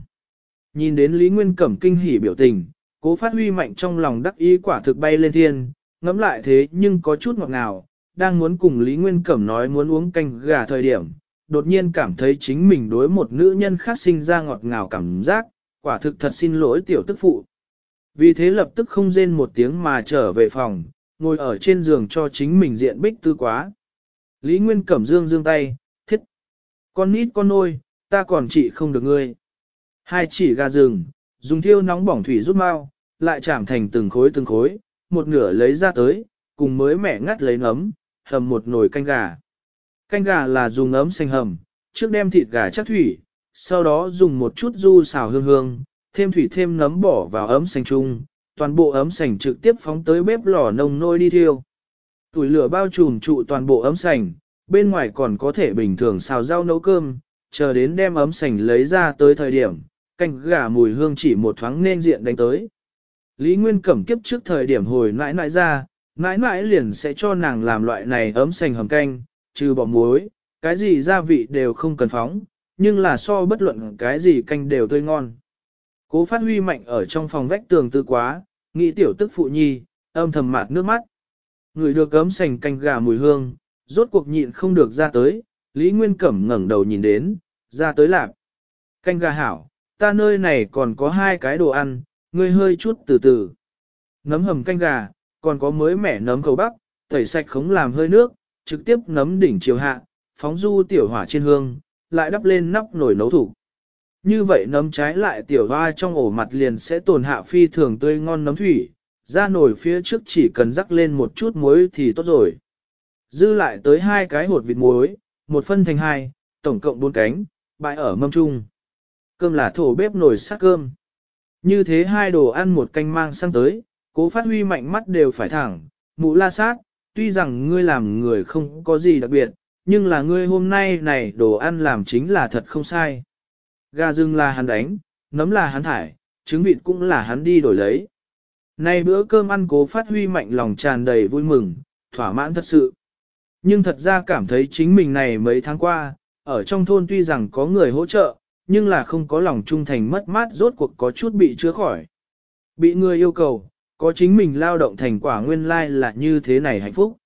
Nhìn đến Lý Nguyên Cẩm kinh hỉ biểu tình, cố phát huy mạnh trong lòng đắc ý quả thực bay lên thiên, ngắm lại thế nhưng có chút ngọt ngào, đang muốn cùng Lý Nguyên Cẩm nói muốn uống canh gà thời điểm, đột nhiên cảm thấy chính mình đối một nữ nhân khác sinh ra ngọt ngào cảm giác, quả thực thật xin lỗi tiểu tức phụ. Vì thế lập tức không rên một tiếng mà trở về phòng, ngồi ở trên giường cho chính mình diện bích tư quá. Lý Nguyên Cẩm Dương dương tay, thiết. Con nít con nôi, ta còn trị không được ngươi. Hai chỉ gà rừng, dùng thiêu nóng bỏng thủy rút mau, lại chạm thành từng khối từng khối, một nửa lấy ra tới, cùng mới mẹ ngắt lấy nấm, hầm một nồi canh gà. Canh gà là dùng ấm xanh hầm, trước đem thịt gà chắc thủy, sau đó dùng một chút du xào hương hương, thêm thủy thêm nấm bỏ vào ấm xanh chung, toàn bộ ấm sành trực tiếp phóng tới bếp lò nông nôi đi thiêu. Tuổi lửa bao trùm trụ toàn bộ ấm sành, bên ngoài còn có thể bình thường xào rau nấu cơm, chờ đến đem ấm sành lấy ra tới thời điểm, canh gà mùi hương chỉ một thoáng nên diện đánh tới. Lý Nguyên cẩm kiếp trước thời điểm hồi nãi nãi ra, nãi nãi liền sẽ cho nàng làm loại này ấm sành hầm canh, trừ bỏ muối, cái gì gia vị đều không cần phóng, nhưng là so bất luận cái gì canh đều tươi ngon. Cố phát huy mạnh ở trong phòng vách tường tư quá, Nghĩ tiểu tức phụ nhi, âm thầm mạt nước mắt. Người được gấm sành canh gà mùi hương, rốt cuộc nhịn không được ra tới, Lý Nguyên Cẩm ngẩng đầu nhìn đến, ra tới lạp. Canh gà hảo, ta nơi này còn có hai cái đồ ăn, ngươi hơi chút từ từ. Nấm hầm canh gà, còn có mới mẻ nấm khẩu bắc, tẩy sạch khống làm hơi nước, trực tiếp nấm đỉnh chiều hạ, phóng du tiểu hỏa trên hương, lại đắp lên nắp nồi nấu thủ. Như vậy nấm trái lại tiểu hoa trong ổ mặt liền sẽ tồn hạ phi thường tươi ngon nấm thủy, ra nổi phía trước chỉ cần rắc lên một chút muối thì tốt rồi. Dư lại tới hai cái hột vịt muối, một phân thành hai, tổng cộng bốn cánh, bãi ở mâm chung. Cơm là thổ bếp nồi sát cơm. Như thế hai đồ ăn một canh mang sang tới, cố phát huy mạnh mắt đều phải thẳng, mũ la sát, tuy rằng ngươi làm người không có gì đặc biệt, nhưng là ngươi hôm nay này đồ ăn làm chính là thật không sai. Gà rừng là hắn đánh, nấm là hắn thải, trứng vịt cũng là hắn đi đổi lấy. Nay bữa cơm ăn cố phát huy mạnh lòng tràn đầy vui mừng, thỏa mãn thật sự. Nhưng thật ra cảm thấy chính mình này mấy tháng qua, ở trong thôn tuy rằng có người hỗ trợ, nhưng là không có lòng trung thành mất mát rốt cuộc có chút bị chứa khỏi. Bị người yêu cầu, có chính mình lao động thành quả nguyên lai là như thế này hạnh phúc.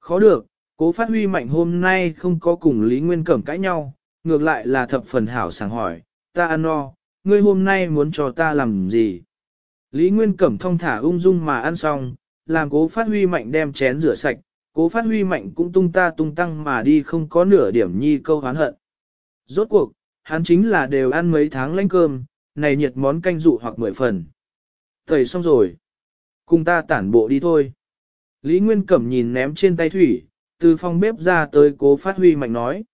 Khó được, cố phát huy mạnh hôm nay không có cùng Lý Nguyên Cẩm cãi nhau, ngược lại là thập phần hảo sàng hỏi, ta ăn no, ngươi hôm nay muốn cho ta làm gì? Lý Nguyên Cẩm thông thả ung dung mà ăn xong, làm cố phát huy mạnh đem chén rửa sạch, cố phát huy mạnh cũng tung ta tung tăng mà đi không có nửa điểm nhi câu hán hận. Rốt cuộc, hắn chính là đều ăn mấy tháng lánh cơm, này nhiệt món canh dụ hoặc mười phần. Thầy xong rồi. Cùng ta tản bộ đi thôi. Lý Nguyên Cẩm nhìn ném trên tay thủy, từ phòng bếp ra tới cố phát huy mạnh nói.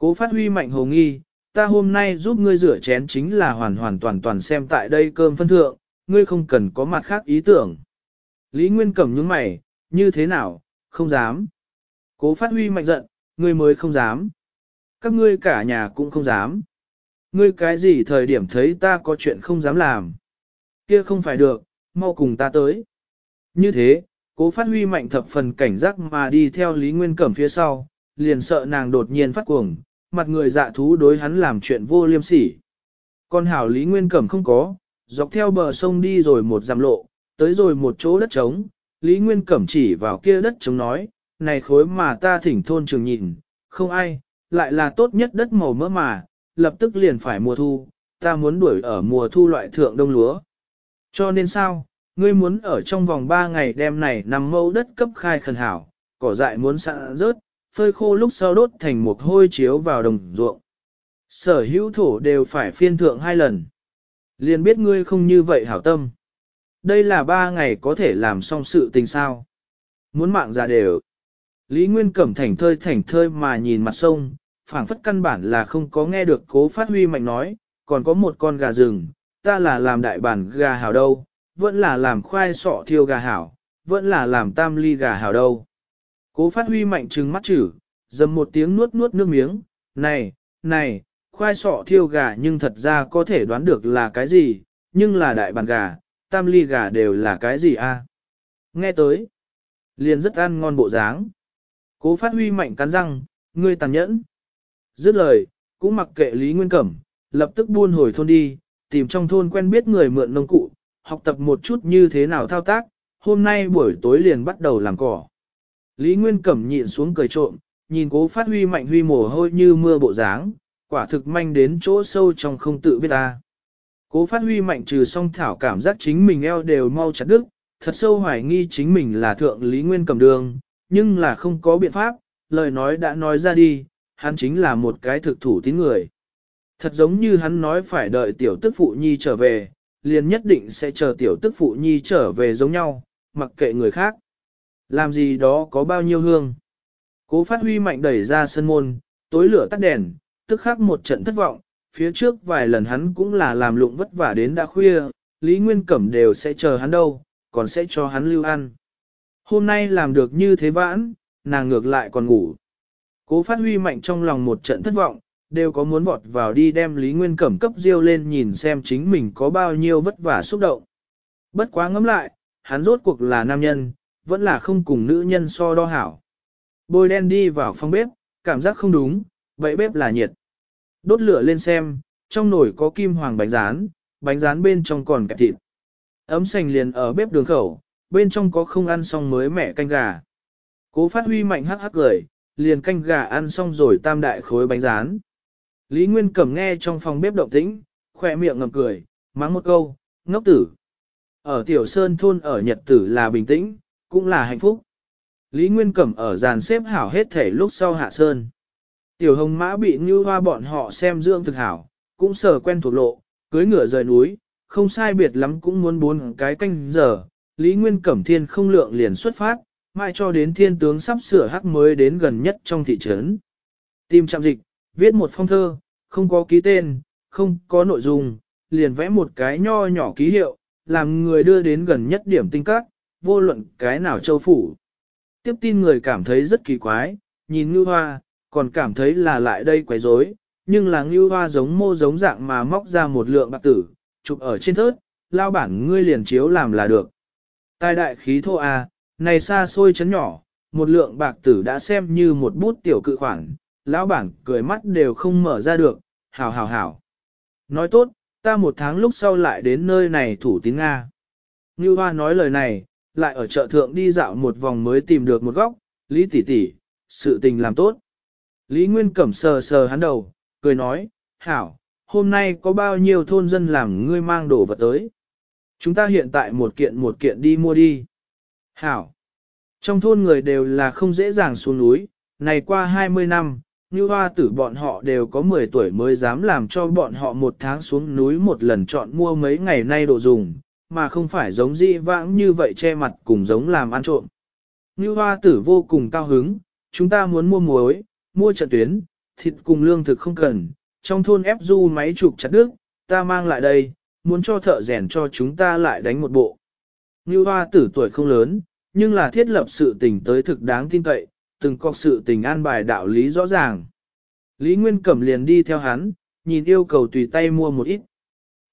Cố phát huy mạnh hồ nghi, ta hôm nay giúp ngươi rửa chén chính là hoàn hoàn toàn toàn xem tại đây cơm phân thượng, ngươi không cần có mặt khác ý tưởng. Lý Nguyên Cẩm những mày, như thế nào, không dám. Cố phát huy mạnh giận, ngươi mới không dám. Các ngươi cả nhà cũng không dám. Ngươi cái gì thời điểm thấy ta có chuyện không dám làm. Kia không phải được, mau cùng ta tới. Như thế, cố phát huy mạnh thập phần cảnh giác mà đi theo Lý Nguyên Cẩm phía sau, liền sợ nàng đột nhiên phát cuồng, mặt người dạ thú đối hắn làm chuyện vô liêm sỉ. Con hảo Lý Nguyên Cẩm không có, dọc theo bờ sông đi rồi một dặm lộ, tới rồi một chỗ đất trống, Lý Nguyên Cẩm chỉ vào kia đất trống nói, này khối mà ta thỉnh thôn trường nhìn, không ai, lại là tốt nhất đất màu mỡ mà, lập tức liền phải mùa thu, ta muốn đuổi ở mùa thu loại thượng đông lúa. Cho nên sao, ngươi muốn ở trong vòng 3 ngày đêm này nằm mâu đất cấp khai khẩn hảo, cỏ dại muốn sẵn rớt, phơi khô lúc sau đốt thành một hôi chiếu vào đồng ruộng. Sở hữu thổ đều phải phiên thượng hai lần. Liền biết ngươi không như vậy hảo tâm. Đây là ba ngày có thể làm xong sự tình sao. Muốn mạng ra đều. Lý Nguyên Cẩm thành thơi thành thơi mà nhìn mặt sông, phản phất căn bản là không có nghe được cố phát huy mạnh nói, còn có một con gà rừng, ta là làm đại bản gà hảo đâu, vẫn là làm khoai sọ thiêu gà hảo, vẫn là làm tam ly gà hảo đâu. Cố phát huy mạnh trừng mắt chử, dầm một tiếng nuốt nuốt nước miếng, này, này, khoai sọ thiêu gà nhưng thật ra có thể đoán được là cái gì, nhưng là đại bàn gà, tam ly gà đều là cái gì a à? Nghe tới, liền rất ăn ngon bộ dáng. Cố phát huy mạnh cắn răng, ngươi tàn nhẫn. Dứt lời, cũng mặc kệ Lý Nguyên Cẩm, lập tức buôn hồi thôn đi, tìm trong thôn quen biết người mượn nông cụ, học tập một chút như thế nào thao tác, hôm nay buổi tối liền bắt đầu làm cỏ. Lý Nguyên Cẩm nhịn xuống cười trộm, nhìn cố phát huy mạnh huy mồ hôi như mưa bộ dáng, quả thực manh đến chỗ sâu trong không tự biết ta. Cố phát huy mạnh trừ song thảo cảm giác chính mình eo đều mau chặt đứt, thật sâu hoài nghi chính mình là thượng Lý Nguyên Cẩm đường, nhưng là không có biện pháp, lời nói đã nói ra đi, hắn chính là một cái thực thủ tín người. Thật giống như hắn nói phải đợi tiểu tức phụ nhi trở về, liền nhất định sẽ chờ tiểu tức phụ nhi trở về giống nhau, mặc kệ người khác. Làm gì đó có bao nhiêu hương. Cố phát huy mạnh đẩy ra sân môn, tối lửa tắt đèn, tức khắc một trận thất vọng, phía trước vài lần hắn cũng là làm lụng vất vả đến đã khuya, Lý Nguyên Cẩm đều sẽ chờ hắn đâu, còn sẽ cho hắn lưu ăn. Hôm nay làm được như thế vãn, nàng ngược lại còn ngủ. Cố phát huy mạnh trong lòng một trận thất vọng, đều có muốn vọt vào đi đem Lý Nguyên Cẩm cấp riêu lên nhìn xem chính mình có bao nhiêu vất vả xúc động. Bất quá ngẫm lại, hắn rốt cuộc là nam nhân, vẫn là không cùng nữ nhân so đo hảo. Bôi đen đi vào phòng bếp, cảm giác không đúng, vậy bếp là nhiệt. Đốt lửa lên xem, trong nồi có kim hoàng bánh rán, bánh rán bên trong còn kẹp thịt. Ấm sành liền ở bếp đường khẩu, bên trong có không ăn xong mới mẻ canh gà. Cố phát huy mạnh hắc hắc cười, liền canh gà ăn xong rồi tam đại khối bánh rán. Lý Nguyên Cẩm nghe trong phòng bếp động tĩnh, khỏe miệng ngầm cười, mắng một câu, ngốc tử. Ở Tiểu Sơn Thôn ở Nhật Tử là bình tĩnh, cũng là hạnh phúc. Lý Nguyên Cẩm ở dàn xếp hảo hết thể lúc sau hạ sơn. Tiểu hồng mã bị như hoa bọn họ xem dưỡng thực hảo, cũng sờ quen thuộc lộ, cưới ngựa rời núi, không sai biệt lắm cũng muốn bốn cái canh giờ. Lý Nguyên Cẩm thiên không lượng liền xuất phát, mãi cho đến thiên tướng sắp sửa hắc mới đến gần nhất trong thị trấn. Tìm trạm dịch, viết một phong thơ, không có ký tên, không có nội dung, liền vẽ một cái nho nhỏ ký hiệu, làm người đưa đến gần nhất điểm tinh các, vô luận cái nào châu phủ. Tiếp tin người cảm thấy rất kỳ quái, nhìn Ngưu Hoa, còn cảm thấy là lại đây quấy rối, nhưng là Ngưu Hoa giống mô giống dạng mà móc ra một lượng bạc tử, chụp ở trên thớt, lao bản ngươi liền chiếu làm là được. Tài đại khí thô à, này xa xôi chấn nhỏ, một lượng bạc tử đã xem như một bút tiểu cự khoản, lão bản cười mắt đều không mở ra được, hào hào hào Nói tốt, ta một tháng lúc sau lại đến nơi này thủ tín Nga. Như Hoa nói lời này, lại ở chợ thượng đi dạo một vòng mới tìm được một góc, Lý tỷ tỷ, sự tình làm tốt. Lý Nguyên Cẩm sờ sờ hắn đầu, cười nói, hảo, hôm nay có bao nhiêu thôn dân làm ngươi mang đồ vật tới. Chúng ta hiện tại một kiện một kiện đi mua đi. Hảo, trong thôn người đều là không dễ dàng xuống núi, này qua 20 năm, như hoa tử bọn họ đều có 10 tuổi mới dám làm cho bọn họ một tháng xuống núi một lần chọn mua mấy ngày nay đồ dùng, mà không phải giống dị vãng như vậy che mặt cùng giống làm ăn trộm. Như hoa tử vô cùng cao hứng, chúng ta muốn mua muối, mua trận tuyến, thịt cùng lương thực không cần, trong thôn ép du máy chụp chặt đứt, ta mang lại đây, muốn cho thợ rèn cho chúng ta lại đánh một bộ. Như hoa tử tuổi không lớn, nhưng là thiết lập sự tình tới thực đáng tin cậy, từng có sự tình an bài đạo lý rõ ràng. Lý Nguyên Cẩm liền đi theo hắn, nhìn yêu cầu tùy tay mua một ít.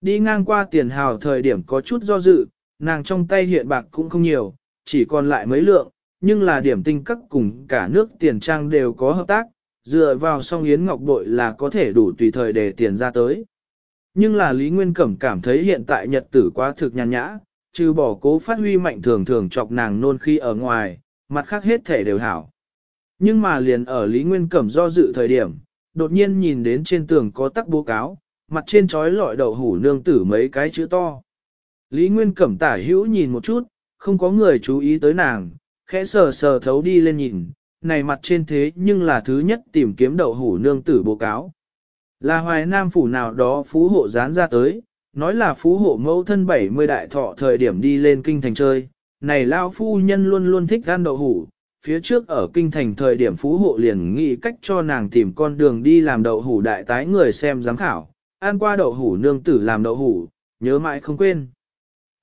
Đi ngang qua tiền hào thời điểm có chút do dự, nàng trong tay hiện bạc cũng không nhiều, chỉ còn lại mấy lượng, nhưng là điểm tinh cấp cùng cả nước tiền trang đều có hợp tác, dựa vào song yến ngọc bội là có thể đủ tùy thời để tiền ra tới. Nhưng là Lý Nguyên Cẩm cảm thấy hiện tại nhật tử quá thực nhàn nhã, trừ bỏ cố phát huy mạnh thường thường chọc nàng nôn khi ở ngoài, mặt khác hết thể đều hảo. Nhưng mà liền ở Lý Nguyên Cẩm do dự thời điểm, đột nhiên nhìn đến trên tường có tắc bố cáo, mặt trên trói lọi đậu hủ nương tử mấy cái chữ to. Lý Nguyên Cẩm tả hữu nhìn một chút, không có người chú ý tới nàng, khẽ sờ sờ thấu đi lên nhìn, này mặt trên thế nhưng là thứ nhất tìm kiếm đậu hủ nương tử bố cáo. Là hoài nam phủ nào đó phú hộ dán ra tới, nói là phú hộ mẫu thân 70 đại thọ thời điểm đi lên kinh thành chơi, này lao phu nhân luôn luôn thích gan đậu hủ, phía trước ở kinh thành thời điểm phú hộ liền nghĩ cách cho nàng tìm con đường đi làm đậu hủ đại tái người xem giám khảo, ăn qua đậu hủ nương tử làm đậu hủ, nhớ mãi không quên.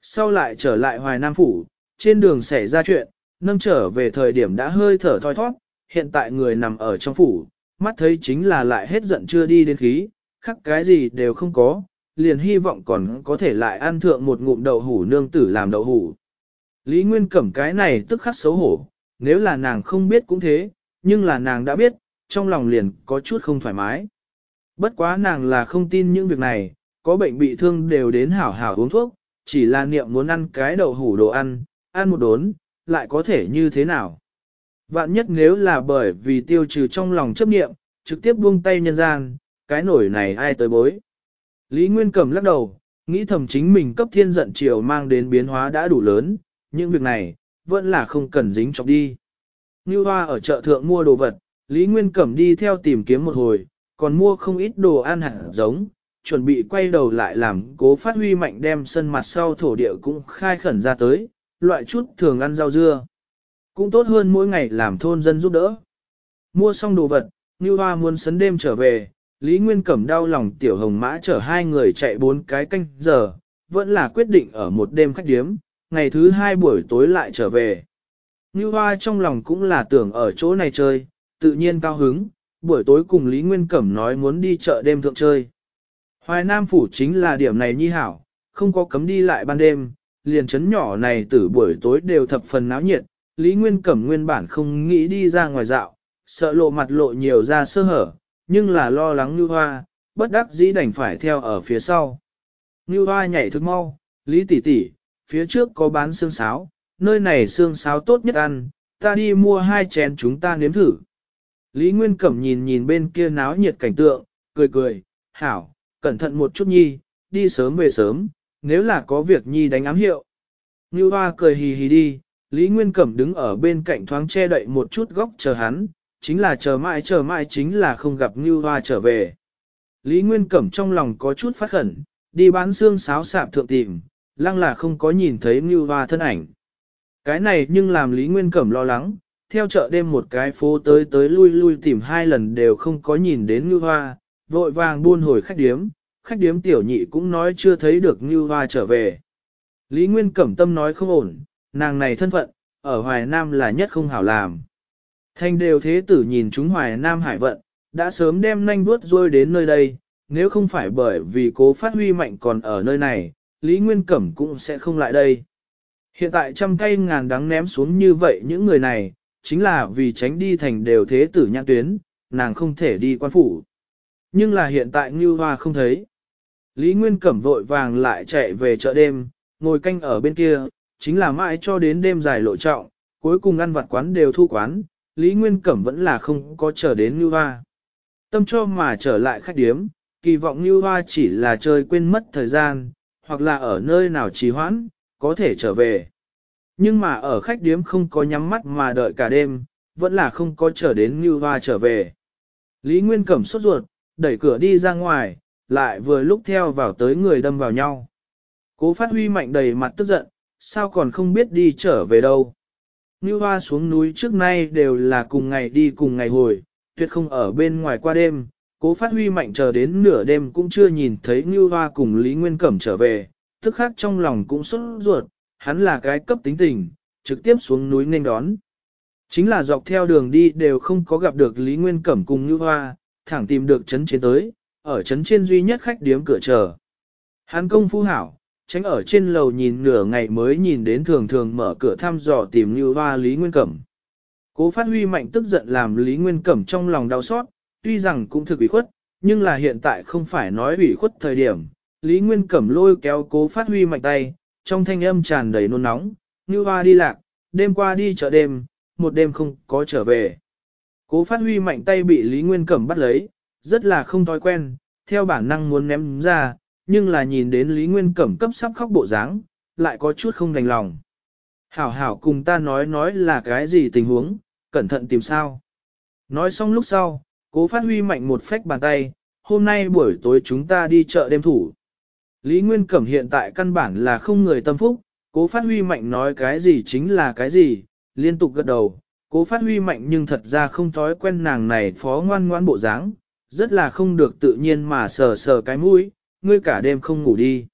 Sau lại trở lại Hoài Nam Phủ, trên đường xảy ra chuyện, nâng trở về thời điểm đã hơi thở thoi thoát, hiện tại người nằm ở trong phủ, mắt thấy chính là lại hết giận chưa đi đến khí, khắc cái gì đều không có, liền hy vọng còn có thể lại ăn thượng một ngụm đậu hủ nương tử làm đậu hủ. Lý Nguyên cẩm cái này tức khắc xấu hổ, nếu là nàng không biết cũng thế, nhưng là nàng đã biết, trong lòng liền có chút không thoải mái. Bất quá nàng là không tin những việc này, có bệnh bị thương đều đến hảo hảo uống thuốc, chỉ là niệm muốn ăn cái đậu hủ đồ ăn, ăn một đốn, lại có thể như thế nào. Vạn nhất nếu là bởi vì tiêu trừ trong lòng chấp niệm, trực tiếp buông tay nhân gian, cái nổi này ai tới bối. Lý Nguyên Cẩm lắc đầu, nghĩ thầm chính mình cấp thiên giận triều mang đến biến hóa đã đủ lớn, những việc này, vẫn là không cần dính chọc đi. Như hoa ở chợ thượng mua đồ vật, Lý Nguyên Cẩm đi theo tìm kiếm một hồi, còn mua không ít đồ ăn hẳn giống, chuẩn bị quay đầu lại làm cố phát huy mạnh đem sân mặt sau thổ địa cũng khai khẩn ra tới, loại chút thường ăn rau dưa. Cũng tốt hơn mỗi ngày làm thôn dân giúp đỡ. Mua xong đồ vật, Như Hoa muốn sấn đêm trở về, Lý Nguyên Cẩm đau lòng tiểu hồng mã chở hai người chạy bốn cái canh giờ, vẫn là quyết định ở một đêm khách điếm, ngày thứ hai buổi tối lại trở về. Như Hoa trong lòng cũng là tưởng ở chỗ này chơi, tự nhiên cao hứng, buổi tối cùng Lý Nguyên Cẩm nói muốn đi chợ đêm thượng chơi. Hoài Nam Phủ chính là điểm này nhi hảo, không có cấm đi lại ban đêm, liền chấn nhỏ này từ buổi tối đều thập phần náo nhiệt, Lý Nguyên Cẩm nguyên bản không nghĩ đi ra ngoài dạo, sợ lộ mặt lộ nhiều ra sơ hở, nhưng là lo lắng như hoa, bất đắc dĩ đành phải theo ở phía sau. Như hoa nhảy thức mau, Lý tỷ tỷ phía trước có bán xương sáo, nơi này xương sáo tốt nhất ăn, ta đi mua hai chén chúng ta nếm thử. Lý Nguyên Cẩm nhìn nhìn bên kia náo nhiệt cảnh tượng, cười cười, hảo, cẩn thận một chút nhi, đi sớm về sớm, nếu là có việc nhi đánh ám hiệu. Như hoa cười hì hì đi, Lý Nguyên Cẩm đứng ở bên cạnh thoáng che đậy một chút góc chờ hắn, chính là chờ mãi chờ mãi chính là không gặp Như hoa trở về. Lý Nguyên Cẩm trong lòng có chút phát khẩn, đi bán xương sáo sạp thượng tìm, lăng là không có nhìn thấy Như hoa thân ảnh. Cái này nhưng làm Lý Nguyên Cẩm lo lắng, theo chợ đêm một cái phố tới tới lui lui tìm hai lần đều không có nhìn đến Ngưu Hoa, vội vàng buôn hồi khách điếm, khách điếm tiểu nhị cũng nói chưa thấy được Ngưu Hoa trở về. Lý Nguyên Cẩm Tâm nói không ổn, nàng này thân phận, ở Hoài Nam là nhất không hảo làm. Thanh đều thế tử nhìn chúng Hoài Nam hải vận, đã sớm đem nanh vuốt rôi đến nơi đây, nếu không phải bởi vì cố phát huy mạnh còn ở nơi này, Lý Nguyên Cẩm cũng sẽ không lại đây. Hiện tại trăm cây ngàn đắng ném xuống như vậy những người này, chính là vì tránh đi thành đều thế tử nhãn tuyến, nàng không thể đi quan phủ. Nhưng là hiện tại Ngưu Hoa không thấy. Lý Nguyên Cẩm vội vàng lại chạy về chợ đêm, ngồi canh ở bên kia, chính là mãi cho đến đêm dài lộ trọng, cuối cùng ăn vặt quán đều thu quán, Lý Nguyên Cẩm vẫn là không có chờ đến Ngưu Hoa. Tâm cho mà trở lại khách điếm, kỳ vọng Ngưu Hoa chỉ là chơi quên mất thời gian, hoặc là ở nơi nào trì hoãn, có thể trở về. Nhưng mà ở khách điếm không có nhắm mắt mà đợi cả đêm, vẫn là không có chờ đến Như Hoa trở về. Lý Nguyên Cẩm sốt ruột, đẩy cửa đi ra ngoài, lại vừa lúc theo vào tới người đâm vào nhau. Cố phát huy mạnh đầy mặt tức giận, sao còn không biết đi trở về đâu. Như Hoa xuống núi trước nay đều là cùng ngày đi cùng ngày hồi, tuyệt không ở bên ngoài qua đêm. Cố phát huy mạnh chờ đến nửa đêm cũng chưa nhìn thấy Như Hoa cùng Lý Nguyên Cẩm trở về, tức khác trong lòng cũng sốt ruột, hắn là cái cấp tính tình, trực tiếp xuống núi nên đón. Chính là dọc theo đường đi đều không có gặp được Lý Nguyên Cẩm cùng Như Hoa, thẳng tìm được trấn trên tới, ở trấn trên duy nhất khách điếm cửa chờ. Hắn công phu hảo, tránh ở trên lầu nhìn nửa ngày mới nhìn đến thường thường mở cửa thăm dò tìm Như Hoa Lý Nguyên Cẩm. Cố phát huy mạnh tức giận làm Lý Nguyên Cẩm trong lòng đau xót, tuy rằng cũng thực bị khuất, nhưng là hiện tại không phải nói bị khuất thời điểm. Lý Nguyên Cẩm lôi kéo cố phát huy mạnh tay, trong thanh âm tràn đầy nôn nóng, như hoa đi lạc, đêm qua đi chợ đêm, một đêm không có trở về. Cố phát huy mạnh tay bị Lý Nguyên Cẩm bắt lấy, rất là không thói quen, theo bản năng muốn ném ra, nhưng là nhìn đến Lý Nguyên Cẩm cấp sắp khóc bộ dáng lại có chút không đành lòng. Hảo hảo cùng ta nói nói là cái gì tình huống, cẩn thận tìm sao. Nói xong lúc sau, cố phát huy mạnh một phách bàn tay, hôm nay buổi tối chúng ta đi chợ đêm thủ. Lý Nguyên Cẩm hiện tại căn bản là không người tâm phúc, cố phát huy mạnh nói cái gì chính là cái gì, liên tục gật đầu, cố phát huy mạnh nhưng thật ra không thói quen nàng này phó ngoan ngoan bộ dáng rất là không được tự nhiên mà sờ sờ cái mũi, ngươi cả đêm không ngủ đi.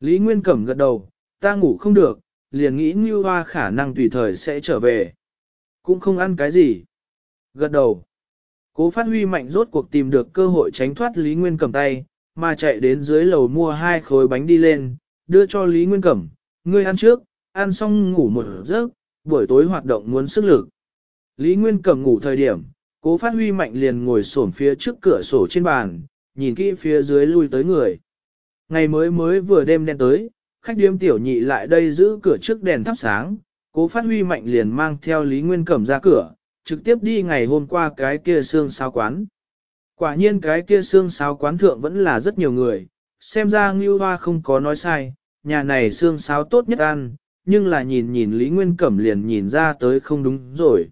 Lý Nguyên Cẩm gật đầu, ta ngủ không được, liền nghĩ như hoa khả năng tùy thời sẽ trở về. Cũng không ăn cái gì. Gật đầu. Cố phát huy mạnh rốt cuộc tìm được cơ hội tránh thoát Lý Nguyên Cẩm tay, mà chạy đến dưới lầu mua hai khối bánh đi lên, đưa cho Lý Nguyên Cẩm, ngươi ăn trước, ăn xong ngủ một giấc, buổi tối hoạt động muốn sức lực. Lý Nguyên Cẩm ngủ thời điểm, cố phát huy mạnh liền ngồi xổm phía trước cửa sổ trên bàn, nhìn kỹ phía dưới lui tới người. Ngày mới mới vừa đêm đen tới, khách điếm tiểu nhị lại đây giữ cửa trước đèn thắp sáng, cố phát huy mạnh liền mang theo Lý Nguyên Cẩm ra cửa, trực tiếp đi ngày hôm qua cái kia xương sao quán. Quả nhiên cái kia xương sáo quán thượng vẫn là rất nhiều người, xem ra Ngưu Hoa không có nói sai, nhà này xương sáo tốt nhất ăn, nhưng là nhìn nhìn Lý Nguyên Cẩm liền nhìn ra tới không đúng rồi.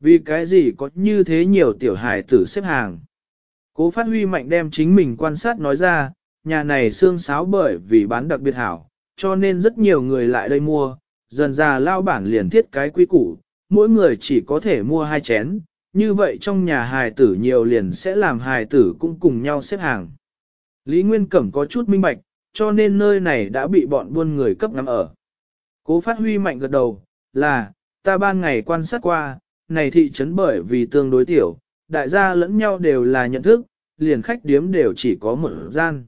Vì cái gì có như thế nhiều tiểu hài tử xếp hàng. Cố phát huy mạnh đem chính mình quan sát nói ra, nhà này xương sáo bởi vì bán đặc biệt hảo, cho nên rất nhiều người lại đây mua, dần ra lao bản liền thiết cái quý củ, mỗi người chỉ có thể mua hai chén, như vậy trong nhà hài tử nhiều liền sẽ làm hài tử cũng cùng nhau xếp hàng. Lý Nguyên Cẩm có chút minh bạch, cho nên nơi này đã bị bọn buôn người cấp ngắm ở. Cố phát huy mạnh gật đầu, là, ta ban ngày quan sát qua, này thị trấn bởi vì tương đối tiểu, đại gia lẫn nhau đều là nhận thức, liền khách điếm đều chỉ có một gian.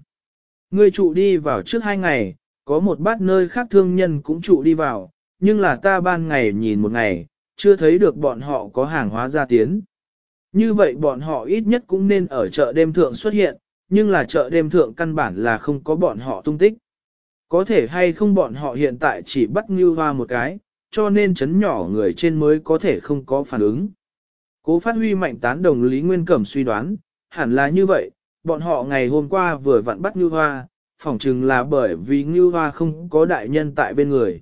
Ngươi trụ đi vào trước hai ngày, có một bát nơi khác thương nhân cũng trụ đi vào, nhưng là ta ban ngày nhìn một ngày, chưa thấy được bọn họ có hàng hóa ra tiến. Như vậy bọn họ ít nhất cũng nên ở chợ đêm thượng xuất hiện, nhưng là chợ đêm thượng căn bản là không có bọn họ tung tích. Có thể hay không bọn họ hiện tại chỉ bắt như hoa một cái, cho nên chấn nhỏ người trên mới có thể không có phản ứng. Cố phát huy mạnh tán đồng Lý Nguyên Cẩm suy đoán, hẳn là như vậy, bọn họ ngày hôm qua vừa vặn bắt như hoa, phỏng chừng là bởi vì như hoa không có đại nhân tại bên người.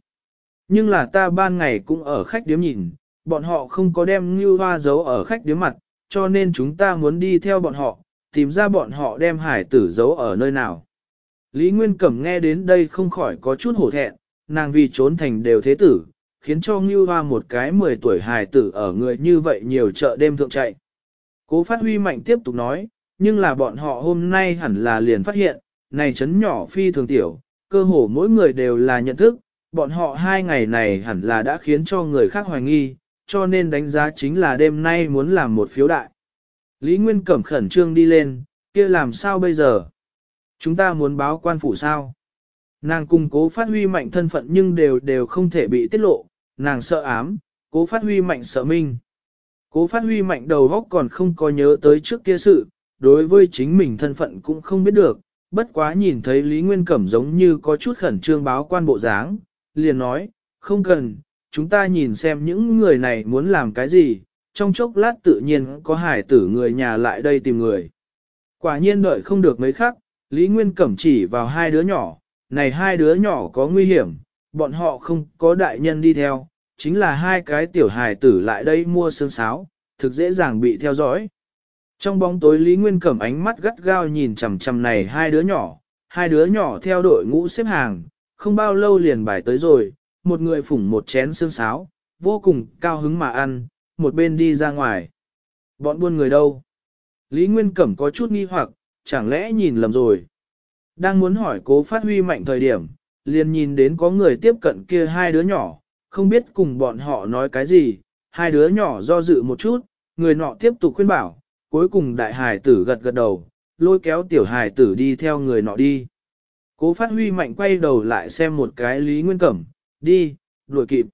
Nhưng là ta ban ngày cũng ở khách điếm nhìn, bọn họ không có đem Ngưu Hoa giấu ở khách điếm mặt, cho nên chúng ta muốn đi theo bọn họ, tìm ra bọn họ đem hải tử giấu ở nơi nào. Lý Nguyên Cẩm nghe đến đây không khỏi có chút hổ thẹn, nàng vì trốn thành đều thế tử, khiến cho Ngưu Hoa một cái 10 tuổi Hải tử ở người như vậy nhiều chợ đêm thượng chạy. Cố phát huy mạnh tiếp tục nói, nhưng là bọn họ hôm nay hẳn là liền phát hiện, này chấn nhỏ phi thường tiểu, cơ hồ mỗi người đều là nhận thức, bọn họ hai ngày này hẳn là đã khiến cho người khác hoài nghi, cho nên đánh giá chính là đêm nay muốn làm một phiếu đại. Lý Nguyên Cẩm khẩn trương đi lên, kia làm sao bây giờ? Chúng ta muốn báo quan phủ sao? Nàng cùng cố phát huy mạnh thân phận nhưng đều đều không thể bị tiết lộ, nàng sợ ám, cố phát huy mạnh sợ minh. Cố phát huy mạnh đầu góc còn không có nhớ tới trước kia sự, đối với chính mình thân phận cũng không biết được, bất quá nhìn thấy Lý Nguyên Cẩm giống như có chút khẩn trương báo quan bộ dáng, liền nói, không cần, chúng ta nhìn xem những người này muốn làm cái gì, trong chốc lát tự nhiên có hải tử người nhà lại đây tìm người. Quả nhiên đợi không được mấy khắc, Lý Nguyên Cẩm chỉ vào hai đứa nhỏ, này hai đứa nhỏ có nguy hiểm, bọn họ không có đại nhân đi theo, chính là hai cái tiểu hải tử lại đây mua sương sáo, thực dễ dàng bị theo dõi. Trong bóng tối Lý Nguyên Cẩm ánh mắt gắt gao nhìn chầm chầm này hai đứa nhỏ, hai đứa nhỏ theo đội ngũ xếp hàng, không bao lâu liền bài tới rồi, một người phủng một chén xương sáo, vô cùng cao hứng mà ăn, một bên đi ra ngoài. Bọn buôn người đâu? Lý Nguyên Cẩm có chút nghi hoặc, chẳng lẽ nhìn lầm rồi? Đang muốn hỏi cố phát huy mạnh thời điểm, liền nhìn đến có người tiếp cận kia hai đứa nhỏ, không biết cùng bọn họ nói cái gì, hai đứa nhỏ do dự một chút, người nọ tiếp tục khuyên bảo, cuối cùng đại hài tử gật gật đầu, lôi kéo tiểu hài tử đi theo người nọ đi. Cố phát huy mạnh quay đầu lại xem một cái Lý Nguyên Cẩm, đi, đuổi kịp.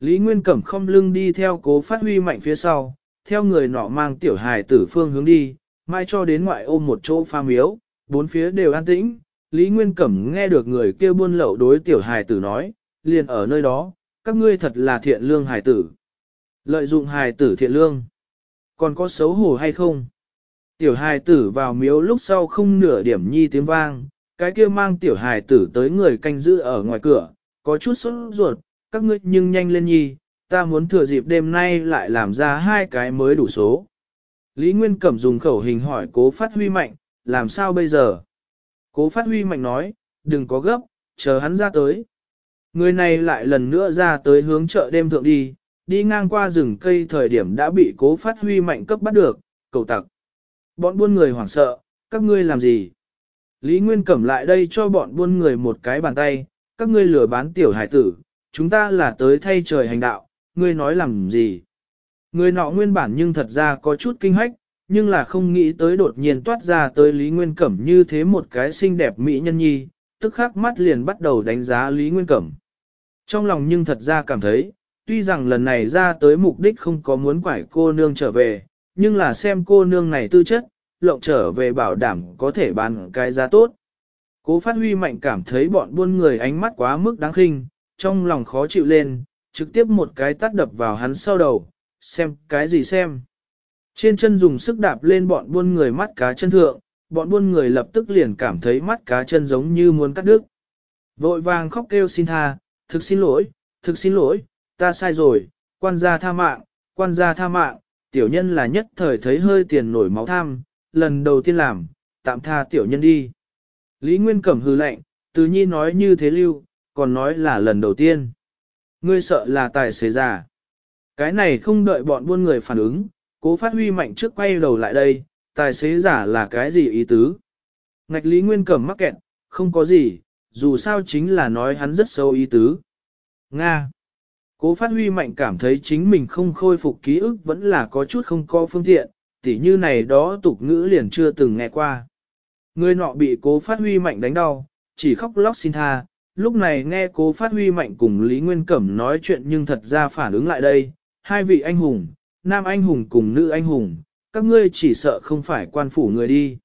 Lý Nguyên Cẩm không lưng đi theo cố phát huy mạnh phía sau, theo người nọ mang tiểu hài tử phương hướng đi, mai cho đến ngoại ôm một chỗ pha miếu, bốn phía đều an tĩnh. Lý Nguyên Cẩm nghe được người kia buôn lậu đối tiểu hài tử nói, liền ở nơi đó, các ngươi thật là thiện lương hài tử. Lợi dụng hài tử thiện lương. Còn có xấu hổ hay không? Tiểu hài tử vào miếu lúc sau không nửa điểm nhi tiếng vang, cái kia mang tiểu hài tử tới người canh giữ ở ngoài cửa, có chút sốt ruột, các ngươi nhưng nhanh lên nhi, ta muốn thừa dịp đêm nay lại làm ra hai cái mới đủ số. Lý Nguyên Cẩm dùng khẩu hình hỏi cố phát huy mạnh, làm sao bây giờ? Cố phát huy mạnh nói, đừng có gấp, chờ hắn ra tới. Người này lại lần nữa ra tới hướng chợ đêm thượng đi, đi ngang qua rừng cây thời điểm đã bị cố phát huy mạnh cấp bắt được, cầu tặc. Bọn buôn người hoảng sợ, các ngươi làm gì? Lý Nguyên Cẩm lại đây cho bọn buôn người một cái bàn tay, các ngươi lừa bán tiểu hải tử, chúng ta là tới thay trời hành đạo, ngươi nói làm gì? Người nọ nguyên bản nhưng thật ra có chút kinh hách, nhưng là không nghĩ tới đột nhiên toát ra tới Lý Nguyên Cẩm như thế một cái xinh đẹp mỹ nhân nhi, tức khắc mắt liền bắt đầu đánh giá Lý Nguyên Cẩm. Trong lòng nhưng thật ra cảm thấy, tuy rằng lần này ra tới mục đích không có muốn quải cô nương trở về, nhưng là xem cô nương này tư chất, lộng trở về bảo đảm có thể bán cái giá tốt. Cố phát huy mạnh cảm thấy bọn buôn người ánh mắt quá mức đáng khinh, trong lòng khó chịu lên, trực tiếp một cái tắt đập vào hắn sau đầu, xem cái gì xem. Trên chân dùng sức đạp lên bọn buôn người mắt cá chân thượng, bọn buôn người lập tức liền cảm thấy mắt cá chân giống như muốn cắt đứt. Vội vàng khóc kêu xin tha, thực xin lỗi, thực xin lỗi, ta sai rồi, quan gia tha mạng, quan gia tha mạng, tiểu nhân là nhất thời thấy hơi tiền nổi máu tham, lần đầu tiên làm, tạm tha tiểu nhân đi. Lý Nguyên Cẩm hư lạnh, từ nhi nói như thế lưu, còn nói là lần đầu tiên. Ngươi sợ là tài xế già. Cái này không đợi bọn buôn người phản ứng, cố phát huy mạnh trước quay đầu lại đây, tài xế giả là cái gì ý tứ. Ngạch Lý Nguyên Cẩm mắc kẹt, không có gì, dù sao chính là nói hắn rất sâu ý tứ. Nga. Cố phát huy mạnh cảm thấy chính mình không khôi phục ký ức vẫn là có chút không có phương tiện, tỉ như này đó tục ngữ liền chưa từng nghe qua. Người nọ bị cố phát huy mạnh đánh đau, chỉ khóc lóc xin tha, lúc này nghe cố phát huy mạnh cùng Lý Nguyên Cẩm nói chuyện nhưng thật ra phản ứng lại đây, hai vị anh hùng, nam anh hùng cùng nữ anh hùng, các ngươi chỉ sợ không phải quan phủ người đi.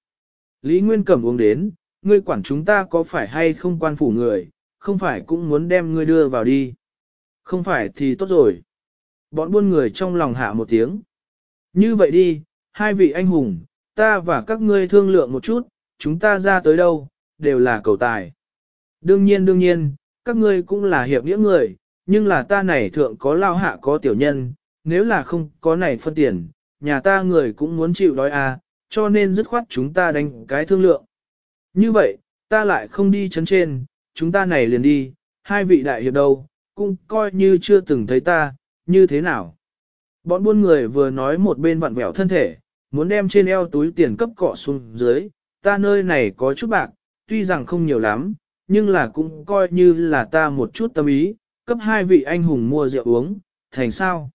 Lý Nguyên Cẩm uống đến, ngươi quản chúng ta có phải hay không quan phủ người, không phải cũng muốn đem ngươi đưa vào đi. Không phải thì tốt rồi. Bọn buôn người trong lòng hạ một tiếng. Như vậy đi, hai vị anh hùng, ta và các ngươi thương lượng một chút, chúng ta ra tới đâu, đều là cầu tài. Đương nhiên đương nhiên, các ngươi cũng là hiệp nghĩa người, nhưng là ta này thượng có lao hạ có tiểu nhân, nếu là không có này phân tiền, nhà ta người cũng muốn chịu đói à, cho nên dứt khoát chúng ta đánh cái thương lượng. Như vậy, ta lại không đi chấn trên, chúng ta này liền đi, hai vị đại hiệp đâu, cũng coi như chưa từng thấy ta, như thế nào. Bọn buôn người vừa nói một bên vặn vẹo thân thể, muốn đem trên eo túi tiền cấp cọ xuống dưới, ta nơi này có chút bạc, tuy rằng không nhiều lắm, nhưng là cũng coi như là ta một chút tâm ý, cấp hai vị anh hùng mua rượu uống, thành sao.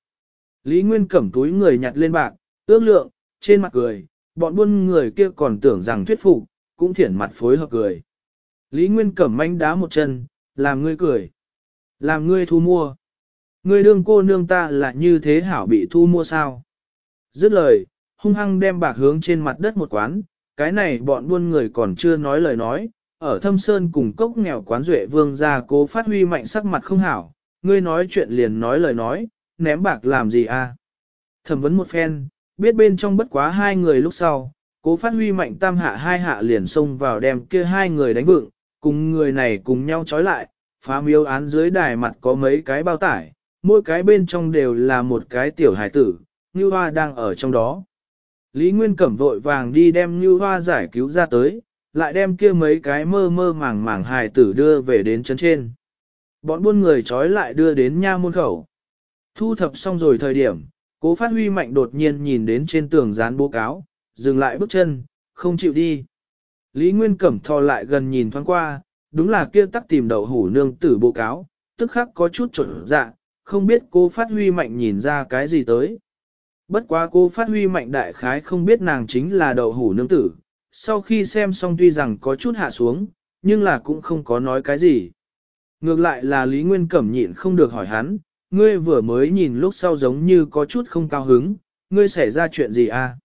Lý Nguyên cẩm túi người nhặt lên bạc, ước lượng, trên mặt cười, bọn buôn người kia còn tưởng rằng thuyết phục, cũng thiển mặt phối hợp cười. Lý Nguyên cẩm manh đá một chân, làm ngươi cười, làm ngươi thu mua. Ngươi đương cô nương ta là như thế hảo bị thu mua sao? Dứt lời, hung hăng đem bạc hướng trên mặt đất một quán, cái này bọn buôn người còn chưa nói lời nói, ở thâm sơn cùng cốc nghèo quán duệ vương gia cố phát huy mạnh sắc mặt không hảo, ngươi nói chuyện liền nói lời nói, ném bạc làm gì à? Thẩm vấn một phen, biết bên trong bất quá hai người lúc sau, cố phát huy mạnh tam hạ hai hạ liền xông vào đem kia hai người đánh vựng, cùng người này cùng nhau trói lại, phá miêu án dưới đài mặt có mấy cái bao tải, mỗi cái bên trong đều là một cái tiểu hải tử, như hoa đang ở trong đó. Lý Nguyên Cẩm vội vàng đi đem Như Hoa giải cứu ra tới, lại đem kia mấy cái mơ mơ màng màng hài tử đưa về đến chân trên. Bọn buôn người trói lại đưa đến nha môn khẩu. Thu thập xong rồi thời điểm, cố phát huy mạnh đột nhiên nhìn đến trên tường dán bố cáo, dừng lại bước chân, không chịu đi. Lý Nguyên Cẩm thò lại gần nhìn thoáng qua, đúng là kia tắc tìm đậu hủ nương tử bố cáo, tức khắc có chút trộn dạ, không biết cô phát huy mạnh nhìn ra cái gì tới. Bất quá cô phát huy mạnh đại khái không biết nàng chính là đậu hủ nương tử, sau khi xem xong tuy rằng có chút hạ xuống, nhưng là cũng không có nói cái gì. Ngược lại là Lý Nguyên Cẩm nhịn không được hỏi hắn, ngươi vừa mới nhìn lúc sau giống như có chút không cao hứng, ngươi xảy ra chuyện gì à?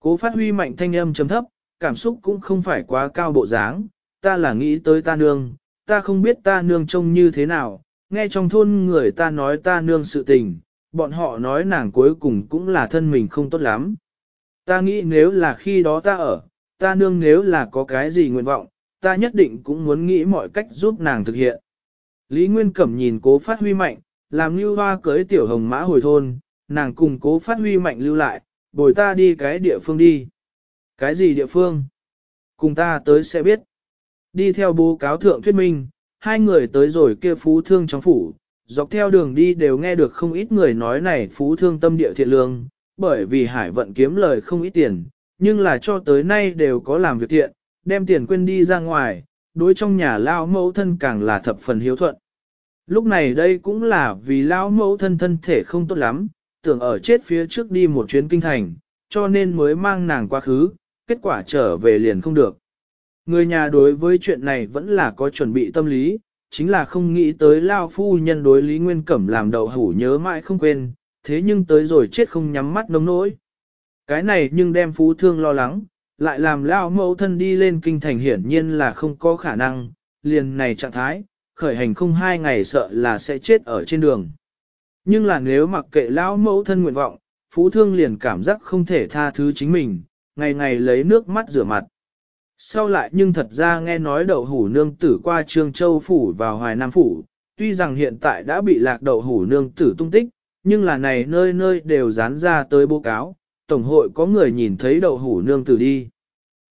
Cố phát huy mạnh thanh âm chấm thấp, cảm xúc cũng không phải quá cao bộ dáng, ta là nghĩ tới ta nương, ta không biết ta nương trông như thế nào, nghe trong thôn người ta nói ta nương sự tình, bọn họ nói nàng cuối cùng cũng là thân mình không tốt lắm. Ta nghĩ nếu là khi đó ta ở, ta nương nếu là có cái gì nguyện vọng, ta nhất định cũng muốn nghĩ mọi cách giúp nàng thực hiện. Lý Nguyên Cẩm nhìn cố phát huy mạnh, làm như hoa cưới tiểu hồng mã hồi thôn, nàng cùng cố phát huy mạnh lưu lại, bồi ta đi cái địa phương đi. Cái gì địa phương? Cùng ta tới sẽ biết. Đi theo bố cáo thượng thuyết minh, hai người tới rồi kia phú thương trong phủ, dọc theo đường đi đều nghe được không ít người nói này phú thương tâm địa thiện lương, bởi vì hải vận kiếm lời không ít tiền, nhưng là cho tới nay đều có làm việc thiện, đem tiền quên đi ra ngoài, đối trong nhà lao mẫu thân càng là thập phần hiếu thuận. Lúc này đây cũng là vì lao mẫu thân thân thể không tốt lắm, tưởng ở chết phía trước đi một chuyến kinh thành, cho nên mới mang nàng quá khứ, kết quả trở về liền không được. Người nhà đối với chuyện này vẫn là có chuẩn bị tâm lý, chính là không nghĩ tới Lao Phu nhân đối Lý Nguyên Cẩm làm đầu hủ nhớ mãi không quên, thế nhưng tới rồi chết không nhắm mắt nông nỗi. Cái này nhưng đem Phú Thương lo lắng, lại làm Lao mẫu thân đi lên kinh thành hiển nhiên là không có khả năng, liền này trạng thái, khởi hành không hai ngày sợ là sẽ chết ở trên đường. Nhưng là nếu mặc kệ Lao mẫu thân nguyện vọng, Phú Thương liền cảm giác không thể tha thứ chính mình, ngày ngày lấy nước mắt rửa mặt. Sau lại nhưng thật ra nghe nói đậu hủ nương tử qua Trương Châu Phủ vào Hoài Nam Phủ, tuy rằng hiện tại đã bị lạc đậu hủ nương tử tung tích, nhưng là này nơi nơi đều dán ra tới bố cáo, Tổng hội có người nhìn thấy đậu hủ nương tử đi.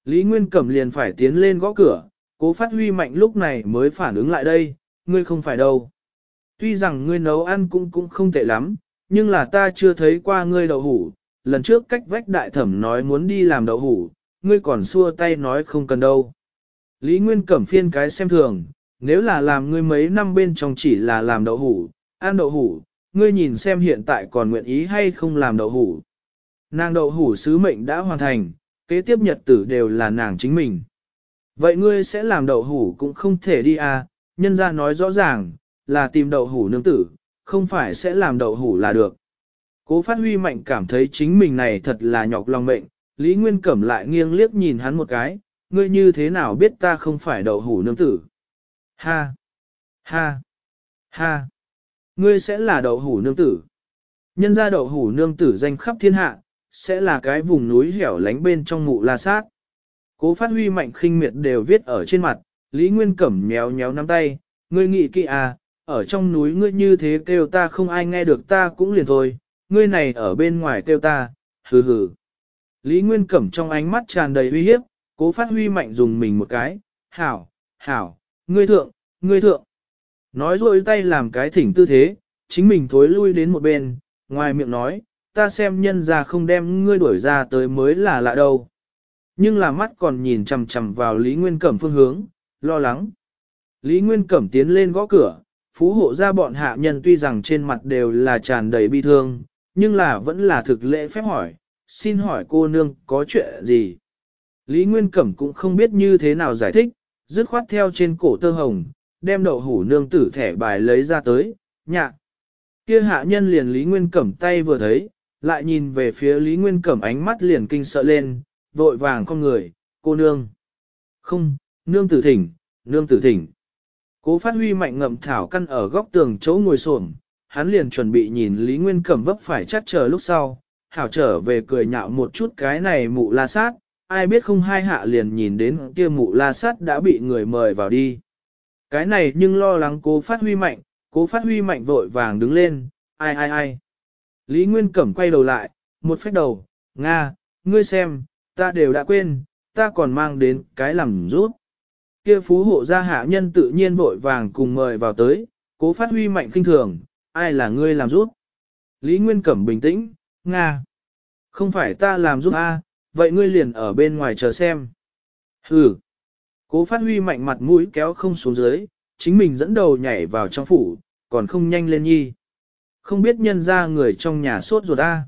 Lý Nguyên Cẩm liền phải tiến lên gõ cửa, cố phát huy mạnh lúc này mới phản ứng lại đây, ngươi không phải đâu. Tuy rằng ngươi nấu ăn cũng cũng không tệ lắm, nhưng là ta chưa thấy qua ngươi đậu hủ, lần trước cách vách đại thẩm nói muốn đi làm đậu hủ, ngươi còn xua tay nói không cần đâu. Lý Nguyên Cẩm phiên cái xem thường, nếu là làm ngươi mấy năm bên trong chỉ là làm đậu hủ, ăn đậu hủ, ngươi nhìn xem hiện tại còn nguyện ý hay không làm đậu hủ. Nàng đậu hủ sứ mệnh đã hoàn thành, kế tiếp nhật tử đều là nàng chính mình. Vậy ngươi sẽ làm đậu hủ cũng không thể đi à, nhân ra nói rõ ràng, là tìm đậu hủ nương tử, không phải sẽ làm đậu hủ là được. Cố phát huy mạnh cảm thấy chính mình này thật là nhọc lòng mệnh, Lý Nguyên Cẩm lại nghiêng liếc nhìn hắn một cái, ngươi như thế nào biết ta không phải đậu hủ nương tử? Ha! Ha! Ha! Ngươi sẽ là đậu hủ nương tử. Nhân ra đậu hủ nương tử danh khắp thiên hạ, sẽ là cái vùng núi hẻo lánh bên trong mụ la sát. Cố phát huy mạnh khinh miệt đều viết ở trên mặt, Lý Nguyên Cẩm nhéo nhéo nắm tay, ngươi nghĩ kỵ à, ở trong núi ngươi như thế kêu ta không ai nghe được ta cũng liền thôi, ngươi này ở bên ngoài kêu ta, hừ hừ. Lý Nguyên Cẩm trong ánh mắt tràn đầy uy hiếp, cố phát huy mạnh dùng mình một cái, hảo, hảo, ngươi thượng, ngươi thượng. Nói rồi tay làm cái thỉnh tư thế, chính mình thối lui đến một bên, ngoài miệng nói, ta xem nhân ra không đem ngươi đuổi ra tới mới là lạ đâu. Nhưng là mắt còn nhìn chầm chầm vào Lý Nguyên Cẩm phương hướng, lo lắng. Lý Nguyên Cẩm tiến lên gõ cửa, phú hộ ra bọn hạ nhân tuy rằng trên mặt đều là tràn đầy bi thương, nhưng là vẫn là thực lễ phép hỏi, xin hỏi cô nương có chuyện gì? Lý Nguyên Cẩm cũng không biết như thế nào giải thích, dứt khoát theo trên cổ tơ hồng, đem đậu hủ nương tử thẻ bài lấy ra tới, nhạc. Kia hạ nhân liền Lý Nguyên Cẩm tay vừa thấy, lại nhìn về phía Lý Nguyên Cẩm ánh mắt liền kinh sợ lên, vội vàng con người, cô nương. Không, nương tử thỉnh, nương tử thỉnh. Cố phát huy mạnh ngậm thảo căn ở góc tường chỗ ngồi xổm hắn liền chuẩn bị nhìn Lý Nguyên Cẩm vấp phải chắc chờ lúc sau, hảo trở về cười nhạo một chút cái này mụ la sát, ai biết không hai hạ liền nhìn đến kia mụ la sát đã bị người mời vào đi. Cái này nhưng lo lắng cố phát huy mạnh, cố phát huy mạnh vội vàng đứng lên, ai ai ai. Lý Nguyên Cẩm quay đầu lại, một phép đầu, Nga, ngươi xem, ta đều đã quên, ta còn mang đến cái làm rút. Kia phú hộ gia hạ nhân tự nhiên vội vàng cùng mời vào tới, cố phát huy mạnh kinh thường, ai là ngươi làm rút. Lý Nguyên Cẩm bình tĩnh, Nga! Không phải ta làm giúp A, vậy ngươi liền ở bên ngoài chờ xem. Hừ! Cố phát huy mạnh mặt mũi kéo không xuống dưới, chính mình dẫn đầu nhảy vào trong phủ, còn không nhanh lên nhi. Không biết nhân ra người trong nhà sốt ruột A.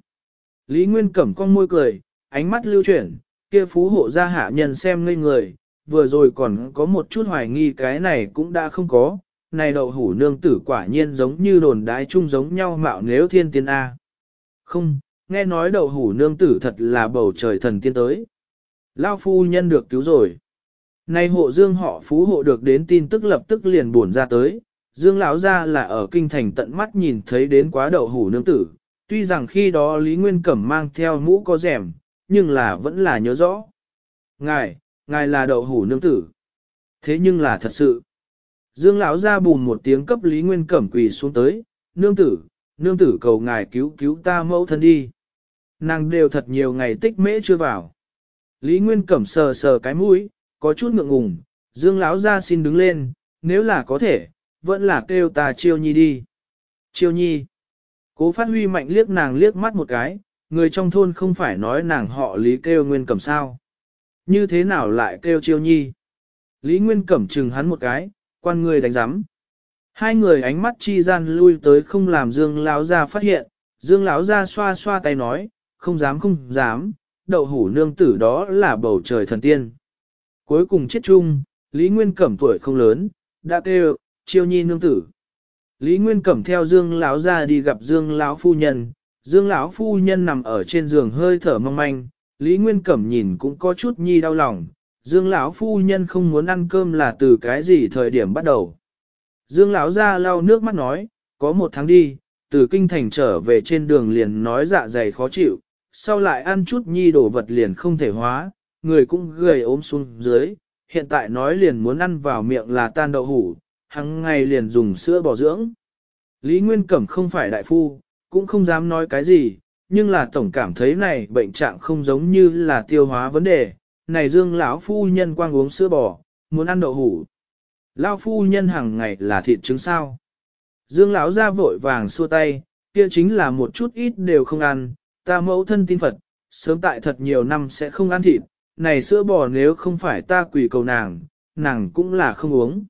Lý Nguyên cẩm con môi cười, ánh mắt lưu chuyển, kia phú hộ gia hạ nhân xem ngây người, vừa rồi còn có một chút hoài nghi cái này cũng đã không có, này đậu hủ nương tử quả nhiên giống như đồn đái chung giống nhau mạo nếu thiên tiên A. Không, nghe nói đậu hủ nương tử thật là bầu trời thần tiên tới. Lao phu nhân được cứu rồi. Nay hộ dương họ phú hộ được đến tin tức lập tức liền buồn ra tới. Dương lão ra là ở kinh thành tận mắt nhìn thấy đến quá đậu hủ nương tử. Tuy rằng khi đó Lý Nguyên Cẩm mang theo mũ có rẻm, nhưng là vẫn là nhớ rõ. Ngài, ngài là đậu hủ nương tử. Thế nhưng là thật sự. Dương lão ra bùn một tiếng cấp Lý Nguyên Cẩm quỳ xuống tới, nương tử, nương tử cầu ngài cứu cứu ta mẫu thân đi. Nàng đều thật nhiều ngày tích mễ chưa vào. Lý Nguyên Cẩm sờ sờ cái mũi, có chút ngượng ngùng, Dương lão ra xin đứng lên, nếu là có thể, vẫn là kêu ta Chiêu Nhi đi. Chiêu Nhi. Cố phát huy mạnh liếc nàng liếc mắt một cái, người trong thôn không phải nói nàng họ Lý kêu Nguyên Cẩm sao. Như thế nào lại kêu Chiêu Nhi? Lý Nguyên Cẩm chừng hắn một cái, quan người đánh giắm. Hai người ánh mắt chi gian lui tới không làm Dương Lão gia phát hiện, Dương Lão gia xoa xoa tay nói, không dám không dám, đậu hủ nương tử đó là bầu trời thần tiên. Cuối cùng chết chung, Lý Nguyên Cẩm tuổi không lớn, đã kêu, chiêu nhi nương tử. Lý Nguyên Cẩm theo Dương Lão gia đi gặp Dương Lão phu nhân, Dương Lão phu nhân nằm ở trên giường hơi thở mong manh, Lý Nguyên Cẩm nhìn cũng có chút nhi đau lòng, Dương Lão phu nhân không muốn ăn cơm là từ cái gì thời điểm bắt đầu. Dương lão ra lau nước mắt nói, có một tháng đi, từ kinh thành trở về trên đường liền nói dạ dày khó chịu, sau lại ăn chút nhi đồ vật liền không thể hóa, người cũng gầy ốm xuống dưới, hiện tại nói liền muốn ăn vào miệng là tan đậu hủ, hằng ngày liền dùng sữa bò dưỡng. Lý Nguyên Cẩm không phải đại phu, cũng không dám nói cái gì, nhưng là tổng cảm thấy này bệnh trạng không giống như là tiêu hóa vấn đề, này dương lão phu nhân quang uống sữa bò, muốn ăn đậu hủ. Lao phu nhân hàng ngày là thịt trứng sao. Dương lão ra vội vàng xua tay, kia chính là một chút ít đều không ăn, ta mẫu thân tin Phật, sớm tại thật nhiều năm sẽ không ăn thịt, này sữa bò nếu không phải ta quỷ cầu nàng, nàng cũng là không uống.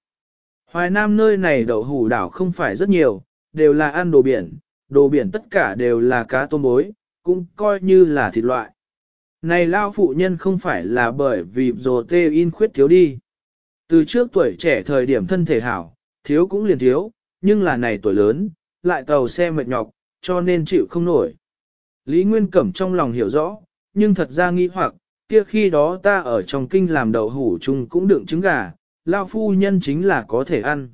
Hoài Nam nơi này đậu hủ đảo không phải rất nhiều, đều là ăn đồ biển, đồ biển tất cả đều là cá tôm bối, cũng coi như là thịt loại. Này lao phụ nhân không phải là bởi vì dồ tê in khuyết thiếu đi. Từ trước tuổi trẻ thời điểm thân thể hảo, thiếu cũng liền thiếu, nhưng là này tuổi lớn, lại tàu xe mệt nhọc, cho nên chịu không nổi. Lý Nguyên Cẩm trong lòng hiểu rõ, nhưng thật ra nghĩ hoặc, kia khi đó ta ở trong kinh làm đậu hủ chung cũng đựng trứng gà, lao phu nhân chính là có thể ăn.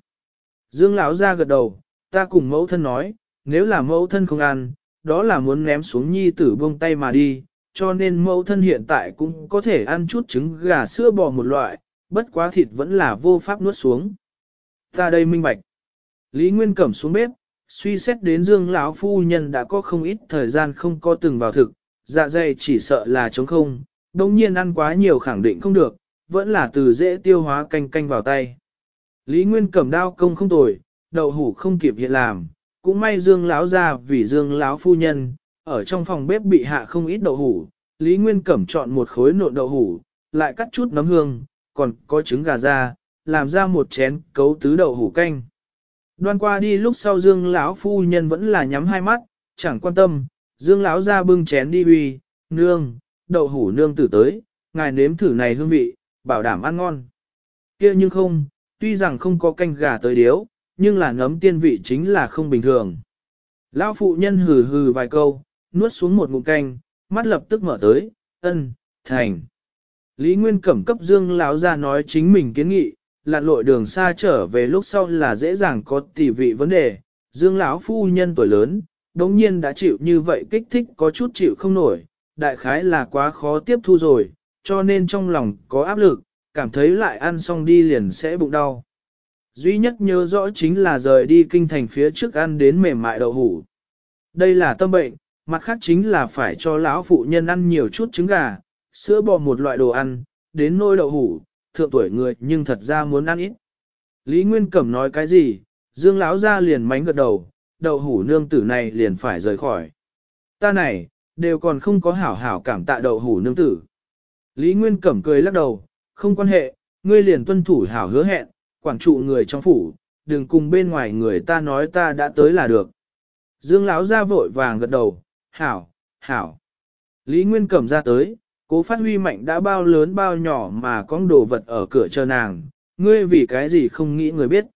Dương lão ra gật đầu, ta cùng mẫu thân nói, nếu là mẫu thân không ăn, đó là muốn ném xuống nhi tử buông tay mà đi, cho nên mẫu thân hiện tại cũng có thể ăn chút trứng gà sữa bò một loại, bất quá thịt vẫn là vô pháp nuốt xuống. Ta đây minh bạch. Lý Nguyên Cẩm xuống bếp, suy xét đến Dương lão phu nhân đã có không ít thời gian không có từng vào thực, dạ dày chỉ sợ là trống không, đồng nhiên ăn quá nhiều khẳng định không được, vẫn là từ dễ tiêu hóa canh canh vào tay. Lý Nguyên Cẩm đao công không tồi, đậu hủ không kịp hiện làm, cũng may Dương lão ra vì Dương lão phu nhân, ở trong phòng bếp bị hạ không ít đậu hủ, Lý Nguyên Cẩm chọn một khối nộn đậu hủ, lại cắt chút nấm hương, còn có trứng gà ra, làm ra một chén cấu tứ đậu hủ canh. Đoan qua đi lúc sau Dương lão phu nhân vẫn là nhắm hai mắt, chẳng quan tâm, Dương lão ra bưng chén đi uy, nương, đậu hủ nương tử tới, ngài nếm thử này hương vị, bảo đảm ăn ngon. Kia nhưng không, tuy rằng không có canh gà tới điếu, nhưng là ngấm tiên vị chính là không bình thường. Lão phụ nhân hừ hừ vài câu, nuốt xuống một ngụm canh, mắt lập tức mở tới, ân, thành. Lý Nguyên Cẩm cấp Dương lão ra nói chính mình kiến nghị, lặn lội đường xa trở về lúc sau là dễ dàng có tỷ vị vấn đề, Dương lão phu nhân tuổi lớn, đống nhiên đã chịu như vậy kích thích có chút chịu không nổi, đại khái là quá khó tiếp thu rồi, cho nên trong lòng có áp lực, cảm thấy lại ăn xong đi liền sẽ bụng đau. Duy nhất nhớ rõ chính là rời đi kinh thành phía trước ăn đến mềm mại đậu hủ. Đây là tâm bệnh, mặt khác chính là phải cho lão phụ nhân ăn nhiều chút trứng gà, sữa bò một loại đồ ăn, đến nôi đậu hủ, thượng tuổi người nhưng thật ra muốn ăn ít. Lý Nguyên Cẩm nói cái gì, Dương lão ra liền mánh gật đầu, đậu hủ nương tử này liền phải rời khỏi. Ta này, đều còn không có hảo hảo cảm tạ đậu hủ nương tử. Lý Nguyên Cẩm cười lắc đầu, không quan hệ, ngươi liền tuân thủ hảo hứa hẹn, quản trụ người trong phủ, đừng cùng bên ngoài người ta nói ta đã tới là được. Dương lão ra vội vàng gật đầu, hảo, hảo. Lý Nguyên Cẩm ra tới, Cố phát huy mạnh đã bao lớn bao nhỏ mà có đồ vật ở cửa chờ nàng, ngươi vì cái gì không nghĩ người biết.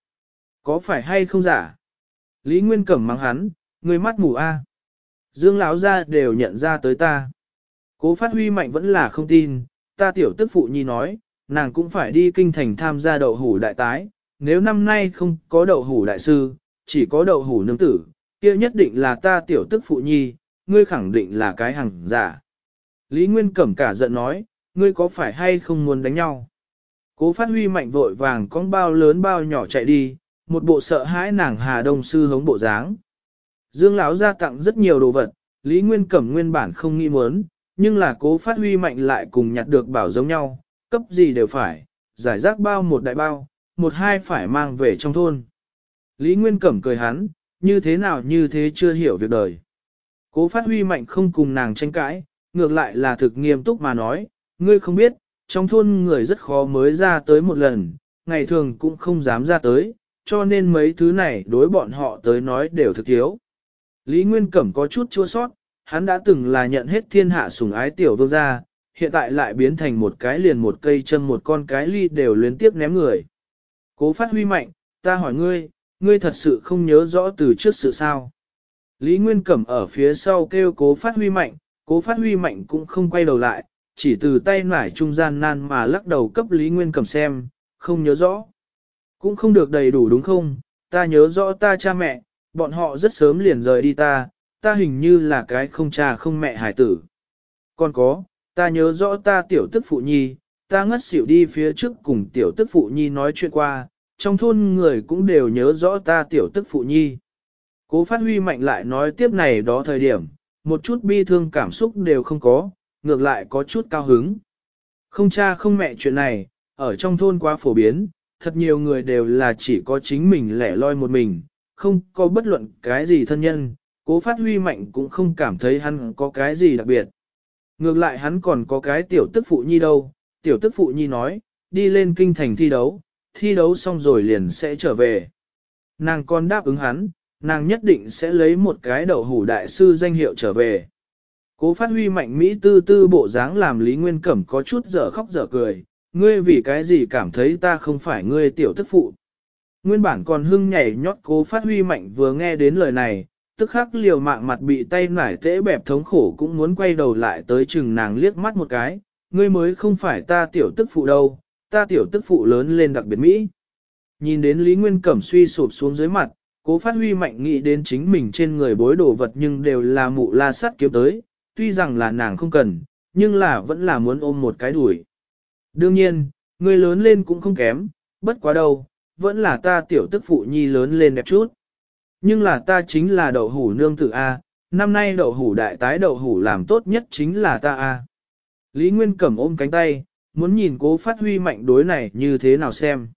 Có phải hay không giả? Lý Nguyên Cẩm mắng hắn, ngươi mắt mù a à. Dương lão ra đều nhận ra tới ta. Cố phát huy mạnh vẫn là không tin, ta tiểu tức phụ nhi nói, nàng cũng phải đi kinh thành tham gia đậu hủ đại tái, nếu năm nay không có đậu hủ đại sư, chỉ có đậu hủ nương tử, kia nhất định là ta tiểu tức phụ nhi, ngươi khẳng định là cái hàng giả. Lý Nguyên Cẩm cả giận nói, ngươi có phải hay không muốn đánh nhau? Cố phát huy mạnh vội vàng con bao lớn bao nhỏ chạy đi, một bộ sợ hãi nàng Hà Đông Sư hống bộ dáng. Dương lão ra tặng rất nhiều đồ vật, Lý Nguyên Cẩm nguyên bản không nghĩ muốn, nhưng là cố phát huy mạnh lại cùng nhặt được bảo giống nhau, cấp gì đều phải, giải rác bao một đại bao, một hai phải mang về trong thôn. Lý Nguyên Cẩm cười hắn, như thế nào như thế chưa hiểu việc đời. Cố phát huy mạnh không cùng nàng tranh cãi, ngược lại là thực nghiêm túc mà nói, ngươi không biết, trong thôn người rất khó mới ra tới một lần, ngày thường cũng không dám ra tới, cho nên mấy thứ này đối bọn họ tới nói đều thực thiếu. Lý Nguyên Cẩm có chút chua sót, hắn đã từng là nhận hết thiên hạ sủng ái tiểu vương gia, hiện tại lại biến thành một cái liền một cây chân một con cái ly đều luyến tiếp ném người. Cố phát huy mạnh, ta hỏi ngươi, ngươi thật sự không nhớ rõ từ trước sự sao. Lý Nguyên Cẩm ở phía sau kêu cố phát huy mạnh, cố phát huy mạnh cũng không quay đầu lại, chỉ từ tay nải trung gian nan mà lắc đầu cấp Lý Nguyên cầm xem, không nhớ rõ. Cũng không được đầy đủ đúng không, ta nhớ rõ ta cha mẹ, bọn họ rất sớm liền rời đi ta, ta hình như là cái không cha không mẹ hải tử. Còn có, ta nhớ rõ ta tiểu tức phụ nhi, ta ngất xỉu đi phía trước cùng tiểu tức phụ nhi nói chuyện qua, trong thôn người cũng đều nhớ rõ ta tiểu tức phụ nhi. Cố phát huy mạnh lại nói tiếp này đó thời điểm, một chút bi thương cảm xúc đều không có, ngược lại có chút cao hứng. Không cha không mẹ chuyện này, ở trong thôn quá phổ biến, thật nhiều người đều là chỉ có chính mình lẻ loi một mình, không có bất luận cái gì thân nhân, cố phát huy mạnh cũng không cảm thấy hắn có cái gì đặc biệt. Ngược lại hắn còn có cái tiểu tức phụ nhi đâu, tiểu tức phụ nhi nói, đi lên kinh thành thi đấu, thi đấu xong rồi liền sẽ trở về. Nàng con đáp ứng hắn, nàng nhất định sẽ lấy một cái đầu hủ đại sư danh hiệu trở về. Cố phát huy mạnh Mỹ tư tư bộ dáng làm Lý Nguyên Cẩm có chút giở khóc giở cười, ngươi vì cái gì cảm thấy ta không phải ngươi tiểu tức phụ. Nguyên bản còn hưng nhảy nhót cố phát huy mạnh vừa nghe đến lời này, tức khắc liều mạng mặt bị tay nải tễ bẹp thống khổ cũng muốn quay đầu lại tới chừng nàng liếc mắt một cái, ngươi mới không phải ta tiểu tức phụ đâu, ta tiểu tức phụ lớn lên đặc biệt Mỹ. Nhìn đến Lý Nguyên Cẩm suy sụp xuống dưới mặt, cố phát huy mạnh nghĩ đến chính mình trên người bối đồ vật nhưng đều là mụ la sắt kiếm tới, tuy rằng là nàng không cần, nhưng là vẫn là muốn ôm một cái đuổi. Đương nhiên, người lớn lên cũng không kém, bất quá đâu, vẫn là ta tiểu tức phụ nhi lớn lên đẹp chút. Nhưng là ta chính là đậu hủ nương tử A, năm nay đậu hủ đại tái đậu hủ làm tốt nhất chính là ta A. Lý Nguyên cầm ôm cánh tay, muốn nhìn cố phát huy mạnh đối này như thế nào xem.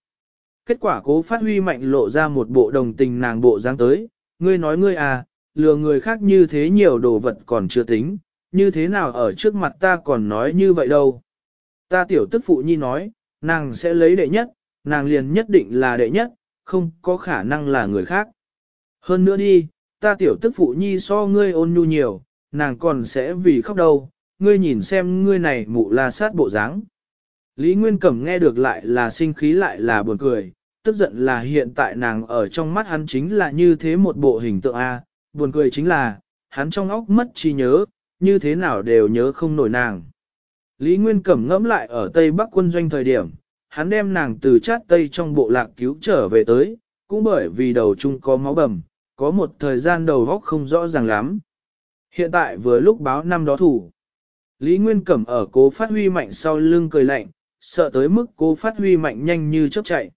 Kết quả cố phát huy mạnh lộ ra một bộ đồng tình nàng bộ dáng tới, ngươi nói ngươi à, lừa người khác như thế nhiều đồ vật còn chưa tính, như thế nào ở trước mặt ta còn nói như vậy đâu. Ta tiểu tức phụ nhi nói, nàng sẽ lấy đệ nhất, nàng liền nhất định là đệ nhất, không có khả năng là người khác. Hơn nữa đi, ta tiểu tức phụ nhi so ngươi ôn nhu nhiều, nàng còn sẽ vì khóc đâu, ngươi nhìn xem ngươi này mụ la sát bộ dáng. Lý Nguyên Cẩm nghe được lại là sinh khí lại là buồn cười, tức giận là hiện tại nàng ở trong mắt hắn chính là như thế một bộ hình tượng A, buồn cười chính là, hắn trong óc mất trí nhớ, như thế nào đều nhớ không nổi nàng. Lý Nguyên Cẩm ngẫm lại ở Tây Bắc quân doanh thời điểm, hắn đem nàng từ chát Tây trong bộ lạc cứu trở về tới, cũng bởi vì đầu chung có máu bầm, có một thời gian đầu góc không rõ ràng lắm. Hiện tại vừa lúc báo năm đó thủ. Lý Nguyên Cẩm ở cố phát huy mạnh sau lưng cười lạnh, sợ tới mức cô phát huy mạnh nhanh như chớp chạy.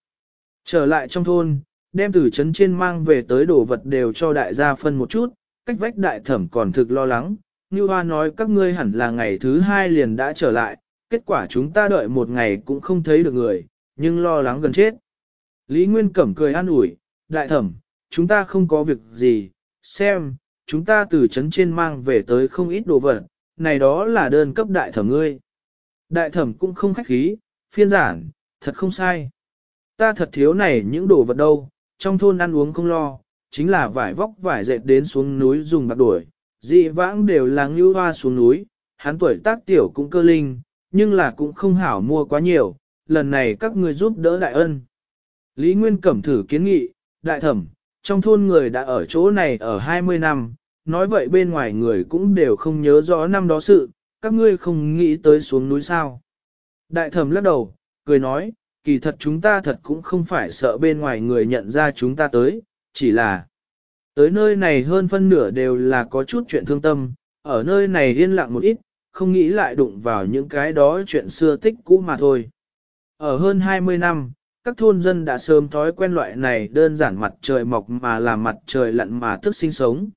Trở lại trong thôn, đem từ trấn trên mang về tới đồ vật đều cho đại gia phân một chút, cách vách đại thẩm còn thực lo lắng. Như Hoa nói các ngươi hẳn là ngày thứ hai liền đã trở lại, kết quả chúng ta đợi một ngày cũng không thấy được người, nhưng lo lắng gần chết. Lý Nguyên Cẩm cười an ủi, đại thẩm, chúng ta không có việc gì, xem, chúng ta từ trấn trên mang về tới không ít đồ vật, này đó là đơn cấp đại thẩm ngươi. Đại thẩm cũng không khách khí, phiên giản, thật không sai. Ta thật thiếu này những đồ vật đâu, trong thôn ăn uống không lo, chính là vải vóc vải dệt đến xuống núi dùng bạc đuổi. Dị vãng đều là ngưu hoa xuống núi, hắn tuổi tác tiểu cũng cơ linh, nhưng là cũng không hảo mua quá nhiều, lần này các người giúp đỡ đại ân. Lý Nguyên Cẩm thử kiến nghị, đại thẩm, trong thôn người đã ở chỗ này ở 20 năm, nói vậy bên ngoài người cũng đều không nhớ rõ năm đó sự, các ngươi không nghĩ tới xuống núi sao. Đại thẩm lắc đầu, cười nói, kỳ thật chúng ta thật cũng không phải sợ bên ngoài người nhận ra chúng ta tới, chỉ là tới nơi này hơn phân nửa đều là có chút chuyện thương tâm, ở nơi này yên lặng một ít, không nghĩ lại đụng vào những cái đó chuyện xưa tích cũ mà thôi. Ở hơn 20 năm, các thôn dân đã sớm thói quen loại này đơn giản mặt trời mọc mà là mặt trời lặn mà thức sinh sống.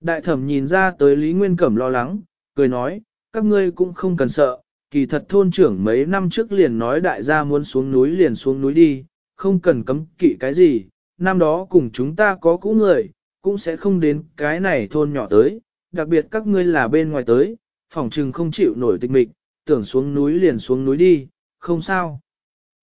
Đại thẩm nhìn ra tới Lý Nguyên Cẩm lo lắng, cười nói, các ngươi cũng không cần sợ, kỳ thật thôn trưởng mấy năm trước liền nói đại gia muốn xuống núi liền xuống núi đi, không cần cấm kỵ cái gì, năm đó cùng chúng ta có cũ người, cũng sẽ không đến cái này thôn nhỏ tới, đặc biệt các ngươi là bên ngoài tới, phòng trừng không chịu nổi tịch mịch, tưởng xuống núi liền xuống núi đi, không sao.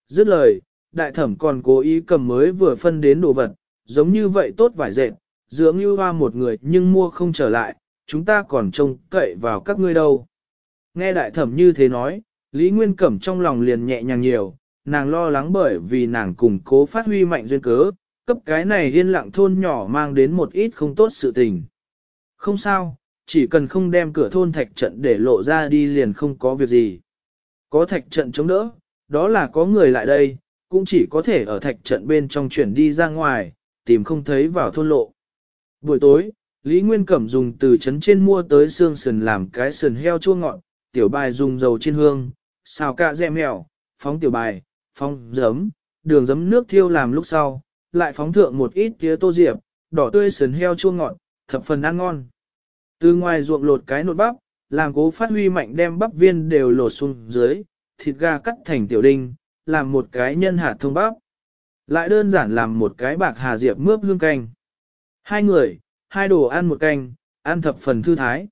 Dứt lời, đại thẩm còn cố ý cầm mới vừa phân đến đồ vật, giống như vậy tốt vải dệt, dưỡng như hoa một người nhưng mua không trở lại, chúng ta còn trông cậy vào các ngươi đâu. Nghe đại thẩm như thế nói, Lý Nguyên Cẩm trong lòng liền nhẹ nhàng nhiều, nàng lo lắng bởi vì nàng cùng cố phát huy mạnh duyên cớ, cấp cái này yên lặng thôn nhỏ mang đến một ít không tốt sự tình. Không sao, chỉ cần không đem cửa thôn thạch trận để lộ ra đi liền không có việc gì. Có thạch trận chống đỡ, đó là có người lại đây, cũng chỉ có thể ở thạch trận bên trong chuyển đi ra ngoài, tìm không thấy vào thôn lộ. Buổi tối, Lý Nguyên Cẩm dùng từ trấn trên mua tới xương sườn làm cái sườn heo chua ngọt tiểu bài dùng dầu trên hương, xào cả dẹ mèo, phóng tiểu bài, phóng giấm, đường giấm nước thiêu làm lúc sau, lại phóng thượng một ít tía tô diệp, đỏ tươi sườn heo chua ngọt, thập phần ăn ngon. Từ ngoài ruộng lột cái nột bắp, làm cố phát huy mạnh đem bắp viên đều lột xuống dưới, thịt gà cắt thành tiểu đinh, làm một cái nhân hạt thông bắp. Lại đơn giản làm một cái bạc hà diệp mướp hương canh. Hai người, hai đồ ăn một canh, ăn thập phần thư thái.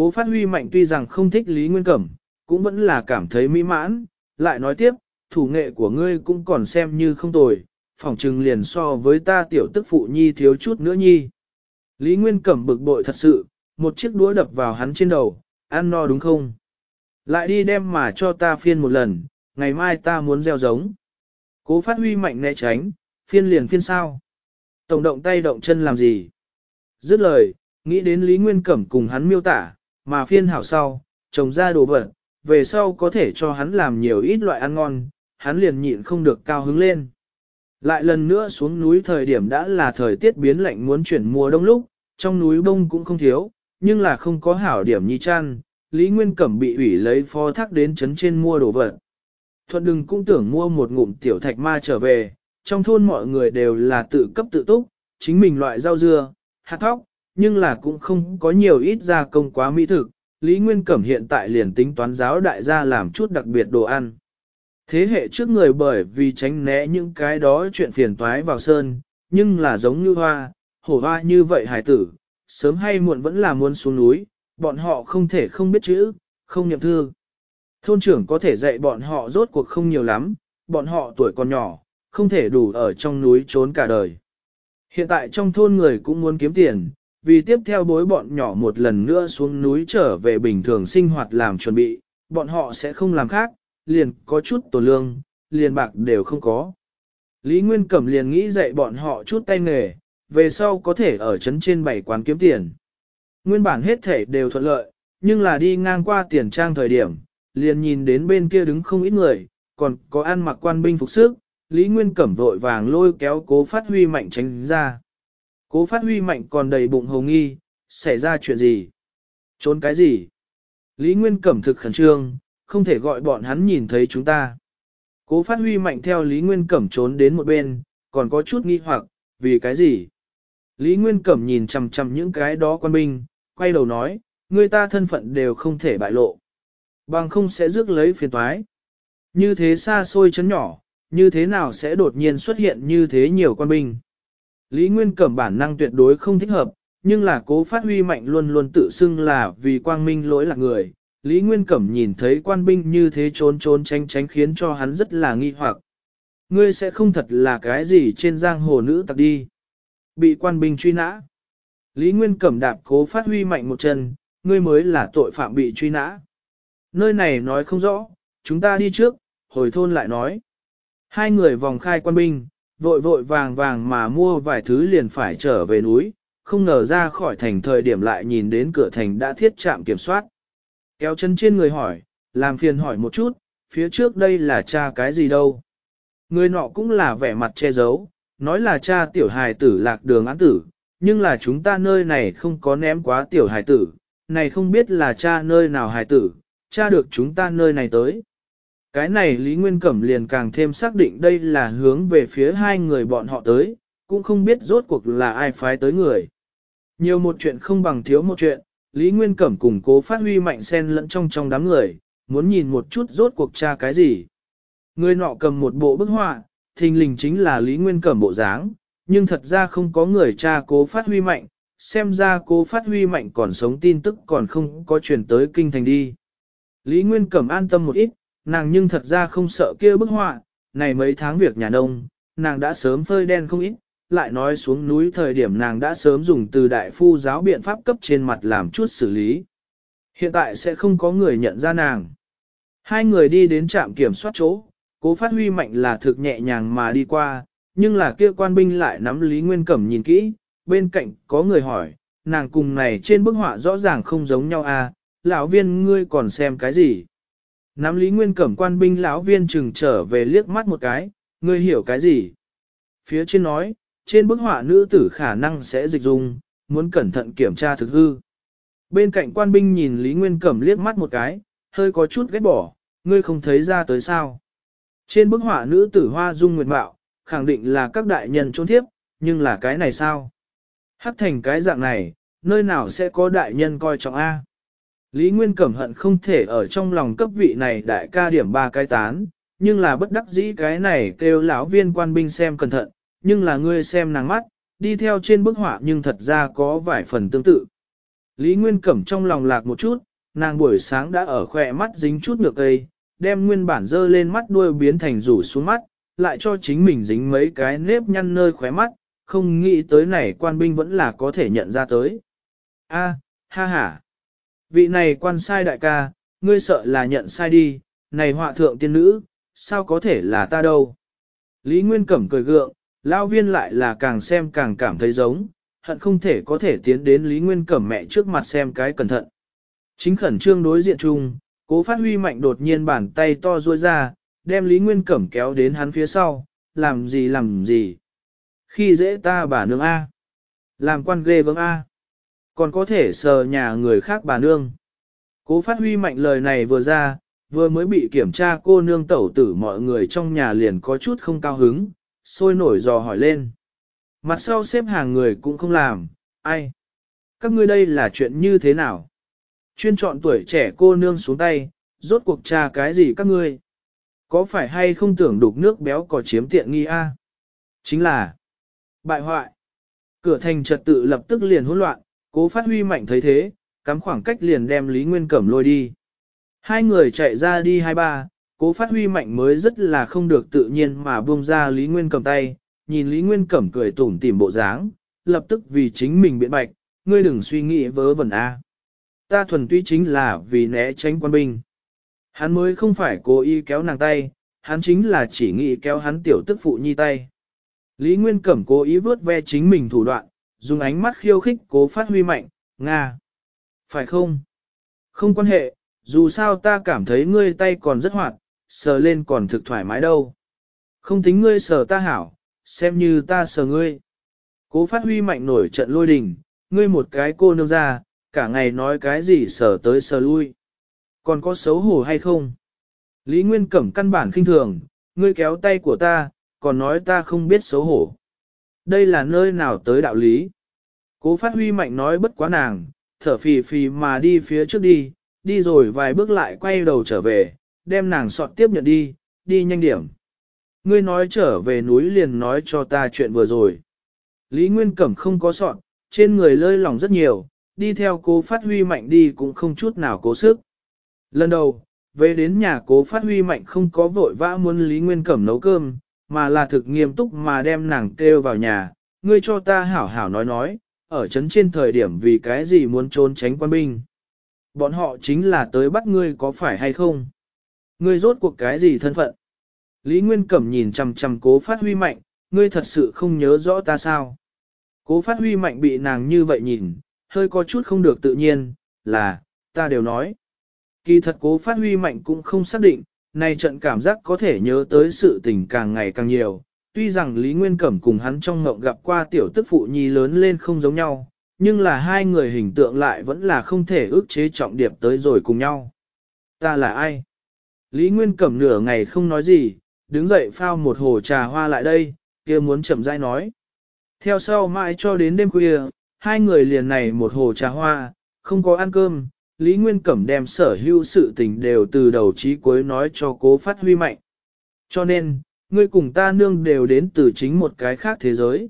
Cố phát huy mạnh tuy rằng không thích Lý Nguyên Cẩm, cũng vẫn là cảm thấy mỹ mãn, lại nói tiếp, thủ nghệ của ngươi cũng còn xem như không tồi, phỏng trừng liền so với ta tiểu tức phụ nhi thiếu chút nữa nhi. Lý Nguyên Cẩm bực bội thật sự, một chiếc đũa đập vào hắn trên đầu, ăn no đúng không? Lại đi đem mà cho ta phiên một lần, ngày mai ta muốn gieo giống. Cố phát huy mạnh né tránh, phiên liền phiên sao. Tổng động tay động chân làm gì? Dứt lời, nghĩ đến Lý Nguyên Cẩm cùng hắn miêu tả, mà phiên hảo sau, trồng ra đồ vật, về sau có thể cho hắn làm nhiều ít loại ăn ngon, hắn liền nhịn không được cao hứng lên. Lại lần nữa xuống núi thời điểm đã là thời tiết biến lạnh muốn chuyển mùa đông lúc, trong núi bông cũng không thiếu, nhưng là không có hảo điểm như chăn, Lý Nguyên Cẩm bị ủy lấy phó thác đến chấn trên mua đồ vật. Thuận đừng cũng tưởng mua một ngụm tiểu thạch ma trở về, trong thôn mọi người đều là tự cấp tự túc, chính mình loại rau dưa, hạt thóc, nhưng là cũng không có nhiều ít gia công quá mỹ thực, Lý Nguyên Cẩm hiện tại liền tính toán giáo đại gia làm chút đặc biệt đồ ăn. Thế hệ trước người bởi vì tránh né những cái đó chuyện phiền toái vào sơn, nhưng là giống như hoa, hổ hoa như vậy hải tử, sớm hay muộn vẫn là muốn xuống núi, bọn họ không thể không biết chữ, không niệm thư. Thôn trưởng có thể dạy bọn họ rốt cuộc không nhiều lắm, bọn họ tuổi còn nhỏ, không thể đủ ở trong núi trốn cả đời. Hiện tại trong thôn người cũng muốn kiếm tiền, vì tiếp theo bối bọn nhỏ một lần nữa xuống núi trở về bình thường sinh hoạt làm chuẩn bị, bọn họ sẽ không làm khác, liền có chút tổ lương, liền bạc đều không có. Lý Nguyên Cẩm liền nghĩ dạy bọn họ chút tay nghề, về sau có thể ở trấn trên bảy quán kiếm tiền. Nguyên bản hết thể đều thuận lợi, nhưng là đi ngang qua tiền trang thời điểm, liền nhìn đến bên kia đứng không ít người, còn có ăn mặc quan binh phục sức, Lý Nguyên Cẩm vội vàng lôi kéo cố phát huy mạnh tránh ra. Cố phát huy mạnh còn đầy bụng hồng nghi, xảy ra chuyện gì? Trốn cái gì? Lý Nguyên Cẩm thực khẩn trương, không thể gọi bọn hắn nhìn thấy chúng ta. Cố phát huy mạnh theo Lý Nguyên Cẩm trốn đến một bên, còn có chút nghi hoặc, vì cái gì? Lý Nguyên Cẩm nhìn chầm chầm những cái đó quan binh, quay đầu nói, người ta thân phận đều không thể bại lộ. Bằng không sẽ rước lấy phiền toái. Như thế xa xôi chấn nhỏ, như thế nào sẽ đột nhiên xuất hiện như thế nhiều quan binh? Lý Nguyên Cẩm bản năng tuyệt đối không thích hợp, nhưng là cố phát huy mạnh luôn luôn tự xưng là vì quang minh lỗi lạc người. Lý Nguyên Cẩm nhìn thấy quan binh như thế trốn trốn tránh tránh khiến cho hắn rất là nghi hoặc. Ngươi sẽ không thật là cái gì trên giang hồ nữ tặc đi. Bị quan binh truy nã. Lý Nguyên Cẩm đạp cố phát huy mạnh một chân, ngươi mới là tội phạm bị truy nã. Nơi này nói không rõ, chúng ta đi trước, hồi thôn lại nói. Hai người vòng khai quan binh, vội vội vàng vàng mà mua vài thứ liền phải trở về núi, không ngờ ra khỏi thành thời điểm lại nhìn đến cửa thành đã thiết trạm kiểm soát. Kéo chân trên người hỏi, làm phiền hỏi một chút, phía trước đây là cha cái gì đâu. Người nọ cũng là vẻ mặt che giấu, nói là cha tiểu hài tử lạc đường án tử, nhưng là chúng ta nơi này không có ném quá tiểu hài tử, này không biết là cha nơi nào hài tử, cha được chúng ta nơi này tới. Cái này Lý Nguyên Cẩm liền càng thêm xác định đây là hướng về phía hai người bọn họ tới, cũng không biết rốt cuộc là ai phái tới người. Nhiều một chuyện không bằng thiếu một chuyện, Lý Nguyên Cẩm cùng cố phát huy mạnh sen lẫn trong trong đám người, muốn nhìn một chút rốt cuộc tra cái gì. Người nọ cầm một bộ bức họa, thình lình chính là Lý Nguyên Cẩm bộ dáng, nhưng thật ra không có người cha cố phát huy mạnh, xem ra cố phát huy mạnh còn sống tin tức còn không có chuyển tới kinh thành đi. Lý Nguyên Cẩm an tâm một ít, nàng nhưng thật ra không sợ kia bức họa, này mấy tháng việc nhà nông, nàng đã sớm phơi đen không ít, lại nói xuống núi thời điểm nàng đã sớm dùng từ đại phu giáo biện pháp cấp trên mặt làm chút xử lý. Hiện tại sẽ không có người nhận ra nàng. Hai người đi đến trạm kiểm soát chỗ, cố phát huy mạnh là thực nhẹ nhàng mà đi qua, nhưng là kia quan binh lại nắm Lý Nguyên Cẩm nhìn kỹ, bên cạnh có người hỏi, nàng cùng này trên bức họa rõ ràng không giống nhau à, lão viên ngươi còn xem cái gì? Nắm Lý Nguyên Cẩm quan binh lão viên chừng trở về liếc mắt một cái, ngươi hiểu cái gì? Phía trên nói, trên bức họa nữ tử khả năng sẽ dịch dung, muốn cẩn thận kiểm tra thực hư. Bên cạnh quan binh nhìn Lý Nguyên Cẩm liếc mắt một cái, hơi có chút ghét bỏ, ngươi không thấy ra tới sao. Trên bức họa nữ tử hoa dung nguyệt mạo, khẳng định là các đại nhân trốn thiếp, nhưng là cái này sao? Hắc thành cái dạng này, nơi nào sẽ có đại nhân coi trọng A? Lý Nguyên cẩm hận không thể ở trong lòng cấp vị này đại ca điểm ba cái tán, nhưng là bất đắc dĩ cái này kêu lão viên quan binh xem cẩn thận, nhưng là ngươi xem nàng mắt, đi theo trên bức họa nhưng thật ra có vài phần tương tự. Lý Nguyên cẩm trong lòng lạc một chút, nàng buổi sáng đã ở khỏe mắt dính chút ngược cây, đem nguyên bản dơ lên mắt đuôi biến thành rủ xuống mắt, lại cho chính mình dính mấy cái nếp nhăn nơi khóe mắt, không nghĩ tới này quan binh vẫn là có thể nhận ra tới. a ha ha vị này quan sai đại ca, ngươi sợ là nhận sai đi, này họa thượng tiên nữ, sao có thể là ta đâu. Lý Nguyên Cẩm cười gượng, lao viên lại là càng xem càng cảm thấy giống, hận không thể có thể tiến đến Lý Nguyên Cẩm mẹ trước mặt xem cái cẩn thận. Chính khẩn trương đối diện chung, cố phát huy mạnh đột nhiên bàn tay to ruôi ra, đem Lý Nguyên Cẩm kéo đến hắn phía sau, làm gì làm gì. Khi dễ ta bà nương A. Làm quan ghê vâng A còn có thể sờ nhà người khác bà nương. Cố phát huy mạnh lời này vừa ra, vừa mới bị kiểm tra cô nương tẩu tử mọi người trong nhà liền có chút không cao hứng, sôi nổi dò hỏi lên. Mặt sau xếp hàng người cũng không làm, ai? Các ngươi đây là chuyện như thế nào? Chuyên chọn tuổi trẻ cô nương xuống tay, rốt cuộc tra cái gì các ngươi? Có phải hay không tưởng đục nước béo có chiếm tiện nghi a? Chính là bại hoại. Cửa thành trật tự lập tức liền hỗn loạn, Cố phát huy mạnh thấy thế, cắm khoảng cách liền đem Lý Nguyên Cẩm lôi đi. Hai người chạy ra đi hai ba, cố phát huy mạnh mới rất là không được tự nhiên mà buông ra Lý Nguyên Cẩm tay, nhìn Lý Nguyên Cẩm cười tủm tỉm bộ dáng, lập tức vì chính mình biện bạch, ngươi đừng suy nghĩ vớ vẩn a. Ta thuần túy chính là vì né tránh quân binh. Hắn mới không phải cố ý kéo nàng tay, hắn chính là chỉ nghĩ kéo hắn tiểu tức phụ nhi tay. Lý Nguyên Cẩm cố ý vớt ve chính mình thủ đoạn, dùng ánh mắt khiêu khích cố phát huy mạnh, Nga. Phải không? Không quan hệ, dù sao ta cảm thấy ngươi tay còn rất hoạt, sờ lên còn thực thoải mái đâu. Không tính ngươi sờ ta hảo, xem như ta sờ ngươi. Cố phát huy mạnh nổi trận lôi đình, ngươi một cái cô nương ra, cả ngày nói cái gì sờ tới sờ lui. Còn có xấu hổ hay không? Lý Nguyên Cẩm căn bản khinh thường, ngươi kéo tay của ta, còn nói ta không biết xấu hổ đây là nơi nào tới đạo lý. Cố phát huy mạnh nói bất quá nàng, thở phì phì mà đi phía trước đi, đi rồi vài bước lại quay đầu trở về, đem nàng sọt tiếp nhận đi, đi nhanh điểm. Ngươi nói trở về núi liền nói cho ta chuyện vừa rồi. Lý Nguyên Cẩm không có sọt, trên người lơi lỏng rất nhiều, đi theo cố phát huy mạnh đi cũng không chút nào cố sức. Lần đầu, về đến nhà cố phát huy mạnh không có vội vã muốn Lý Nguyên Cẩm nấu cơm, mà là thực nghiêm túc mà đem nàng kêu vào nhà, ngươi cho ta hảo hảo nói nói, ở chấn trên thời điểm vì cái gì muốn trốn tránh quan binh. Bọn họ chính là tới bắt ngươi có phải hay không? Ngươi rốt cuộc cái gì thân phận? Lý Nguyên Cẩm nhìn chằm chằm cố phát huy mạnh, ngươi thật sự không nhớ rõ ta sao? Cố phát huy mạnh bị nàng như vậy nhìn, hơi có chút không được tự nhiên, là, ta đều nói. Kỳ thật cố phát huy mạnh cũng không xác định, này trận cảm giác có thể nhớ tới sự tình càng ngày càng nhiều, tuy rằng Lý Nguyên Cẩm cùng hắn trong ngộng gặp qua tiểu tức phụ nhi lớn lên không giống nhau, nhưng là hai người hình tượng lại vẫn là không thể ước chế trọng điệp tới rồi cùng nhau. Ta là ai? Lý Nguyên Cẩm nửa ngày không nói gì, đứng dậy phao một hồ trà hoa lại đây, kia muốn chậm rãi nói. Theo sau mãi cho đến đêm khuya, hai người liền này một hồ trà hoa, không có ăn cơm, Lý Nguyên Cẩm đem sở hữu sự tình đều từ đầu chí cuối nói cho cố phát huy mạnh. Cho nên, ngươi cùng ta nương đều đến từ chính một cái khác thế giới.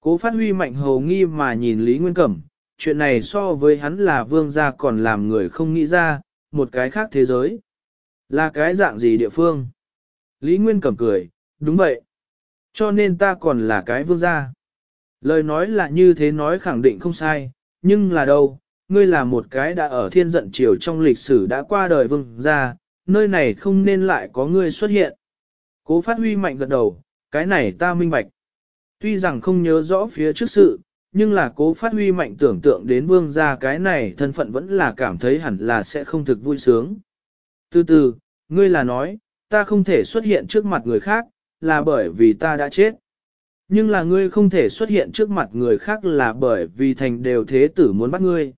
Cố phát huy mạnh hầu nghi mà nhìn Lý Nguyên Cẩm, chuyện này so với hắn là vương gia còn làm người không nghĩ ra, một cái khác thế giới. Là cái dạng gì địa phương? Lý Nguyên Cẩm cười, đúng vậy. Cho nên ta còn là cái vương gia. Lời nói là như thế nói khẳng định không sai, nhưng là đâu, ngươi là một cái đã ở thiên giận triều trong lịch sử đã qua đời vương gia, nơi này không nên lại có ngươi xuất hiện. Cố phát huy mạnh gật đầu, cái này ta minh bạch. Tuy rằng không nhớ rõ phía trước sự, nhưng là cố phát huy mạnh tưởng tượng đến vương gia cái này thân phận vẫn là cảm thấy hẳn là sẽ không thực vui sướng. Từ từ, ngươi là nói, ta không thể xuất hiện trước mặt người khác, là bởi vì ta đã chết. Nhưng là ngươi không thể xuất hiện trước mặt người khác là bởi vì thành đều thế tử muốn bắt ngươi.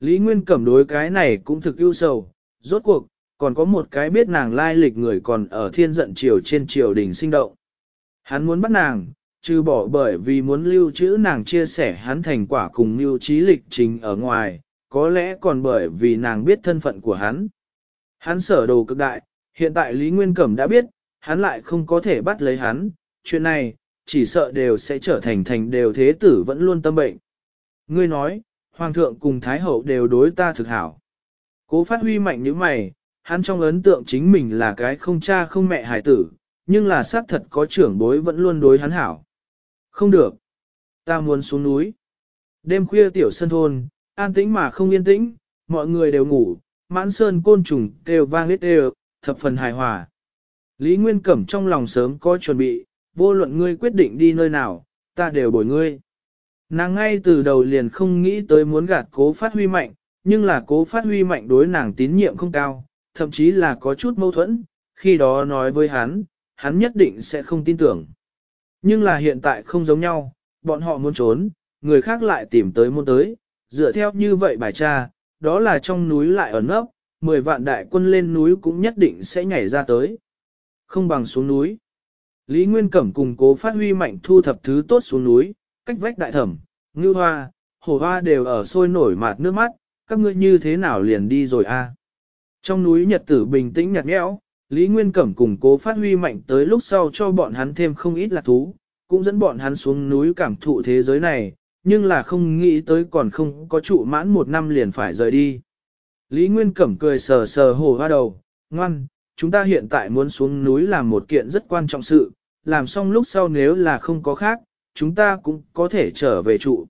Lý Nguyên Cẩm đối cái này cũng thực ưu sầu, rốt cuộc, còn có một cái biết nàng lai lịch người còn ở thiên giận triều trên triều đình sinh động. Hắn muốn bắt nàng, trừ bỏ bởi vì muốn lưu trữ nàng chia sẻ hắn thành quả cùng lưu trí lịch trình ở ngoài, có lẽ còn bởi vì nàng biết thân phận của hắn. Hắn sở đồ cực đại, hiện tại Lý Nguyên Cẩm đã biết, hắn lại không có thể bắt lấy hắn, chuyện này, chỉ sợ đều sẽ trở thành thành đều thế tử vẫn luôn tâm bệnh. Ngươi nói, Hoàng thượng cùng Thái hậu đều đối ta thực hảo. Cố phát huy mạnh như mày, hắn trong ấn tượng chính mình là cái không cha không mẹ hải tử, nhưng là xác thật có trưởng bối vẫn luôn đối hắn hảo. Không được. Ta muốn xuống núi. Đêm khuya tiểu sân thôn, an tĩnh mà không yên tĩnh, mọi người đều ngủ, mãn sơn côn trùng kêu vang lết đều, thập phần hài hòa. Lý Nguyên Cẩm trong lòng sớm có chuẩn bị, vô luận ngươi quyết định đi nơi nào, ta đều bồi ngươi. Nàng ngay từ đầu liền không nghĩ tới muốn gạt cố phát huy mạnh, nhưng là cố phát huy mạnh đối nàng tín nhiệm không cao, thậm chí là có chút mâu thuẫn, khi đó nói với hắn, hắn nhất định sẽ không tin tưởng. Nhưng là hiện tại không giống nhau, bọn họ muốn trốn, người khác lại tìm tới muốn tới, dựa theo như vậy bài tra, đó là trong núi lại ẩn nấp, 10 vạn đại quân lên núi cũng nhất định sẽ nhảy ra tới. Không bằng xuống núi. Lý Nguyên Cẩm cùng cố phát huy mạnh thu thập thứ tốt xuống núi, cách vách đại thẩm, ngư hoa, hồ hoa đều ở sôi nổi mạt nước mắt, các ngươi như thế nào liền đi rồi a? Trong núi nhật tử bình tĩnh nhạt nhẽo, Lý Nguyên Cẩm cùng cố phát huy mạnh tới lúc sau cho bọn hắn thêm không ít lạc thú, cũng dẫn bọn hắn xuống núi cảm thụ thế giới này, nhưng là không nghĩ tới còn không có trụ mãn một năm liền phải rời đi. Lý Nguyên Cẩm cười sờ sờ hồ hoa đầu, ngoan, chúng ta hiện tại muốn xuống núi làm một kiện rất quan trọng sự, làm xong lúc sau nếu là không có khác, chúng ta cũng có thể trở về trụ.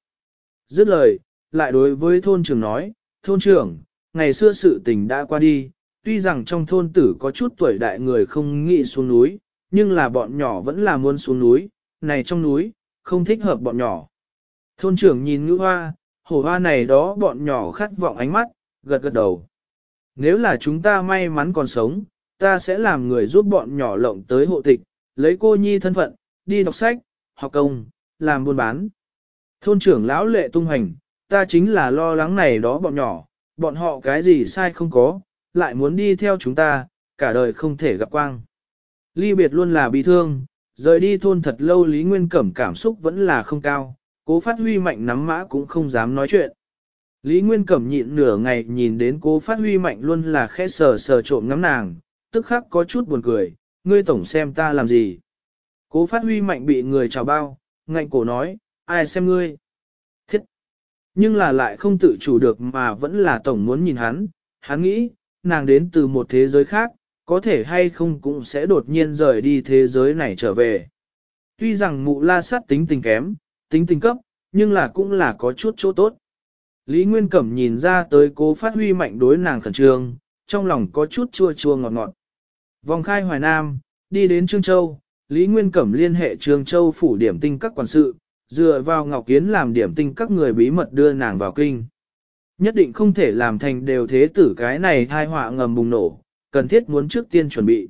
Dứt lời, lại đối với thôn trưởng nói, thôn trưởng, ngày xưa sự tình đã qua đi, tuy rằng trong thôn tử có chút tuổi đại người không nghĩ xuống núi, nhưng là bọn nhỏ vẫn là muốn xuống núi, này trong núi, không thích hợp bọn nhỏ. Thôn trưởng nhìn ngữ hoa, hổ hoa này đó bọn nhỏ khát vọng ánh mắt, gật gật đầu. Nếu là chúng ta may mắn còn sống, ta sẽ làm người giúp bọn nhỏ lộng tới hộ tịch, lấy cô nhi thân phận, đi đọc sách, học công, làm buôn bán. Thôn trưởng lão lệ tung hành, ta chính là lo lắng này đó bọn nhỏ, bọn họ cái gì sai không có, lại muốn đi theo chúng ta, cả đời không thể gặp quang. Ly biệt luôn là bị thương, rời đi thôn thật lâu Lý Nguyên Cẩm cảm xúc vẫn là không cao, cố phát huy mạnh nắm mã cũng không dám nói chuyện. Lý Nguyên Cẩm nhịn nửa ngày nhìn đến cố phát huy mạnh luôn là khẽ sờ sờ trộm ngắm nàng, tức khắc có chút buồn cười, ngươi tổng xem ta làm gì. Cố phát huy mạnh bị người trào bao, ngạnh cổ nói, ai xem ngươi. Thiết! Nhưng là lại không tự chủ được mà vẫn là tổng muốn nhìn hắn, hắn nghĩ, nàng đến từ một thế giới khác, có thể hay không cũng sẽ đột nhiên rời đi thế giới này trở về. Tuy rằng mụ la sát tính tình kém, tính tình cấp, nhưng là cũng là có chút chỗ tốt. Lý Nguyên Cẩm nhìn ra tới cố phát huy mạnh đối nàng khẩn trương, trong lòng có chút chua chua ngọt ngọt. Vòng khai Hoài Nam, đi đến Trương Châu, Lý Nguyên Cẩm liên hệ Trường Châu phủ điểm tinh các quản sự, dựa vào Ngọc Kiến làm điểm tinh các người bí mật đưa nàng vào kinh. Nhất định không thể làm thành đều thế tử cái này thai họa ngầm bùng nổ, cần thiết muốn trước tiên chuẩn bị.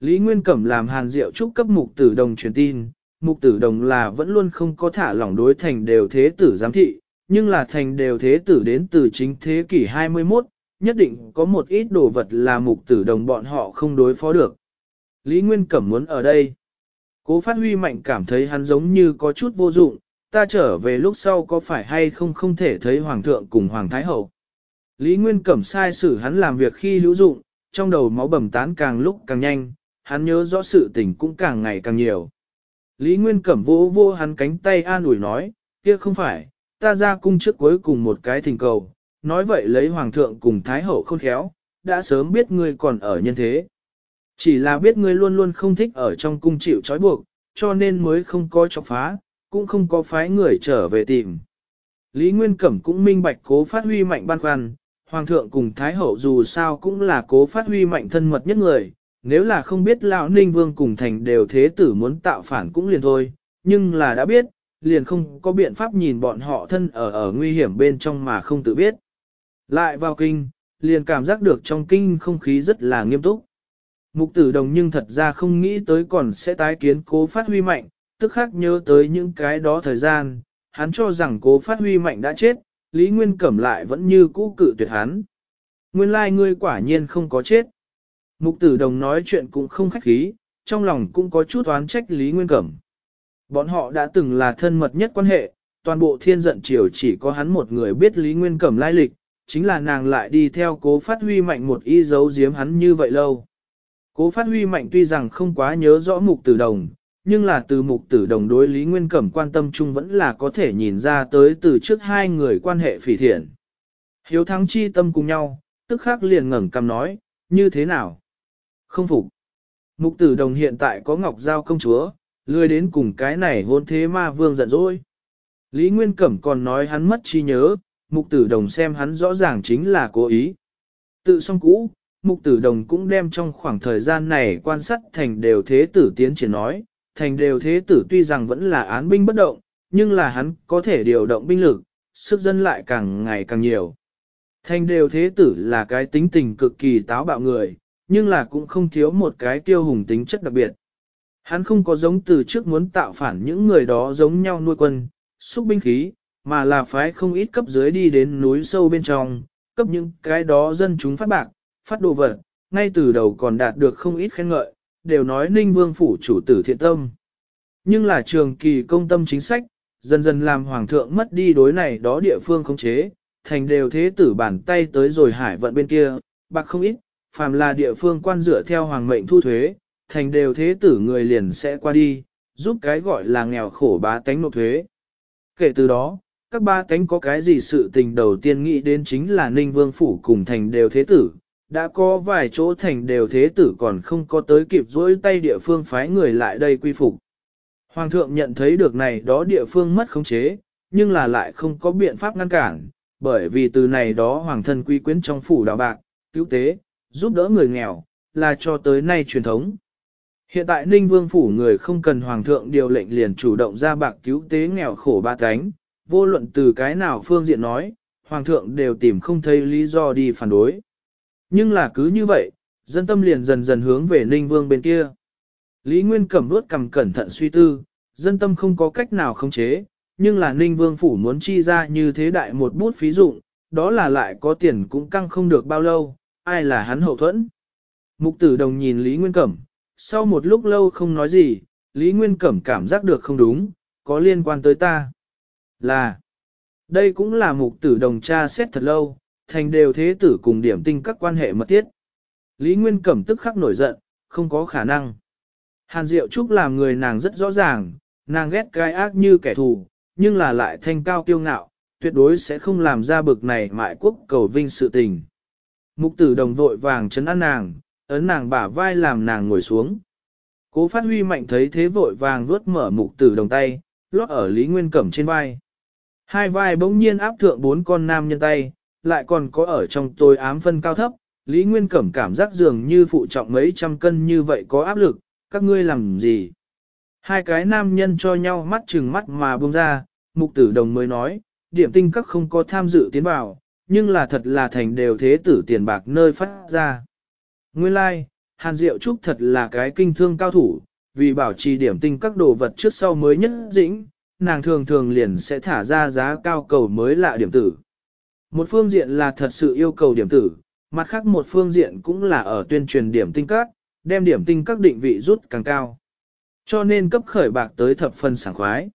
Lý Nguyên Cẩm làm hàn diệu trúc cấp mục tử đồng truyền tin, mục tử đồng là vẫn luôn không có thả lỏng đối thành đều thế tử giám thị, nhưng là thành đều thế tử đến từ chính thế kỷ 21, nhất định có một ít đồ vật là mục tử đồng bọn họ không đối phó được. Lý Nguyên Cẩm muốn ở đây. Cố phát huy mạnh cảm thấy hắn giống như có chút vô dụng, ta trở về lúc sau có phải hay không không thể thấy hoàng thượng cùng hoàng thái hậu. Lý Nguyên Cẩm sai xử hắn làm việc khi hữu dụng, trong đầu máu bầm tán càng lúc càng nhanh, hắn nhớ rõ sự tình cũng càng ngày càng nhiều. Lý Nguyên Cẩm vỗ vô hắn cánh tay an ủi nói, kia không phải, ta ra cung trước cuối cùng một cái thỉnh cầu, nói vậy lấy hoàng thượng cùng thái hậu không khéo, đã sớm biết ngươi còn ở nhân thế. Chỉ là biết ngươi luôn luôn không thích ở trong cung chịu trói buộc, cho nên mới không có chọc phá, cũng không có phái người trở về tìm. Lý Nguyên Cẩm cũng minh bạch cố phát huy mạnh ban khoăn, Hoàng thượng cùng Thái Hậu dù sao cũng là cố phát huy mạnh thân mật nhất người, nếu là không biết Lão Ninh Vương cùng Thành đều thế tử muốn tạo phản cũng liền thôi, nhưng là đã biết, liền không có biện pháp nhìn bọn họ thân ở ở nguy hiểm bên trong mà không tự biết. Lại vào kinh, liền cảm giác được trong kinh không khí rất là nghiêm túc. Mục tử đồng nhưng thật ra không nghĩ tới còn sẽ tái kiến cố phát huy mạnh, tức khắc nhớ tới những cái đó thời gian, hắn cho rằng cố phát huy mạnh đã chết, Lý Nguyên Cẩm lại vẫn như cũ cự tuyệt hắn. Nguyên lai like ngươi quả nhiên không có chết. Mục tử đồng nói chuyện cũng không khách khí, trong lòng cũng có chút oán trách Lý Nguyên Cẩm. Bọn họ đã từng là thân mật nhất quan hệ, toàn bộ thiên giận triều chỉ có hắn một người biết Lý Nguyên Cẩm lai lịch, chính là nàng lại đi theo cố phát huy mạnh một y dấu giếm hắn như vậy lâu. Cố phát huy mạnh tuy rằng không quá nhớ rõ mục tử đồng, nhưng là từ mục tử đồng đối Lý Nguyên Cẩm quan tâm chung vẫn là có thể nhìn ra tới từ trước hai người quan hệ phỉ thiện. Hiếu thắng chi tâm cùng nhau, tức khắc liền ngẩn cầm nói, như thế nào? Không phục. Mục tử đồng hiện tại có ngọc giao công chúa, lười đến cùng cái này hôn thế ma vương giận dỗi. Lý Nguyên Cẩm còn nói hắn mất chi nhớ, mục tử đồng xem hắn rõ ràng chính là cố ý. Tự song cũ, Mục Tử Đồng cũng đem trong khoảng thời gian này quan sát thành đều thế tử tiến triển nói, thành đều thế tử tuy rằng vẫn là án binh bất động, nhưng là hắn có thể điều động binh lực, sức dân lại càng ngày càng nhiều. Thành đều thế tử là cái tính tình cực kỳ táo bạo người, nhưng là cũng không thiếu một cái tiêu hùng tính chất đặc biệt. Hắn không có giống từ trước muốn tạo phản những người đó giống nhau nuôi quân, xúc binh khí, mà là phái không ít cấp dưới đi đến núi sâu bên trong, cấp những cái đó dân chúng phát bạc, phát đồ vật, ngay từ đầu còn đạt được không ít khen ngợi, đều nói Ninh Vương phủ chủ tử thiện tâm. Nhưng là trường kỳ công tâm chính sách, dần dần làm hoàng thượng mất đi đối này đó địa phương khống chế, thành đều thế tử bàn tay tới rồi hải vận bên kia, bạc không ít, phàm là địa phương quan dựa theo hoàng mệnh thu thuế, thành đều thế tử người liền sẽ qua đi, giúp cái gọi là nghèo khổ bá tánh nộp thuế. Kể từ đó, các ba tánh có cái gì sự tình đầu tiên nghĩ đến chính là Ninh Vương Phủ cùng thành đều thế tử, đã có vài chỗ thành đều thế tử còn không có tới kịp dỗi tay địa phương phái người lại đây quy phục. Hoàng thượng nhận thấy được này đó địa phương mất khống chế, nhưng là lại không có biện pháp ngăn cản, bởi vì từ này đó hoàng thân quy quyến trong phủ đạo bạc, cứu tế, giúp đỡ người nghèo, là cho tới nay truyền thống. Hiện tại Ninh Vương phủ người không cần hoàng thượng điều lệnh liền chủ động ra bạc cứu tế nghèo khổ ba cánh, vô luận từ cái nào phương diện nói, hoàng thượng đều tìm không thấy lý do đi phản đối. Nhưng là cứ như vậy, dân tâm liền dần dần hướng về Ninh Vương bên kia. Lý Nguyên Cẩm đuốt cầm cẩn thận suy tư, dân tâm không có cách nào khống chế, nhưng là Ninh Vương Phủ muốn chi ra như thế đại một bút phí dụng, đó là lại có tiền cũng căng không được bao lâu, ai là hắn hậu thuẫn. Mục tử đồng nhìn Lý Nguyên Cẩm, sau một lúc lâu không nói gì, Lý Nguyên Cẩm cảm giác được không đúng, có liên quan tới ta. Là, đây cũng là mục tử đồng tra xét thật lâu, thành đều thế tử cùng điểm tinh các quan hệ mật thiết. Lý Nguyên Cẩm tức khắc nổi giận, không có khả năng. Hàn Diệu Trúc làm người nàng rất rõ ràng, nàng ghét cái ác như kẻ thù, nhưng là lại thanh cao kiêu ngạo, tuyệt đối sẽ không làm ra bực này mại quốc cầu vinh sự tình. Mục tử đồng vội vàng trấn an nàng, ấn nàng bả vai làm nàng ngồi xuống. Cố phát huy mạnh thấy thế vội vàng vuốt mở mục tử đồng tay, lót ở Lý Nguyên Cẩm trên vai. Hai vai bỗng nhiên áp thượng bốn con nam nhân tay, lại còn có ở trong tôi ám phân cao thấp, Lý Nguyên Cẩm cảm giác dường như phụ trọng mấy trăm cân như vậy có áp lực, các ngươi làm gì? Hai cái nam nhân cho nhau mắt chừng mắt mà buông ra, mục tử đồng mới nói, điểm tinh các không có tham dự tiến vào, nhưng là thật là thành đều thế tử tiền bạc nơi phát ra. Nguyên lai, like, Hàn Diệu Trúc thật là cái kinh thương cao thủ, vì bảo trì điểm tinh các đồ vật trước sau mới nhất dĩnh, nàng thường thường liền sẽ thả ra giá cao cầu mới lạ điểm tử. Một phương diện là thật sự yêu cầu điểm tử, mặt khác một phương diện cũng là ở tuyên truyền điểm tinh các, đem điểm tinh các định vị rút càng cao. Cho nên cấp khởi bạc tới thập phần sảng khoái.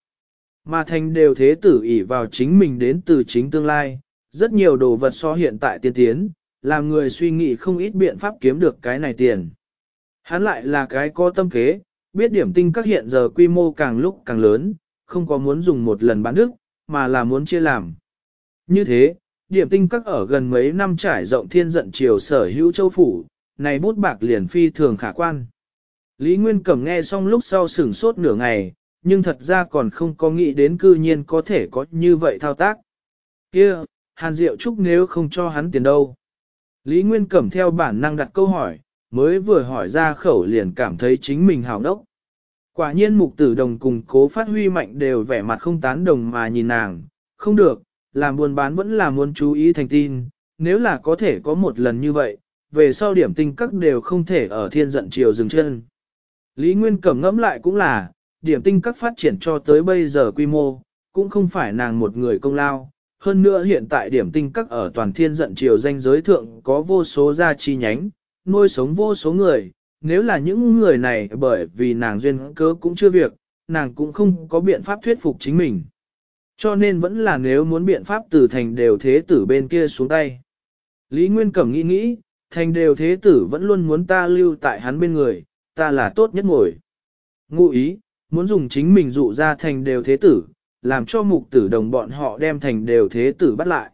Mà thành đều thế tử ỷ vào chính mình đến từ chính tương lai, rất nhiều đồ vật so hiện tại tiên tiến, làm người suy nghĩ không ít biện pháp kiếm được cái này tiền. Hắn lại là cái có tâm kế, biết điểm tinh các hiện giờ quy mô càng lúc càng lớn, không có muốn dùng một lần bán đức, mà là muốn chia làm. Như thế, điểm tinh các ở gần mấy năm trải rộng thiên dận triều sở hữu châu phủ, này bút bạc liền phi thường khả quan. Lý Nguyên Cẩm nghe xong lúc sau sửng sốt nửa ngày, nhưng thật ra còn không có nghĩ đến cư nhiên có thể có như vậy thao tác. kia Hàn Diệu Trúc nếu không cho hắn tiền đâu. Lý Nguyên Cẩm theo bản năng đặt câu hỏi, mới vừa hỏi ra khẩu liền cảm thấy chính mình hào đốc. Quả nhiên mục tử đồng cùng cố phát huy mạnh đều vẻ mặt không tán đồng mà nhìn nàng, không được, làm buôn bán vẫn là muốn chú ý thành tin, nếu là có thể có một lần như vậy, về sau điểm tinh các đều không thể ở thiên giận chiều dừng chân. Lý Nguyên Cẩm ngẫm lại cũng là, điểm tinh các phát triển cho tới bây giờ quy mô, cũng không phải nàng một người công lao. Hơn nữa hiện tại điểm tinh các ở toàn thiên giận chiều danh giới thượng có vô số gia chi nhánh, nuôi sống vô số người, nếu là những người này bởi vì nàng duyên cớ cũng chưa việc, nàng cũng không có biện pháp thuyết phục chính mình. Cho nên vẫn là nếu muốn biện pháp tử thành đều thế tử bên kia xuống tay. Lý Nguyên Cẩm nghĩ nghĩ, thành đều thế tử vẫn luôn muốn ta lưu tại hắn bên người, ta là tốt nhất ngồi. Ngụ ý, muốn dùng chính mình dụ ra thành đều thế tử, làm cho mục tử đồng bọn họ đem thành đều thế tử bắt lại.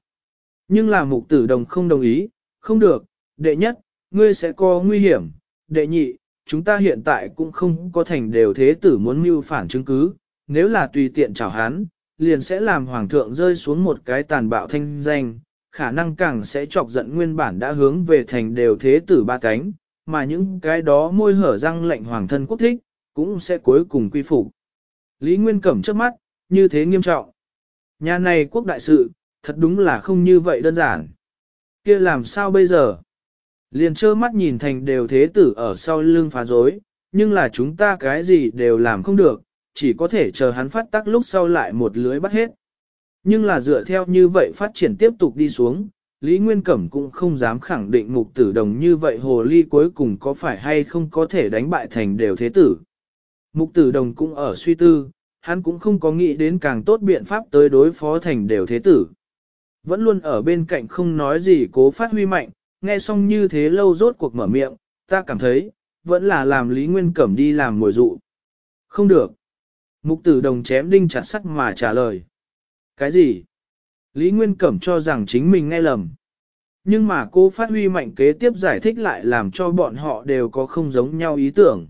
Nhưng là mục tử đồng không đồng ý, không được, đệ nhất, ngươi sẽ có nguy hiểm, đệ nhị, chúng ta hiện tại cũng không có thành đều thế tử muốn mưu phản chứng cứ, nếu là tùy tiện chào hắn, liền sẽ làm hoàng thượng rơi xuống một cái tàn bạo thanh danh, khả năng càng sẽ chọc giận nguyên bản đã hướng về thành đều thế tử ba cánh, mà những cái đó môi hở răng lệnh hoàng thân quốc thích, cũng sẽ cuối cùng quy phục. Lý Nguyên Cẩm trước mắt, như thế nghiêm trọng. Nhà này quốc đại sự, thật đúng là không như vậy đơn giản. kia làm sao bây giờ? Liền trơ mắt nhìn thành đều thế tử ở sau lưng phá rối nhưng là chúng ta cái gì đều làm không được, chỉ có thể chờ hắn phát tác lúc sau lại một lưới bắt hết. Nhưng là dựa theo như vậy phát triển tiếp tục đi xuống, Lý Nguyên Cẩm cũng không dám khẳng định mục tử đồng như vậy hồ ly cuối cùng có phải hay không có thể đánh bại thành đều thế tử. Mục tử đồng cũng ở suy tư, hắn cũng không có nghĩ đến càng tốt biện pháp tới đối phó thành đều thế tử. Vẫn luôn ở bên cạnh không nói gì cố phát huy mạnh, nghe xong như thế lâu rốt cuộc mở miệng, ta cảm thấy, vẫn là làm Lý Nguyên Cẩm đi làm mồi dụ. Không được. Mục tử đồng chém đinh chặt sắt mà trả lời. Cái gì? Lý Nguyên Cẩm cho rằng chính mình nghe lầm. Nhưng mà cô phát huy mạnh kế tiếp giải thích lại làm cho bọn họ đều có không giống nhau ý tưởng.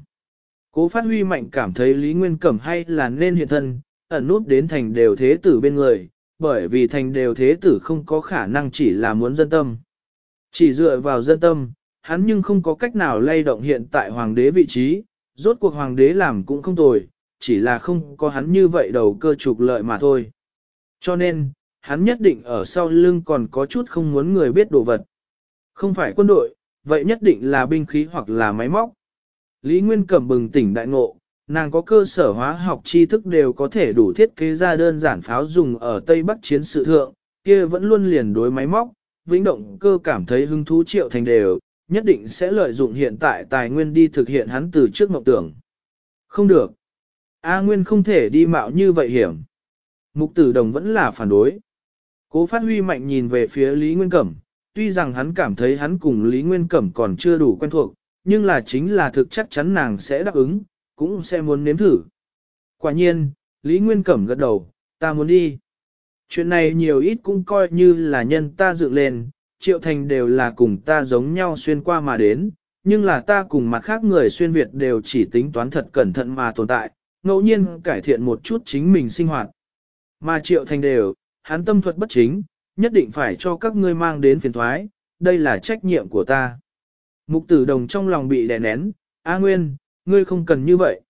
Cố phát huy mạnh cảm thấy Lý Nguyên Cẩm hay là nên hiện thân, ẩn nút đến thành đều thế tử bên người, bởi vì thành đều thế tử không có khả năng chỉ là muốn dân tâm. Chỉ dựa vào dân tâm, hắn nhưng không có cách nào lay động hiện tại hoàng đế vị trí, rốt cuộc hoàng đế làm cũng không tồi, chỉ là không có hắn như vậy đầu cơ trục lợi mà thôi. Cho nên, hắn nhất định ở sau lưng còn có chút không muốn người biết đồ vật. Không phải quân đội, vậy nhất định là binh khí hoặc là máy móc. Lý Nguyên Cẩm bừng tỉnh đại ngộ, nàng có cơ sở hóa học tri thức đều có thể đủ thiết kế ra đơn giản pháo dùng ở Tây Bắc chiến sự thượng, kia vẫn luôn liền đối máy móc, vĩnh động cơ cảm thấy hứng thú triệu thành đều, nhất định sẽ lợi dụng hiện tại tài nguyên đi thực hiện hắn từ trước mộng tưởng. Không được. A Nguyên không thể đi mạo như vậy hiểm. Mục tử đồng vẫn là phản đối. Cố phát huy mạnh nhìn về phía Lý Nguyên Cẩm, tuy rằng hắn cảm thấy hắn cùng Lý Nguyên Cẩm còn chưa đủ quen thuộc, nhưng là chính là thực chắc chắn nàng sẽ đáp ứng, cũng sẽ muốn nếm thử. Quả nhiên, Lý Nguyên Cẩm gật đầu, ta muốn đi. Chuyện này nhiều ít cũng coi như là nhân ta dựng lên, triệu thành đều là cùng ta giống nhau xuyên qua mà đến, nhưng là ta cùng mặt khác người xuyên Việt đều chỉ tính toán thật cẩn thận mà tồn tại, ngẫu nhiên cải thiện một chút chính mình sinh hoạt. Mà triệu thành đều, hắn tâm thuật bất chính, nhất định phải cho các ngươi mang đến phiền thoái, đây là trách nhiệm của ta. Mục tử đồng trong lòng bị đè nén, A Nguyên, ngươi không cần như vậy.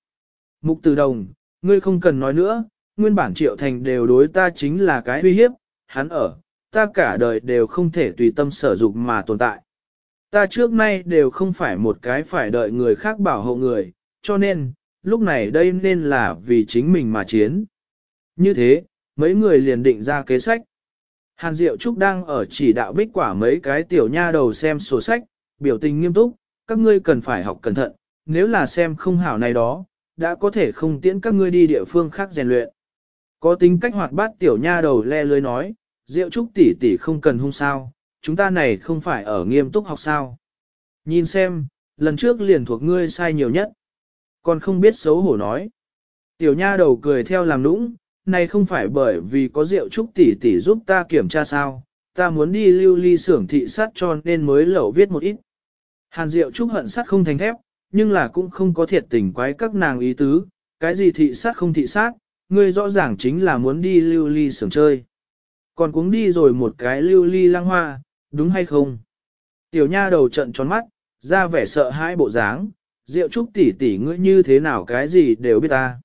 Mục tử đồng, ngươi không cần nói nữa, nguyên bản triệu thành đều đối ta chính là cái uy hiếp, hắn ở, ta cả đời đều không thể tùy tâm sở dục mà tồn tại. Ta trước nay đều không phải một cái phải đợi người khác bảo hộ người, cho nên, lúc này đây nên là vì chính mình mà chiến. Như thế, mấy người liền định ra kế sách. Hàn Diệu Trúc đang ở chỉ đạo bích quả mấy cái tiểu nha đầu xem sổ sách, biểu tình nghiêm túc, các ngươi cần phải học cẩn thận, nếu là xem không hảo này đó, đã có thể không tiễn các ngươi đi địa phương khác rèn luyện. Có tính cách hoạt bát tiểu nha đầu le lưới nói, Diệu Trúc tỷ tỷ không cần hung sao, chúng ta này không phải ở nghiêm túc học sao. Nhìn xem, lần trước liền thuộc ngươi sai nhiều nhất. Còn không biết xấu hổ nói. Tiểu nha đầu cười theo làm nũng, này không phải bởi vì có rượu trúc tỷ tỷ giúp ta kiểm tra sao, ta muốn đi lưu ly xưởng thị sát cho nên mới lẩu viết một ít. Hàn rượu trúc hận sát không thành thép, nhưng là cũng không có thiệt tình quái các nàng ý tứ, cái gì thị sát không thị sát, ngươi rõ ràng chính là muốn đi lưu ly xưởng chơi. Còn cũng đi rồi một cái lưu ly lang hoa, đúng hay không? Tiểu nha đầu trận tròn mắt, ra vẻ sợ hãi bộ dáng, Diệu Trúc tỷ tỷ ngươi như thế nào cái gì đều biết ta.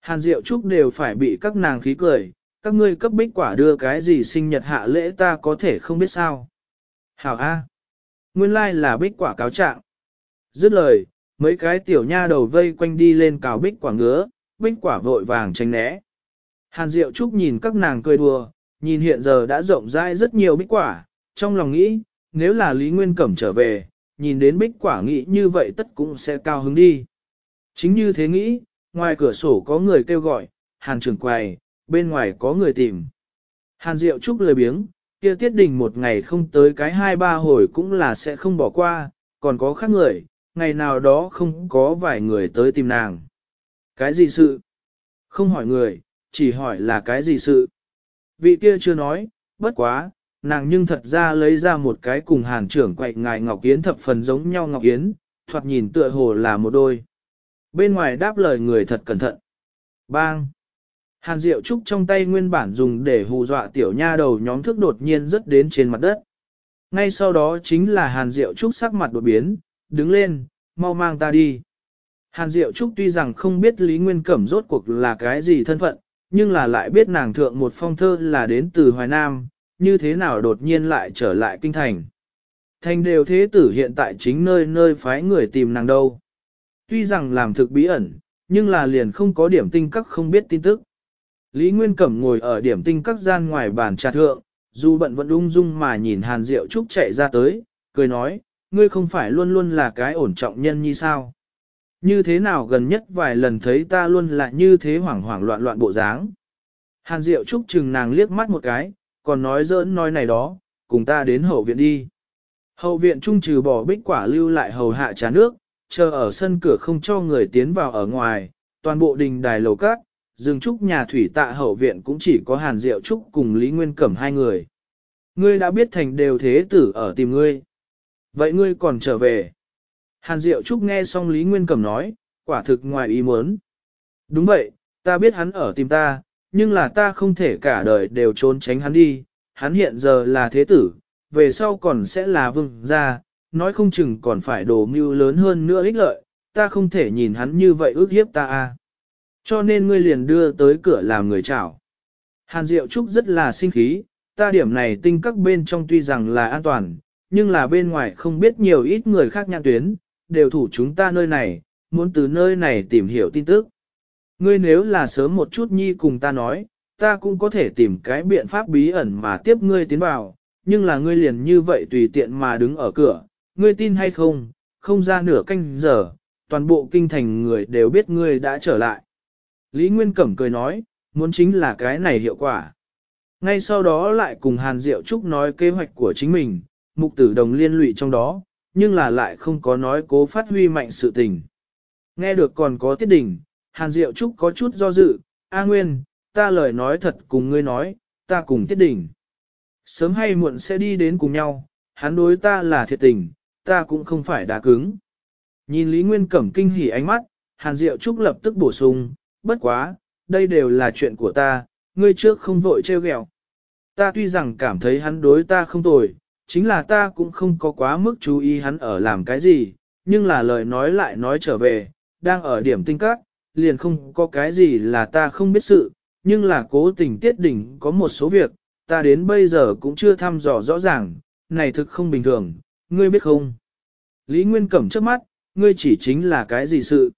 Hàn Diệu Trúc đều phải bị các nàng khí cười, các ngươi cấp bích quả đưa cái gì sinh nhật hạ lễ ta có thể không biết sao. Hảo A. Nguyên lai là bích quả cáo trạng. Dứt lời, mấy cái tiểu nha đầu vây quanh đi lên cào bích quả ngứa, bích quả vội vàng tránh né. Hàn Diệu Trúc nhìn các nàng cười đùa, nhìn hiện giờ đã rộng rãi rất nhiều bích quả, trong lòng nghĩ, nếu là Lý Nguyên Cẩm trở về, nhìn đến bích quả nghĩ như vậy tất cũng sẽ cao hứng đi. Chính như thế nghĩ, ngoài cửa sổ có người kêu gọi, hàn trưởng quầy, bên ngoài có người tìm. Hàn Diệu Trúc lời biếng, kia tiết đình một ngày không tới cái hai ba hồi cũng là sẽ không bỏ qua, còn có khác người, ngày nào đó không có vài người tới tìm nàng. Cái gì sự? Không hỏi người, chỉ hỏi là cái gì sự. Vị kia chưa nói, bất quá, nàng nhưng thật ra lấy ra một cái cùng hàn trưởng quậy ngài Ngọc Yến thập phần giống nhau Ngọc Yến, thoạt nhìn tựa hồ là một đôi. Bên ngoài đáp lời người thật cẩn thận. Bang! Hàn Diệu Trúc trong tay nguyên bản dùng để hù dọa tiểu nha đầu nhóm thước đột nhiên rớt đến trên mặt đất. Ngay sau đó chính là Hàn Diệu Trúc sắc mặt đột biến, đứng lên, mau mang ta đi. Hàn Diệu Trúc tuy rằng không biết Lý Nguyên Cẩm rốt cuộc là cái gì thân phận, nhưng là lại biết nàng thượng một phong thơ là đến từ Hoài Nam, như thế nào đột nhiên lại trở lại kinh thành. Thành đều thế tử hiện tại chính nơi nơi phái người tìm nàng đâu. Tuy rằng làm thực bí ẩn, nhưng là liền không có điểm tinh các không biết tin tức. Lý Nguyên Cẩm ngồi ở điểm tinh các gian ngoài bàn trà thượng, dù bận vẫn ung dung mà nhìn Hàn Diệu Trúc chạy ra tới, cười nói, ngươi không phải luôn luôn là cái ổn trọng nhân như sao. Như thế nào gần nhất vài lần thấy ta luôn là như thế hoảng hoảng loạn loạn bộ dáng. Hàn Diệu Trúc chừng nàng liếc mắt một cái, còn nói giỡn nói này đó, cùng ta đến hậu viện đi. Hậu viện trung trừ bỏ bích quả lưu lại hầu hạ trà nước, chờ ở sân cửa không cho người tiến vào ở ngoài, toàn bộ đình đài lầu cát, rừng trúc nhà thủy tạ hậu viện cũng chỉ có hàn diệu trúc cùng Lý Nguyên Cẩm hai người. Ngươi đã biết thành đều thế tử ở tìm ngươi. Vậy ngươi còn trở về. Hàn diệu trúc nghe xong Lý Nguyên Cẩm nói, quả thực ngoài ý muốn. Đúng vậy, ta biết hắn ở tìm ta, nhưng là ta không thể cả đời đều trốn tránh hắn đi, hắn hiện giờ là thế tử, về sau còn sẽ là vương gia, nói không chừng còn phải đồ mưu lớn hơn nữa ích lợi, ta không thể nhìn hắn như vậy ước hiếp ta a. Cho nên ngươi liền đưa tới cửa làm người chảo. Hàn Diệu Trúc rất là sinh khí, ta điểm này tinh các bên trong tuy rằng là an toàn, nhưng là bên ngoài không biết nhiều ít người khác nhãn tuyến, đều thủ chúng ta nơi này, muốn từ nơi này tìm hiểu tin tức. Ngươi nếu là sớm một chút nhi cùng ta nói, ta cũng có thể tìm cái biện pháp bí ẩn mà tiếp ngươi tiến vào, nhưng là ngươi liền như vậy tùy tiện mà đứng ở cửa, ngươi tin hay không, không ra nửa canh giờ, toàn bộ kinh thành người đều biết ngươi đã trở lại. Lý Nguyên Cẩm cười nói, muốn chính là cái này hiệu quả. Ngay sau đó lại cùng Hàn Diệu Trúc nói kế hoạch của chính mình, mục tử đồng liên lụy trong đó, nhưng là lại không có nói cố phát huy mạnh sự tình. Nghe được còn có tiết đỉnh, Hàn Diệu Trúc có chút do dự, A Nguyên, ta lời nói thật cùng ngươi nói, ta cùng tiết đỉnh. Sớm hay muộn sẽ đi đến cùng nhau, hắn đối ta là thiệt tình, ta cũng không phải đá cứng. Nhìn Lý Nguyên Cẩm kinh hỉ ánh mắt, Hàn Diệu Trúc lập tức bổ sung, bất quá, đây đều là chuyện của ta, ngươi trước không vội trêu ghẹo. Ta tuy rằng cảm thấy hắn đối ta không tồi, chính là ta cũng không có quá mức chú ý hắn ở làm cái gì, nhưng là lời nói lại nói trở về, đang ở điểm tinh các, liền không có cái gì là ta không biết sự, nhưng là cố tình tiết đỉnh có một số việc, ta đến bây giờ cũng chưa thăm dò rõ ràng, này thực không bình thường, ngươi biết không? Lý Nguyên Cẩm trước mắt, ngươi chỉ chính là cái gì sự?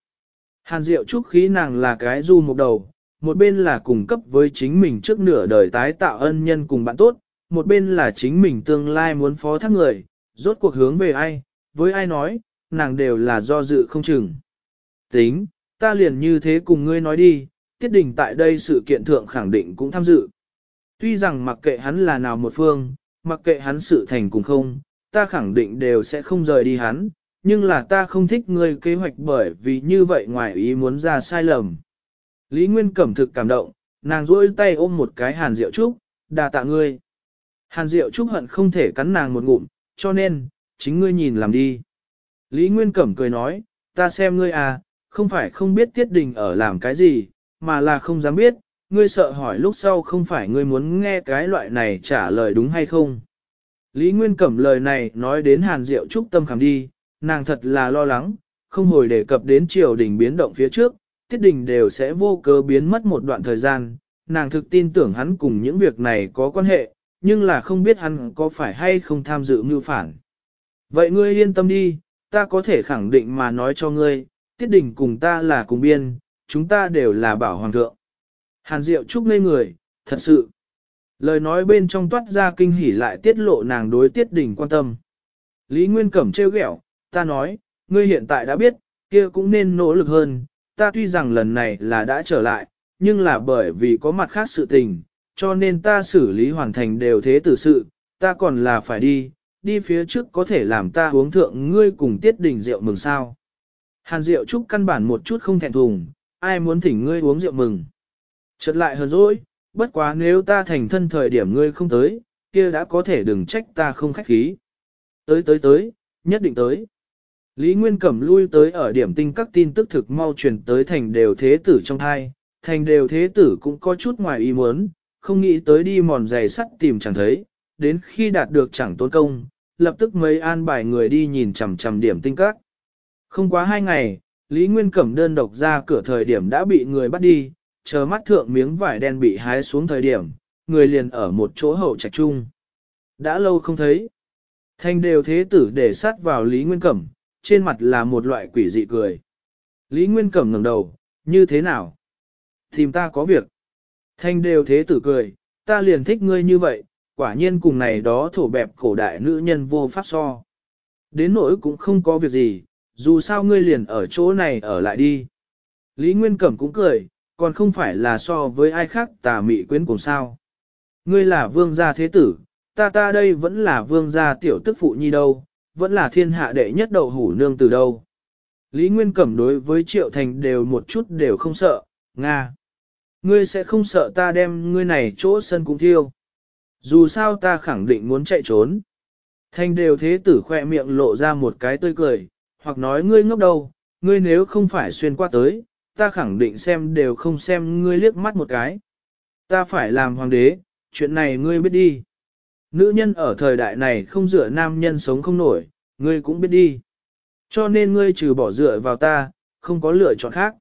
Hàn Diệu Trúc khí nàng là cái du một đầu, một bên là cung cấp với chính mình trước nửa đời tái tạo ân nhân cùng bạn tốt, một bên là chính mình tương lai muốn phó thác người, rốt cuộc hướng về ai, với ai nói, nàng đều là do dự không chừng. Tính, ta liền như thế cùng ngươi nói đi, tiết đình tại đây sự kiện thượng khẳng định cũng tham dự. Tuy rằng mặc kệ hắn là nào một phương, mặc kệ hắn sự thành cùng không, ta khẳng định đều sẽ không rời đi hắn, nhưng là ta không thích ngươi kế hoạch bởi vì như vậy ngoài ý muốn ra sai lầm. Lý Nguyên Cẩm thực cảm động, nàng rỗi tay ôm một cái hàn rượu trúc, đà tạ ngươi. Hàn rượu trúc hận không thể cắn nàng một ngụm, cho nên, chính ngươi nhìn làm đi. Lý Nguyên Cẩm cười nói, ta xem ngươi à, không phải không biết tiết đình ở làm cái gì, mà là không dám biết, ngươi sợ hỏi lúc sau không phải ngươi muốn nghe cái loại này trả lời đúng hay không. Lý Nguyên Cẩm lời này nói đến Hàn Diệu Trúc tâm khảm đi, nàng thật là lo lắng, không hồi đề cập đến triều đình biến động phía trước, tiết đình đều sẽ vô cớ biến mất một đoạn thời gian, nàng thực tin tưởng hắn cùng những việc này có quan hệ, nhưng là không biết hắn có phải hay không tham dự mưu phản. Vậy ngươi yên tâm đi, ta có thể khẳng định mà nói cho ngươi, tiết đình cùng ta là cùng biên, chúng ta đều là bảo hoàng thượng. Hàn Diệu chúc ngây người, thật sự. Lời nói bên trong toát ra kinh hỉ lại tiết lộ nàng đối tiết đình quan tâm. Lý Nguyên Cẩm trêu ghẹo, ta nói, ngươi hiện tại đã biết, kia cũng nên nỗ lực hơn, ta tuy rằng lần này là đã trở lại, nhưng là bởi vì có mặt khác sự tình, cho nên ta xử lý hoàn thành đều thế tử sự, ta còn là phải đi, đi phía trước có thể làm ta uống thượng ngươi cùng tiết đình rượu mừng sao. Hàn Diệu Trúc căn bản một chút không thẹn thùng, ai muốn thỉnh ngươi uống rượu mừng. Chợt lại hơn dỗi, bất quá nếu ta thành thân thời điểm ngươi không tới, kia đã có thể đừng trách ta không khách khí. Tới tới tới, nhất định tới. Lý Nguyên Cẩm lui tới ở điểm tinh các tin tức thực mau truyền tới thành đều thế tử trong hai, thành đều thế tử cũng có chút ngoài ý muốn, không nghĩ tới đi mòn giày sắt tìm chẳng thấy, đến khi đạt được chẳng tốn công, lập tức mấy an bài người đi nhìn chằm chằm điểm tinh các. Không quá hai ngày, Lý Nguyên Cẩm đơn độc ra cửa thời điểm đã bị người bắt đi, chờ mắt thượng miếng vải đen bị hái xuống thời điểm, người liền ở một chỗ hậu trạch chung. Đã lâu không thấy. Thanh đều thế tử để sát vào Lý Nguyên Cẩm, trên mặt là một loại quỷ dị cười. Lý Nguyên Cẩm ngẩng đầu, như thế nào? Tìm ta có việc. Thanh đều thế tử cười, ta liền thích ngươi như vậy, quả nhiên cùng này đó thổ bẹp cổ đại nữ nhân vô pháp so. Đến nỗi cũng không có việc gì, dù sao ngươi liền ở chỗ này ở lại đi. Lý Nguyên Cẩm cũng cười, còn không phải là so với ai khác tà mị quyến cùng sao. Ngươi là vương gia thế tử, ta ta đây vẫn là vương gia tiểu tức phụ nhi đâu, vẫn là thiên hạ đệ nhất đầu hủ nương từ đâu. Lý Nguyên Cẩm đối với Triệu Thành đều một chút đều không sợ, Nga. Ngươi sẽ không sợ ta đem ngươi này chỗ sân cũng thiêu. Dù sao ta khẳng định muốn chạy trốn. Thành đều thế tử khỏe miệng lộ ra một cái tươi cười, hoặc nói ngươi ngốc đầu, ngươi nếu không phải xuyên qua tới, ta khẳng định xem đều không xem ngươi liếc mắt một cái. Ta phải làm hoàng đế, chuyện này ngươi biết đi. Nữ nhân ở thời đại này không dựa nam nhân sống không nổi, ngươi cũng biết đi. Cho nên ngươi trừ bỏ dựa vào ta, không có lựa chọn khác.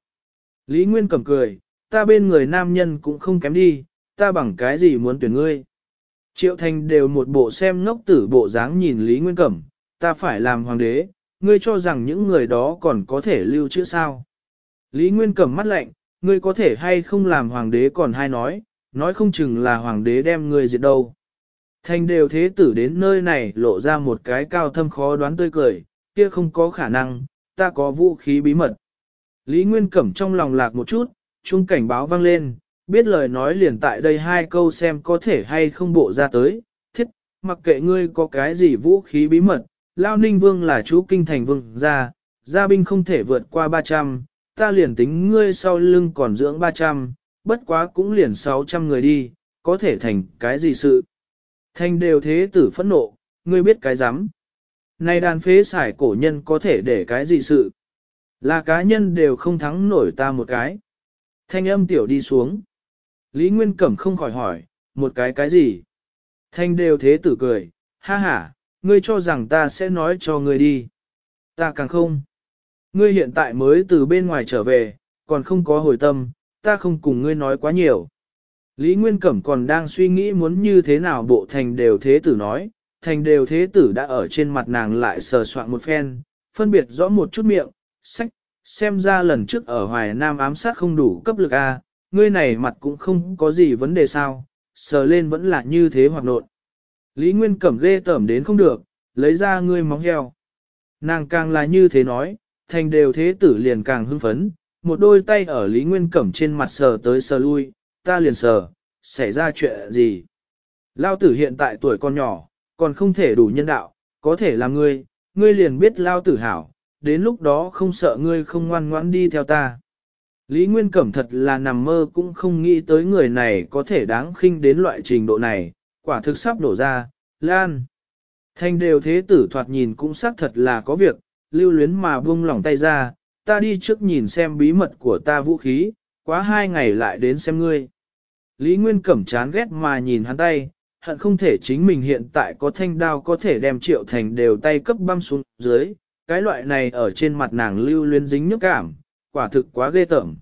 Lý Nguyên cầm cười, ta bên người nam nhân cũng không kém đi, ta bằng cái gì muốn tuyển ngươi. Triệu Thành đều một bộ xem ngốc tử bộ dáng nhìn Lý Nguyên Cẩm, ta phải làm hoàng đế, ngươi cho rằng những người đó còn có thể lưu trữ sao. Lý Nguyên cầm mắt lạnh, ngươi có thể hay không làm hoàng đế còn hay nói, nói không chừng là hoàng đế đem ngươi diệt đâu. Thành đều thế tử đến nơi này lộ ra một cái cao thâm khó đoán tươi cười, kia không có khả năng, ta có vũ khí bí mật. Lý Nguyên Cẩm trong lòng lạc một chút, chung cảnh báo vang lên, biết lời nói liền tại đây hai câu xem có thể hay không bộ ra tới, thiết, mặc kệ ngươi có cái gì vũ khí bí mật, Lao Ninh Vương là chú kinh thành vương gia, gia binh không thể vượt qua 300, ta liền tính ngươi sau lưng còn dưỡng 300, bất quá cũng liền 600 người đi, có thể thành cái gì sự. Thành đều thế tử phẫn nộ, ngươi biết cái rắm Này đàn phế xài cổ nhân có thể để cái gì sự. Là cá nhân đều không thắng nổi ta một cái. Thanh âm tiểu đi xuống. Lý Nguyên Cẩm không khỏi hỏi, một cái cái gì? Thanh đều thế tử cười, ha ha, ngươi cho rằng ta sẽ nói cho ngươi đi. Ta càng không. Ngươi hiện tại mới từ bên ngoài trở về, còn không có hồi tâm, ta không cùng ngươi nói quá nhiều. Lý Nguyên Cẩm còn đang suy nghĩ muốn như thế nào bộ thành đều thế tử nói, thành đều thế tử đã ở trên mặt nàng lại sờ soạn một phen, phân biệt rõ một chút miệng, sách, xem ra lần trước ở Hoài Nam ám sát không đủ cấp lực A, ngươi này mặt cũng không có gì vấn đề sao, sờ lên vẫn là như thế hoặc nộn. Lý Nguyên Cẩm ghê tẩm đến không được, lấy ra ngươi móng heo. Nàng càng là như thế nói, thành đều thế tử liền càng hưng phấn, một đôi tay ở Lý Nguyên Cẩm trên mặt sờ tới sờ lui, ta liền sờ, xảy ra chuyện gì. Lao tử hiện tại tuổi con nhỏ, còn không thể đủ nhân đạo, có thể là ngươi, ngươi liền biết Lao tử hảo, đến lúc đó không sợ ngươi không ngoan ngoãn đi theo ta. Lý Nguyên Cẩm thật là nằm mơ cũng không nghĩ tới người này có thể đáng khinh đến loại trình độ này, quả thực sắp nổ ra, lan. Thanh đều thế tử thoạt nhìn cũng xác thật là có việc, lưu luyến mà buông lỏng tay ra, ta đi trước nhìn xem bí mật của ta vũ khí, quá hai ngày lại đến xem ngươi. Lý Nguyên Cẩm chán ghét mà nhìn hắn tay, hận không thể chính mình hiện tại có thanh đao có thể đem triệu thành đều tay cấp băm xuống dưới, cái loại này ở trên mặt nàng lưu luyến dính nhức cảm, quả thực quá ghê tởm.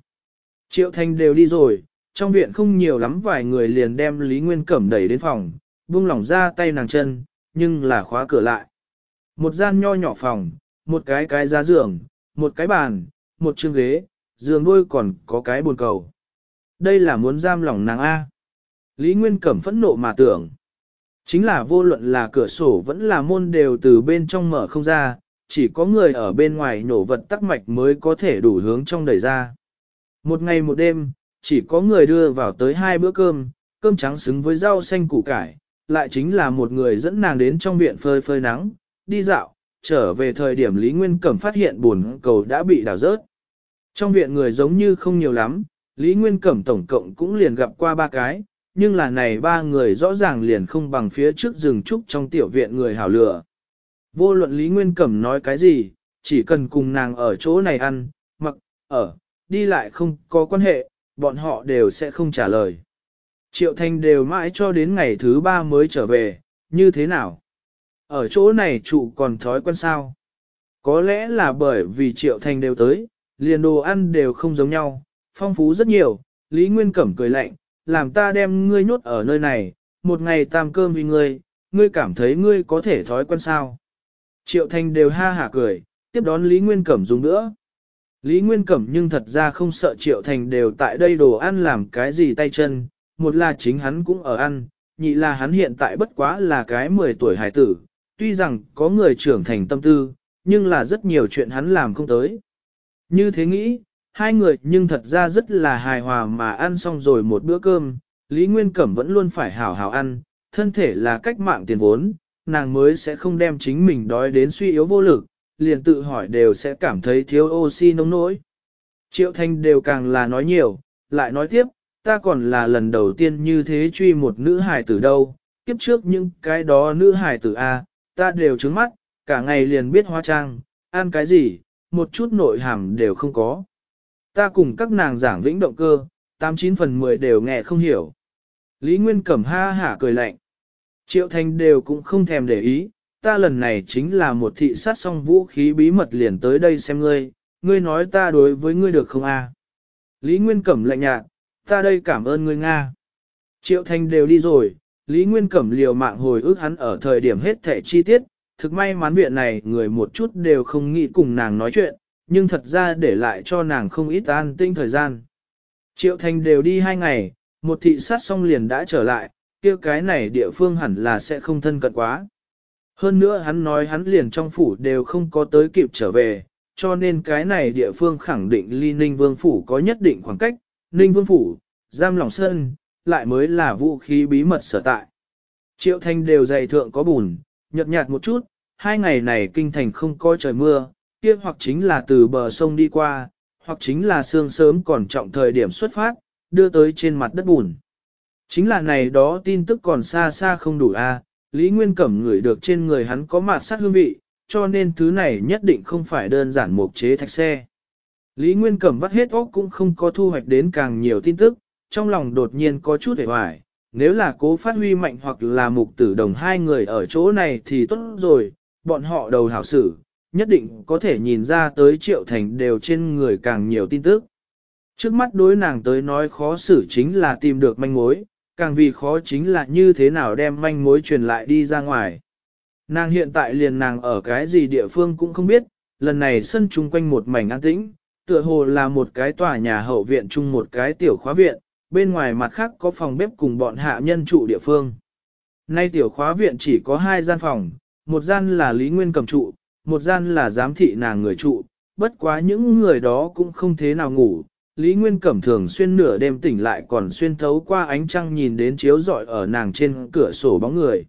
Triệu thành đều đi rồi, trong viện không nhiều lắm vài người liền đem Lý Nguyên Cẩm đẩy đến phòng, buông lỏng ra tay nàng chân, nhưng là khóa cửa lại. Một gian nho nhỏ phòng, một cái cái giá giường, một cái bàn, một chương ghế, giường đuôi còn có cái buồn cầu. Đây là muốn giam lỏng nàng A. Lý Nguyên Cẩm phẫn nộ mà tưởng. Chính là vô luận là cửa sổ vẫn là môn đều từ bên trong mở không ra, chỉ có người ở bên ngoài nổ vật tắc mạch mới có thể đủ hướng trong đẩy ra. Một ngày một đêm, chỉ có người đưa vào tới hai bữa cơm, cơm trắng xứng với rau xanh củ cải, lại chính là một người dẫn nàng đến trong viện phơi phơi nắng, đi dạo, trở về thời điểm Lý Nguyên Cẩm phát hiện buồn cầu đã bị đào rớt. Trong viện người giống như không nhiều lắm, Lý Nguyên Cẩm tổng cộng cũng liền gặp qua ba cái, nhưng là này ba người rõ ràng liền không bằng phía trước rừng trúc trong tiểu viện người hảo lửa. Vô luận Lý Nguyên Cẩm nói cái gì, chỉ cần cùng nàng ở chỗ này ăn, mặc, ở, đi lại không có quan hệ, bọn họ đều sẽ không trả lời. Triệu Thanh đều mãi cho đến ngày thứ ba mới trở về, như thế nào? Ở chỗ này trụ còn thói quen sao? Có lẽ là bởi vì Triệu Thanh đều tới, liền đồ ăn đều không giống nhau, phong phú rất nhiều, Lý Nguyên Cẩm cười lạnh, làm ta đem ngươi nhốt ở nơi này, một ngày tam cơm vì ngươi, ngươi cảm thấy ngươi có thể thói quen sao? Triệu Thanh đều ha hả cười, tiếp đón Lý Nguyên Cẩm dùng nữa. Lý Nguyên Cẩm nhưng thật ra không sợ Triệu Thành đều tại đây đồ ăn làm cái gì tay chân, một là chính hắn cũng ở ăn, nhị là hắn hiện tại bất quá là cái 10 tuổi hải tử, tuy rằng có người trưởng thành tâm tư, nhưng là rất nhiều chuyện hắn làm không tới. Như thế nghĩ, hai người nhưng thật ra rất là hài hòa mà ăn xong rồi một bữa cơm, Lý Nguyên Cẩm vẫn luôn phải hảo hảo ăn, thân thể là cách mạng tiền vốn, nàng mới sẽ không đem chính mình đói đến suy yếu vô lực, liền tự hỏi đều sẽ cảm thấy thiếu oxy nóng nỗi. Triệu Thanh đều càng là nói nhiều, lại nói tiếp, ta còn là lần đầu tiên như thế truy một nữ hài tử đâu, kiếp trước những cái đó nữ hài tử A, ta đều trứng mắt, cả ngày liền biết hóa trang, ăn cái gì, một chút nội hàm đều không có. Ta cùng các nàng giảng vĩnh động cơ, 89 phần 10 đều nghe không hiểu. Lý Nguyên Cẩm ha hả cười lạnh. Triệu Thanh đều cũng không thèm để ý, ta lần này chính là một thị sát song vũ khí bí mật liền tới đây xem ngươi, ngươi nói ta đối với ngươi được không a? Lý Nguyên Cẩm lạnh nhạt, ta đây cảm ơn ngươi Nga. Triệu Thanh đều đi rồi, Lý Nguyên Cẩm liều mạng hồi ức hắn ở thời điểm hết thẻ chi tiết, thực may mắn viện này người một chút đều không nghĩ cùng nàng nói chuyện, nhưng thật ra để lại cho nàng không ít an tinh thời gian. Triệu Thanh đều đi hai ngày, một thị sát xong liền đã trở lại, kia cái này địa phương hẳn là sẽ không thân cận quá. Hơn nữa hắn nói hắn liền trong phủ đều không có tới kịp trở về, cho nên cái này địa phương khẳng định ly Ninh Vương Phủ có nhất định khoảng cách, Ninh Vương Phủ, giam lòng sơn, lại mới là vũ khí bí mật sở tại. Triệu thanh đều dày thượng có bùn, nhợt nhạt một chút, hai ngày này kinh thành không có trời mưa, kia hoặc chính là từ bờ sông đi qua, hoặc chính là sương sớm còn trọng thời điểm xuất phát, đưa tới trên mặt đất bùn. Chính là này đó tin tức còn xa xa không đủ a Lý Nguyên Cẩm ngửi được trên người hắn có mạt sát hương vị, cho nên thứ này nhất định không phải đơn giản mục chế thạch xe. Lý Nguyên Cẩm vắt hết óc cũng không có thu hoạch đến càng nhiều tin tức, trong lòng đột nhiên có chút hề hoài, nếu là cố phát huy mạnh hoặc là mục tử đồng hai người ở chỗ này thì tốt rồi, bọn họ đầu hảo xử nhất định có thể nhìn ra tới triệu thành đều trên người càng nhiều tin tức. Trước mắt đối nàng tới nói khó xử chính là tìm được manh mối, càng vì khó chính là như thế nào đem manh mối truyền lại đi ra ngoài. Nàng hiện tại liền nàng ở cái gì địa phương cũng không biết, lần này sân chung quanh một mảnh an tĩnh, tựa hồ là một cái tòa nhà hậu viện chung một cái tiểu khóa viện, bên ngoài mặt khác có phòng bếp cùng bọn hạ nhân trụ địa phương. Nay tiểu khóa viện chỉ có hai gian phòng, một gian là Lý Nguyên cầm trụ, một gian là giám thị nàng người trụ, bất quá những người đó cũng không thế nào ngủ, Lý Nguyên Cẩm thường xuyên nửa đêm tỉnh lại còn xuyên thấu qua ánh trăng nhìn đến chiếu dọi ở nàng trên cửa sổ bóng người.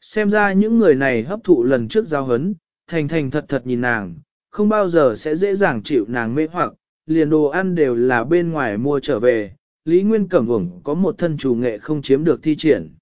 Xem ra những người này hấp thụ lần trước giao hấn, thành thành thật thật nhìn nàng, không bao giờ sẽ dễ dàng chịu nàng mê hoặc, liền đồ ăn đều là bên ngoài mua trở về, Lý Nguyên Cẩm ủng có một thân chủ nghệ không chiếm được thi triển.